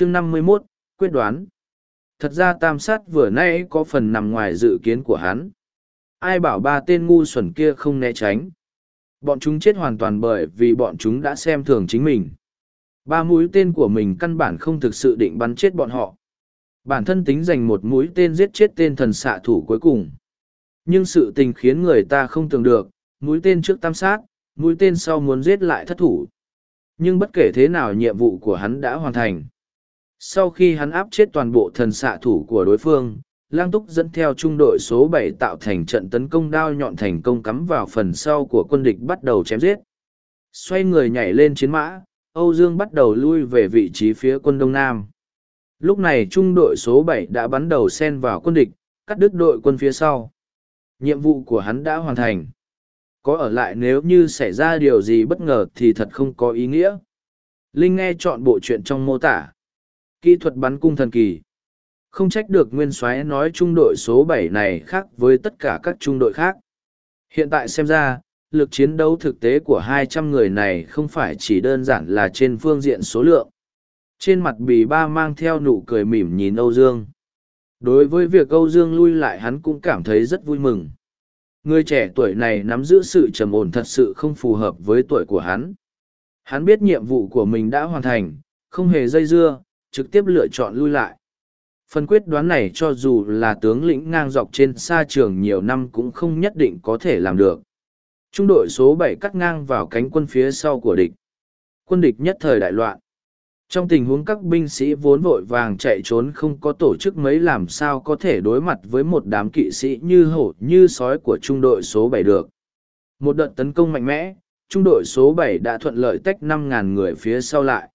chương năm mươi 51, quyết đoán. Thật ra tam sát vừa nay có phần nằm ngoài dự kiến của hắn. Ai bảo ba tên ngu xuẩn kia không né tránh. Bọn chúng chết hoàn toàn bởi vì bọn chúng đã xem thường chính mình. Ba mũi tên của mình căn bản không thực sự định bắn chết bọn họ. Bản thân tính dành một mũi tên giết chết tên thần xạ thủ cuối cùng. Nhưng sự tình khiến người ta không tưởng được, mũi tên trước tam sát, mũi tên sau muốn giết lại thất thủ. Nhưng bất kể thế nào nhiệm vụ của hắn đã hoàn thành. Sau khi hắn áp chết toàn bộ thần xạ thủ của đối phương, lang túc dẫn theo trung đội số bảy tạo thành trận tấn công đao nhọn thành công cắm vào phần sau của quân địch bắt đầu chém giết. Xoay người nhảy lên chiến mã, Âu Dương bắt đầu lui về vị trí phía quân Đông Nam. Lúc này trung đội số bảy đã bắn đầu sen vào quân địch, cắt đứt đội quân phía sau. Nhiệm vụ của hắn đã hoàn thành. Có ở lại nếu như xảy ra điều gì bất ngờ thì thật không có ý nghĩa. Linh nghe chọn bộ chuyện trong mô tả. Kỹ thuật bắn cung thần kỳ. Không trách được nguyên soái nói trung đội số bảy này khác với tất cả các trung đội khác. Hiện tại xem ra, lực chiến đấu thực tế của hai trăm người này không phải chỉ đơn giản là trên phương diện số lượng. Trên mặt bì ba mang theo nụ cười mỉm nhìn Âu Dương. Đối với việc Âu Dương lui lại hắn cũng cảm thấy rất vui mừng. Người trẻ tuổi này nắm giữ sự trầm ổn thật sự không phù hợp với tuổi của hắn. Hắn biết nhiệm vụ của mình đã hoàn thành, không hề dây dưa, trực tiếp lựa chọn lui lại. Phần quyết đoán này cho dù là tướng lĩnh ngang dọc trên xa trường nhiều năm cũng không nhất định có thể làm được. Trung đội số bảy cắt ngang vào cánh quân phía sau của địch. Quân địch nhất thời đại loạn. Trong tình huống các binh sĩ vốn vội vàng chạy trốn không có tổ chức mấy làm sao có thể đối mặt với một đám kỵ sĩ như hổ như sói của trung đội số bảy được. Một đợt tấn công mạnh mẽ, trung đội số bảy đã thuận lợi tách 5.000 người phía sau lại.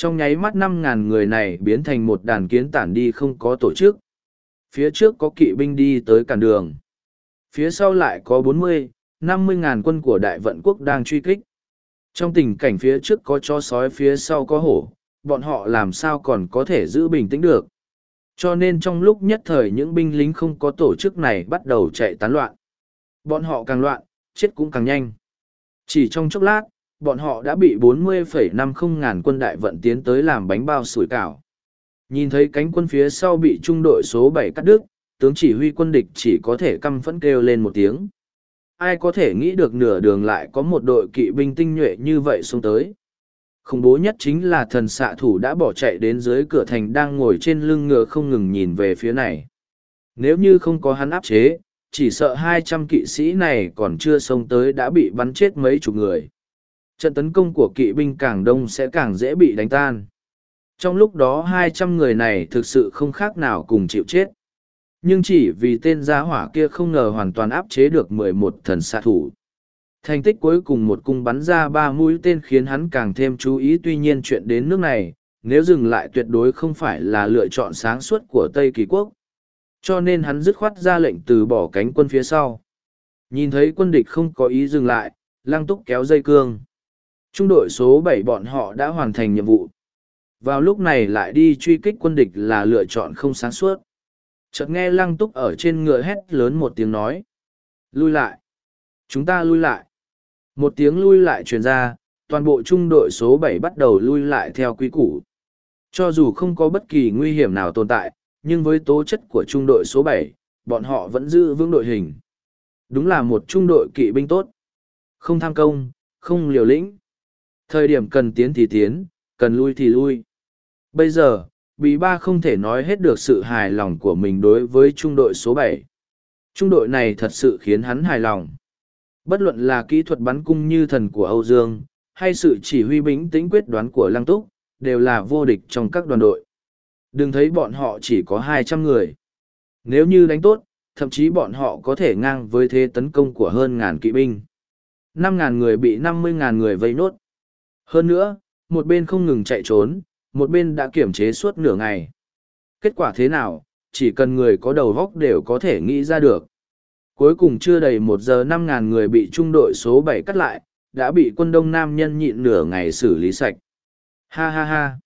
Trong nháy mắt năm ngàn người này biến thành một đàn kiến tản đi không có tổ chức. Phía trước có kỵ binh đi tới cản đường. Phía sau lại có 40, 50.000 quân của đại vận quốc đang truy kích. Trong tình cảnh phía trước có chó sói phía sau có hổ, bọn họ làm sao còn có thể giữ bình tĩnh được. Cho nên trong lúc nhất thời những binh lính không có tổ chức này bắt đầu chạy tán loạn. Bọn họ càng loạn, chết cũng càng nhanh. Chỉ trong chốc lát, bọn họ đã bị 40,50 ngàn quân đại vận tiến tới làm bánh bao sủi cảo. Nhìn thấy cánh quân phía sau bị trung đội số 7 cắt đứt, tướng chỉ huy quân địch chỉ có thể căm phẫn kêu lên một tiếng. Ai có thể nghĩ được nửa đường lại có một đội kỵ binh tinh nhuệ như vậy xuống tới. Khủng bố nhất chính là thần xạ thủ đã bỏ chạy đến dưới cửa thành đang ngồi trên lưng ngựa không ngừng nhìn về phía này. Nếu như không có hắn áp chế, chỉ sợ hai trăm kỵ sĩ này còn chưa xông tới đã bị bắn chết mấy chục người. Trận tấn công của kỵ binh càng đông sẽ càng dễ bị đánh tan. Trong lúc đó hai trăm người này thực sự không khác nào cùng chịu chết. Nhưng chỉ vì tên gia hỏa kia không ngờ hoàn toàn áp chế được mười một thần xạ thủ. Thành tích cuối cùng một cung bắn ra ba mũi tên khiến hắn càng thêm chú ý tuy nhiên chuyện đến nước này, nếu dừng lại tuyệt đối không phải là lựa chọn sáng suốt của Tây Kỳ Quốc. Cho nên hắn dứt khoát ra lệnh từ bỏ cánh quân phía sau. Nhìn thấy quân địch không có ý dừng lại, lăng túc kéo dây cương. Trung đội số bảy bọn họ đã hoàn thành nhiệm vụ. Vào lúc này lại đi truy kích quân địch là lựa chọn không sáng suốt. Chợt nghe lăng túc ở trên ngựa hét lớn một tiếng nói. Lui lại. Chúng ta lui lại. Một tiếng lui lại truyền ra, toàn bộ trung đội số bảy bắt đầu lui lại theo quy củ. Cho dù không có bất kỳ nguy hiểm nào tồn tại, nhưng với tố chất của trung đội số bảy, bọn họ vẫn giữ vững đội hình. Đúng là một trung đội kỵ binh tốt. Không tham công, không liều lĩnh. Thời điểm cần tiến thì tiến, cần lui thì lui. Bây giờ, Bí Ba không thể nói hết được sự hài lòng của mình đối với trung đội số bảy. Trung đội này thật sự khiến hắn hài lòng. Bất luận là kỹ thuật bắn cung như thần của Âu Dương, hay sự chỉ huy bính tính quyết đoán của Lăng Túc, đều là vô địch trong các đoàn đội. Đừng thấy bọn họ chỉ có hai trăm người. Nếu như đánh tốt, thậm chí bọn họ có thể ngang với thế tấn công của hơn ngàn kỵ binh. Năm ngàn người bị năm mươi ngàn người vây nốt. Hơn nữa, một bên không ngừng chạy trốn, một bên đã kiểm chế suốt nửa ngày. Kết quả thế nào, chỉ cần người có đầu góc đều có thể nghĩ ra được. Cuối cùng chưa đầy một giờ năm ngàn người bị trung đội số bảy cắt lại đã bị quân đông nam nhân nhịn nửa ngày xử lý sạch. Ha ha ha.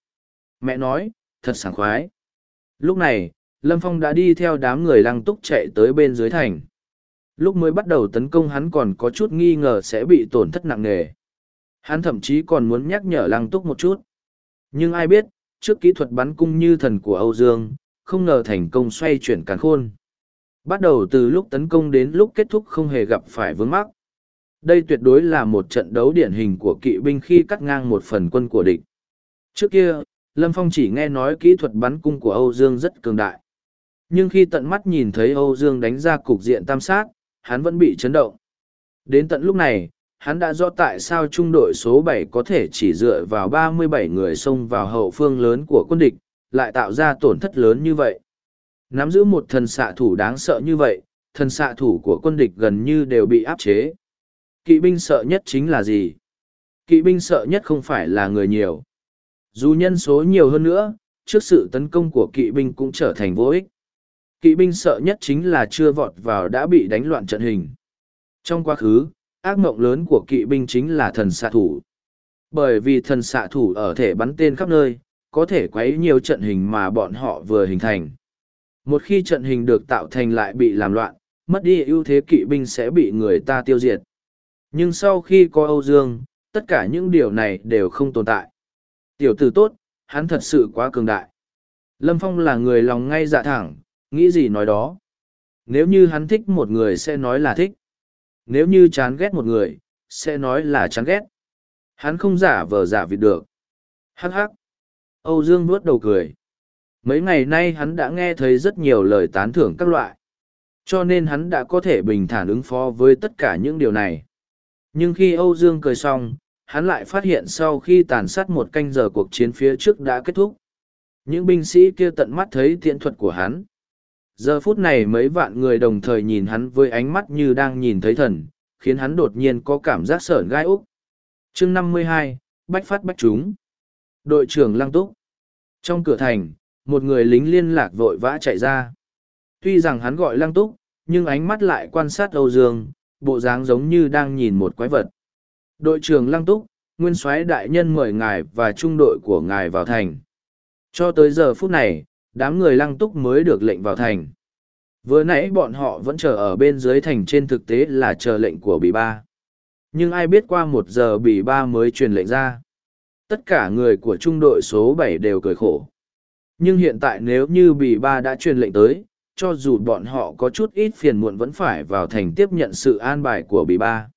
Mẹ nói thật sảng khoái. Lúc này lâm phong đã đi theo đám người lăng túc chạy tới bên dưới thành. Lúc mới bắt đầu tấn công hắn còn có chút nghi ngờ sẽ bị tổn thất nặng nề hắn thậm chí còn muốn nhắc nhở lăng túc một chút nhưng ai biết trước kỹ thuật bắn cung như thần của Âu Dương, không ngờ thành công xoay chuyển càn khôn. Bắt đầu từ lúc tấn công đến lúc kết thúc không hề gặp phải vướng mắc. Đây tuyệt đối là một trận đấu điển hình của kỵ binh khi cắt ngang một phần quân của địch. Trước kia, Lâm Phong chỉ nghe nói kỹ thuật bắn cung của Âu Dương rất cường đại. Nhưng khi tận mắt nhìn thấy Âu Dương đánh ra cục diện tam sát, hắn vẫn bị chấn động. Đến tận lúc này, hắn đã rõ tại sao trung đội số 7 có thể chỉ dựa vào 37 người xông vào hậu phương lớn của quân địch, lại tạo ra tổn thất lớn như vậy. Nắm giữ một thần xạ thủ đáng sợ như vậy, thần xạ thủ của quân địch gần như đều bị áp chế. Kỵ binh sợ nhất chính là gì? Kỵ binh sợ nhất không phải là người nhiều. Dù nhân số nhiều hơn nữa, trước sự tấn công của kỵ binh cũng trở thành vô ích. Kỵ binh sợ nhất chính là chưa vọt vào đã bị đánh loạn trận hình. Trong quá khứ, ác mộng lớn của kỵ binh chính là thần xạ thủ. Bởi vì thần xạ thủ ở thể bắn tên khắp nơi, có thể quấy nhiều trận hình mà bọn họ vừa hình thành. Một khi trận hình được tạo thành lại bị làm loạn, mất đi ưu thế kỵ binh sẽ bị người ta tiêu diệt. Nhưng sau khi có Âu Dương, tất cả những điều này đều không tồn tại. Tiểu tử tốt, hắn thật sự quá cường đại. Lâm Phong là người lòng ngay dạ thẳng, nghĩ gì nói đó. Nếu như hắn thích một người sẽ nói là thích. Nếu như chán ghét một người, sẽ nói là chán ghét. Hắn không giả vờ giả vịt được. Hắc hắc. Âu Dương nuốt đầu cười. Mấy ngày nay hắn đã nghe thấy rất nhiều lời tán thưởng các loại. Cho nên hắn đã có thể bình thản ứng phó với tất cả những điều này. Nhưng khi Âu Dương cười xong, hắn lại phát hiện sau khi tàn sát một canh giờ cuộc chiến phía trước đã kết thúc. Những binh sĩ kia tận mắt thấy tiện thuật của hắn. Giờ phút này mấy vạn người đồng thời nhìn hắn với ánh mắt như đang nhìn thấy thần, khiến hắn đột nhiên có cảm giác sởn gai úc. chương năm mươi hai, Bách phát bách chúng. Đội trưởng Lăng Túc. Trong cửa thành, một người lính liên lạc vội vã chạy ra. Tuy rằng hắn gọi Lăng Túc, nhưng ánh mắt lại quan sát Âu Dương, bộ dáng giống như đang nhìn một quái vật. Đội trưởng Lăng Túc, nguyên soái đại nhân mời ngài và trung đội của ngài vào thành. Cho tới giờ phút này, đám người Lăng Túc mới được lệnh vào thành. Vừa nãy bọn họ vẫn chờ ở bên dưới thành trên thực tế là chờ lệnh của Bỉ Ba. Nhưng ai biết qua một giờ Bỉ Ba mới truyền lệnh ra. Tất cả người của trung đội số bảy đều cười khổ. Nhưng hiện tại nếu như Bỉ Ba đã truyền lệnh tới, cho dù bọn họ có chút ít phiền muộn vẫn phải vào thành tiếp nhận sự an bài của Bỉ Ba.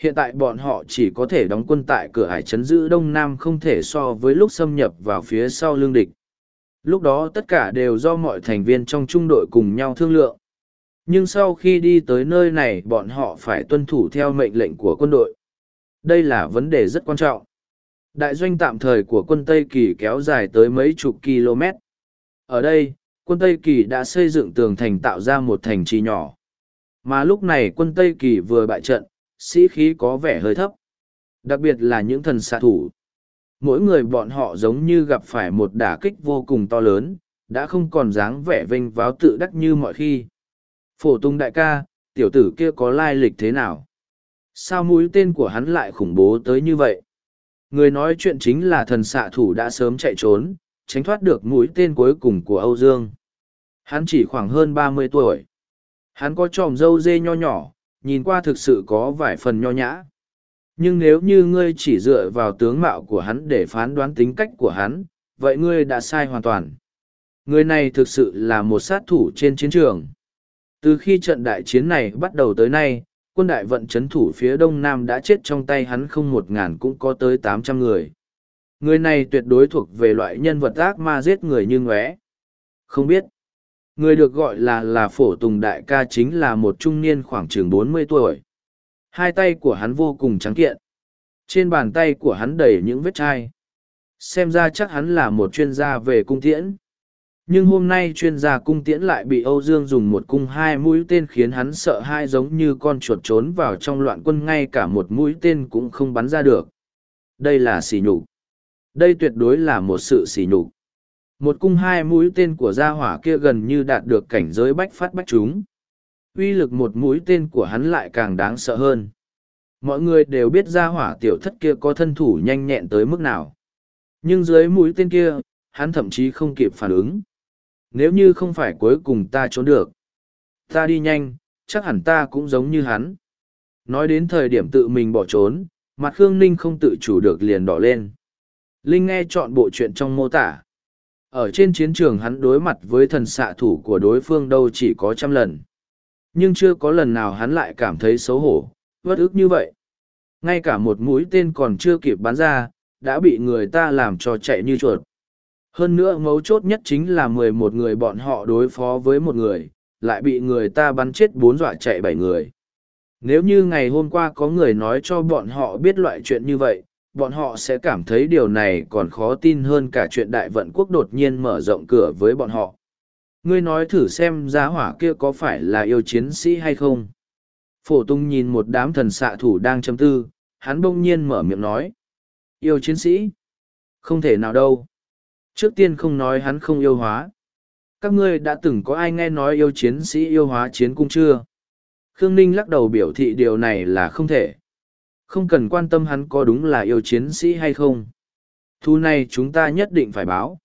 Hiện tại bọn họ chỉ có thể đóng quân tại cửa hải trấn giữ Đông Nam không thể so với lúc xâm nhập vào phía sau lương địch. Lúc đó tất cả đều do mọi thành viên trong trung đội cùng nhau thương lượng. Nhưng sau khi đi tới nơi này bọn họ phải tuân thủ theo mệnh lệnh của quân đội. Đây là vấn đề rất quan trọng. Đại doanh tạm thời của quân Tây Kỳ kéo dài tới mấy chục km. Ở đây, quân Tây Kỳ đã xây dựng tường thành tạo ra một thành trì nhỏ. Mà lúc này quân Tây Kỳ vừa bại trận, sĩ khí có vẻ hơi thấp. Đặc biệt là những thần xạ thủ. Mỗi người bọn họ giống như gặp phải một đả kích vô cùng to lớn, đã không còn dáng vẻ vinh váo tự đắc như mọi khi. Phổ tung đại ca, tiểu tử kia có lai lịch thế nào? Sao mũi tên của hắn lại khủng bố tới như vậy? Người nói chuyện chính là thần xạ thủ đã sớm chạy trốn, tránh thoát được mũi tên cuối cùng của Âu Dương. Hắn chỉ khoảng hơn ba mươi tuổi. Hắn có tròm râu dê nho nhỏ, nhìn qua thực sự có vài phần nho nhã. Nhưng nếu như ngươi chỉ dựa vào tướng mạo của hắn để phán đoán tính cách của hắn, vậy ngươi đã sai hoàn toàn. Người này thực sự là một sát thủ trên chiến trường. Từ khi trận đại chiến này bắt đầu tới nay, quân đại vận chấn thủ phía đông nam đã chết trong tay hắn không một ngàn cũng có tới tám trăm người. Người này tuyệt đối thuộc về loại nhân vật ác ma giết người như ngóe. Không biết. Người được gọi là là phổ tùng đại ca chính là một trung niên khoảng chừng bốn mươi tuổi. Hai tay của hắn vô cùng trắng kiện. Trên bàn tay của hắn đầy những vết chai. Xem ra chắc hắn là một chuyên gia về cung tiễn. Nhưng hôm nay chuyên gia cung tiễn lại bị Âu Dương dùng một cung hai mũi tên khiến hắn sợ hai giống như con chuột trốn vào trong loạn quân, ngay cả một mũi tên cũng không bắn ra được. Đây là xỉ nhục. Đây tuyệt đối là một sự xỉ nhục. Một cung hai mũi tên của gia hỏa kia gần như đạt được cảnh giới bách phát bách chúng. Uy lực một mũi tên của hắn lại càng đáng sợ hơn. Mọi người đều biết gia hỏa tiểu thất kia có thân thủ nhanh nhẹn tới mức nào. Nhưng dưới mũi tên kia, hắn thậm chí không kịp phản ứng. Nếu như không phải cuối cùng ta trốn được. Ta đi nhanh, chắc hẳn ta cũng giống như hắn. Nói đến thời điểm tự mình bỏ trốn, mặt Khương Ninh không tự chủ được liền đỏ lên. Linh nghe chọn bộ chuyện trong mô tả, ở trên chiến trường hắn đối mặt với thần xạ thủ của đối phương đâu chỉ có trăm lần. Nhưng chưa có lần nào hắn lại cảm thấy xấu hổ, vất ức như vậy. Ngay cả một mũi tên còn chưa kịp bắn ra, đã bị người ta làm cho chạy như chuột. Hơn nữa mấu chốt nhất chính là mười một người bọn họ đối phó với một người, lại bị người ta bắn chết bốn dọa chạy bảy người. Nếu như ngày hôm qua có người nói cho bọn họ biết loại chuyện như vậy, bọn họ sẽ cảm thấy điều này còn khó tin hơn cả chuyện đại vận quốc đột nhiên mở rộng cửa với bọn họ. Ngươi nói thử xem giá hỏa kia có phải là yêu chiến sĩ hay không? Phổ tung nhìn một đám thần xạ thủ đang châm tư, hắn bỗng nhiên mở miệng nói. Yêu chiến sĩ? Không thể nào đâu. Trước tiên không nói hắn không yêu hóa. Các ngươi đã từng có ai nghe nói yêu chiến sĩ yêu hóa chiến cung chưa? Khương Ninh lắc đầu biểu thị điều này là không thể. Không cần quan tâm hắn có đúng là yêu chiến sĩ hay không. Thu này chúng ta nhất định phải báo.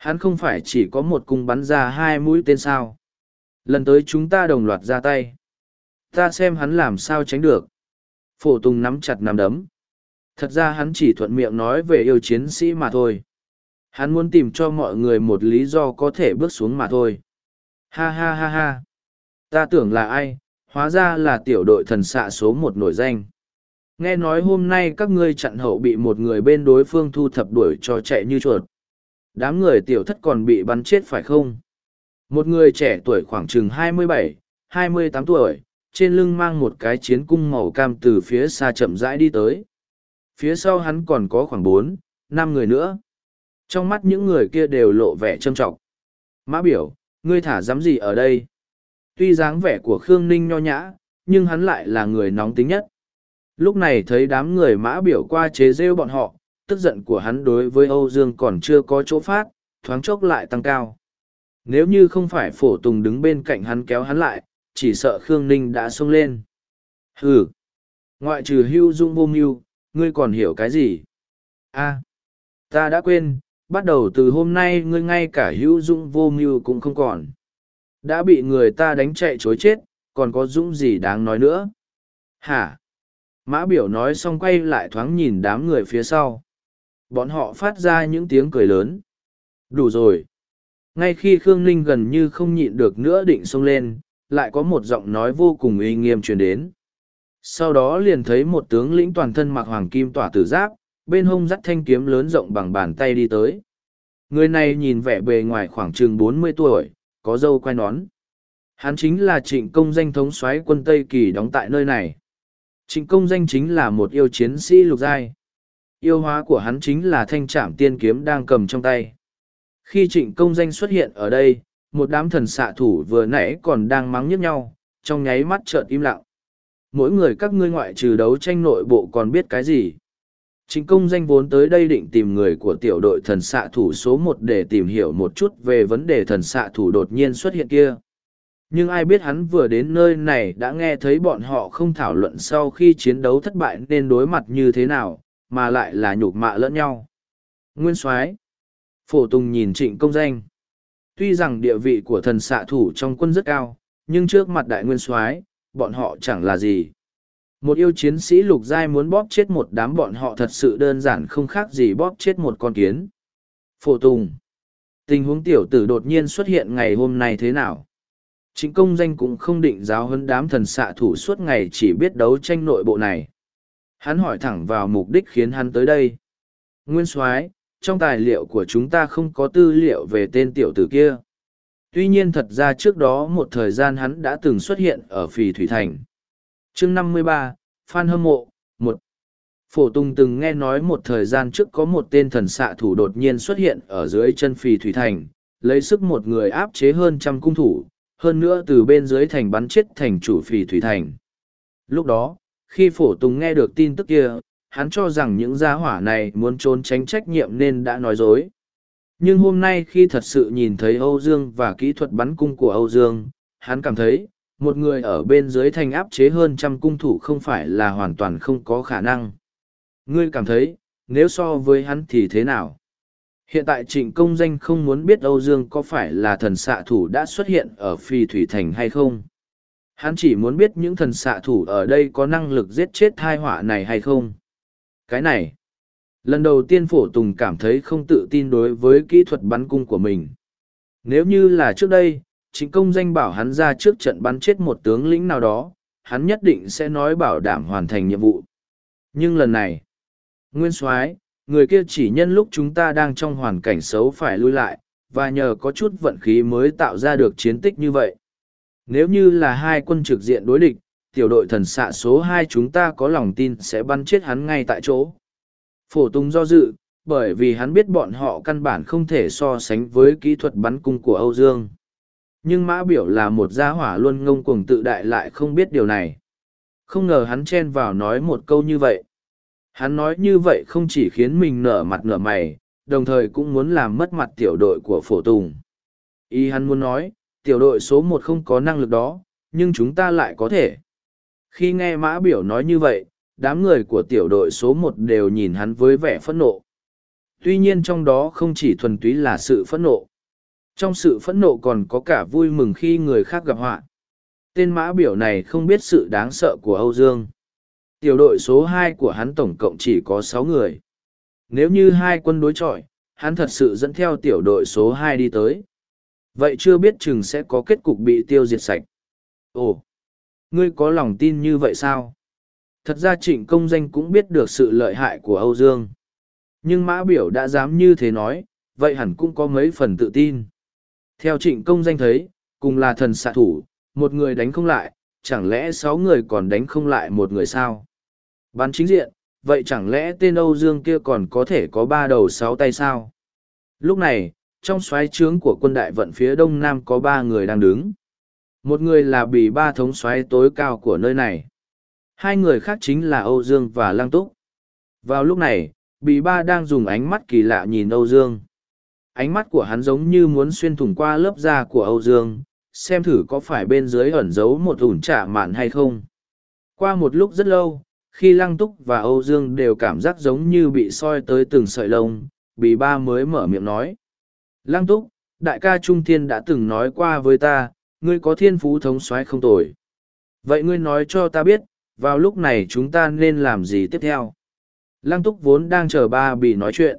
Hắn không phải chỉ có một cung bắn ra hai mũi tên sao. Lần tới chúng ta đồng loạt ra tay. Ta xem hắn làm sao tránh được. Phổ Tùng nắm chặt nắm đấm. Thật ra hắn chỉ thuận miệng nói về yêu chiến sĩ mà thôi. Hắn muốn tìm cho mọi người một lý do có thể bước xuống mà thôi. Ha ha ha ha. Ta tưởng là ai, hóa ra là tiểu đội thần xạ số một nổi danh. Nghe nói hôm nay các ngươi chặn hậu bị một người bên đối phương thu thập đuổi cho chạy như chuột. Đám người tiểu thất còn bị bắn chết phải không? Một người trẻ tuổi khoảng chừng 27, 28 tuổi, trên lưng mang một cái chiến cung màu cam từ phía xa chậm rãi đi tới. Phía sau hắn còn có khoảng bốn, năm người nữa. Trong mắt những người kia đều lộ vẻ trâm trọng. Mã biểu, ngươi thả dám gì ở đây? Tuy dáng vẻ của Khương Ninh nho nhã, nhưng hắn lại là người nóng tính nhất. Lúc này thấy đám người mã biểu qua chế rêu bọn họ, tức giận của hắn đối với Âu Dương còn chưa có chỗ phát, thoáng chốc lại tăng cao. Nếu như không phải phổ tùng đứng bên cạnh hắn kéo hắn lại, chỉ sợ Khương Ninh đã xông lên. Hừ! Ngoại trừ hưu dung vô mưu, ngươi còn hiểu cái gì? a ta đã quên, bắt đầu từ hôm nay ngươi ngay cả hữu dung vô mưu cũng không còn. Đã bị người ta đánh chạy chối chết, còn có dũng gì đáng nói nữa? Hả? Mã biểu nói xong quay lại thoáng nhìn đám người phía sau. Bọn họ phát ra những tiếng cười lớn. Đủ rồi. Ngay khi Khương Ninh gần như không nhịn được nữa định xông lên, lại có một giọng nói vô cùng uy nghiêm truyền đến. Sau đó liền thấy một tướng lĩnh toàn thân mặc hoàng kim tỏa tử giáp, bên hông dắt thanh kiếm lớn rộng bằng bàn tay đi tới. Người này nhìn vẻ bề ngoài khoảng chừng bốn mươi tuổi, có râu quai nón. Hắn chính là trịnh công danh thống soái quân Tây Kỳ đóng tại nơi này. Trịnh công danh chính là một yêu chiến sĩ lục giai. Yêu hóa của hắn chính là thanh trảm tiên kiếm đang cầm trong tay. Khi trịnh công danh xuất hiện ở đây, một đám thần xạ thủ vừa nãy còn đang mắng nhức nhau, trong nháy mắt trợn im lặng. Mỗi người các ngươi ngoại trừ đấu tranh nội bộ còn biết cái gì. Trịnh công danh vốn tới đây định tìm người của tiểu đội thần xạ thủ số một để tìm hiểu một chút về vấn đề thần xạ thủ đột nhiên xuất hiện kia. Nhưng ai biết hắn vừa đến nơi này đã nghe thấy bọn họ không thảo luận sau khi chiến đấu thất bại nên đối mặt như thế nào, mà lại là nhục mạ lẫn nhau. Nguyên soái Phổ Tùng nhìn trịnh công danh. Tuy rằng địa vị của thần xạ thủ trong quân rất cao, nhưng trước mặt đại nguyên soái bọn họ chẳng là gì. Một yêu chiến sĩ lục giai muốn bóp chết một đám bọn họ thật sự đơn giản không khác gì bóp chết một con kiến. Phổ Tùng. Tình huống tiểu tử đột nhiên xuất hiện ngày hôm nay thế nào? Chính công danh cũng không định giáo hơn đám thần xạ thủ suốt ngày chỉ biết đấu tranh nội bộ này. Hắn hỏi thẳng vào mục đích khiến hắn tới đây. Nguyên soái, trong tài liệu của chúng ta không có tư liệu về tên tiểu tử kia. Tuy nhiên thật ra trước đó một thời gian hắn đã từng xuất hiện ở Phì Thủy Thành chương năm mươi ba, phan hâm mộ, một phổ tùng từng nghe nói một thời gian trước có một tên thần xạ thủ đột nhiên xuất hiện ở dưới chân phì thủy thành, lấy sức một người áp chế hơn trăm cung thủ, hơn nữa từ bên dưới thành bắn chết thành chủ phì thủy thành lúc đó khi phổ tùng nghe được tin tức kia hắn cho rằng những gia hỏa này muốn trốn tránh trách nhiệm nên đã nói dối nhưng hôm nay khi thật sự nhìn thấy âu dương và kỹ thuật bắn cung của âu dương hắn cảm thấy một người ở bên dưới thành áp chế hơn trăm cung thủ không phải là hoàn toàn không có khả năng. Ngươi cảm thấy, nếu so với hắn thì thế nào? Hiện tại trịnh công danh không muốn biết Âu Dương có phải là thần xạ thủ đã xuất hiện ở phi thủy thành hay không. Hắn chỉ muốn biết những thần xạ thủ ở đây có năng lực giết chết thai họa này hay không. Cái này, Lần đầu tiên phổ tùng cảm thấy không tự tin đối với kỹ thuật bắn cung của mình. Nếu như là trước đây, chính công danh bảo hắn ra trước trận bắn chết một tướng lĩnh nào đó, hắn nhất định sẽ nói bảo đảm hoàn thành nhiệm vụ. Nhưng lần này, Nguyên soái người kia chỉ nhân lúc chúng ta đang trong hoàn cảnh xấu phải lui lại, và nhờ có chút vận khí mới tạo ra được chiến tích như vậy. Nếu như là hai quân trực diện đối địch, tiểu đội thần xạ số hai chúng ta có lòng tin sẽ bắn chết hắn ngay tại chỗ. Phổ Tùng do dự, bởi vì hắn biết bọn họ căn bản không thể so sánh với kỹ thuật bắn cung của Âu Dương. Nhưng Mã Biểu là một gia hỏa luôn ngông cuồng tự đại lại không biết điều này. Không ngờ hắn chen vào nói một câu như vậy. Hắn nói như vậy không chỉ khiến mình nở mặt nở mày, đồng thời cũng muốn làm mất mặt tiểu đội của Phổ Tùng. Ý hắn muốn nói, tiểu đội số một không có năng lực đó, nhưng chúng ta lại có thể. Khi nghe Mã Biểu nói như vậy, đám người của tiểu đội số một đều nhìn hắn với vẻ phẫn nộ. Tuy nhiên trong đó không chỉ thuần túy là sự phẫn nộ. Trong sự phẫn nộ còn có cả vui mừng khi người khác gặp họa. Tên mã biểu này không biết sự đáng sợ của Âu Dương. Tiểu đội số hai của hắn tổng cộng chỉ có sáu người. Nếu như hai quân đối chọi, hắn thật sự dẫn theo tiểu đội số hai đi tới. Vậy chưa biết chừng sẽ có kết cục bị tiêu diệt sạch. Ồ, ngươi có lòng tin như vậy sao? Thật ra trịnh công danh cũng biết được sự lợi hại của Âu Dương. Nhưng mã biểu đã dám như thế nói, vậy hẳn cũng có mấy phần tự tin. Theo trịnh công danh thấy, cùng là thần xạ thủ, một người đánh không lại, chẳng lẽ sáu người còn đánh không lại một người sao? Bắn chính diện, vậy chẳng lẽ tên Âu Dương kia còn có thể có ba đầu sáu tay sao? Lúc này, trong xoáy trướng của quân đại vận phía đông nam có ba người đang đứng. Một người là bì ba thống xoáy tối cao của nơi này. Hai người khác chính là Âu Dương và Lăng Túc. Vào lúc này, Bì Ba đang dùng ánh mắt kỳ lạ nhìn Âu Dương. Ánh mắt của hắn giống như muốn xuyên thủng qua lớp da của Âu Dương, xem thử có phải bên dưới ẩn giấu một ủn trả mạn hay không. Qua một lúc rất lâu, khi Lăng Túc và Âu Dương đều cảm giác giống như bị soi tới từng sợi lông, Bì Ba mới mở miệng nói. Lăng Túc, đại ca Trung Thiên đã từng nói qua với ta, ngươi có thiên phú thống soái không tồi. Vậy ngươi nói cho ta biết, vào lúc này chúng ta nên làm gì tiếp theo? Lăng túc vốn đang chờ ba bì nói chuyện.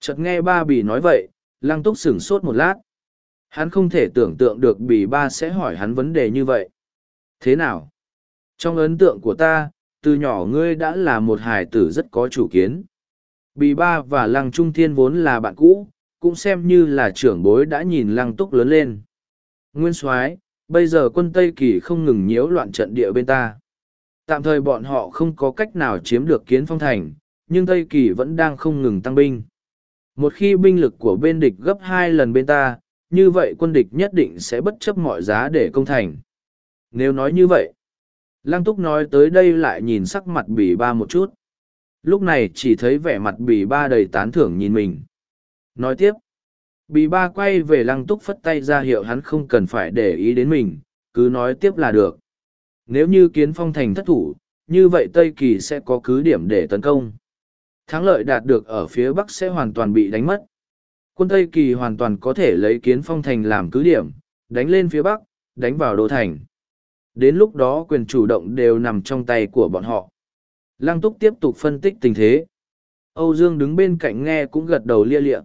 Chợt nghe ba bì nói vậy lăng túc sửng sốt một lát. Hắn không thể tưởng tượng được bì ba sẽ hỏi hắn vấn đề như vậy. Thế nào? Trong ấn tượng của ta từ nhỏ ngươi đã là một hài tử rất có chủ kiến. Bì ba và lăng trung thiên vốn là bạn cũ cũng xem như là trưởng bối đã nhìn lăng túc lớn lên nguyên soái bây giờ quân tây kỳ không ngừng nhiễu loạn trận địa bên ta Tạm thời bọn họ không có cách nào chiếm được kiến phong thành, nhưng Tây Kỳ vẫn đang không ngừng tăng binh. Một khi binh lực của bên địch gấp hai lần bên ta, như vậy quân địch nhất định sẽ bất chấp mọi giá để công thành. Nếu nói như vậy, Lăng Túc nói tới đây lại nhìn sắc mặt bỉ ba một chút. Lúc này chỉ thấy vẻ mặt bỉ ba đầy tán thưởng nhìn mình. Nói tiếp, bì ba quay về Lăng Túc phất tay ra hiệu hắn không cần phải để ý đến mình, cứ nói tiếp là được. Nếu như kiến phong thành thất thủ, như vậy Tây Kỳ sẽ có cứ điểm để tấn công. Thắng lợi đạt được ở phía Bắc sẽ hoàn toàn bị đánh mất. Quân Tây Kỳ hoàn toàn có thể lấy kiến phong thành làm cứ điểm, đánh lên phía Bắc, đánh vào đô thành. Đến lúc đó quyền chủ động đều nằm trong tay của bọn họ. Lăng Túc tiếp tục phân tích tình thế. Âu Dương đứng bên cạnh nghe cũng gật đầu lia lịa.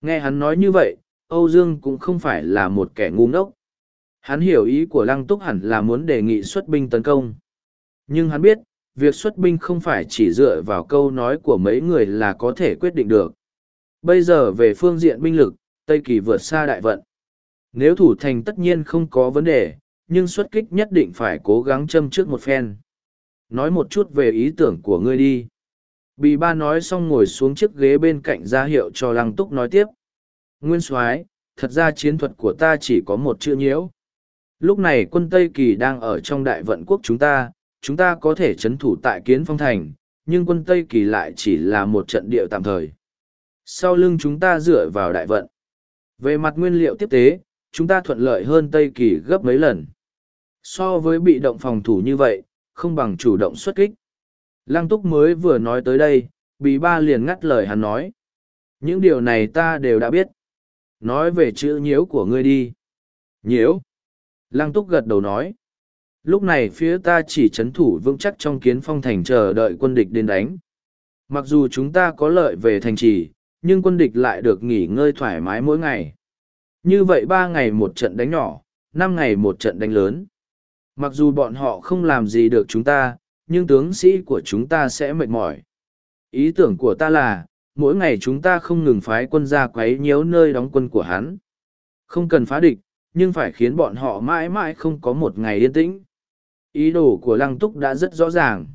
Nghe hắn nói như vậy, Âu Dương cũng không phải là một kẻ ngu ngốc. Hắn hiểu ý của lăng túc hẳn là muốn đề nghị xuất binh tấn công. Nhưng hắn biết, việc xuất binh không phải chỉ dựa vào câu nói của mấy người là có thể quyết định được. Bây giờ về phương diện binh lực, Tây Kỳ vượt xa đại vận. Nếu thủ thành tất nhiên không có vấn đề, nhưng xuất kích nhất định phải cố gắng châm trước một phen. Nói một chút về ý tưởng của ngươi đi. Bì ba nói xong ngồi xuống chiếc ghế bên cạnh ra hiệu cho lăng túc nói tiếp. Nguyên soái thật ra chiến thuật của ta chỉ có một chữ nhiễu. Lúc này quân Tây Kỳ đang ở trong đại vận quốc chúng ta, chúng ta có thể chấn thủ tại kiến phong thành, nhưng quân Tây Kỳ lại chỉ là một trận địa tạm thời. Sau lưng chúng ta dựa vào đại vận. Về mặt nguyên liệu tiếp tế, chúng ta thuận lợi hơn Tây Kỳ gấp mấy lần. So với bị động phòng thủ như vậy, không bằng chủ động xuất kích. Lăng Túc mới vừa nói tới đây, Bì Ba liền ngắt lời hắn nói. Những điều này ta đều đã biết. Nói về chữ nhiễu của ngươi đi. Nhiễu. Lăng túc gật đầu nói. Lúc này phía ta chỉ chấn thủ vững chắc trong kiến phong thành chờ đợi quân địch đến đánh. Mặc dù chúng ta có lợi về thành trì, nhưng quân địch lại được nghỉ ngơi thoải mái mỗi ngày. Như vậy ba ngày một trận đánh nhỏ, năm ngày một trận đánh lớn. Mặc dù bọn họ không làm gì được chúng ta, nhưng tướng sĩ của chúng ta sẽ mệt mỏi. Ý tưởng của ta là, mỗi ngày chúng ta không ngừng phái quân ra quấy nhiễu nơi đóng quân của hắn. Không cần phá địch, nhưng phải khiến bọn họ mãi mãi không có một ngày yên tĩnh. Ý đồ của Lăng Túc đã rất rõ ràng.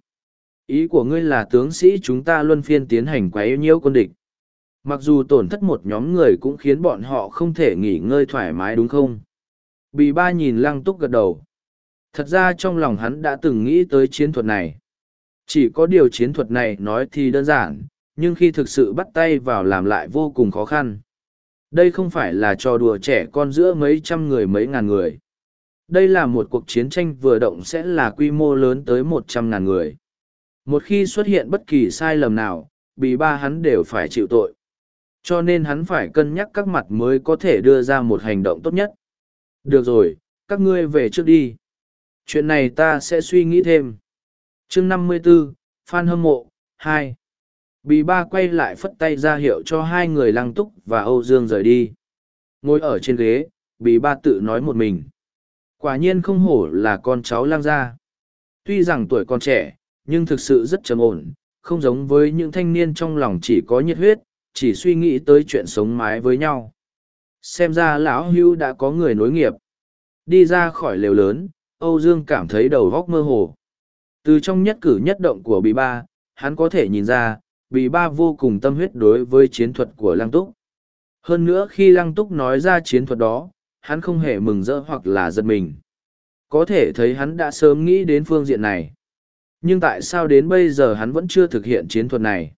Ý của ngươi là tướng sĩ chúng ta luân phiên tiến hành quấy nhiễu quân địch. Mặc dù tổn thất một nhóm người cũng khiến bọn họ không thể nghỉ ngơi thoải mái đúng không? Bì ba nhìn Lăng Túc gật đầu. Thật ra trong lòng hắn đã từng nghĩ tới chiến thuật này. Chỉ có điều chiến thuật này nói thì đơn giản, nhưng khi thực sự bắt tay vào làm lại vô cùng khó khăn. Đây không phải là trò đùa trẻ con giữa mấy trăm người mấy ngàn người. Đây là một cuộc chiến tranh vừa động sẽ là quy mô lớn tới một trăm ngàn người. Một khi xuất hiện bất kỳ sai lầm nào, bị ba hắn đều phải chịu tội. Cho nên hắn phải cân nhắc các mặt mới có thể đưa ra một hành động tốt nhất. Được rồi, các ngươi về trước đi. Chuyện này ta sẽ suy nghĩ thêm. chương năm mươi 54, Phan Hâm Mộ, hai Bì ba quay lại phất tay ra hiệu cho hai người lăng túc và Âu Dương rời đi. Ngồi ở trên ghế, bì ba tự nói một mình. Quả nhiên không hổ là con cháu lang gia. Tuy rằng tuổi còn trẻ, nhưng thực sự rất trầm ổn, không giống với những thanh niên trong lòng chỉ có nhiệt huyết, chỉ suy nghĩ tới chuyện sống mái với nhau. Xem ra lão hưu đã có người nối nghiệp. Đi ra khỏi lều lớn, Âu Dương cảm thấy đầu góc mơ hồ. Từ trong nhất cử nhất động của bì ba, hắn có thể nhìn ra, bì ba vô cùng tâm huyết đối với chiến thuật của lăng túc. Hơn nữa khi lăng túc nói ra chiến thuật đó, hắn không hề mừng rỡ hoặc là giật mình. Có thể thấy hắn đã sớm nghĩ đến phương diện này. Nhưng tại sao đến bây giờ hắn vẫn chưa thực hiện chiến thuật này?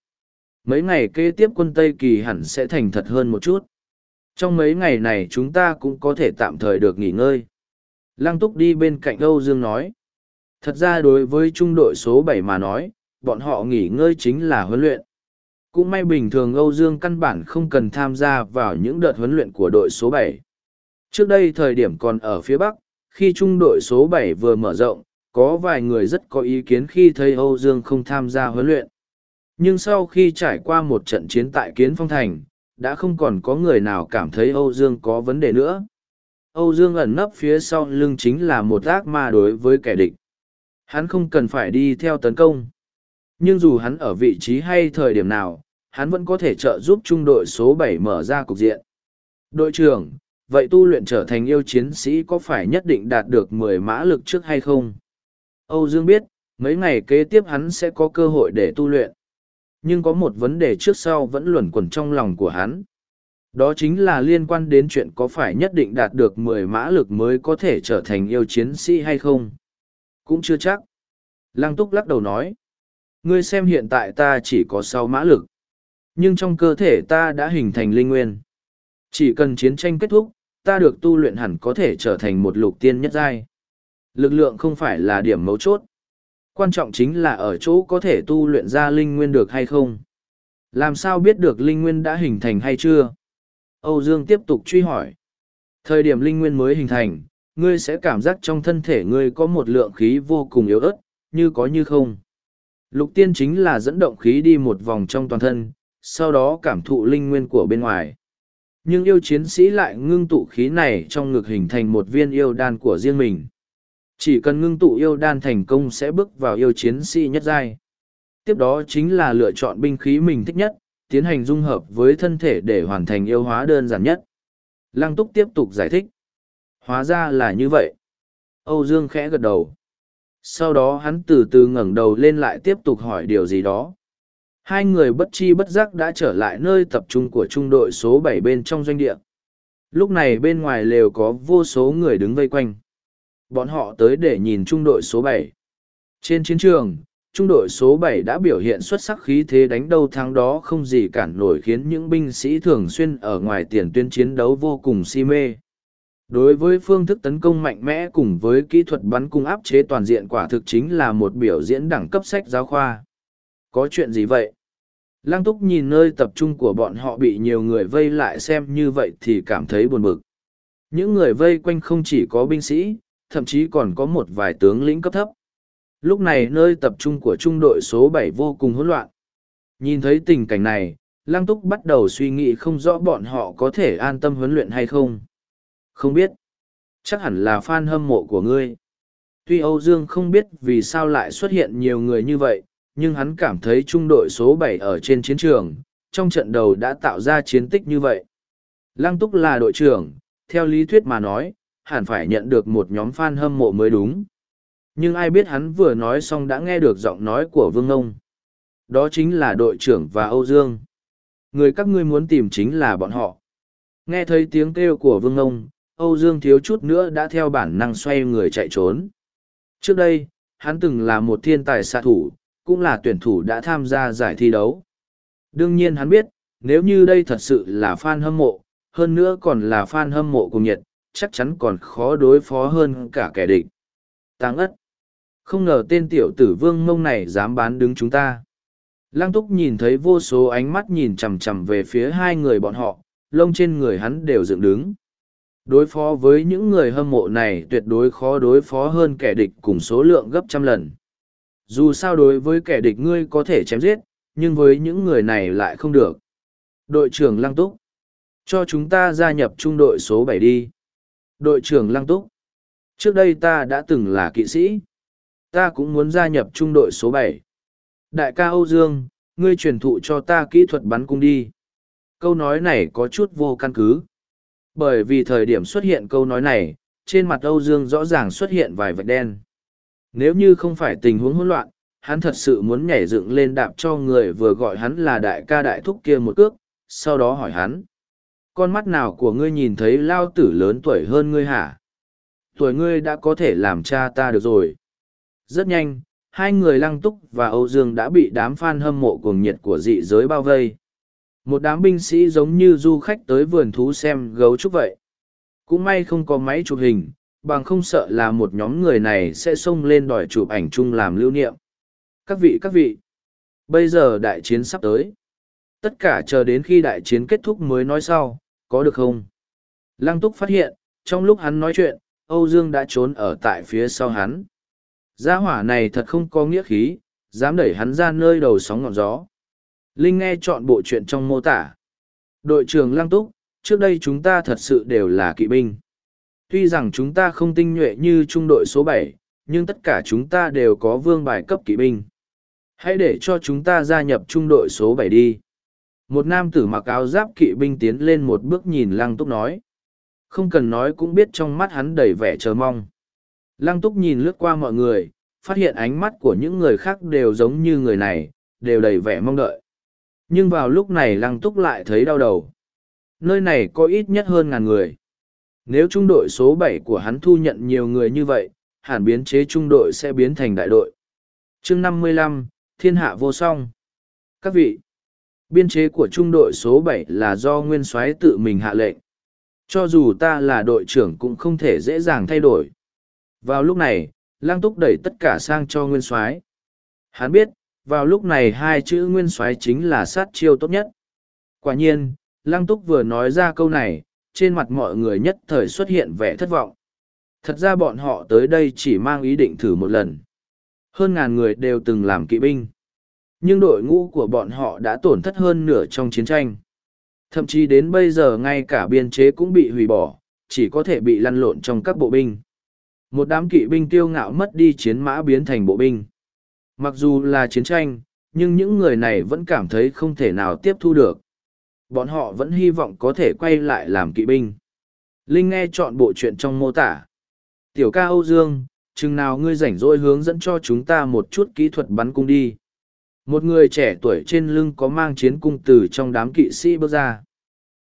Mấy ngày kế tiếp quân Tây Kỳ hẳn sẽ thành thật hơn một chút. Trong mấy ngày này chúng ta cũng có thể tạm thời được nghỉ ngơi. Lăng túc đi bên cạnh Âu Dương nói. Thật ra đối với trung đội số bảy mà nói, bọn họ nghỉ ngơi chính là huấn luyện. Cũng may bình thường Âu Dương căn bản không cần tham gia vào những đợt huấn luyện của đội số bảy. Trước đây thời điểm còn ở phía Bắc, khi trung đội số bảy vừa mở rộng, có vài người rất có ý kiến khi thấy Âu Dương không tham gia huấn luyện. Nhưng sau khi trải qua một trận chiến tại Kiến Phong Thành, đã không còn có người nào cảm thấy Âu Dương có vấn đề nữa. Âu Dương ẩn nấp phía sau lưng chính là một ác ma đối với kẻ địch. Hắn không cần phải đi theo tấn công. Nhưng dù hắn ở vị trí hay thời điểm nào, hắn vẫn có thể trợ giúp trung đội số bảy mở ra cục diện. Đội trưởng, vậy tu luyện trở thành yêu chiến sĩ có phải nhất định đạt được mười mã lực trước hay không? Âu Dương biết, mấy ngày kế tiếp hắn sẽ có cơ hội để tu luyện. Nhưng có một vấn đề trước sau vẫn luẩn quẩn trong lòng của hắn. Đó chính là liên quan đến chuyện có phải nhất định đạt được mười mã lực mới có thể trở thành yêu chiến sĩ hay không. Cũng chưa chắc. Lăng túc lắc đầu nói. Ngươi xem hiện tại ta chỉ có sáu mã lực. Nhưng trong cơ thể ta đã hình thành linh nguyên. Chỉ cần chiến tranh kết thúc, ta được tu luyện hẳn có thể trở thành một lục tiên nhất giai. Lực lượng không phải là điểm mấu chốt. Quan trọng chính là ở chỗ có thể tu luyện ra linh nguyên được hay không. Làm sao biết được linh nguyên đã hình thành hay chưa? Âu Dương tiếp tục truy hỏi. Thời điểm linh nguyên mới hình thành, ngươi sẽ cảm giác trong thân thể ngươi có một lượng khí vô cùng yếu ớt, như có như không. Lục tiên chính là dẫn động khí đi một vòng trong toàn thân, sau đó cảm thụ linh nguyên của bên ngoài. Nhưng yêu chiến sĩ lại ngưng tụ khí này trong ngực hình thành một viên yêu đan của riêng mình. Chỉ cần ngưng tụ yêu đan thành công sẽ bước vào yêu chiến sĩ nhất giai. Tiếp đó chính là lựa chọn binh khí mình thích nhất, tiến hành dung hợp với thân thể để hoàn thành yêu hóa đơn giản nhất. Lăng túc tiếp tục giải thích. Hóa ra là như vậy. Âu Dương khẽ gật đầu. Sau đó hắn từ từ ngẩng đầu lên lại tiếp tục hỏi điều gì đó. Hai người bất chi bất giác đã trở lại nơi tập trung của trung đội số bảy bên trong doanh địa. Lúc này bên ngoài lều có vô số người đứng vây quanh. Bọn họ tới để nhìn trung đội số bảy. Trên chiến trường, trung đội số bảy đã biểu hiện xuất sắc khí thế đánh đâu thắng đó không gì cản nổi khiến những binh sĩ thường xuyên ở ngoài tiền tuyến chiến đấu vô cùng si mê. Đối với phương thức tấn công mạnh mẽ cùng với kỹ thuật bắn cung áp chế toàn diện quả thực chính là một biểu diễn đẳng cấp sách giáo khoa. Có chuyện gì vậy? Lăng túc nhìn nơi tập trung của bọn họ bị nhiều người vây lại xem như vậy thì cảm thấy buồn bực. Những người vây quanh không chỉ có binh sĩ, thậm chí còn có một vài tướng lĩnh cấp thấp. Lúc này nơi tập trung của trung đội số bảy vô cùng hỗn loạn. Nhìn thấy tình cảnh này, Lăng Túc bắt đầu suy nghĩ không rõ bọn họ có thể an tâm huấn luyện hay không. Không biết. Chắc hẳn là fan hâm mộ của ngươi. Tuy Âu Dương không biết vì sao lại xuất hiện nhiều người như vậy, nhưng hắn cảm thấy trung đội số bảy ở trên chiến trường, trong trận đầu đã tạo ra chiến tích như vậy. Lăng Túc là đội trưởng, theo lý thuyết mà nói, hẳn phải nhận được một nhóm fan hâm mộ mới đúng. Nhưng ai biết hắn vừa nói xong đã nghe được giọng nói của Vương Ngông. Đó chính là đội trưởng và Âu Dương. Người các ngươi muốn tìm chính là bọn họ. Nghe thấy tiếng kêu của Vương Ngông, Âu Dương thiếu chút nữa đã theo bản năng xoay người chạy trốn. Trước đây, hắn từng là một thiên tài xạ thủ, cũng là tuyển thủ đã tham gia giải thi đấu. Đương nhiên hắn biết, nếu như đây thật sự là fan hâm mộ, hơn nữa còn là fan hâm mộ cùng nhiệt, chắc chắn còn khó đối phó hơn cả kẻ địch. Tăng ất. Không ngờ tên tiểu tử vương mông này dám bán đứng chúng ta. Lăng túc nhìn thấy vô số ánh mắt nhìn chằm chằm về phía hai người bọn họ, lông trên người hắn đều dựng đứng. Đối phó với những người hâm mộ này tuyệt đối khó đối phó hơn kẻ địch cùng số lượng gấp trăm lần. Dù sao đối với kẻ địch ngươi có thể chém giết, nhưng với những người này lại không được. Đội trưởng Lăng Túc, cho chúng ta gia nhập trung đội số bảy đi. Đội trưởng Lăng Túc, trước đây ta đã từng là kỵ sĩ. Ta cũng muốn gia nhập trung đội số bảy. Đại ca Âu Dương, ngươi truyền thụ cho ta kỹ thuật bắn cung đi. Câu nói này có chút vô căn cứ. Bởi vì thời điểm xuất hiện câu nói này, trên mặt Âu Dương rõ ràng xuất hiện vài vạch đen. Nếu như không phải tình huống hỗn loạn, hắn thật sự muốn nhảy dựng lên đạp cho người vừa gọi hắn là đại ca đại thúc kia một cước, sau đó hỏi hắn. Con mắt nào của ngươi nhìn thấy lao tử lớn tuổi hơn ngươi hả? Tuổi ngươi đã có thể làm cha ta được rồi. Rất nhanh, hai người lăng túc và Âu Dương đã bị đám fan hâm mộ cuồng nhiệt của dị giới bao vây. Một đám binh sĩ giống như du khách tới vườn thú xem gấu trúc vậy. Cũng may không có máy chụp hình, bằng không sợ là một nhóm người này sẽ xông lên đòi chụp ảnh chung làm lưu niệm. Các vị các vị, bây giờ đại chiến sắp tới. Tất cả chờ đến khi đại chiến kết thúc mới nói sau, có được không? Lăng túc phát hiện, trong lúc hắn nói chuyện, Âu Dương đã trốn ở tại phía sau hắn. Gia hỏa này thật không có nghĩa khí, dám đẩy hắn ra nơi đầu sóng ngọn gió. Linh nghe chọn bộ chuyện trong mô tả. Đội trưởng Lăng Túc, trước đây chúng ta thật sự đều là kỵ binh. Tuy rằng chúng ta không tinh nhuệ như trung đội số bảy, nhưng tất cả chúng ta đều có vương bài cấp kỵ binh. Hãy để cho chúng ta gia nhập trung đội số bảy đi. Một nam tử mặc áo giáp kỵ binh tiến lên một bước nhìn Lăng Túc nói. Không cần nói cũng biết trong mắt hắn đầy vẻ chờ mong. Lăng Túc nhìn lướt qua mọi người, phát hiện ánh mắt của những người khác đều giống như người này, đều đầy vẻ mong đợi. Nhưng vào lúc này Lăng Túc lại thấy đau đầu. Nơi này có ít nhất hơn ngàn người. Nếu trung đội số bảy của hắn thu nhận nhiều người như vậy, hẳn biến chế trung đội sẽ biến thành đại đội. chương năm mươi lăm Thiên hạ vô song. Các vị, biên chế của trung đội số bảy là do nguyên soái tự mình hạ lệnh. Cho dù ta là đội trưởng cũng không thể dễ dàng thay đổi. Vào lúc này, Lăng Túc đẩy tất cả sang cho nguyên soái. Hắn biết, vào lúc này hai chữ nguyên soái chính là sát chiêu tốt nhất. Quả nhiên, Lăng Túc vừa nói ra câu này, trên mặt mọi người nhất thời xuất hiện vẻ thất vọng. Thật ra bọn họ tới đây chỉ mang ý định thử một lần. Hơn ngàn người đều từng làm kỵ binh. Nhưng đội ngũ của bọn họ đã tổn thất hơn nửa trong chiến tranh. Thậm chí đến bây giờ ngay cả biên chế cũng bị hủy bỏ, chỉ có thể bị lăn lộn trong các bộ binh. Một đám kỵ binh tiêu ngạo mất đi chiến mã biến thành bộ binh. Mặc dù là chiến tranh, nhưng những người này vẫn cảm thấy không thể nào tiếp thu được. Bọn họ vẫn hy vọng có thể quay lại làm kỵ binh. Linh nghe chọn bộ chuyện trong mô tả. Tiểu ca Âu Dương, chừng nào ngươi rảnh rỗi hướng dẫn cho chúng ta một chút kỹ thuật bắn cung đi. Một người trẻ tuổi trên lưng có mang chiến cung từ trong đám kỵ sĩ bước ra.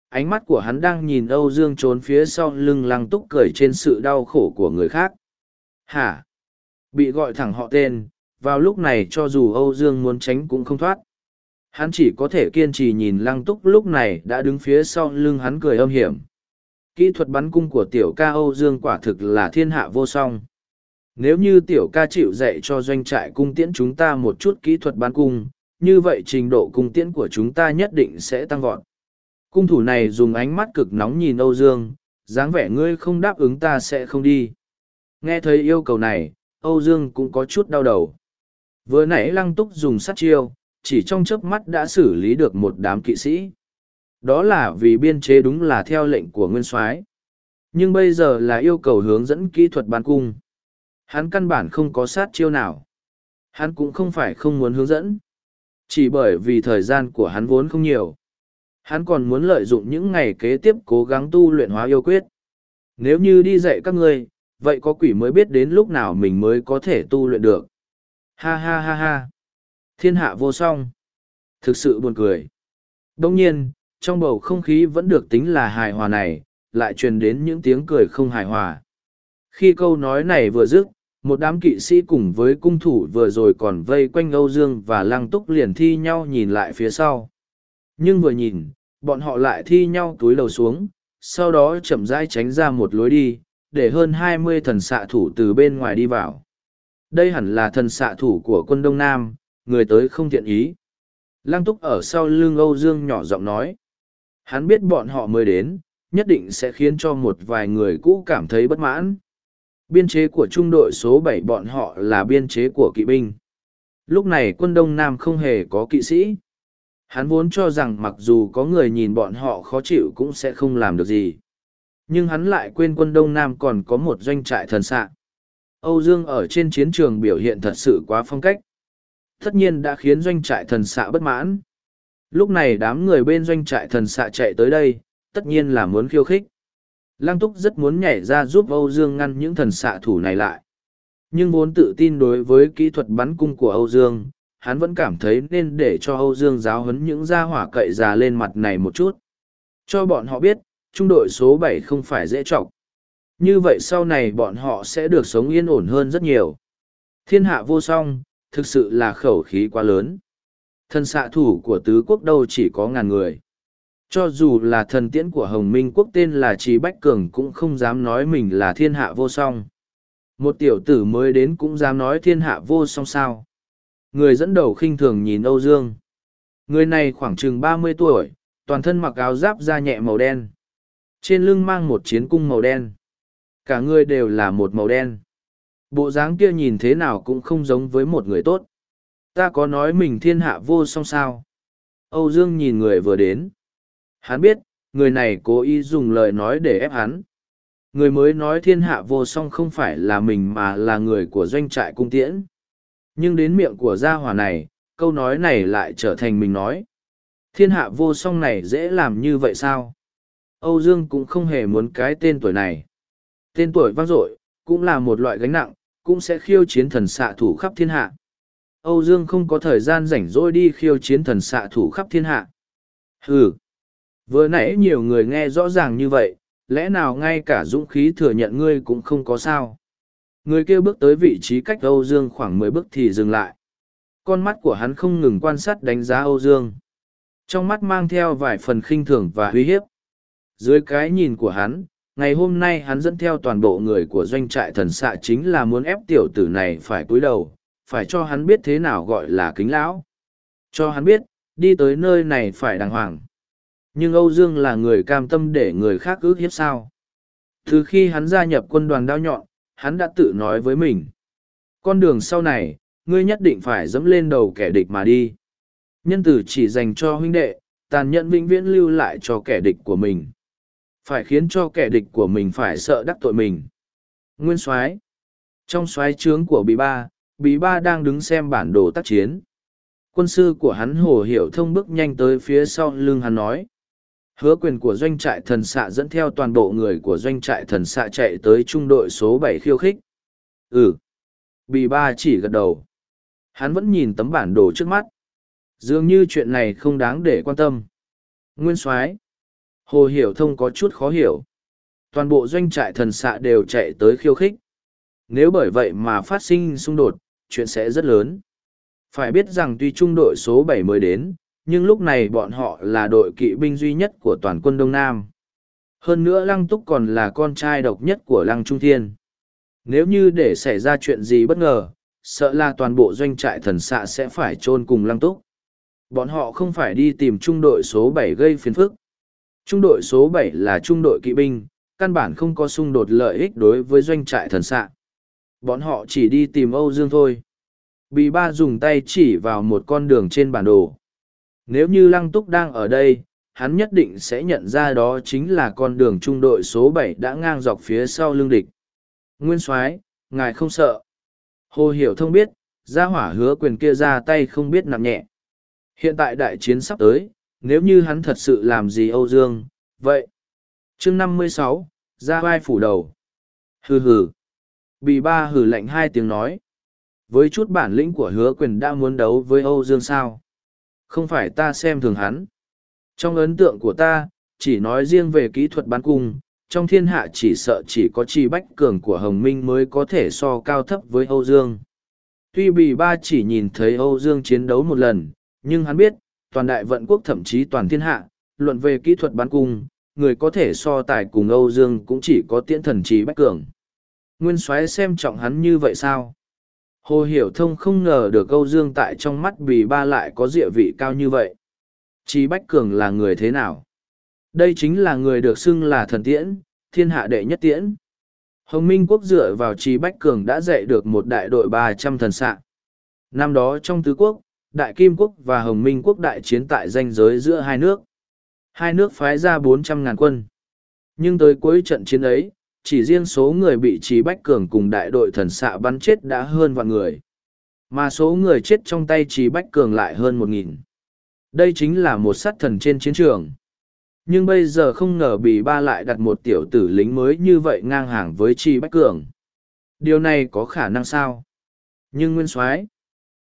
Ánh mắt của hắn đang nhìn Âu Dương trốn phía sau lưng lăng túc cười trên sự đau khổ của người khác. Hả? Bị gọi thẳng họ tên, vào lúc này cho dù Âu Dương muốn tránh cũng không thoát. Hắn chỉ có thể kiên trì nhìn lăng túc lúc này đã đứng phía sau lưng hắn cười âm hiểm. Kỹ thuật bắn cung của tiểu ca Âu Dương quả thực là thiên hạ vô song. Nếu như tiểu ca chịu dạy cho doanh trại cung tiễn chúng ta một chút kỹ thuật bắn cung, như vậy trình độ cung tiễn của chúng ta nhất định sẽ tăng vọt. Cung thủ này dùng ánh mắt cực nóng nhìn Âu Dương, dáng vẻ ngươi không đáp ứng ta sẽ không đi. Nghe thấy yêu cầu này, Âu Dương cũng có chút đau đầu. Vừa nãy lăng túc dùng sát chiêu, chỉ trong chớp mắt đã xử lý được một đám kỵ sĩ. Đó là vì biên chế đúng là theo lệnh của Nguyên soái Nhưng bây giờ là yêu cầu hướng dẫn kỹ thuật bắn cung. Hắn căn bản không có sát chiêu nào. Hắn cũng không phải không muốn hướng dẫn. Chỉ bởi vì thời gian của hắn vốn không nhiều. Hắn còn muốn lợi dụng những ngày kế tiếp cố gắng tu luyện hóa yêu quyết. Nếu như đi dạy các ngươi, vậy có quỷ mới biết đến lúc nào mình mới có thể tu luyện được. Ha ha ha ha. Thiên hạ vô song. Thực sự buồn cười. Đông nhiên, trong bầu không khí vẫn được tính là hài hòa này, lại truyền đến những tiếng cười không hài hòa. Khi câu nói này vừa dứt, một đám kỵ sĩ cùng với cung thủ vừa rồi còn vây quanh Âu Dương và Lăng Túc liền thi nhau nhìn lại phía sau. Nhưng vừa nhìn, bọn họ lại thi nhau túi đầu xuống, sau đó chậm rãi tránh ra một lối đi, để hơn hai mươi thần xạ thủ từ bên ngoài đi vào. Đây hẳn là thần xạ thủ của quân Đông Nam, người tới không thiện ý. Lăng túc ở sau lưng Âu Dương nhỏ giọng nói. Hắn biết bọn họ mới đến, nhất định sẽ khiến cho một vài người cũ cảm thấy bất mãn. Biên chế của trung đội số bảy bọn họ là biên chế của kỵ binh. Lúc này quân Đông Nam không hề có kỵ sĩ. Hắn vốn cho rằng mặc dù có người nhìn bọn họ khó chịu cũng sẽ không làm được gì. Nhưng hắn lại quên quân Đông Nam còn có một doanh trại thần xạ. Âu Dương ở trên chiến trường biểu hiện thật sự quá phong cách. Tất nhiên đã khiến doanh trại thần xạ bất mãn. Lúc này đám người bên doanh trại thần xạ chạy tới đây, tất nhiên là muốn khiêu khích. Lăng Túc rất muốn nhảy ra giúp Âu Dương ngăn những thần xạ thủ này lại. Nhưng vốn tự tin đối với kỹ thuật bắn cung của Âu Dương, hắn vẫn cảm thấy nên để cho Âu Dương giáo huấn những gia hỏa cậy già lên mặt này một chút. Cho bọn họ biết, trung đội số bảy không phải dễ chọc. Như vậy sau này bọn họ sẽ được sống yên ổn hơn rất nhiều. Thiên hạ vô song, thực sự là khẩu khí quá lớn. Thần xạ thủ của tứ quốc đâu chỉ có ngàn người. Cho dù là thần tiễn của Hồng Minh quốc tên là Trí Bách Cường cũng không dám nói mình là thiên hạ vô song. Một tiểu tử mới đến cũng dám nói thiên hạ vô song sao. Người dẫn đầu khinh thường nhìn Âu Dương. Người này khoảng chừng ba mươi tuổi, toàn thân mặc áo giáp da nhẹ màu đen. Trên lưng mang một chiến cung màu đen. Cả người đều là một màu đen. Bộ dáng kia nhìn thế nào cũng không giống với một người tốt. Ta có nói mình thiên hạ vô song sao? Âu Dương nhìn người vừa đến. Hắn biết, người này cố ý dùng lời nói để ép hắn. Người mới nói thiên hạ vô song không phải là mình mà là người của doanh trại cung tiễn. Nhưng đến miệng của gia hỏa này, câu nói này lại trở thành mình nói. Thiên hạ vô song này dễ làm như vậy sao? Âu Dương cũng không hề muốn cái tên tuổi này. Tên tuổi vang dội, cũng là một loại gánh nặng, cũng sẽ khiêu chiến thần xạ thủ khắp thiên hạ. Âu Dương không có thời gian rảnh rỗi đi khiêu chiến thần xạ thủ khắp thiên hạ. Hừ! Vừa nãy nhiều người nghe rõ ràng như vậy, lẽ nào ngay cả dũng khí thừa nhận ngươi cũng không có sao? Người kia bước tới vị trí cách Âu Dương khoảng mười bước thì dừng lại. Con mắt của hắn không ngừng quan sát đánh giá Âu Dương. Trong mắt mang theo vài phần khinh thường và uy hiếp. Dưới cái nhìn của hắn, ngày hôm nay hắn dẫn theo toàn bộ người của doanh trại thần xạ chính là muốn ép tiểu tử này phải cúi đầu, phải cho hắn biết thế nào gọi là kính lão. Cho hắn biết, đi tới nơi này phải đàng hoàng. Nhưng Âu Dương là người cam tâm để người khác ước hiếp sao. Từ khi hắn gia nhập quân đoàn đao nhọn, hắn đã tự nói với mình. Con đường sau này, ngươi nhất định phải dẫm lên đầu kẻ địch mà đi. Nhân tử chỉ dành cho huynh đệ, tàn nhẫn vĩnh viễn lưu lại cho kẻ địch của mình. Phải khiến cho kẻ địch của mình phải sợ đắc tội mình. Nguyên soái Trong soái trướng của Bí Ba, Bí Ba đang đứng xem bản đồ tác chiến. Quân sư của hắn hồ hiểu thông bước nhanh tới phía sau lưng hắn nói. Hứa quyền của doanh trại thần xạ dẫn theo toàn bộ người của doanh trại thần xạ chạy tới trung đội số bảy khiêu khích. Ừ. Bì ba chỉ gật đầu. Hắn vẫn nhìn tấm bản đồ trước mắt. Dường như chuyện này không đáng để quan tâm. Nguyên soái Hồ Hiểu Thông có chút khó hiểu. Toàn bộ doanh trại thần xạ đều chạy tới khiêu khích. Nếu bởi vậy mà phát sinh xung đột, chuyện sẽ rất lớn. Phải biết rằng tuy trung đội số bảy mới đến, nhưng lúc này bọn họ là đội kỵ binh duy nhất của toàn quân Đông Nam. Hơn nữa Lăng Túc còn là con trai độc nhất của Lăng Trung Thiên. Nếu như để xảy ra chuyện gì bất ngờ, sợ là toàn bộ doanh trại thần xạ sẽ phải chôn cùng Lăng Túc. Bọn họ không phải đi tìm trung đội số bảy gây phiền phức. Trung đội số bảy là trung đội kỵ binh, căn bản không có xung đột lợi ích đối với doanh trại thần sạ. Bọn họ chỉ đi tìm Âu Dương thôi. Bì ba dùng tay chỉ vào một con đường trên bản đồ. Nếu như lăng túc đang ở đây, hắn nhất định sẽ nhận ra đó chính là con đường trung đội số bảy đã ngang dọc phía sau lưng địch. Nguyên soái ngài không sợ. Hồ Hiểu Thông biết, gia hỏa hứa quyền kia ra tay không biết nặng nhẹ. Hiện tại đại chiến sắp tới, nếu như hắn thật sự làm gì Âu Dương, vậy. chương năm mươi sáu ra vai phủ đầu. Hừ hừ. bị ba hừ lạnh hai tiếng nói. Với chút bản lĩnh của hứa quyền đã muốn đấu với Âu Dương sao? Không phải ta xem thường hắn. Trong ấn tượng của ta, chỉ nói riêng về kỹ thuật bắn cung, trong thiên hạ chỉ sợ chỉ có chi bách cường của Hồng Minh mới có thể so cao thấp với Âu Dương. Tuy bị Ba chỉ nhìn thấy Âu Dương chiến đấu một lần, nhưng hắn biết, toàn đại vận quốc thậm chí toàn thiên hạ, luận về kỹ thuật bắn cung, người có thể so tài cùng Âu Dương cũng chỉ có tiễn thần trí bách cường. Nguyên soái xem trọng hắn như vậy sao? Hồ Hiểu Thông không ngờ được Âu Dương tại trong mắt Bì Ba lại có địa vị cao như vậy. Trí Bách Cường là người thế nào? Đây chính là người được xưng là thần tiễn, thiên hạ đệ nhất tiễn. Hồng Minh Quốc dựa vào Trí Bách Cường đã dạy được một đại đội ba trăm thần sạ. Năm đó trong tứ quốc, Đại Kim Quốc và Hồng Minh Quốc đại chiến tại danh giới giữa hai nước. Hai nước phái ra bốn trăm ngàn quân. Nhưng tới cuối trận chiến ấy, chỉ riêng số người bị Trí Bách Cường cùng đại đội thần xạ bắn chết đã hơn vạn người. Mà số người chết trong tay Trí Bách Cường lại hơn một nghìn. Đây chính là một sát thần trên chiến trường. Nhưng bây giờ không ngờ bị ba lại đặt một tiểu tử lính mới như vậy ngang hàng với Chi Bách Cường. Điều này có khả năng sao? Nhưng Nguyên soái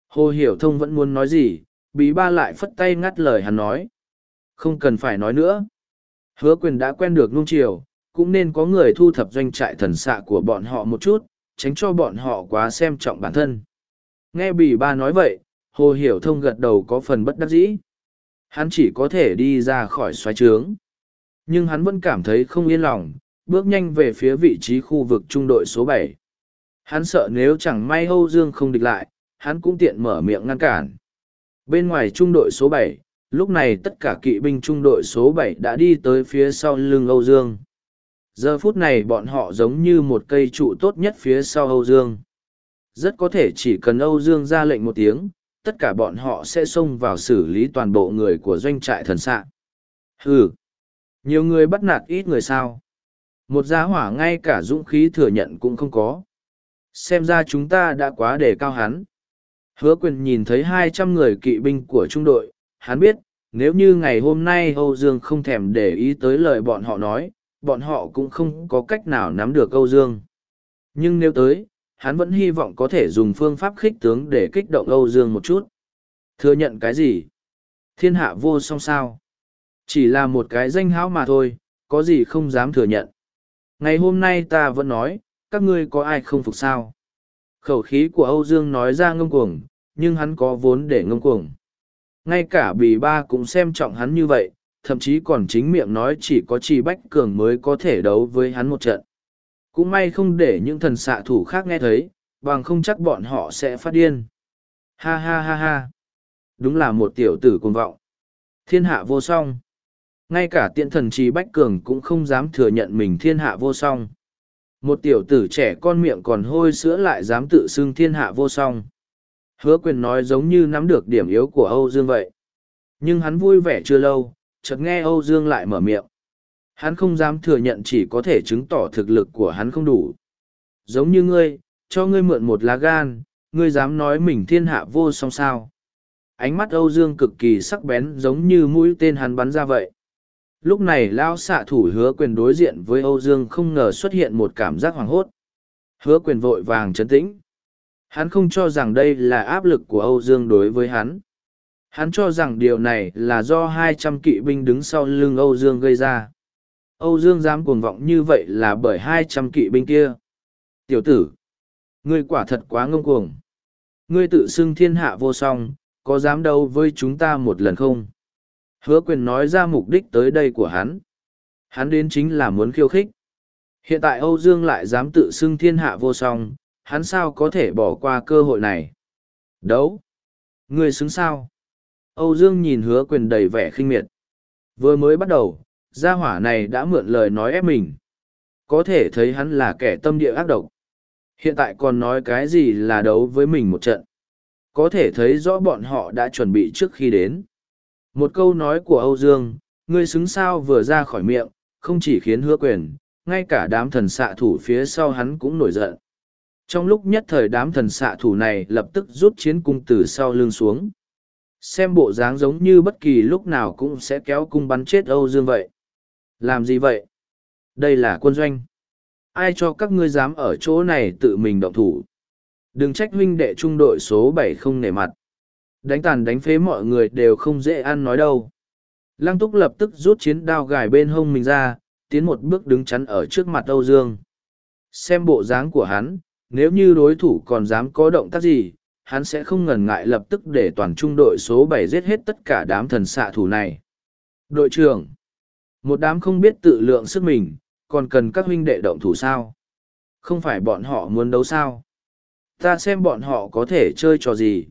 Hồ Hiểu Thông vẫn muốn nói gì, bí ba lại phất tay ngắt lời hắn nói. Không cần phải nói nữa. Hứa quyền đã quen được nung chiều, cũng nên có người thu thập doanh trại thần xạ của bọn họ một chút, tránh cho bọn họ quá xem trọng bản thân. Nghe bỉ ba nói vậy, Hồ Hiểu Thông gật đầu có phần bất đắc dĩ. Hắn chỉ có thể đi ra khỏi xoáy trướng. Nhưng hắn vẫn cảm thấy không yên lòng, bước nhanh về phía vị trí khu vực trung đội số bảy. Hắn sợ nếu chẳng may Âu Dương không địch lại, hắn cũng tiện mở miệng ngăn cản. Bên ngoài trung đội số bảy, lúc này tất cả kỵ binh trung đội số bảy đã đi tới phía sau lưng Âu Dương. Giờ phút này bọn họ giống như một cây trụ tốt nhất phía sau Âu Dương. Rất có thể chỉ cần Âu Dương ra lệnh một tiếng, tất cả bọn họ sẽ xông vào xử lý toàn bộ người của doanh trại thần Sạ. Hừ! Nhiều người bắt nạt ít người sao. Một giá hỏa ngay cả dũng khí thừa nhận cũng không có. Xem ra chúng ta đã quá đề cao hắn. Hứa quyền nhìn thấy hai trăm người kỵ binh của trung đội, hắn biết, nếu như ngày hôm nay Âu Dương không thèm để ý tới lời bọn họ nói, bọn họ cũng không có cách nào nắm được Âu Dương. Nhưng nếu tới, hắn vẫn hy vọng có thể dùng phương pháp khích tướng để kích động Âu Dương một chút. Thừa nhận cái gì? Thiên hạ vô song sao? Chỉ là một cái danh hão mà thôi, có gì không dám thừa nhận. Ngày hôm nay ta vẫn nói, các ngươi có ai không phục sao? Khẩu khí của Âu Dương nói ra ngông cuồng, nhưng hắn có vốn để ngông cuồng. Ngay cả bì ba cũng xem trọng hắn như vậy, thậm chí còn chính miệng nói chỉ có chi bách cường mới có thể đấu với hắn một trận. Cũng may không để những thần xạ thủ khác nghe thấy, bằng không chắc bọn họ sẽ phát điên. Ha ha ha ha. Đúng là một tiểu tử cuồng vọng. Thiên hạ vô song. Ngay cả tiện thần trí bách cường cũng không dám thừa nhận mình thiên hạ vô song. Một tiểu tử trẻ con miệng còn hôi sữa lại dám tự xưng thiên hạ vô song. Hứa quyền nói giống như nắm được điểm yếu của Âu Dương vậy. Nhưng hắn vui vẻ chưa lâu, chợt nghe Âu Dương lại mở miệng. Hắn không dám thừa nhận chỉ có thể chứng tỏ thực lực của hắn không đủ. Giống như ngươi, cho ngươi mượn một lá gan, ngươi dám nói mình thiên hạ vô song sao. Ánh mắt Âu Dương cực kỳ sắc bén giống như mũi tên hắn bắn ra vậy. Lúc này lão xạ thủ hứa quyền đối diện với Âu Dương không ngờ xuất hiện một cảm giác hoảng hốt. Hứa quyền vội vàng chấn tĩnh. Hắn không cho rằng đây là áp lực của Âu Dương đối với hắn. Hắn cho rằng điều này là do hai trăm kỵ binh đứng sau lưng Âu Dương gây ra. Âu Dương dám cuồng vọng như vậy là bởi hai trăm kỵ binh kia. Tiểu tử, ngươi quả thật quá ngông cuồng. Ngươi tự xưng thiên hạ vô song, có dám đâu với chúng ta một lần không? Hứa quyền nói ra mục đích tới đây của hắn. Hắn đến chính là muốn khiêu khích. Hiện tại Âu Dương lại dám tự xưng thiên hạ vô song, hắn sao có thể bỏ qua cơ hội này? Đấu! Người xứng sao? Âu Dương nhìn hứa quyền đầy vẻ khinh miệt. Vừa mới bắt đầu, gia hỏa này đã mượn lời nói ép mình. Có thể thấy hắn là kẻ tâm địa ác độc. Hiện tại còn nói cái gì là đấu với mình một trận. có thể thấy rõ bọn họ đã chuẩn bị trước khi đến. Một câu nói của Âu Dương, ngươi xứng sao vừa ra khỏi miệng, không chỉ khiến hứa quyền, ngay cả đám thần xạ thủ phía sau hắn cũng nổi giận. Trong lúc nhất thời đám thần xạ thủ này lập tức rút chiến cung từ sau lưng xuống. Xem bộ dáng giống như bất kỳ lúc nào cũng sẽ kéo cung bắn chết Âu Dương vậy. Làm gì vậy? Đây là quân doanh. Ai cho các ngươi dám ở chỗ này tự mình động thủ? Đừng trách huynh đệ trung đội số bảy không nể mặt. Đánh tàn đánh phế mọi người đều không dễ ăn nói đâu. Lăng túc lập tức rút chiến đao gài bên hông mình ra, tiến một bước đứng chắn ở trước mặt Âu Dương. Xem bộ dáng của hắn, nếu như đối thủ còn dám có động tác gì, hắn sẽ không ngần ngại lập tức để toàn trung đội số bảy giết hết tất cả đám thần xạ thủ này. Đội trưởng, một đám không biết tự lượng sức mình, còn cần các huynh đệ động thủ sao? Không phải bọn họ muốn đấu sao? Ta xem bọn họ có thể chơi trò gì?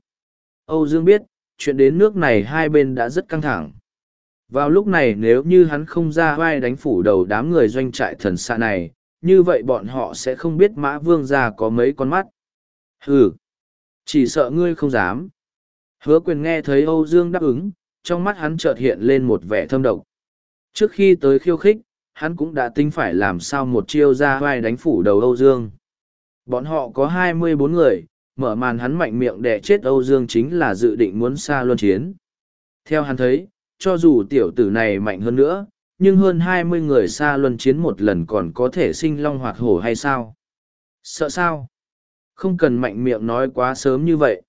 Âu Dương biết, chuyện đến nước này hai bên đã rất căng thẳng. Vào lúc này nếu như hắn không ra vai đánh phủ đầu đám người doanh trại thần xạ này, như vậy bọn họ sẽ không biết mã vương gia có mấy con mắt. Hừ, chỉ sợ ngươi không dám. Hứa quyền nghe thấy Âu Dương đáp ứng, trong mắt hắn chợt hiện lên một vẻ thâm độc. Trước khi tới khiêu khích, hắn cũng đã tính phải làm sao một chiêu ra vai đánh phủ đầu Âu Dương. Bọn họ có hai mươi bốn người, mở màn hắn mạnh miệng đẻ chết Âu Dương chính là dự định muốn xa luân chiến. Theo hắn thấy, cho dù tiểu tử này mạnh hơn nữa, nhưng hơn hai mươi người xa luân chiến một lần còn có thể sinh long hoạt hổ hay sao? Sợ sao? Không cần mạnh miệng nói quá sớm như vậy.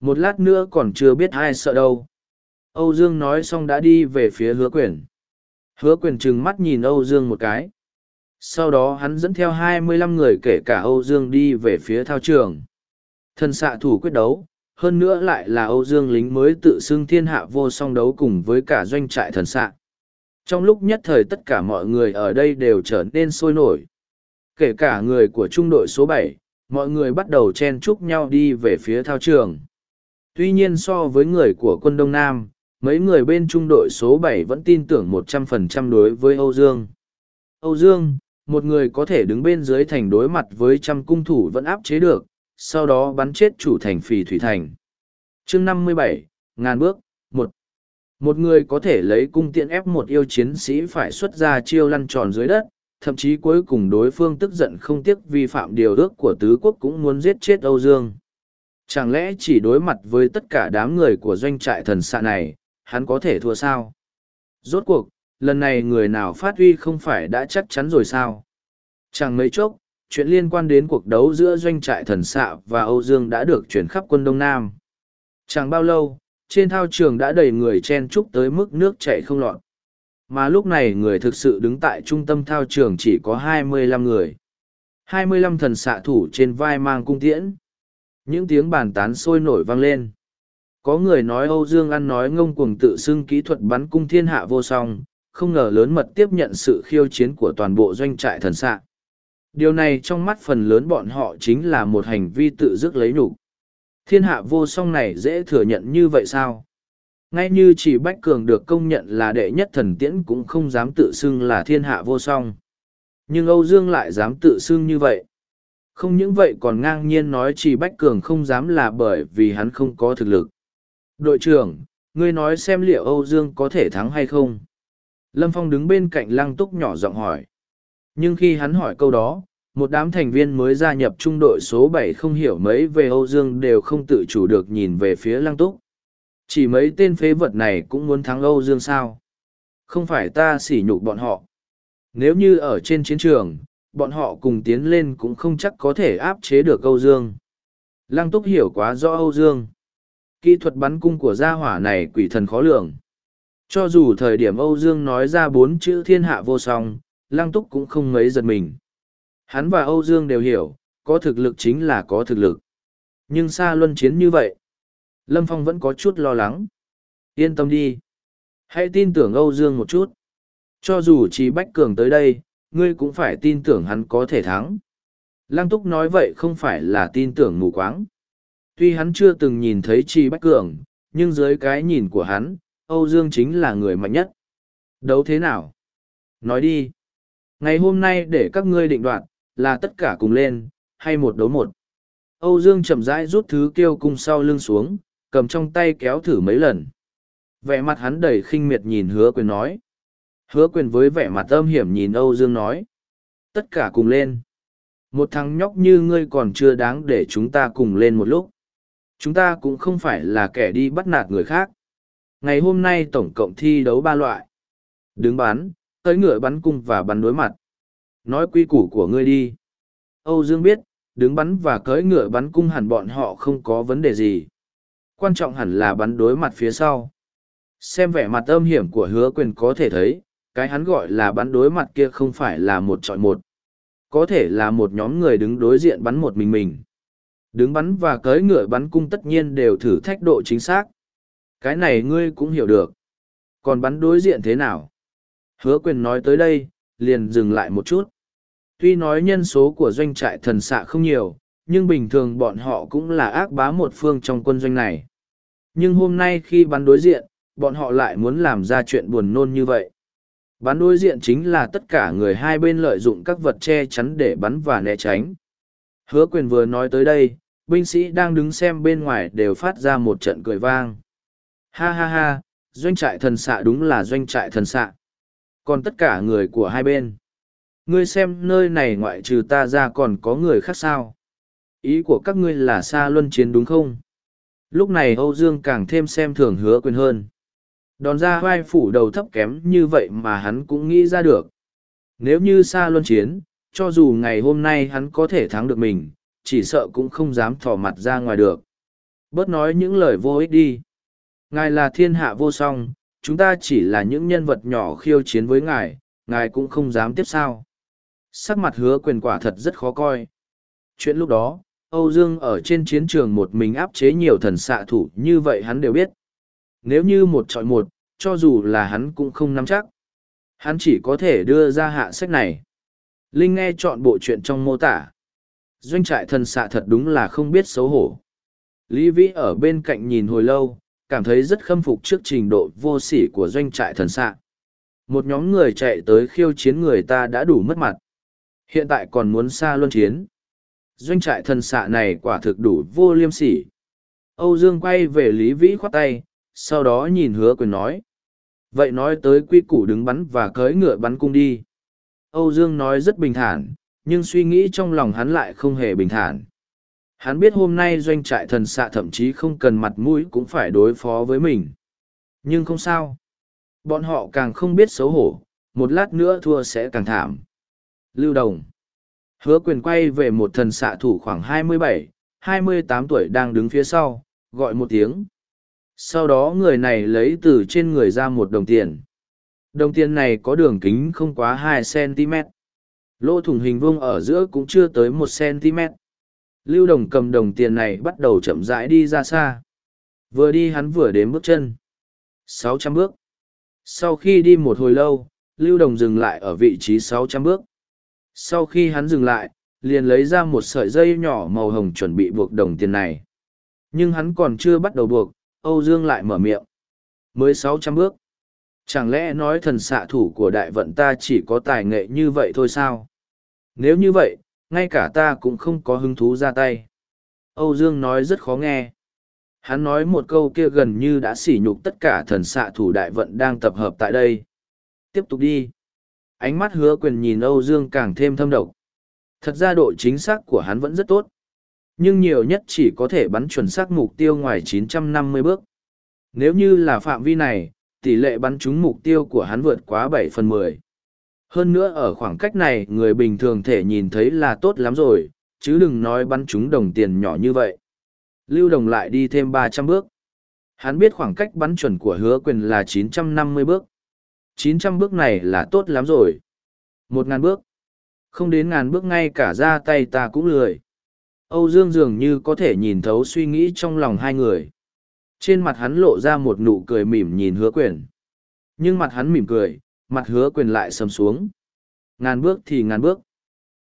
Một lát nữa còn chưa biết ai sợ đâu. Âu Dương nói xong đã đi về phía hứa quyền. Hứa quyền trừng mắt nhìn Âu Dương một cái. Sau đó hắn dẫn theo hai mươi lăm người kể cả Âu Dương đi về phía thao trường. Thần xạ thủ quyết đấu, hơn nữa lại là Âu Dương lính mới tự xưng thiên hạ vô song đấu cùng với cả doanh trại thần xạ. Trong lúc nhất thời tất cả mọi người ở đây đều trở nên sôi nổi. Kể cả người của trung đội số bảy, mọi người bắt đầu chen chúc nhau đi về phía thao trường. Tuy nhiên so với người của quân Đông Nam, mấy người bên trung đội số bảy vẫn tin tưởng một trăm phần trăm đối với Âu Dương. Âu Dương, một người có thể đứng bên dưới thành đối mặt với trăm cung thủ vẫn áp chế được, sau đó bắn chết chủ thành phì thủy thành. chương năm mươi bảy ngàn bước, một Một người có thể lấy cung tiện ép một yêu chiến sĩ phải xuất ra chiêu lăn tròn dưới đất, thậm chí cuối cùng đối phương tức giận không tiếc vi phạm điều ước của tứ quốc cũng muốn giết chết Âu Dương. Chẳng lẽ chỉ đối mặt với tất cả đám người của doanh trại thần xạ này, hắn có thể thua sao? Rốt cuộc, lần này người nào phát huy không phải đã chắc chắn rồi sao? Chẳng mấy chốc, chuyện liên quan đến cuộc đấu giữa doanh trại thần xạ và Âu Dương đã được chuyển khắp quân Đông Nam. Chẳng bao lâu, trên thao trường đã đầy người chen chúc tới mức nước chảy không lọt. Mà lúc này người thực sự đứng tại trung tâm thao trường chỉ có hai mươi lăm người. hai mươi lăm thần xạ thủ trên vai mang cung tiễn. Những tiếng bàn tán sôi nổi vang lên. Có người nói Âu Dương ăn nói ngông cuồng tự xưng kỹ thuật bắn cung thiên hạ vô song, không ngờ lớn mật tiếp nhận sự khiêu chiến của toàn bộ doanh trại thần xạ. Điều này trong mắt phần lớn bọn họ chính là một hành vi tự dứt lấy nhục. Thiên hạ vô song này dễ thừa nhận như vậy sao? Ngay như chỉ Bách Cường được công nhận là đệ nhất thần tiễn cũng không dám tự xưng là thiên hạ vô song. Nhưng Âu Dương lại dám tự xưng như vậy. Không những vậy còn ngang nhiên nói chỉ Bách Cường không dám là bởi vì hắn không có thực lực. Đội trưởng, ngươi nói xem liệu Âu Dương có thể thắng hay không? Lâm Phong đứng bên cạnh lăng túc nhỏ giọng hỏi. Nhưng khi hắn hỏi câu đó, một đám thành viên mới gia nhập trung đội số bảy không hiểu mấy về Âu Dương đều không tự chủ được nhìn về phía lăng túc. Chỉ mấy tên phế vật này cũng muốn thắng Âu Dương sao? Không phải ta sỉ nhục bọn họ. Nếu như ở trên chiến trường, bọn họ cùng tiến lên cũng không chắc có thể áp chế được Âu Dương. Lăng túc hiểu quá rõ Âu Dương. Kỹ thuật bắn cung của gia hỏa này quỷ thần khó lường. Cho dù thời điểm Âu Dương nói ra bốn chữ thiên hạ vô song, Lăng Túc cũng không mấy giật mình. Hắn và Âu Dương đều hiểu, có thực lực chính là có thực lực. Nhưng xa luân chiến như vậy, Lâm Phong vẫn có chút lo lắng. Yên tâm đi. Hãy tin tưởng Âu Dương một chút. Cho dù chỉ Bách Cường tới đây, ngươi cũng phải tin tưởng hắn có thể thắng. Lăng Túc nói vậy không phải là tin tưởng mù quáng. Tuy hắn chưa từng nhìn thấy Chi Bách Cường, nhưng dưới cái nhìn của hắn, Âu Dương chính là người mạnh nhất. Đấu thế nào? Nói đi. Ngày hôm nay để các ngươi định đoạt, là tất cả cùng lên, hay một đấu một. Âu Dương chậm rãi rút thứ kêu cung sau lưng xuống, cầm trong tay kéo thử mấy lần. Vẻ mặt hắn đầy khinh miệt nhìn hứa quyền nói. Hứa quyền với vẻ mặt âm hiểm nhìn Âu Dương nói. Tất cả cùng lên. Một thằng nhóc như ngươi còn chưa đáng để chúng ta cùng lên một lúc. Chúng ta cũng không phải là kẻ đi bắt nạt người khác. Ngày hôm nay tổng cộng thi đấu ba loại. Đứng bán tới ngựa bắn cung và bắn đối mặt. Nói quy củ của ngươi đi. Âu Dương biết, đứng bắn và cưỡi ngựa bắn cung hẳn bọn họ không có vấn đề gì. Quan trọng hẳn là bắn đối mặt phía sau. Xem vẻ mặt âm hiểm của hứa quyền có thể thấy, cái hắn gọi là bắn đối mặt kia không phải là một trọi một. Có thể là một nhóm người đứng đối diện bắn một mình mình. Đứng bắn và cưỡi ngựa bắn cung tất nhiên đều thử thách độ chính xác. Cái này ngươi cũng hiểu được. Còn bắn đối diện thế nào? Hứa quyền nói tới đây, liền dừng lại một chút. Tuy nói nhân số của doanh trại thần xạ không nhiều, nhưng bình thường bọn họ cũng là ác bá một phương trong quân doanh này. Nhưng hôm nay khi bắn đối diện, bọn họ lại muốn làm ra chuyện buồn nôn như vậy. Bắn đối diện chính là tất cả người hai bên lợi dụng các vật che chắn để bắn và né tránh. Hứa quyền vừa nói tới đây, binh sĩ đang đứng xem bên ngoài đều phát ra một trận cười vang. Ha ha ha, doanh trại thần xạ đúng là doanh trại thần xạ. Còn tất cả người của hai bên. Ngươi xem nơi này ngoại trừ ta ra còn có người khác sao? Ý của các ngươi là xa luân chiến đúng không? Lúc này Âu Dương càng thêm xem thường hứa quyền hơn. Đòn ra vai phủ đầu thấp kém như vậy mà hắn cũng nghĩ ra được. Nếu như xa luân chiến, cho dù ngày hôm nay hắn có thể thắng được mình, chỉ sợ cũng không dám thỏ mặt ra ngoài được. Bớt nói những lời vô ích đi. Ngài là thiên hạ vô song, chúng ta chỉ là những nhân vật nhỏ khiêu chiến với ngài, ngài cũng không dám tiếp sao. Sắc mặt hứa quyền quả thật rất khó coi. Chuyện lúc đó, Âu Dương ở trên chiến trường một mình áp chế nhiều thần xạ thủ như vậy hắn đều biết. Nếu như một trọi một, cho dù là hắn cũng không nắm chắc. Hắn chỉ có thể đưa ra hạ sách này. Linh nghe chọn bộ chuyện trong mô tả. Doanh trại thần xạ thật đúng là không biết xấu hổ. Lý Vĩ ở bên cạnh nhìn hồi lâu, cảm thấy rất khâm phục trước trình độ vô sỉ của doanh trại thần xạ. Một nhóm người chạy tới khiêu chiến người ta đã đủ mất mặt. Hiện tại còn muốn xa luân chiến. Doanh trại thần xạ này quả thực đủ vô liêm sỉ. Âu Dương quay về Lý Vĩ khoát tay, sau đó nhìn hứa quyền nói. Vậy nói tới quy củ đứng bắn và cưỡi ngựa bắn cung đi. Âu Dương nói rất bình thản, nhưng suy nghĩ trong lòng hắn lại không hề bình thản. Hắn biết hôm nay doanh trại thần xạ thậm chí không cần mặt mũi cũng phải đối phó với mình. Nhưng không sao. Bọn họ càng không biết xấu hổ, một lát nữa thua sẽ càng thảm. Lưu Đồng Hứa quyền quay về một thần xạ thủ khoảng 27, 28 tuổi đang đứng phía sau, gọi một tiếng. Sau đó người này lấy từ trên người ra một đồng tiền. Đồng tiền này có đường kính không quá hai cm. Lỗ thủng hình vuông ở giữa cũng chưa tới một cm. Lưu Đồng cầm đồng tiền này bắt đầu chậm rãi đi ra xa. Vừa đi hắn vừa đếm bước chân. sáu trăm bước. Sau khi đi một hồi lâu, Lưu Đồng dừng lại ở vị trí sáu trăm bước. Sau khi hắn dừng lại, liền lấy ra một sợi dây nhỏ màu hồng chuẩn bị buộc đồng tiền này. Nhưng hắn còn chưa bắt đầu buộc, Âu Dương lại mở miệng. Mới sáu trăm bước. Chẳng lẽ nói thần xạ thủ của đại vận ta chỉ có tài nghệ như vậy thôi sao? Nếu như vậy, ngay cả ta cũng không có hứng thú ra tay. Âu Dương nói rất khó nghe. Hắn nói một câu kia gần như đã sỉ nhục tất cả thần xạ thủ đại vận đang tập hợp tại đây. Tiếp tục đi. Ánh mắt hứa quyền nhìn Âu Dương càng thêm thâm độc. Thật ra độ chính xác của hắn vẫn rất tốt. Nhưng nhiều nhất chỉ có thể bắn chuẩn xác mục tiêu ngoài 950 bước. Nếu như là phạm vi này, tỷ lệ bắn trúng mục tiêu của hắn vượt quá 7 phần 10. Hơn nữa ở khoảng cách này người bình thường thể nhìn thấy là tốt lắm rồi, chứ đừng nói bắn chúng đồng tiền nhỏ như vậy. Lưu Đồng lại đi thêm 300 bước. Hắn biết khoảng cách bắn chuẩn của hứa quyền là 950 bước. 900 bước này là tốt lắm rồi. Một ngàn bước. Không đến ngàn bước ngay cả ra tay ta cũng lười. Âu Dương dường như có thể nhìn thấu suy nghĩ trong lòng hai người. Trên mặt hắn lộ ra một nụ cười mỉm nhìn hứa quyền. Nhưng mặt hắn mỉm cười, mặt hứa quyền lại sầm xuống. Ngàn bước thì ngàn bước.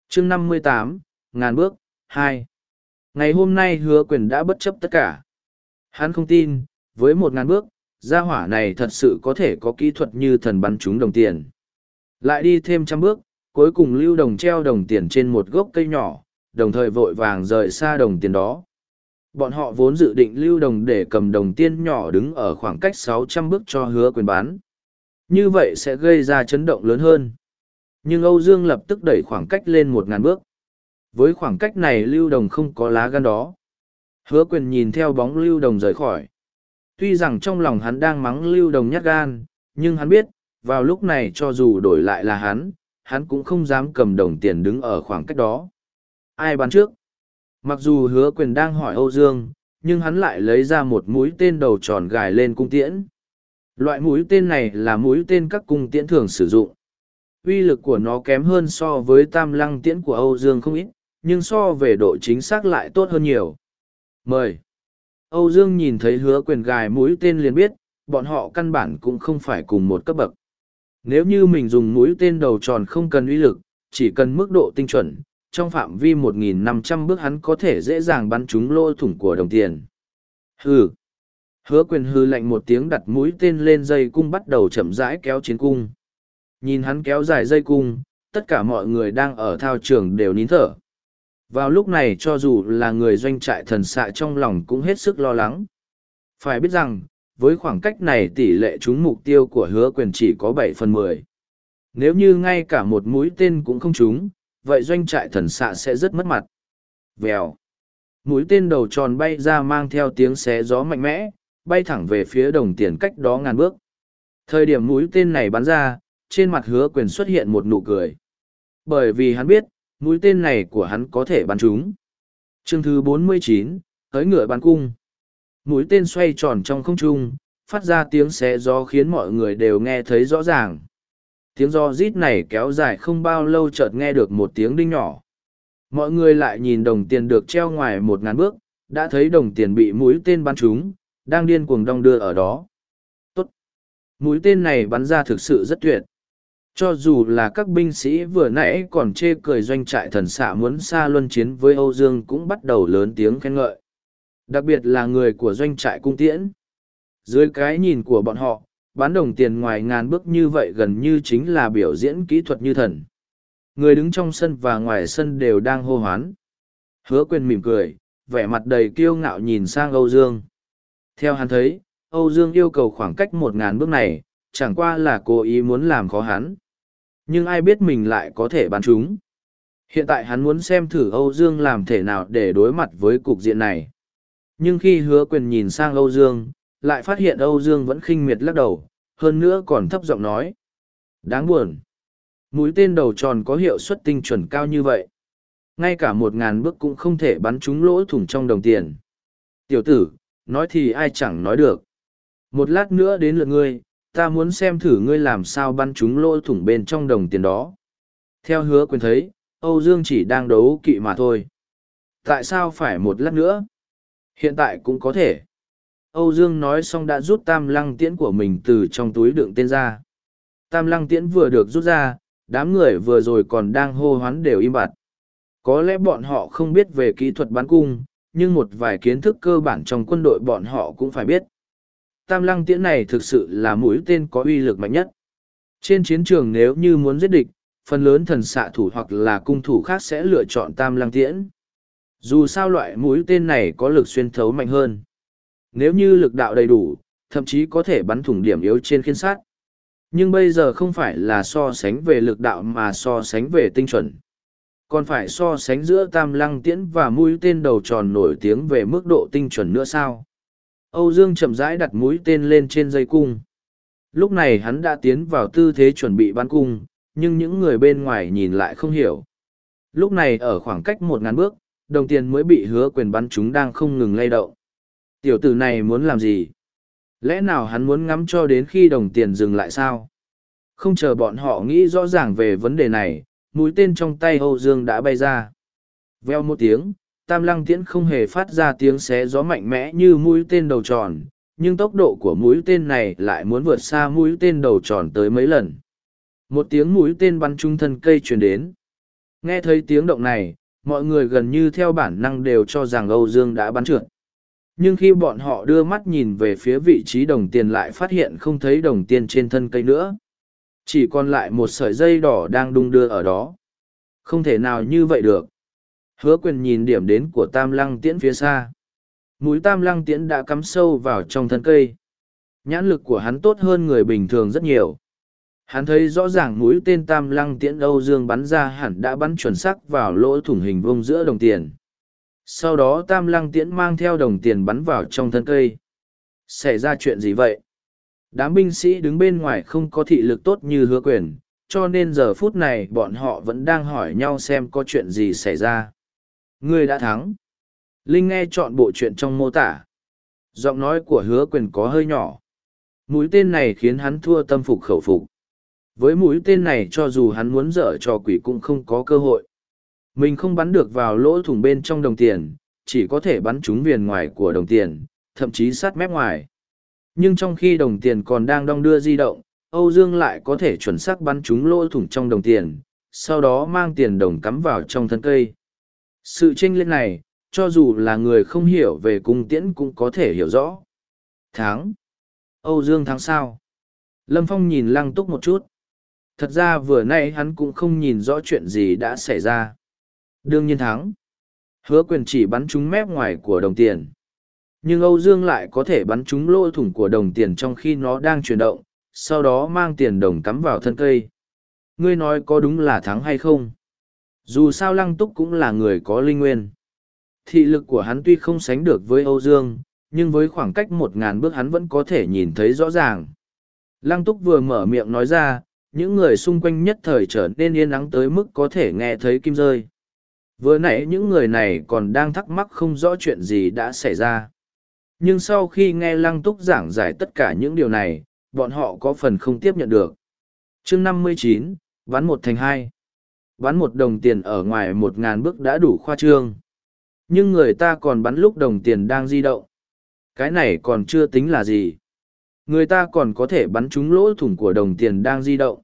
chương năm mươi tám, ngàn bước, hai. Ngày hôm nay hứa quyền đã bất chấp tất cả. Hắn không tin, với một ngàn bước, gia hỏa này thật sự có thể có kỹ thuật như thần bắn trúng đồng tiền. Lại đi thêm trăm bước, cuối cùng lưu đồng treo đồng tiền trên một gốc cây nhỏ, đồng thời vội vàng rời xa đồng tiền đó. Bọn họ vốn dự định lưu đồng để cầm đồng tiền nhỏ đứng ở khoảng cách sáu trăm bước cho hứa quyền bán. Như vậy sẽ gây ra chấn động lớn hơn. Nhưng Âu Dương lập tức đẩy khoảng cách lên một ngàn bước. Với khoảng cách này lưu đồng không có lá gan đó. Hứa quyền nhìn theo bóng lưu đồng rời khỏi. Tuy rằng trong lòng hắn đang mắng lưu đồng nhát gan, nhưng hắn biết, vào lúc này cho dù đổi lại là hắn, hắn cũng không dám cầm đồng tiền đứng ở khoảng cách đó. Ai bán trước? Mặc dù hứa quyền đang hỏi Âu Dương, nhưng hắn lại lấy ra một mũi tên đầu tròn gài lên cung tiễn. Loại mũi tên này là mũi tên các cung tiễn thường sử dụng. Uy lực của nó kém hơn so với tam lăng tiễn của Âu Dương không ít, nhưng so về độ chính xác lại tốt hơn nhiều. Mời! Âu Dương nhìn thấy hứa quyền gài mũi tên liền biết, bọn họ căn bản cũng không phải cùng một cấp bậc. Nếu như mình dùng mũi tên đầu tròn không cần uy lực, chỉ cần mức độ tinh chuẩn, trong phạm vi 1.500 bước hắn có thể dễ dàng bắn trúng lỗ thủng của đồng tiền. Hừ! Hứa quyền hư lạnh một tiếng đặt mũi tên lên dây cung bắt đầu chậm rãi kéo chiến cung. Nhìn hắn kéo dài dây cung, tất cả mọi người đang ở thao trường đều nín thở. Vào lúc này cho dù là người doanh trại thần xạ trong lòng cũng hết sức lo lắng. Phải biết rằng, với khoảng cách này tỷ lệ trúng mục tiêu của hứa quyền chỉ có bảy phần mười. Nếu như ngay cả một mũi tên cũng không trúng, vậy doanh trại thần xạ sẽ rất mất mặt. Vèo. Mũi tên đầu tròn bay ra mang theo tiếng xé gió mạnh mẽ, bay thẳng về phía đồng tiền cách đó ngàn bước. Thời điểm mũi tên này bắn ra, trên mặt hứa quyền xuất hiện một nụ cười. Bởi vì hắn biết, mũi tên này của hắn có thể bắn trúng. Chương thứ 49, tới ngựa bắn cung. Mũi tên xoay tròn trong không trung, phát ra tiếng xé gió khiến mọi người đều nghe thấy rõ ràng. Tiếng gió rít này kéo dài không bao lâu chợt nghe được một tiếng đinh nhỏ. Mọi người lại nhìn đồng tiền được treo ngoài một ngàn bước, đã thấy đồng tiền bị mũi tên bắn trúng, đang điên cuồng đong đưa ở đó. Tốt! Mũi tên này bắn ra thực sự rất tuyệt. Cho dù là các binh sĩ vừa nãy còn chê cười doanh trại thần xạ muốn xa luân chiến với Âu Dương cũng bắt đầu lớn tiếng khen ngợi. Đặc biệt là người của doanh trại cung tiễn. Dưới cái nhìn của bọn họ, bán đồng tiền ngoài ngàn bước như vậy gần như chính là biểu diễn kỹ thuật như thần. Người đứng trong sân và ngoài sân đều đang hô hoán. Hứa quyền mỉm cười, vẻ mặt đầy kiêu ngạo nhìn sang Âu Dương. Theo hắn thấy, Âu Dương yêu cầu khoảng cách một ngàn bước này, chẳng qua là cố ý muốn làm khó hắn. Nhưng ai biết mình lại có thể bắn chúng. Hiện tại hắn muốn xem thử Âu Dương làm thể nào để đối mặt với cục diện này. Nhưng khi hứa quyền nhìn sang Âu Dương, lại phát hiện Âu Dương vẫn khinh miệt lắc đầu, hơn nữa còn thấp giọng nói. Đáng buồn. Mũi tên đầu tròn có hiệu suất tinh chuẩn cao như vậy. Ngay cả một ngàn bước cũng không thể bắn trúng lỗ thủng trong đồng tiền. Tiểu tử, nói thì ai chẳng nói được. Một lát nữa đến lượt ngươi, ta muốn xem thử ngươi làm sao bắn chúng lỗ thủng bên trong đồng tiền đó. Theo hứa quyền thấy, Âu Dương chỉ đang đấu kỵ mà thôi. Tại sao phải một lát nữa? Hiện tại cũng có thể. Âu Dương nói xong đã rút tam lăng tiễn của mình từ trong túi đựng tên ra. Tam lăng tiễn vừa được rút ra, đám người vừa rồi còn đang hô hoán đều im bặt. Có lẽ bọn họ không biết về kỹ thuật bắn cung, nhưng một vài kiến thức cơ bản trong quân đội bọn họ cũng phải biết. Tam lăng tiễn này thực sự là mũi tên có uy lực mạnh nhất. Trên chiến trường nếu như muốn giết địch, phần lớn thần xạ thủ hoặc là cung thủ khác sẽ lựa chọn tam lăng tiễn. Dù sao loại mũi tên này có lực xuyên thấu mạnh hơn. Nếu như lực đạo đầy đủ, thậm chí có thể bắn thủng điểm yếu trên khiên sát. Nhưng bây giờ không phải là so sánh về lực đạo mà so sánh về tinh chuẩn. Còn phải so sánh giữa tam lăng tiễn và mũi tên đầu tròn nổi tiếng về mức độ tinh chuẩn nữa sao? Âu Dương chậm rãi đặt mũi tên lên trên dây cung. Lúc này hắn đã tiến vào tư thế chuẩn bị bắn cung, nhưng những người bên ngoài nhìn lại không hiểu. Lúc này ở khoảng cách một ngàn bước, đồng tiền mới bị hứa quyền bắn chúng đang không ngừng lay động. Tiểu tử này muốn làm gì? Lẽ nào hắn muốn ngắm cho đến khi đồng tiền dừng lại sao? Không chờ bọn họ nghĩ rõ ràng về vấn đề này, mũi tên trong tay Âu Dương đã bay ra. Veo một tiếng, tam lăng tiễn không hề phát ra tiếng xé gió mạnh mẽ như mũi tên đầu tròn, nhưng tốc độ của mũi tên này lại muốn vượt xa mũi tên đầu tròn tới mấy lần. Một tiếng mũi tên bắn trung thân cây truyền đến. Nghe thấy tiếng động này, mọi người gần như theo bản năng đều cho rằng Âu Dương đã bắn trượt. Nhưng khi bọn họ đưa mắt nhìn về phía vị trí đồng tiền lại phát hiện không thấy đồng tiền trên thân cây nữa. Chỉ còn lại một sợi dây đỏ đang đung đưa ở đó. Không thể nào như vậy được. Hứa quyền nhìn điểm đến của tam lăng tiễn phía xa. Mũi tam lăng tiễn đã cắm sâu vào trong thân cây. Nhãn lực của hắn tốt hơn người bình thường rất nhiều. Hắn thấy rõ ràng mũi tên tam lăng tiễn Âu Dương bắn ra hẳn đã bắn chuẩn xác vào lỗ thủng hình vuông giữa đồng tiền. Sau đó tam lăng tiễn mang theo đồng tiền bắn vào trong thân cây. Xảy ra chuyện gì vậy? Đám binh sĩ đứng bên ngoài không có thị lực tốt như hứa quyền, cho nên giờ phút này bọn họ vẫn đang hỏi nhau xem có chuyện gì xảy ra. Ngươi đã thắng. Linh nghe chọn bộ chuyện trong mô tả. Giọng nói của hứa quyền có hơi nhỏ. Mũi tên này khiến hắn thua tâm phục khẩu phục. Với mũi tên này cho dù hắn muốn dở trò quỷ cũng không có cơ hội. Mình không bắn được vào lỗ thủng bên trong đồng tiền, chỉ có thể bắn trúng viền ngoài của đồng tiền, thậm chí sát mép ngoài. Nhưng trong khi đồng tiền còn đang đong đưa di động, Âu Dương lại có thể chuẩn xác bắn trúng lỗ thủng trong đồng tiền, sau đó mang tiền đồng cắm vào trong thân cây. Sự tranh lệch này, cho dù là người không hiểu về cung tiễn cũng có thể hiểu rõ. Tháng. Âu Dương thắng sao? Lâm Phong nhìn lăng túc một chút. Thật ra vừa nay hắn cũng không nhìn rõ chuyện gì đã xảy ra. Đương nhiên thắng. Hứa quyền chỉ bắn trúng mép ngoài của đồng tiền. Nhưng Âu Dương lại có thể bắn trúng lỗ thủng của đồng tiền trong khi nó đang chuyển động, sau đó mang tiền đồng cắm vào thân cây. Ngươi nói có đúng là thắng hay không? Dù sao Lăng Túc cũng là người có linh nguyên. Thị lực của hắn tuy không sánh được với Âu Dương, nhưng với khoảng cách một ngàn bước hắn vẫn có thể nhìn thấy rõ ràng. Lăng Túc vừa mở miệng nói ra, những người xung quanh nhất thời trở nên yên lắng tới mức có thể nghe thấy kim rơi. Vừa nãy những người này còn đang thắc mắc không rõ chuyện gì đã xảy ra. Nhưng sau khi nghe Lăng Túc giảng giải tất cả những điều này, bọn họ có phần không tiếp nhận được. chương năm mươi chín, ván một thành hai. Bắn một đồng tiền ở ngoài một ngàn bước đã đủ khoa trương. Nhưng người ta còn bắn lúc đồng tiền đang di động. Cái này còn chưa tính là gì. Người ta còn có thể bắn trúng lỗ thủng của đồng tiền đang di động.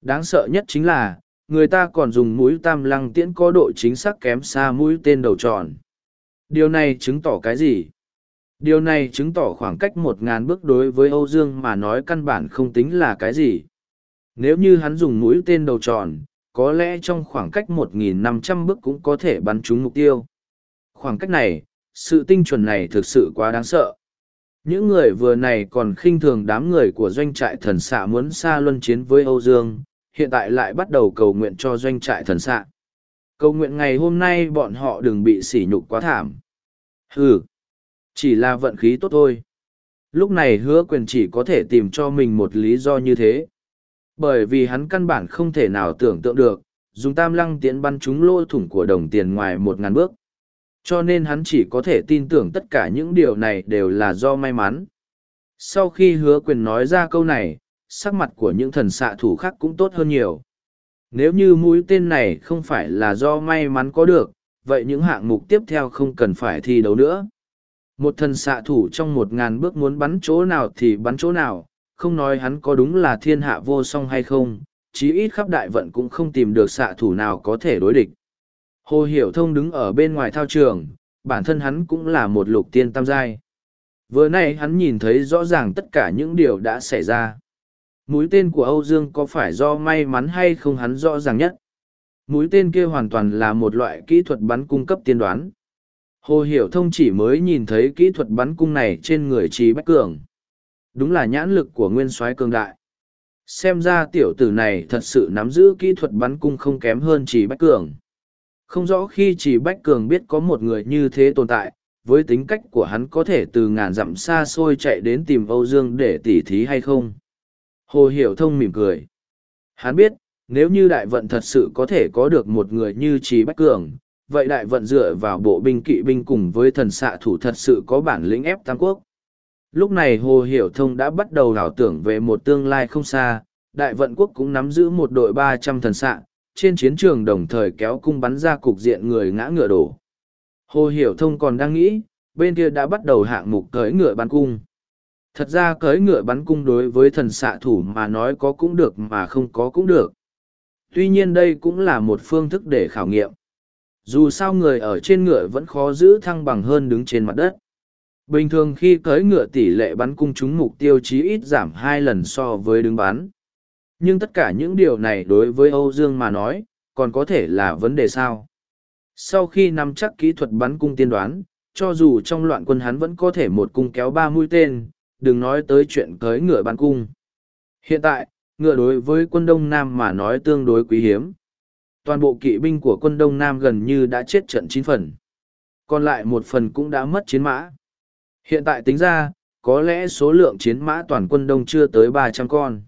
Đáng sợ nhất chính là, người ta còn dùng mũi tam lăng tiễn có độ chính xác kém xa mũi tên đầu tròn. Điều này chứng tỏ cái gì? Điều này chứng tỏ khoảng cách một ngàn bước đối với Âu Dương mà nói căn bản không tính là cái gì. Nếu như hắn dùng mũi tên đầu tròn, có lẽ trong khoảng cách 1.500 bước cũng có thể bắn trúng mục tiêu. Khoảng cách này, sự tinh chuẩn này thực sự quá đáng sợ. Những người vừa này còn khinh thường đám người của doanh trại thần xạ muốn xa luân chiến với Âu Dương, hiện tại lại bắt đầu cầu nguyện cho doanh trại thần xạ. Cầu nguyện ngày hôm nay bọn họ đừng bị sỉ nhục quá thảm. Hừ chỉ là vận khí tốt thôi. Lúc này hứa quyền chỉ có thể tìm cho mình một lý do như thế. Bởi vì hắn căn bản không thể nào tưởng tượng được, dùng tam lăng tiễn bắn trúng lỗ thủng của đồng tiền ngoài một ngàn bước. Cho nên hắn chỉ có thể tin tưởng tất cả những điều này đều là do may mắn. Sau khi hứa quyền nói ra câu này, sắc mặt của những thần xạ thủ khác cũng tốt hơn nhiều. Nếu như mũi tên này không phải là do may mắn có được, vậy những hạng mục tiếp theo không cần phải thi đấu nữa. Một thần xạ thủ trong một ngàn bước muốn bắn chỗ nào thì bắn chỗ nào, không nói hắn có đúng là thiên hạ vô song hay không, chí ít khắp đại vận cũng không tìm được xạ thủ nào có thể đối địch. Hồ Hiểu Thông đứng ở bên ngoài thao trường, bản thân hắn cũng là một lục tiên tam giai. Vừa nay hắn nhìn thấy rõ ràng tất cả những điều đã xảy ra. Mũi tên của Âu Dương có phải do may mắn hay không hắn rõ ràng nhất. Mũi tên kia hoàn toàn là một loại kỹ thuật bắn cung cấp tiên đoán. Hồ Hiểu Thông chỉ mới nhìn thấy kỹ thuật bắn cung này trên người Trí Bách Cường. Đúng là nhãn lực của nguyên soái cường đại. Xem ra tiểu tử này thật sự nắm giữ kỹ thuật bắn cung không kém hơn Trí Bách Cường. Không rõ khi Trí Bách Cường biết có một người như thế tồn tại, với tính cách của hắn có thể từ ngàn dặm xa xôi chạy đến tìm Âu Dương để tỉ thí hay không. Hồ Hiểu Thông mỉm cười. Hắn biết, nếu như đại vận thật sự có thể có được một người như Trí Bách Cường, vậy đại vận dựa vào bộ binh kỵ binh cùng với thần xạ thủ thật sự có bản lĩnh ép Tam Quốc. Lúc này Hồ Hiểu Thông đã bắt đầu đảo tưởng về một tương lai không xa, đại vận quốc cũng nắm giữ một đội ba trăm thần xạ, trên chiến trường đồng thời kéo cung bắn ra cục diện người ngã ngựa đổ. Hồ Hiểu Thông còn đang nghĩ, bên kia đã bắt đầu hạng mục cưỡi ngựa bắn cung. Thật ra cưỡi ngựa bắn cung đối với thần xạ thủ mà nói có cũng được mà không có cũng được. Tuy nhiên đây cũng là một phương thức để khảo nghiệm. Dù sao người ở trên ngựa vẫn khó giữ thăng bằng hơn đứng trên mặt đất. Bình thường khi cưỡi ngựa tỷ lệ bắn cung trúng mục tiêu chí ít giảm hai lần so với đứng bắn. Nhưng tất cả những điều này đối với Âu Dương mà nói, còn có thể là vấn đề sao? Sau khi nắm chắc kỹ thuật bắn cung tiên đoán, cho dù trong loạn quân hắn vẫn có thể một cung kéo ba mũi tên, đừng nói tới chuyện cưỡi ngựa bắn cung. Hiện tại, ngựa đối với quân Đông Nam mà nói tương đối quý hiếm. Toàn bộ kỵ binh của quân Đông Nam gần như đã chết trận chín phần. Còn lại một phần cũng đã mất chiến mã. Hiện tại tính ra, có lẽ số lượng chiến mã toàn quân Đông chưa tới ba trăm con.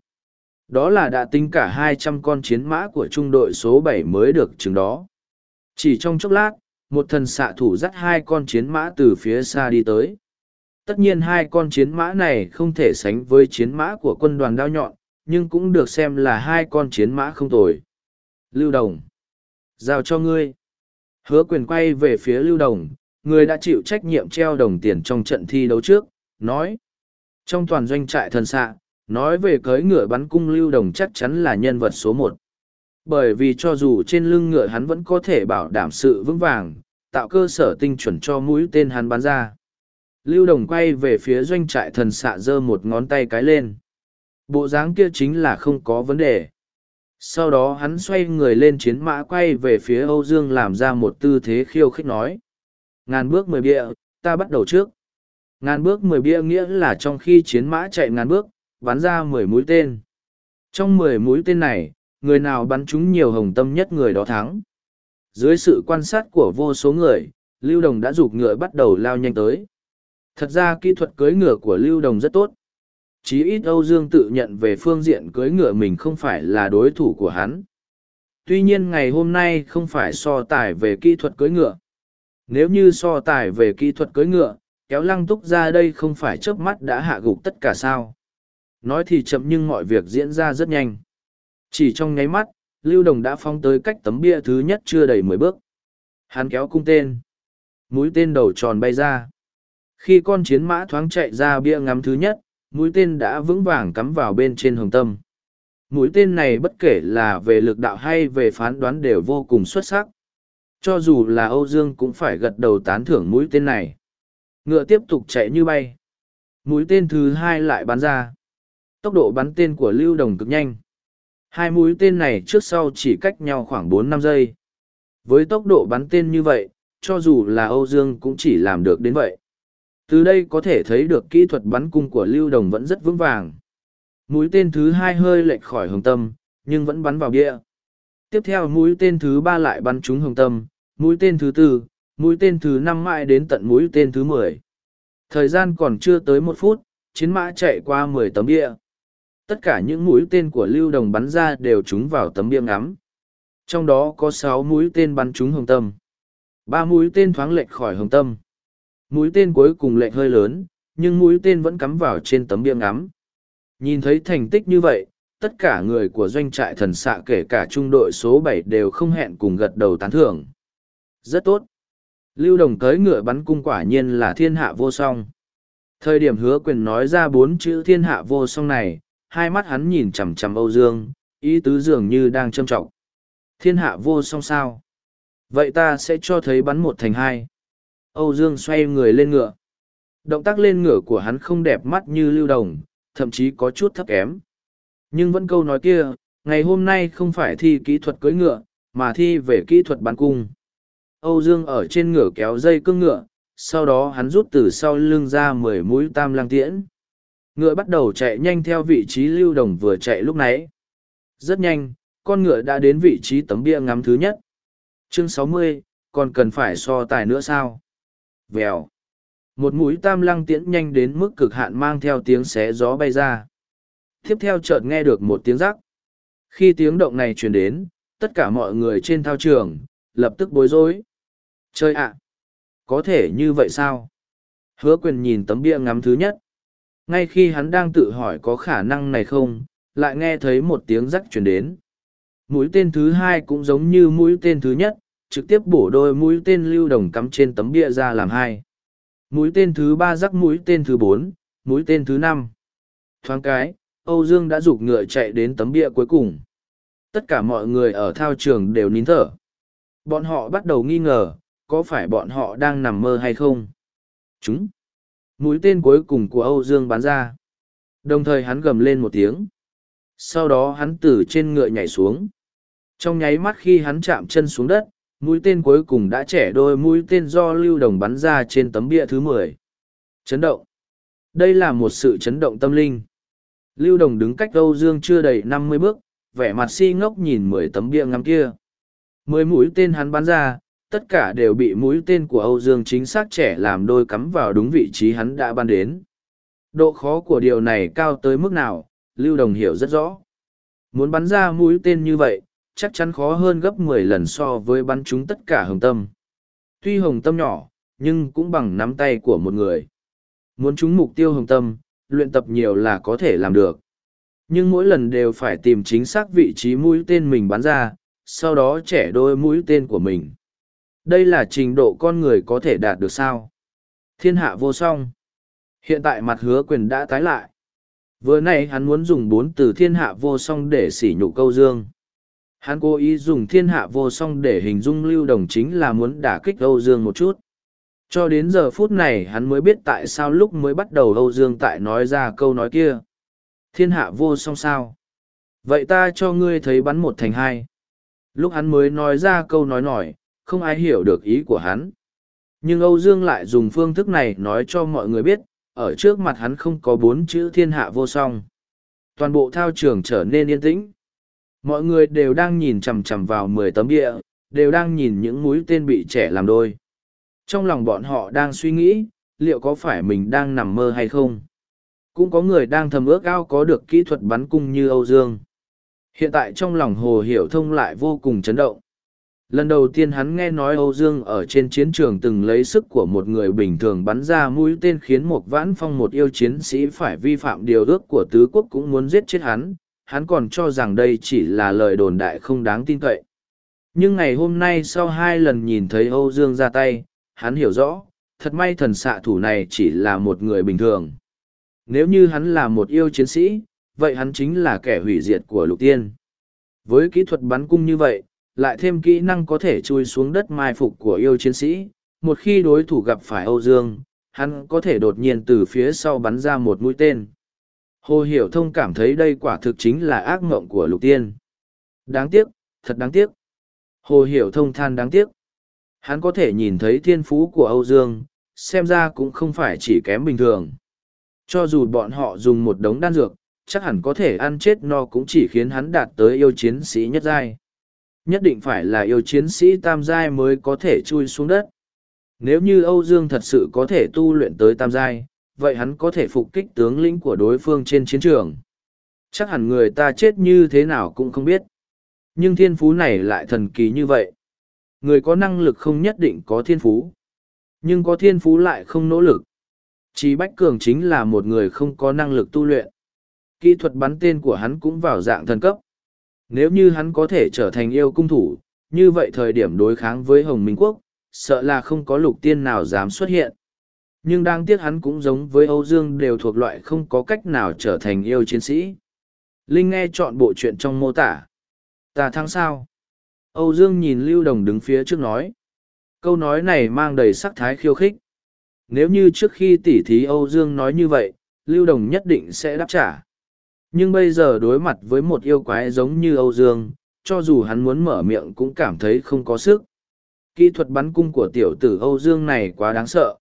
Đó là đã tính cả hai trăm con chiến mã của trung đội số bảy mới được chừng đó. Chỉ trong chốc lát, một thần xạ thủ dắt hai con chiến mã từ phía xa đi tới. Tất nhiên hai con chiến mã này không thể sánh với chiến mã của quân đoàn đao nhọn, nhưng cũng được xem là hai con chiến mã không tồi. Lưu Đồng. Giao cho ngươi. Hứa quyền quay về phía Lưu Đồng, người đã chịu trách nhiệm treo đồng tiền trong trận thi đấu trước, nói. Trong toàn doanh trại thần xạ, nói về cưới ngựa bắn cung Lưu Đồng chắc chắn là nhân vật số một. Bởi vì cho dù trên lưng ngựa hắn vẫn có thể bảo đảm sự vững vàng, tạo cơ sở tinh chuẩn cho mũi tên hắn bắn ra. Lưu Đồng quay về phía doanh trại thần xạ giơ một ngón tay cái lên. Bộ dáng kia chính là không có vấn đề. Sau đó hắn xoay người lên chiến mã quay về phía Âu Dương làm ra một tư thế khiêu khích nói. Ngàn bước mười bia, ta bắt đầu trước. Ngàn bước mười bia nghĩa là trong khi chiến mã chạy ngàn bước, bắn ra mười mũi tên. Trong mười mũi tên này, người nào bắn trúng nhiều hồng tâm nhất người đó thắng. Dưới sự quan sát của vô số người, Lưu Đồng đã giục ngựa bắt đầu lao nhanh tới. Thật ra kỹ thuật cưới ngựa của Lưu Đồng rất tốt. Chí ít Âu Dương tự nhận về phương diện cưới ngựa mình không phải là đối thủ của hắn. Tuy nhiên ngày hôm nay không phải so tài về kỹ thuật cưới ngựa. Nếu như so tài về kỹ thuật cưới ngựa, kéo lăng túc ra đây không phải chớp mắt đã hạ gục tất cả sao. Nói thì chậm nhưng mọi việc diễn ra rất nhanh. Chỉ trong nháy mắt, Lưu Đồng đã phóng tới cách tấm bia thứ nhất chưa đầy mười bước. Hắn kéo cung tên. Mũi tên đầu tròn bay ra. Khi con chiến mã thoáng chạy ra bia ngắm thứ nhất, mũi tên đã vững vàng cắm vào bên trên hồng tâm. Mũi tên này bất kể là về lực đạo hay về phán đoán đều vô cùng xuất sắc. Cho dù là Âu Dương cũng phải gật đầu tán thưởng mũi tên này. Ngựa tiếp tục chạy như bay. Mũi tên thứ hai lại bắn ra. Tốc độ bắn tên của Lưu Đồng cực nhanh. Hai mũi tên này trước sau chỉ cách nhau khoảng bốn năm giây. Với tốc độ bắn tên như vậy, cho dù là Âu Dương cũng chỉ làm được đến vậy. Từ đây có thể thấy được kỹ thuật bắn cung của Lưu Đồng vẫn rất vững vàng. Mũi tên thứ hai hơi lệch khỏi hồng tâm, nhưng vẫn bắn vào bia. Tiếp theo mũi tên thứ ba lại bắn trúng hồng tâm, mũi tên thứ tư, mũi tên thứ năm mãi đến tận mũi tên thứ mười. Thời gian còn chưa tới một phút, chiến mã chạy qua mười tấm bia. Tất cả những mũi tên của Lưu Đồng bắn ra đều trúng vào tấm bia ngắm. Trong đó có sáu mũi tên bắn trúng hồng tâm. ba mũi tên thoáng lệch khỏi hồng tâm mũi tên cuối cùng lệnh hơi lớn, nhưng mũi tên vẫn cắm vào trên tấm bia ngắm. Nhìn thấy thành tích như vậy, tất cả người của doanh trại thần xạ kể cả trung đội số bảy đều không hẹn cùng gật đầu tán thưởng. Rất tốt. Lưu đồng tới ngựa bắn cung quả nhiên là thiên hạ vô song. Thời điểm hứa quyền nói ra bốn chữ thiên hạ vô song này, hai mắt hắn nhìn chằm chằm âu dương, ý tứ dường như đang trâm trọng. Thiên hạ vô song sao? Vậy ta sẽ cho thấy bắn một thành hai. Âu Dương xoay người lên ngựa. Động tác lên ngựa của hắn không đẹp mắt như lưu đồng, thậm chí có chút thấp kém. Nhưng vẫn câu nói kia, ngày hôm nay không phải thi kỹ thuật cưỡi ngựa, mà thi về kỹ thuật bắn cung. Âu Dương ở trên ngựa kéo dây cương ngựa, sau đó hắn rút từ sau lưng ra mười mũi tam lang tiễn. Ngựa bắt đầu chạy nhanh theo vị trí lưu đồng vừa chạy lúc nãy. Rất nhanh, con ngựa đã đến vị trí tấm bia ngắm thứ nhất. Chương sáu mươi, còn cần phải so tài nữa sao? Vèo. Một mũi tam lăng tiễn nhanh đến mức cực hạn mang theo tiếng xé gió bay ra. Tiếp theo chợt nghe được một tiếng rắc. Khi tiếng động này truyền đến, tất cả mọi người trên thao trường, lập tức bối rối. Chơi ạ! Có thể như vậy sao? Hứa quyền nhìn tấm bia ngắm thứ nhất. Ngay khi hắn đang tự hỏi có khả năng này không, lại nghe thấy một tiếng rắc truyền đến. Mũi tên thứ hai cũng giống như mũi tên thứ nhất, trực tiếp bổ đôi mũi tên lưu đồng cắm trên tấm bia ra làm hai. Mũi tên thứ ba rắc mũi tên thứ bốn, mũi tên thứ năm. Thoáng cái, Âu Dương đã rục ngựa chạy đến tấm bia cuối cùng. Tất cả mọi người ở thao trường đều nín thở. Bọn họ bắt đầu nghi ngờ, có phải bọn họ đang nằm mơ hay không? Chúng! Mũi tên cuối cùng của Âu Dương bắn ra. Đồng thời hắn gầm lên một tiếng. Sau đó hắn từ trên ngựa nhảy xuống. Trong nháy mắt khi hắn chạm chân xuống đất, mũi tên cuối cùng đã trẻ đôi mũi tên do lưu đồng bắn ra trên tấm bia thứ mười. Chấn động. Đây là một sự chấn động tâm linh. Lưu đồng đứng cách âu dương chưa đầy năm mươi bước, vẻ mặt si ngốc nhìn mười tấm bia ngắm kia. Mười mũi tên hắn bắn ra, tất cả đều bị mũi tên của âu dương chính xác trẻ làm đôi cắm vào đúng vị trí hắn đã bắn đến. Độ khó của điều này cao tới mức nào, lưu đồng hiểu rất rõ. Muốn bắn ra mũi tên như vậy chắc chắn khó hơn gấp mười lần so với bắn chúng tất cả hồng tâm. Tuy hồng tâm nhỏ, nhưng cũng bằng nắm tay của một người. Muốn trúng mục tiêu hồng tâm, luyện tập nhiều là có thể làm được. Nhưng mỗi lần đều phải tìm chính xác vị trí mũi tên mình bắn ra, sau đó trẻ đôi mũi tên của mình. Đây là trình độ con người có thể đạt được sao? Thiên hạ vô song. Hiện tại mặt hứa quyền đã tái lại. Vừa nay hắn muốn dùng bốn từ thiên hạ vô song để sỉ nhục câu dương. Hắn cố ý dùng thiên hạ vô song để hình dung lưu đồng chính là muốn đả kích Âu Dương một chút. Cho đến giờ phút này hắn mới biết tại sao lúc mới bắt đầu Âu Dương tại nói ra câu nói kia. Thiên hạ vô song sao? Vậy ta cho ngươi thấy bắn một thành hai. Lúc hắn mới nói ra câu nói nổi, không ai hiểu được ý của hắn. Nhưng Âu Dương lại dùng phương thức này nói cho mọi người biết, ở trước mặt hắn không có bốn chữ thiên hạ vô song. Toàn bộ thao trường trở nên yên tĩnh mọi người đều đang nhìn chằm chằm vào mười tấm địa đều đang nhìn những mũi tên bị trẻ làm đôi. Trong lòng bọn họ đang suy nghĩ, liệu có phải mình đang nằm mơ hay không? Cũng có người đang thầm ước ao có được kỹ thuật bắn cung như âu dương. Hiện tại trong lòng hồ hiểu thông lại vô cùng chấn động. Lần đầu tiên hắn nghe nói âu dương ở trên chiến trường từng lấy sức của một người bình thường bắn ra mũi tên khiến một vãn phong một yêu chiến sĩ phải vi phạm điều ước của tứ quốc cũng muốn giết chết hắn hắn còn cho rằng đây chỉ là lời đồn đại không đáng tin cậy. Nhưng ngày hôm nay sau hai lần nhìn thấy Âu Dương ra tay, hắn hiểu rõ, thật may thần xạ thủ này chỉ là một người bình thường. Nếu như hắn là một yêu chiến sĩ, vậy hắn chính là kẻ hủy diệt của lục tiên. Với kỹ thuật bắn cung như vậy, lại thêm kỹ năng có thể chui xuống đất mai phục của yêu chiến sĩ, một khi đối thủ gặp phải Âu Dương, hắn có thể đột nhiên từ phía sau bắn ra một mũi tên. Hồ Hiểu Thông cảm thấy đây quả thực chính là ác mộng của lục tiên. Đáng tiếc, thật đáng tiếc. Hồ Hiểu Thông than đáng tiếc. Hắn có thể nhìn thấy thiên phú của Âu Dương, xem ra cũng không phải chỉ kém bình thường. Cho dù bọn họ dùng một đống đan dược, chắc hẳn có thể ăn chết no cũng chỉ khiến hắn đạt tới yêu chiến sĩ nhất giai. Nhất định phải là yêu chiến sĩ tam giai mới có thể chui xuống đất. Nếu như Âu Dương thật sự có thể tu luyện tới tam giai, vậy hắn có thể phục kích tướng lĩnh của đối phương trên chiến trường. Chắc hẳn người ta chết như thế nào cũng không biết. Nhưng thiên phú này lại thần kỳ như vậy. Người có năng lực không nhất định có thiên phú. Nhưng có thiên phú lại không nỗ lực. Chí Bách Cường chính là một người không có năng lực tu luyện. Kỹ thuật bắn tên của hắn cũng vào dạng thần cấp. Nếu như hắn có thể trở thành yêu cung thủ, như vậy thời điểm đối kháng với Hồng Minh Quốc, sợ là không có lục tiên nào dám xuất hiện nhưng đáng tiếc hắn cũng giống với âu dương đều thuộc loại không có cách nào trở thành yêu chiến sĩ. Linh nghe chọn bộ chuyện trong mô tả. Ta thắng sao? Âu dương nhìn lưu đồng đứng phía trước nói. Câu nói này mang đầy sắc thái khiêu khích. Nếu như trước khi tỉ thí âu dương nói như vậy, lưu đồng nhất định sẽ đáp trả. Nhưng bây giờ đối mặt với một yêu quái giống như âu dương, cho dù hắn muốn mở miệng cũng cảm thấy không có sức. Kỹ thuật bắn cung của tiểu tử âu dương này quá đáng sợ.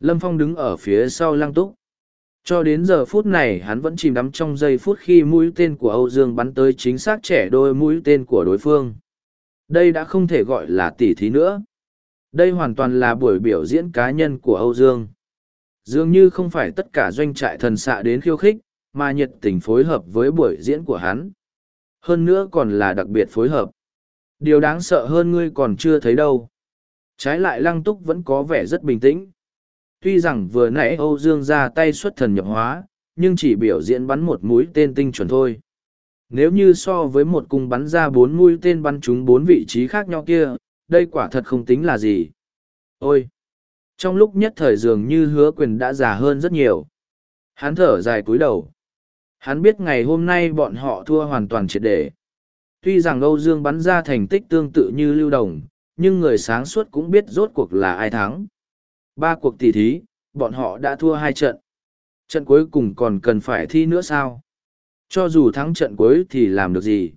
Lâm Phong đứng ở phía sau lăng túc. Cho đến giờ phút này hắn vẫn chìm đắm trong giây phút khi mũi tên của Âu Dương bắn tới chính xác trẻ đôi mũi tên của đối phương. Đây đã không thể gọi là tỉ thí nữa. Đây hoàn toàn là buổi biểu diễn cá nhân của Âu Dương. Dường như không phải tất cả doanh trại thần xạ đến khiêu khích, mà nhiệt tình phối hợp với buổi diễn của hắn. Hơn nữa còn là đặc biệt phối hợp. Điều đáng sợ hơn ngươi còn chưa thấy đâu. Trái lại lăng túc vẫn có vẻ rất bình tĩnh. Tuy rằng vừa nãy Âu Dương ra tay xuất thần nhập hóa, nhưng chỉ biểu diễn bắn một mũi tên tinh chuẩn thôi. Nếu như so với một cung bắn ra bốn mũi tên bắn trúng bốn vị trí khác nhau kia, đây quả thật không tính là gì. Ôi! Trong lúc nhất thời dường như hứa quyền đã già hơn rất nhiều. Hắn thở dài cúi đầu. Hắn biết ngày hôm nay bọn họ thua hoàn toàn triệt để. Tuy rằng Âu Dương bắn ra thành tích tương tự như lưu đồng, nhưng người sáng suốt cũng biết rốt cuộc là ai thắng. Ba cuộc tỷ thí, bọn họ đã thua hai trận. Trận cuối cùng còn cần phải thi nữa sao? Cho dù thắng trận cuối thì làm được gì?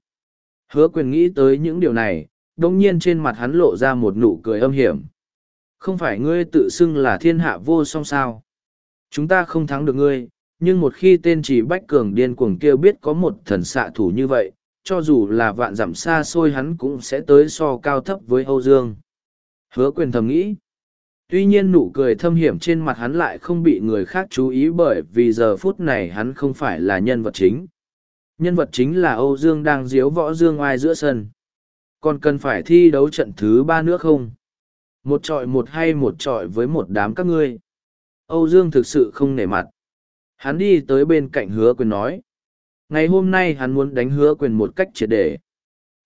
Hứa quyền nghĩ tới những điều này, đông nhiên trên mặt hắn lộ ra một nụ cười âm hiểm. Không phải ngươi tự xưng là thiên hạ vô song sao. Chúng ta không thắng được ngươi, nhưng một khi tên chỉ bách cường điên cuồng kia biết có một thần xạ thủ như vậy, cho dù là vạn dặm xa xôi hắn cũng sẽ tới so cao thấp với Âu Dương. Hứa quyền thầm nghĩ. Tuy nhiên nụ cười thâm hiểm trên mặt hắn lại không bị người khác chú ý bởi vì giờ phút này hắn không phải là nhân vật chính. Nhân vật chính là Âu Dương đang diếu võ Dương oai giữa sân. Còn cần phải thi đấu trận thứ ba nữa không? Một trọi một hay một trọi với một đám các ngươi? Âu Dương thực sự không nể mặt. Hắn đi tới bên cạnh hứa quyền nói. Ngày hôm nay hắn muốn đánh hứa quyền một cách triệt để.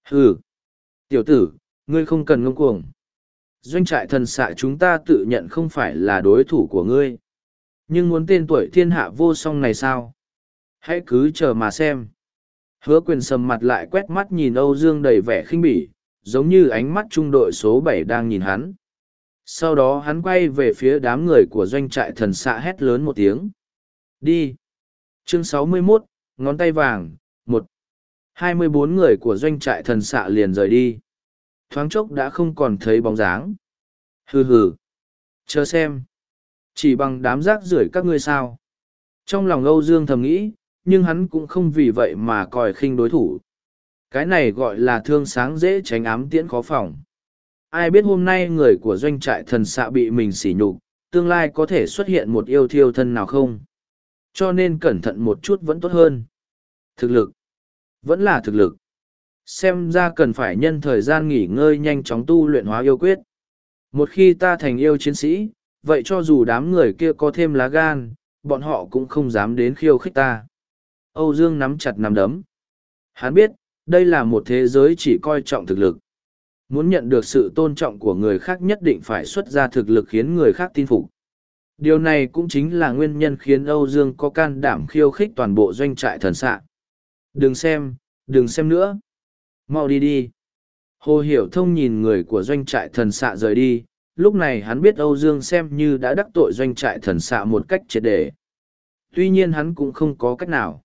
Hừ! Tiểu tử, ngươi không cần ngông cuồng doanh trại thần xạ chúng ta tự nhận không phải là đối thủ của ngươi. Nhưng muốn tên tuổi thiên hạ vô song này sao? Hãy cứ chờ mà xem. Hứa quyền sầm mặt lại quét mắt nhìn âu dương đầy vẻ khinh bỉ giống như ánh mắt trung đội số bảy đang nhìn hắn. Sau đó hắn quay về phía đám người của doanh trại thần xạ hét lớn một tiếng. Đi. Chương 61, ngón tay vàng một. Hai mươi bốn người của doanh trại thần xạ liền rời đi thoáng chốc đã không còn thấy bóng dáng. Hừ hừ. Chờ xem. Chỉ bằng đám rác rưởi các ngươi sao. Trong lòng Âu Dương thầm nghĩ, nhưng hắn cũng không vì vậy mà còi khinh đối thủ. Cái này gọi là thương sáng dễ tránh ám tiễn khó phòng. Ai biết hôm nay người của doanh trại thần xạ bị mình sỉ nhục, tương lai có thể xuất hiện một yêu thiêu thân nào không? Cho nên cẩn thận một chút vẫn tốt hơn. Thực lực. Vẫn là thực lực. Xem ra cần phải nhân thời gian nghỉ ngơi nhanh chóng tu luyện hóa yêu quyết. Một khi ta thành yêu chiến sĩ, vậy cho dù đám người kia có thêm lá gan, bọn họ cũng không dám đến khiêu khích ta. Âu Dương nắm chặt nắm đấm. Hắn biết, đây là một thế giới chỉ coi trọng thực lực. Muốn nhận được sự tôn trọng của người khác nhất định phải xuất ra thực lực khiến người khác tin phục. Điều này cũng chính là nguyên nhân khiến Âu Dương có can đảm khiêu khích toàn bộ doanh trại thần sạ Đừng xem, đừng xem nữa mau đi đi. Hồ hiểu thông nhìn người của doanh trại thần xạ rời đi, lúc này hắn biết âu dương xem như đã đắc tội doanh trại thần xạ một cách triệt đề tuy nhiên hắn cũng không có cách nào.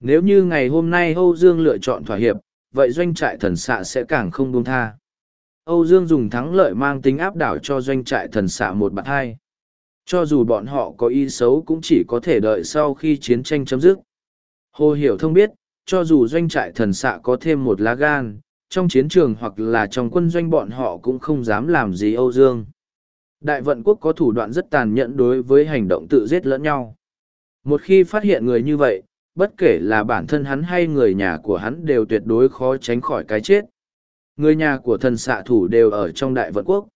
Nếu như ngày hôm nay âu dương lựa chọn thỏa hiệp, vậy doanh trại thần xạ sẽ càng không buông tha. Âu dương dùng thắng lợi mang tính áp đảo cho doanh trại thần xạ một bạt hai. Cho dù bọn họ có ý xấu cũng chỉ có thể đợi sau khi chiến tranh chấm dứt. Hồ hiểu thông biết cho dù doanh trại thần xạ có thêm một lá gan, trong chiến trường hoặc là trong quân doanh bọn họ cũng không dám làm gì Âu Dương. Đại vận quốc có thủ đoạn rất tàn nhẫn đối với hành động tự giết lẫn nhau. Một khi phát hiện người như vậy, bất kể là bản thân hắn hay người nhà của hắn đều tuyệt đối khó tránh khỏi cái chết. Người nhà của thần xạ thủ đều ở trong đại vận quốc.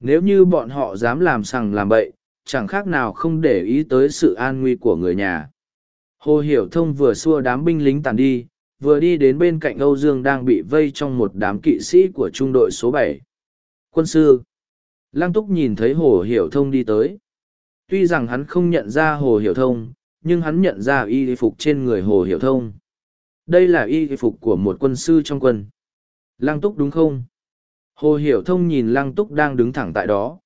Nếu như bọn họ dám làm sằng làm bậy, chẳng khác nào không để ý tới sự an nguy của người nhà. Hồ Hiểu Thông vừa xua đám binh lính tàn đi, vừa đi đến bên cạnh Âu Dương đang bị vây trong một đám kỵ sĩ của trung đội số bảy. Quân sư. Lăng Túc nhìn thấy Hồ Hiểu Thông đi tới. Tuy rằng hắn không nhận ra Hồ Hiểu Thông, nhưng hắn nhận ra y phục trên người Hồ Hiểu Thông. Đây là y phục của một quân sư trong quân. Lăng Túc đúng không? Hồ Hiểu Thông nhìn Lăng Túc đang đứng thẳng tại đó.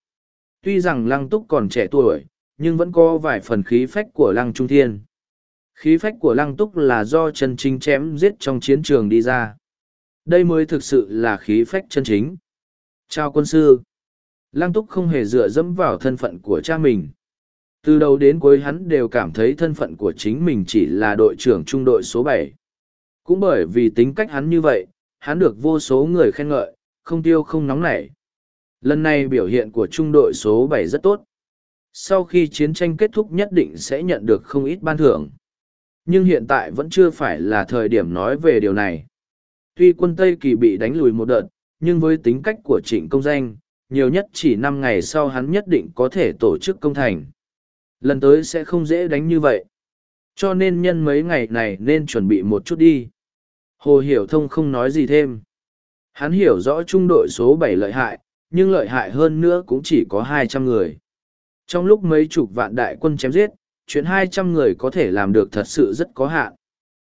Tuy rằng Lăng Túc còn trẻ tuổi, nhưng vẫn có vài phần khí phách của Lăng Trung Thiên khí phách của lăng túc là do chân chính chém giết trong chiến trường đi ra. Đây mới thực sự là khí phách chân chính. Chào quân sư. Lăng túc không hề dựa dẫm vào thân phận của cha mình. Từ đầu đến cuối hắn đều cảm thấy thân phận của chính mình chỉ là đội trưởng trung đội số bảy. Cũng bởi vì tính cách hắn như vậy, hắn được vô số người khen ngợi, không tiêu không nóng nảy. Lần này biểu hiện của trung đội số bảy rất tốt. Sau khi chiến tranh kết thúc nhất định sẽ nhận được không ít ban thưởng nhưng hiện tại vẫn chưa phải là thời điểm nói về điều này. Tuy quân Tây Kỳ bị đánh lùi một đợt, nhưng với tính cách của trịnh công danh, nhiều nhất chỉ năm ngày sau hắn nhất định có thể tổ chức công thành. Lần tới sẽ không dễ đánh như vậy. Cho nên nhân mấy ngày này nên chuẩn bị một chút đi. Hồ Hiểu Thông không nói gì thêm. Hắn hiểu rõ trung đội số bảy lợi hại, nhưng lợi hại hơn nữa cũng chỉ có hai trăm người. Trong lúc mấy chục vạn đại quân chém giết, chuyện hai trăm người có thể làm được thật sự rất có hạn.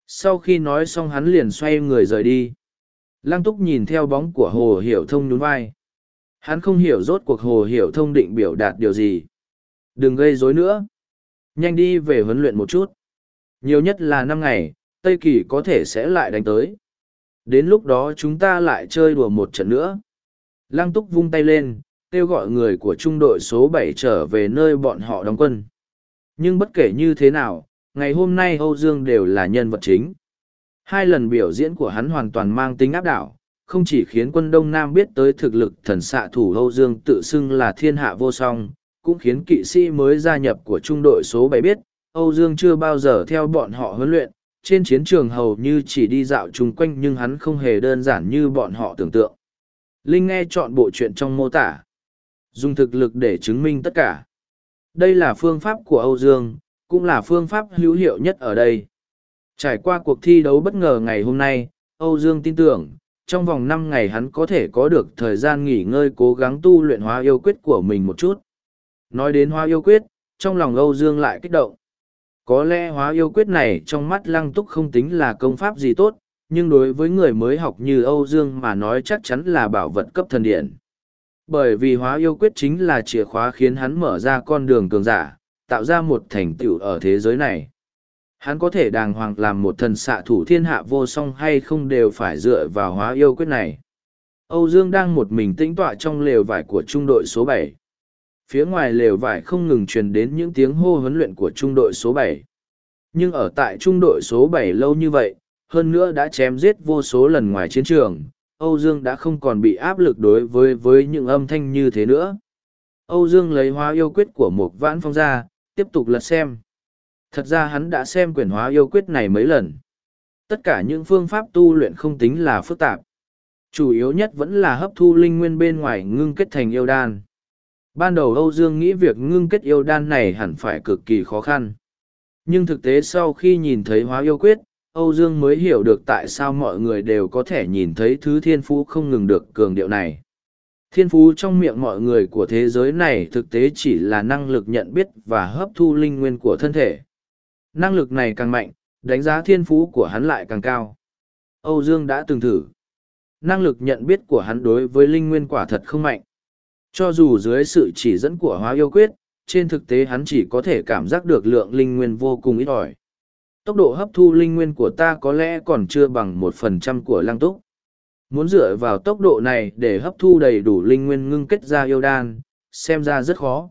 Sau khi nói xong hắn liền xoay người rời đi. Lăng túc nhìn theo bóng của Hồ Hiểu Thông nhún vai. Hắn không hiểu rốt cuộc Hồ Hiểu Thông định biểu đạt điều gì. Đừng gây rối nữa. Nhanh đi về huấn luyện một chút. Nhiều nhất là năm ngày, Tây Kỳ có thể sẽ lại đánh tới. Đến lúc đó chúng ta lại chơi đùa một trận nữa. Lăng túc vung tay lên, kêu gọi người của trung đội số bảy trở về nơi bọn họ đóng quân. Nhưng bất kể như thế nào, ngày hôm nay Âu Dương đều là nhân vật chính. Hai lần biểu diễn của hắn hoàn toàn mang tính áp đảo, không chỉ khiến quân Đông Nam biết tới thực lực thần xạ thủ Âu Dương tự xưng là thiên hạ vô song, cũng khiến kỵ sĩ mới gia nhập của trung đội số bảy biết, Âu Dương chưa bao giờ theo bọn họ huấn luyện, trên chiến trường hầu như chỉ đi dạo chung quanh nhưng hắn không hề đơn giản như bọn họ tưởng tượng. Linh nghe chọn bộ chuyện trong mô tả. Dùng thực lực để chứng minh tất cả. Đây là phương pháp của Âu Dương, cũng là phương pháp hữu hiệu nhất ở đây. Trải qua cuộc thi đấu bất ngờ ngày hôm nay, Âu Dương tin tưởng, trong vòng năm ngày hắn có thể có được thời gian nghỉ ngơi cố gắng tu luyện hóa yêu quyết của mình một chút. Nói đến hóa yêu quyết, trong lòng Âu Dương lại kích động. Có lẽ hóa yêu quyết này trong mắt lăng túc không tính là công pháp gì tốt, nhưng đối với người mới học như Âu Dương mà nói chắc chắn là bảo vật cấp thần điện. Bởi vì hóa yêu quyết chính là chìa khóa khiến hắn mở ra con đường cường giả, tạo ra một thành tựu ở thế giới này. Hắn có thể đàng hoàng làm một thần xạ thủ thiên hạ vô song hay không đều phải dựa vào hóa yêu quyết này. Âu Dương đang một mình tĩnh tọa trong lều vải của trung đội số bảy. Phía ngoài lều vải không ngừng truyền đến những tiếng hô huấn luyện của trung đội số bảy. Nhưng ở tại trung đội số bảy lâu như vậy, hơn nữa đã chém giết vô số lần ngoài chiến trường, Âu Dương đã không còn bị áp lực đối với với những âm thanh như thế nữa. Âu Dương lấy hóa yêu quyết của một vãn phong ra, tiếp tục lật xem. Thật ra hắn đã xem quyển hóa yêu quyết này mấy lần. Tất cả những phương pháp tu luyện không tính là phức tạp. Chủ yếu nhất vẫn là hấp thu linh nguyên bên ngoài ngưng kết thành yêu đan. Ban đầu Âu Dương nghĩ việc ngưng kết yêu đan này hẳn phải cực kỳ khó khăn. Nhưng thực tế sau khi nhìn thấy hóa yêu quyết, Âu Dương mới hiểu được tại sao mọi người đều có thể nhìn thấy thứ thiên phú không ngừng được cường điệu này. Thiên phú trong miệng mọi người của thế giới này thực tế chỉ là năng lực nhận biết và hấp thu linh nguyên của thân thể. Năng lực này càng mạnh, đánh giá thiên phú của hắn lại càng cao. Âu Dương đã từng thử. Năng lực nhận biết của hắn đối với linh nguyên quả thật không mạnh. Cho dù dưới sự chỉ dẫn của hóa yêu quyết, trên thực tế hắn chỉ có thể cảm giác được lượng linh nguyên vô cùng ít ỏi. Tốc độ hấp thu linh nguyên của ta có lẽ còn chưa bằng một phần trăm của lăng túc. Muốn dựa vào tốc độ này để hấp thu đầy đủ linh nguyên ngưng kết ra yêu đan, xem ra rất khó.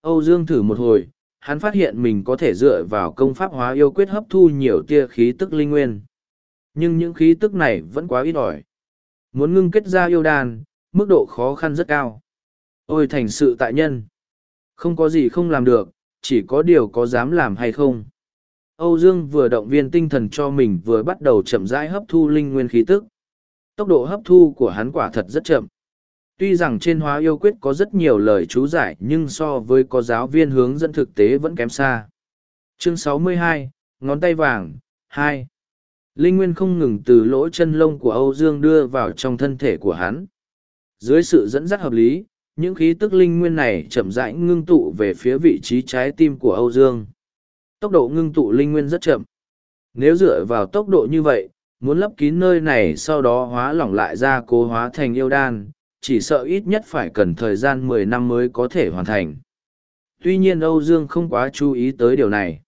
Âu Dương thử một hồi, hắn phát hiện mình có thể dựa vào công pháp hóa yêu quyết hấp thu nhiều tia khí tức linh nguyên. Nhưng những khí tức này vẫn quá ít ỏi. Muốn ngưng kết ra yêu đan, mức độ khó khăn rất cao. Ôi thành sự tại nhân. Không có gì không làm được, chỉ có điều có dám làm hay không. Âu Dương vừa động viên tinh thần cho mình vừa bắt đầu chậm rãi hấp thu linh nguyên khí tức. Tốc độ hấp thu của hắn quả thật rất chậm. Tuy rằng trên hóa yêu quyết có rất nhiều lời chú giải nhưng so với có giáo viên hướng dẫn thực tế vẫn kém xa. Chương 62, Ngón tay vàng, 2. Linh nguyên không ngừng từ lỗ chân lông của Âu Dương đưa vào trong thân thể của hắn. Dưới sự dẫn dắt hợp lý, những khí tức linh nguyên này chậm rãi ngưng tụ về phía vị trí trái tim của Âu Dương. Tốc độ ngưng tụ linh nguyên rất chậm. Nếu dựa vào tốc độ như vậy, muốn lấp kín nơi này sau đó hóa lỏng lại ra cố hóa thành yêu đan, chỉ sợ ít nhất phải cần thời gian mười năm mới có thể hoàn thành. Tuy nhiên Âu Dương không quá chú ý tới điều này.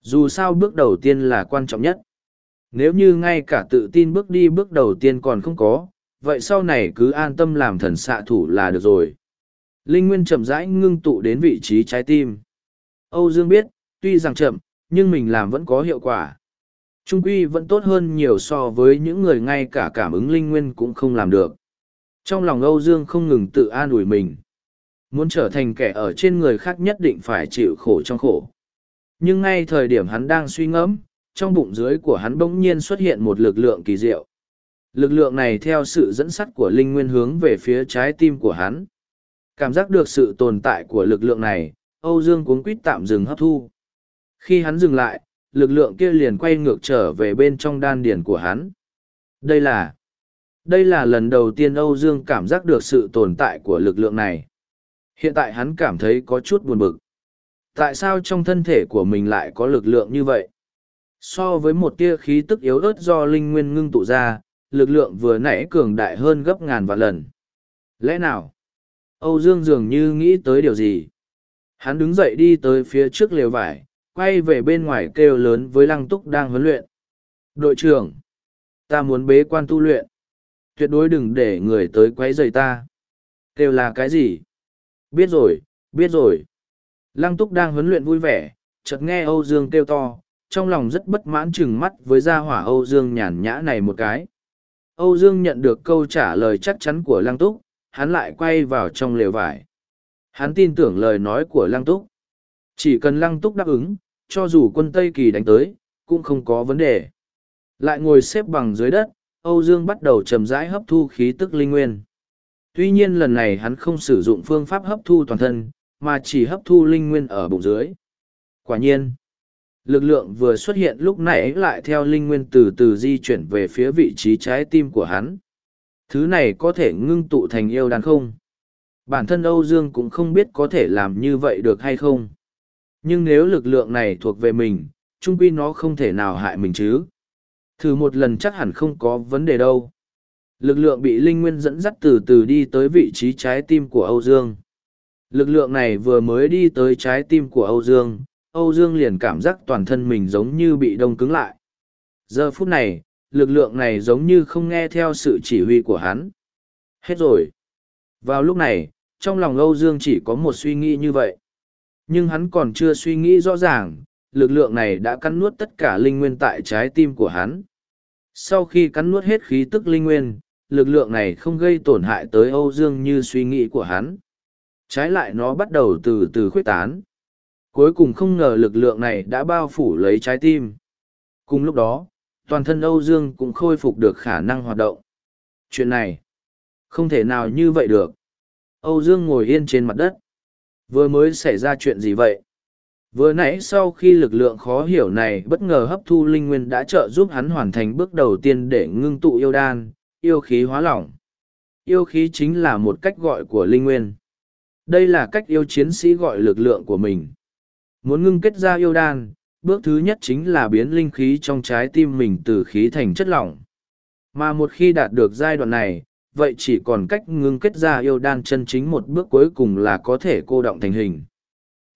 Dù sao bước đầu tiên là quan trọng nhất. Nếu như ngay cả tự tin bước đi bước đầu tiên còn không có, vậy sau này cứ an tâm làm thần xạ thủ là được rồi. Linh Nguyên chậm rãi ngưng tụ đến vị trí trái tim. Âu Dương biết, tuy rằng chậm, nhưng mình làm vẫn có hiệu quả. Trung quy vẫn tốt hơn nhiều so với những người ngay cả cảm ứng Linh Nguyên cũng không làm được. Trong lòng Âu Dương không ngừng tự an ủi mình. Muốn trở thành kẻ ở trên người khác nhất định phải chịu khổ trong khổ. Nhưng ngay thời điểm hắn đang suy ngẫm, trong bụng dưới của hắn bỗng nhiên xuất hiện một lực lượng kỳ diệu. Lực lượng này theo sự dẫn sắt của linh nguyên hướng về phía trái tim của hắn. Cảm giác được sự tồn tại của lực lượng này, Âu Dương cuống quýt tạm dừng hấp thu. Khi hắn dừng lại, lực lượng kia liền quay ngược trở về bên trong đan điển của hắn. Đây là đây là lần đầu tiên Âu Dương cảm giác được sự tồn tại của lực lượng này. Hiện tại hắn cảm thấy có chút buồn bực. Tại sao trong thân thể của mình lại có lực lượng như vậy? So với một tia khí tức yếu ớt do linh nguyên ngưng tụ ra, lực lượng vừa nãy cường đại hơn gấp ngàn vạn lần. Lẽ nào? Âu Dương dường như nghĩ tới điều gì? Hắn đứng dậy đi tới phía trước lều vải, quay về bên ngoài kêu lớn với lăng túc đang huấn luyện. Đội trưởng! Ta muốn bế quan tu luyện. Tuyệt đối đừng để người tới quấy rầy ta. Kêu là cái gì? Biết rồi, biết rồi. Lăng túc đang huấn luyện vui vẻ, chợt nghe Âu Dương kêu to, trong lòng rất bất mãn chừng mắt với gia hỏa Âu Dương nhàn nhã này một cái. Âu Dương nhận được câu trả lời chắc chắn của Lăng Túc, hắn lại quay vào trong lều vải. Hắn tin tưởng lời nói của Lăng Túc. Chỉ cần Lăng Túc đáp ứng, cho dù quân Tây Kỳ đánh tới, cũng không có vấn đề. Lại ngồi xếp bằng dưới đất, Âu Dương bắt đầu chậm rãi hấp thu khí tức linh nguyên. Tuy nhiên lần này hắn không sử dụng phương pháp hấp thu toàn thân, mà chỉ hấp thu linh nguyên ở bụng dưới. Quả nhiên, lực lượng vừa xuất hiện lúc nãy lại theo linh nguyên từ từ di chuyển về phía vị trí trái tim của hắn. Thứ này có thể ngưng tụ thành yêu đàn không? Bản thân Âu Dương cũng không biết có thể làm như vậy được hay không. Nhưng nếu lực lượng này thuộc về mình, trung quy nó không thể nào hại mình chứ. Thử một lần chắc hẳn không có vấn đề đâu. Lực lượng bị linh nguyên dẫn dắt từ từ đi tới vị trí trái tim của Âu Dương. Lực lượng này vừa mới đi tới trái tim của Âu Dương, Âu Dương liền cảm giác toàn thân mình giống như bị đông cứng lại. Giờ phút này, lực lượng này giống như không nghe theo sự chỉ huy của hắn. Hết rồi. Vào lúc này, trong lòng Âu Dương chỉ có một suy nghĩ như vậy. Nhưng hắn còn chưa suy nghĩ rõ ràng, lực lượng này đã cắn nuốt tất cả linh nguyên tại trái tim của hắn. Sau khi cắn nuốt hết khí tức linh nguyên, lực lượng này không gây tổn hại tới Âu Dương như suy nghĩ của hắn. Trái lại nó bắt đầu từ từ khuyết tán. Cuối cùng không ngờ lực lượng này đã bao phủ lấy trái tim. Cùng lúc đó, toàn thân Âu Dương cũng khôi phục được khả năng hoạt động. Chuyện này, không thể nào như vậy được. Âu Dương ngồi yên trên mặt đất. Vừa mới xảy ra chuyện gì vậy? Vừa nãy sau khi lực lượng khó hiểu này bất ngờ hấp thu linh nguyên đã trợ giúp hắn hoàn thành bước đầu tiên để ngưng tụ yêu đan, yêu khí hóa lỏng. Yêu khí chính là một cách gọi của linh nguyên. Đây là cách yêu chiến sĩ gọi lực lượng của mình. Muốn ngưng kết ra yêu đan, bước thứ nhất chính là biến linh khí trong trái tim mình từ khí thành chất lỏng. Mà một khi đạt được giai đoạn này, vậy chỉ còn cách ngưng kết ra yêu đan chân chính một bước cuối cùng là có thể cô động thành hình.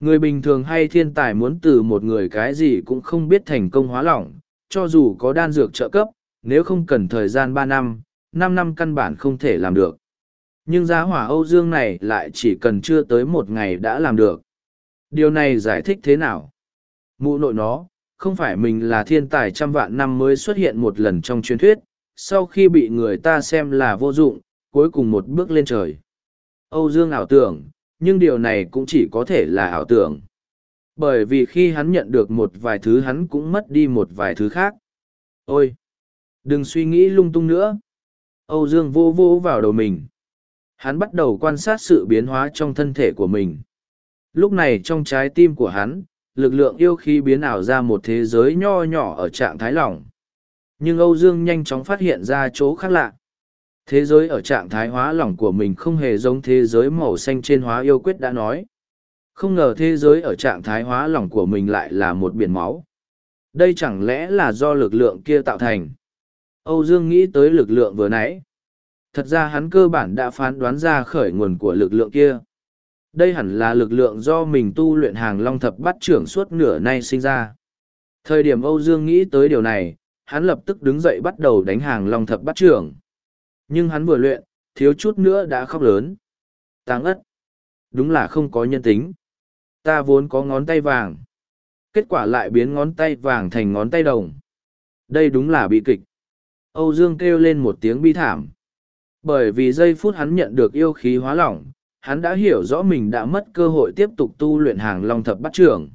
Người bình thường hay thiên tài muốn từ một người cái gì cũng không biết thành công hóa lỏng, cho dù có đan dược trợ cấp, nếu không cần thời gian ba năm, năm năm căn bản không thể làm được. Nhưng giá hỏa Âu Dương này lại chỉ cần chưa tới một ngày đã làm được. Điều này giải thích thế nào? Mụ nội nó, không phải mình là thiên tài trăm vạn năm mới xuất hiện một lần trong truyền thuyết, sau khi bị người ta xem là vô dụng, cuối cùng một bước lên trời. Âu Dương ảo tưởng, nhưng điều này cũng chỉ có thể là ảo tưởng. Bởi vì khi hắn nhận được một vài thứ hắn cũng mất đi một vài thứ khác. Ôi! Đừng suy nghĩ lung tung nữa. Âu Dương vô vô vào đầu mình. Hắn bắt đầu quan sát sự biến hóa trong thân thể của mình. Lúc này trong trái tim của hắn, lực lượng yêu khí biến ảo ra một thế giới nho nhỏ ở trạng thái lỏng. Nhưng Âu Dương nhanh chóng phát hiện ra chỗ khác lạ. Thế giới ở trạng thái hóa lỏng của mình không hề giống thế giới màu xanh trên hóa yêu quyết đã nói. Không ngờ thế giới ở trạng thái hóa lỏng của mình lại là một biển máu. Đây chẳng lẽ là do lực lượng kia tạo thành? Âu Dương nghĩ tới lực lượng vừa nãy. Thật ra hắn cơ bản đã phán đoán ra khởi nguồn của lực lượng kia. Đây hẳn là lực lượng do mình tu luyện hàng long thập bắt trưởng suốt nửa nay sinh ra. Thời điểm Âu Dương nghĩ tới điều này, hắn lập tức đứng dậy bắt đầu đánh hàng long thập bắt trưởng. Nhưng hắn vừa luyện, thiếu chút nữa đã khóc lớn. Táng ất. Đúng là không có nhân tính. Ta vốn có ngón tay vàng. Kết quả lại biến ngón tay vàng thành ngón tay đồng. Đây đúng là bị kịch. Âu Dương kêu lên một tiếng bi thảm. Bởi vì giây phút hắn nhận được yêu khí hóa lỏng, hắn đã hiểu rõ mình đã mất cơ hội tiếp tục tu luyện hàng long thập bát trưởng.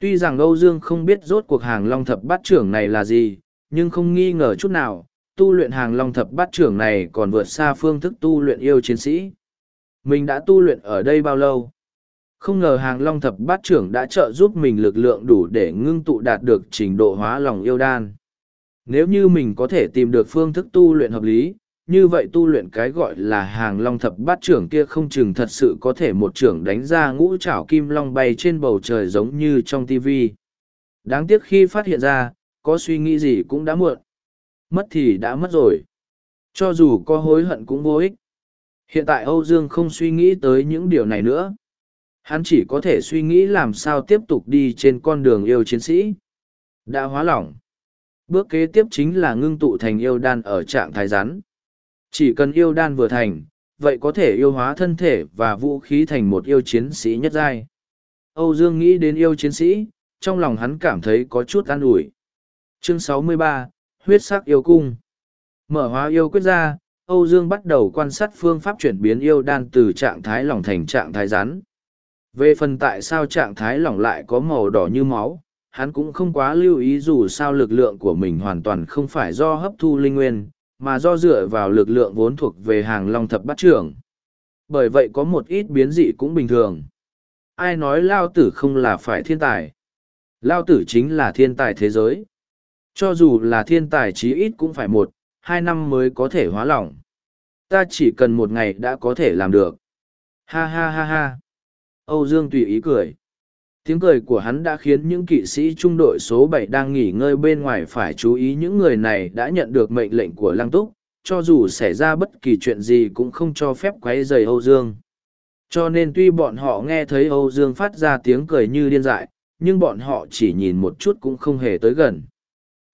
Tuy rằng Âu Dương không biết rốt cuộc hàng long thập bát trưởng này là gì, nhưng không nghi ngờ chút nào, tu luyện hàng long thập bát trưởng này còn vượt xa phương thức tu luyện yêu chiến sĩ. Mình đã tu luyện ở đây bao lâu? Không ngờ hàng long thập bát trưởng đã trợ giúp mình lực lượng đủ để ngưng tụ đạt được trình độ hóa lòng yêu đan. Nếu như mình có thể tìm được phương thức tu luyện hợp lý, như vậy tu luyện cái gọi là hàng long thập bát trưởng kia không chừng thật sự có thể một trưởng đánh ra ngũ trảo kim long bay trên bầu trời giống như trong tivi đáng tiếc khi phát hiện ra có suy nghĩ gì cũng đã muộn mất thì đã mất rồi cho dù có hối hận cũng vô ích hiện tại âu dương không suy nghĩ tới những điều này nữa hắn chỉ có thể suy nghĩ làm sao tiếp tục đi trên con đường yêu chiến sĩ đã hóa lỏng bước kế tiếp chính là ngưng tụ thành yêu đan ở trạng thái rắn. Chỉ cần yêu đan vừa thành, vậy có thể yêu hóa thân thể và vũ khí thành một yêu chiến sĩ nhất giai. Âu Dương nghĩ đến yêu chiến sĩ, trong lòng hắn cảm thấy có chút an ủi. Chương 63, Huyết sắc yêu cung Mở hóa yêu quyết ra, Âu Dương bắt đầu quan sát phương pháp chuyển biến yêu đan từ trạng thái lỏng thành trạng thái rắn. Về phần tại sao trạng thái lỏng lại có màu đỏ như máu, hắn cũng không quá lưu ý dù sao lực lượng của mình hoàn toàn không phải do hấp thu linh nguyên, mà do dựa vào lực lượng vốn thuộc về hàng long thập bát trưởng. Bởi vậy có một ít biến dị cũng bình thường. Ai nói Lao Tử không là phải thiên tài? Lao Tử chính là thiên tài thế giới. Cho dù là thiên tài chí ít cũng phải một, hai năm mới có thể hóa lỏng. Ta chỉ cần một ngày đã có thể làm được. Ha ha ha ha. Âu Dương tùy ý cười. Tiếng cười của hắn đã khiến những kỵ sĩ trung đội số bảy đang nghỉ ngơi bên ngoài phải chú ý những người này đã nhận được mệnh lệnh của Lăng Túc, cho dù xảy ra bất kỳ chuyện gì cũng không cho phép quấy rầy Âu Dương. Cho nên tuy bọn họ nghe thấy Âu Dương phát ra tiếng cười như điên dại, nhưng bọn họ chỉ nhìn một chút cũng không hề tới gần.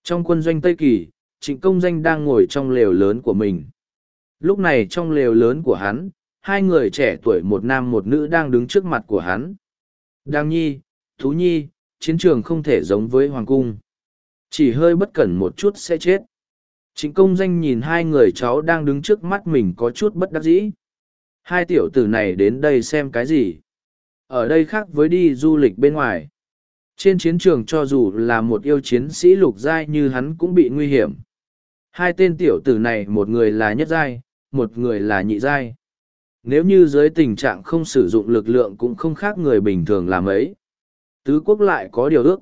Trong quân doanh Tây Kỳ, trịnh công danh đang ngồi trong lều lớn của mình. Lúc này trong lều lớn của hắn, hai người trẻ tuổi một nam một nữ đang đứng trước mặt của hắn. Đang nhi, thú nhi, chiến trường không thể giống với hoàng cung. Chỉ hơi bất cẩn một chút sẽ chết. Trịnh công danh nhìn hai người cháu đang đứng trước mắt mình có chút bất đắc dĩ. Hai tiểu tử này đến đây xem cái gì? Ở đây khác với đi du lịch bên ngoài. Trên chiến trường cho dù là một yêu chiến sĩ lục giai như hắn cũng bị nguy hiểm. Hai tên tiểu tử này một người là nhất giai, một người là nhị giai. Nếu như dưới tình trạng không sử dụng lực lượng cũng không khác người bình thường làm ấy. Tứ quốc lại có điều ước.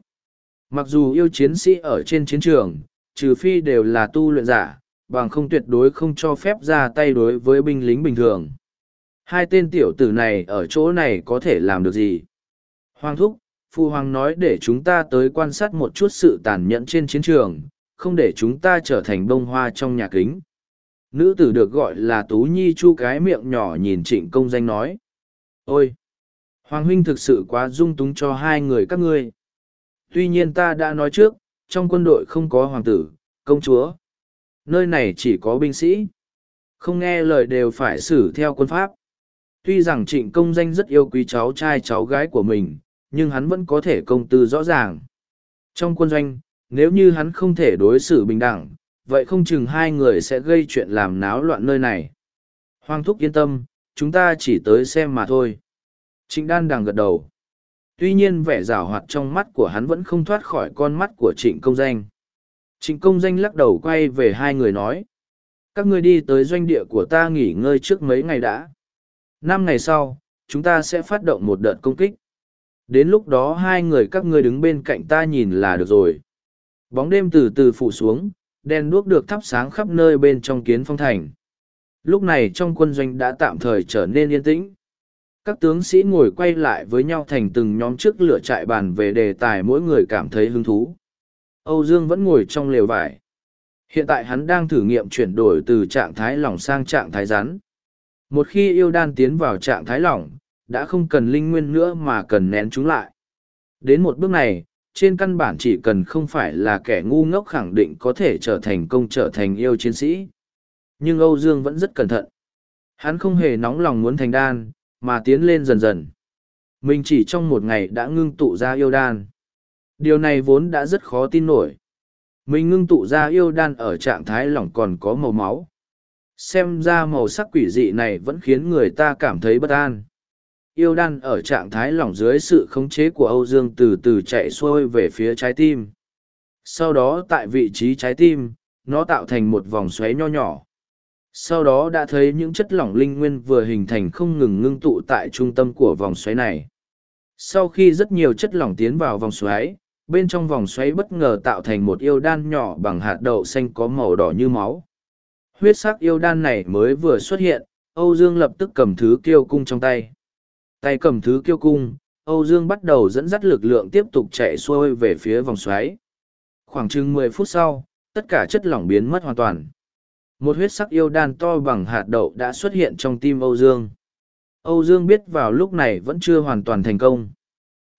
Mặc dù yêu chiến sĩ ở trên chiến trường, trừ phi đều là tu luyện giả, bằng không tuyệt đối không cho phép ra tay đối với binh lính bình thường. Hai tên tiểu tử này ở chỗ này có thể làm được gì? Hoàng thúc, Phu Hoàng nói để chúng ta tới quan sát một chút sự tàn nhẫn trên chiến trường, không để chúng ta trở thành bông hoa trong nhà kính. Nữ tử được gọi là Tú Nhi chu cái miệng nhỏ nhìn trịnh công danh nói. Ôi! Hoàng huynh thực sự quá dung túng cho hai người các ngươi. Tuy nhiên ta đã nói trước, trong quân đội không có hoàng tử, công chúa. Nơi này chỉ có binh sĩ. Không nghe lời đều phải xử theo quân pháp. Tuy rằng trịnh công danh rất yêu quý cháu trai cháu gái của mình, nhưng hắn vẫn có thể công tư rõ ràng. Trong quân doanh, nếu như hắn không thể đối xử bình đẳng, vậy không chừng hai người sẽ gây chuyện làm náo loạn nơi này. Hoàng thúc yên tâm, chúng ta chỉ tới xem mà thôi. Trịnh đan đằng gật đầu. Tuy nhiên vẻ rào hoạt trong mắt của hắn vẫn không thoát khỏi con mắt của trịnh công danh. Trịnh công danh lắc đầu quay về hai người nói. Các ngươi đi tới doanh địa của ta nghỉ ngơi trước mấy ngày đã. Năm ngày sau, chúng ta sẽ phát động một đợt công kích. Đến lúc đó hai người các ngươi đứng bên cạnh ta nhìn là được rồi. Bóng đêm từ từ phủ xuống, đèn đuốc được thắp sáng khắp nơi bên trong kiến phong thành. Lúc này trong quân doanh đã tạm thời trở nên yên tĩnh. Các tướng sĩ ngồi quay lại với nhau thành từng nhóm trước lửa trại bàn về đề tài mỗi người cảm thấy hứng thú. Âu Dương vẫn ngồi trong lều vải. Hiện tại hắn đang thử nghiệm chuyển đổi từ trạng thái lỏng sang trạng thái rắn. Một khi yêu đan tiến vào trạng thái lỏng, đã không cần linh nguyên nữa mà cần nén chúng lại. Đến một bước này, trên căn bản chỉ cần không phải là kẻ ngu ngốc khẳng định có thể trở thành công trở thành yêu chiến sĩ. Nhưng Âu Dương vẫn rất cẩn thận. Hắn không hề nóng lòng muốn thành đan, mà tiến lên dần dần. Mình chỉ trong một ngày đã ngưng tụ ra yêu đan. Điều này vốn đã rất khó tin nổi. Mình ngưng tụ ra yêu đan ở trạng thái lỏng còn có màu máu. Xem ra màu sắc quỷ dị này vẫn khiến người ta cảm thấy bất an yêu đan ở trạng thái lỏng dưới sự khống chế của âu dương từ từ chạy xuôi về phía trái tim. Sau đó tại vị trí trái tim, nó tạo thành một vòng xoáy nho nhỏ. Sau đó đã thấy những chất lỏng linh nguyên vừa hình thành không ngừng ngưng tụ tại trung tâm của vòng xoáy này. Sau khi rất nhiều chất lỏng tiến vào vòng xoáy, bên trong vòng xoáy bất ngờ tạo thành một yêu đan nhỏ bằng hạt đậu xanh có màu đỏ như máu. Huyết sắc yêu đan này mới vừa xuất hiện, âu dương lập tức cầm thứ kiêu cung trong tay. Tay cầm thứ kiêu cung, Âu Dương bắt đầu dẫn dắt lực lượng tiếp tục chạy xuôi về phía vòng xoáy. Khoảng chừng mười phút sau, tất cả chất lỏng biến mất hoàn toàn. Một huyết sắc yêu đan to bằng hạt đậu đã xuất hiện trong tim Âu Dương. Âu Dương biết vào lúc này vẫn chưa hoàn toàn thành công.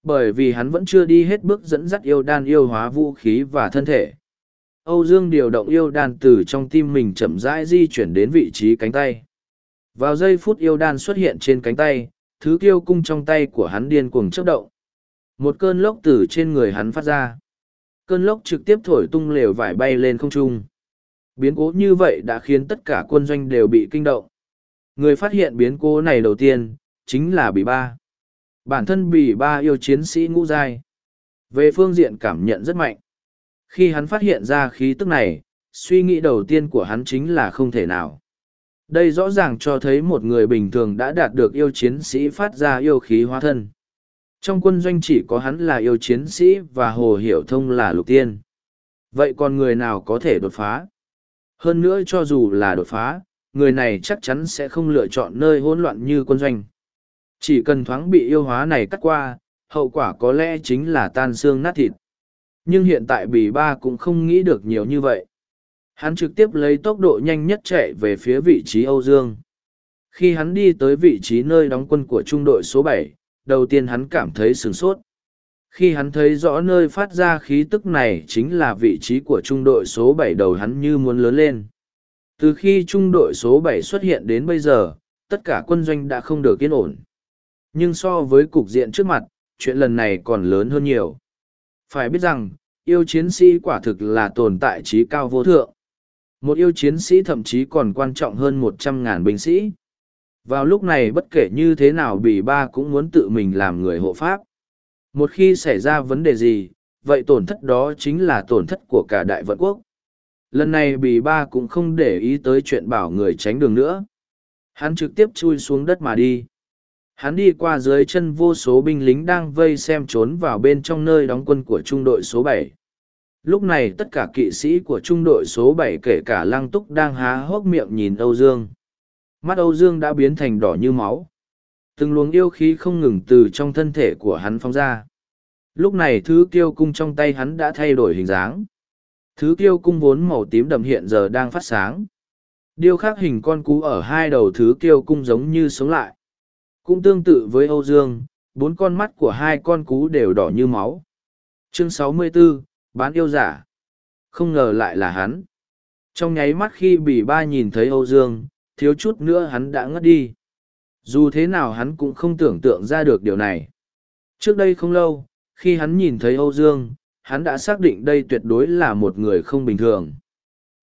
Bởi vì hắn vẫn chưa đi hết bước dẫn dắt yêu đan yêu hóa vũ khí và thân thể. Âu Dương điều động yêu đan từ trong tim mình chậm rãi di chuyển đến vị trí cánh tay. Vào giây phút yêu đan xuất hiện trên cánh tay, thứ kiêu cung trong tay của hắn điên cuồng chớp động. Một cơn lốc từ trên người hắn phát ra. Cơn lốc trực tiếp thổi tung lều vải bay lên không trung. Biến cố như vậy đã khiến tất cả quân doanh đều bị kinh động. Người phát hiện biến cố này đầu tiên, chính là Bỉ Ba. Bản thân Bỉ Ba yêu chiến sĩ ngũ giai. Về phương diện cảm nhận rất mạnh. Khi hắn phát hiện ra khí tức này, suy nghĩ đầu tiên của hắn chính là không thể nào. Đây rõ ràng cho thấy một người bình thường đã đạt được yêu chiến sĩ phát ra yêu khí hóa thân. Trong quân doanh chỉ có hắn là yêu chiến sĩ và Hồ Hiểu Thông là lục tiên. Vậy còn người nào có thể đột phá? Hơn nữa cho dù là đột phá, người này chắc chắn sẽ không lựa chọn nơi hỗn loạn như quân doanh. Chỉ cần thoáng bị yêu hóa này cắt qua, hậu quả có lẽ chính là tan xương nát thịt. Nhưng hiện tại bì ba cũng không nghĩ được nhiều như vậy. Hắn trực tiếp lấy tốc độ nhanh nhất chạy về phía vị trí Âu Dương. Khi hắn đi tới vị trí nơi đóng quân của trung đội số bảy, đầu tiên hắn cảm thấy sửng sốt. Khi hắn thấy rõ nơi phát ra khí tức này chính là vị trí của trung đội số bảy đầu hắn như muốn lớn lên. Từ khi trung đội số bảy xuất hiện đến bây giờ, tất cả quân doanh đã không được yên ổn. Nhưng so với cục diện trước mặt, chuyện lần này còn lớn hơn nhiều. Phải biết rằng, yêu chiến sĩ quả thực là tồn tại trí cao vô thượng. Một yêu chiến sĩ thậm chí còn quan trọng hơn một trăm ngàn binh sĩ. Vào lúc này bất kể như thế nào bỉ ba cũng muốn tự mình làm người hộ pháp. Một khi xảy ra vấn đề gì, vậy tổn thất đó chính là tổn thất của cả đại vận quốc. Lần này bỉ ba cũng không để ý tới chuyện bảo người tránh đường nữa. Hắn trực tiếp chui xuống đất mà đi. Hắn đi qua dưới chân vô số binh lính đang vây xem trốn vào bên trong nơi đóng quân của trung đội số bảy. Lúc này tất cả kỵ sĩ của trung đội số bảy kể cả lăng túc đang há hốc miệng nhìn Âu Dương. Mắt Âu Dương đã biến thành đỏ như máu. Từng luồng yêu khí không ngừng từ trong thân thể của hắn phóng ra. Lúc này thứ kiêu cung trong tay hắn đã thay đổi hình dáng. Thứ kiêu cung vốn màu tím đậm hiện giờ đang phát sáng. Điêu khắc hình con cú ở hai đầu thứ kiêu cung giống như sống lại. Cũng tương tự với Âu Dương, bốn con mắt của hai con cú đều đỏ như máu. Chương 64, bán yêu giả. Không ngờ lại là hắn. Trong nháy mắt khi bỉ ba nhìn thấy Âu Dương, thiếu chút nữa hắn đã ngất đi. Dù thế nào hắn cũng không tưởng tượng ra được điều này. Trước đây không lâu, khi hắn nhìn thấy Âu Dương, hắn đã xác định đây tuyệt đối là một người không bình thường.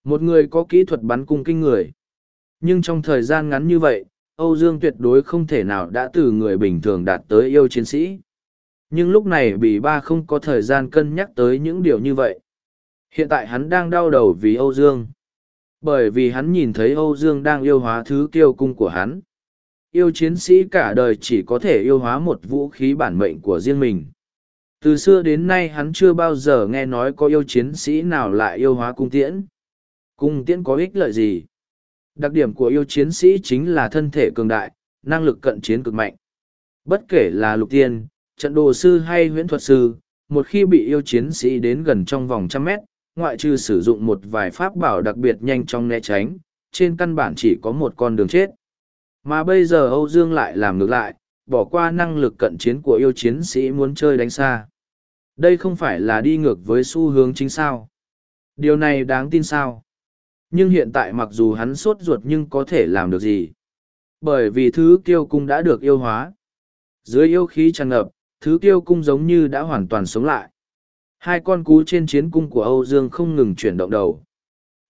Một người có kỹ thuật bắn cung kinh người. Nhưng trong thời gian ngắn như vậy, Âu Dương tuyệt đối không thể nào đã từ người bình thường đạt tới yêu chiến sĩ. Nhưng lúc này Bỉ Ba không có thời gian cân nhắc tới những điều như vậy. Hiện tại hắn đang đau đầu vì Âu Dương. Bởi vì hắn nhìn thấy Âu Dương đang yêu hóa thứ kiêu cung của hắn. Yêu chiến sĩ cả đời chỉ có thể yêu hóa một vũ khí bản mệnh của riêng mình. Từ xưa đến nay hắn chưa bao giờ nghe nói có yêu chiến sĩ nào lại yêu hóa cung tiễn. Cung tiễn có ích lợi gì? Đặc điểm của yêu chiến sĩ chính là thân thể cường đại, năng lực cận chiến cực mạnh. Bất kể là lục tiên, trận đồ sư hay huyễn thuật sư, một khi bị yêu chiến sĩ đến gần trong vòng trăm mét, ngoại trừ sử dụng một vài pháp bảo đặc biệt nhanh trong né tránh, trên căn bản chỉ có một con đường chết. Mà bây giờ Âu Dương lại làm ngược lại, bỏ qua năng lực cận chiến của yêu chiến sĩ muốn chơi đánh xa. Đây không phải là đi ngược với xu hướng chính sao. Điều này đáng tin sao. Nhưng hiện tại mặc dù hắn sốt ruột nhưng có thể làm được gì. Bởi vì thứ kiêu cung đã được yêu hóa. Dưới yêu khí tràn ngập, thứ kiêu cung giống như đã hoàn toàn sống lại. Hai con cú trên chiến cung của Âu Dương không ngừng chuyển động đầu.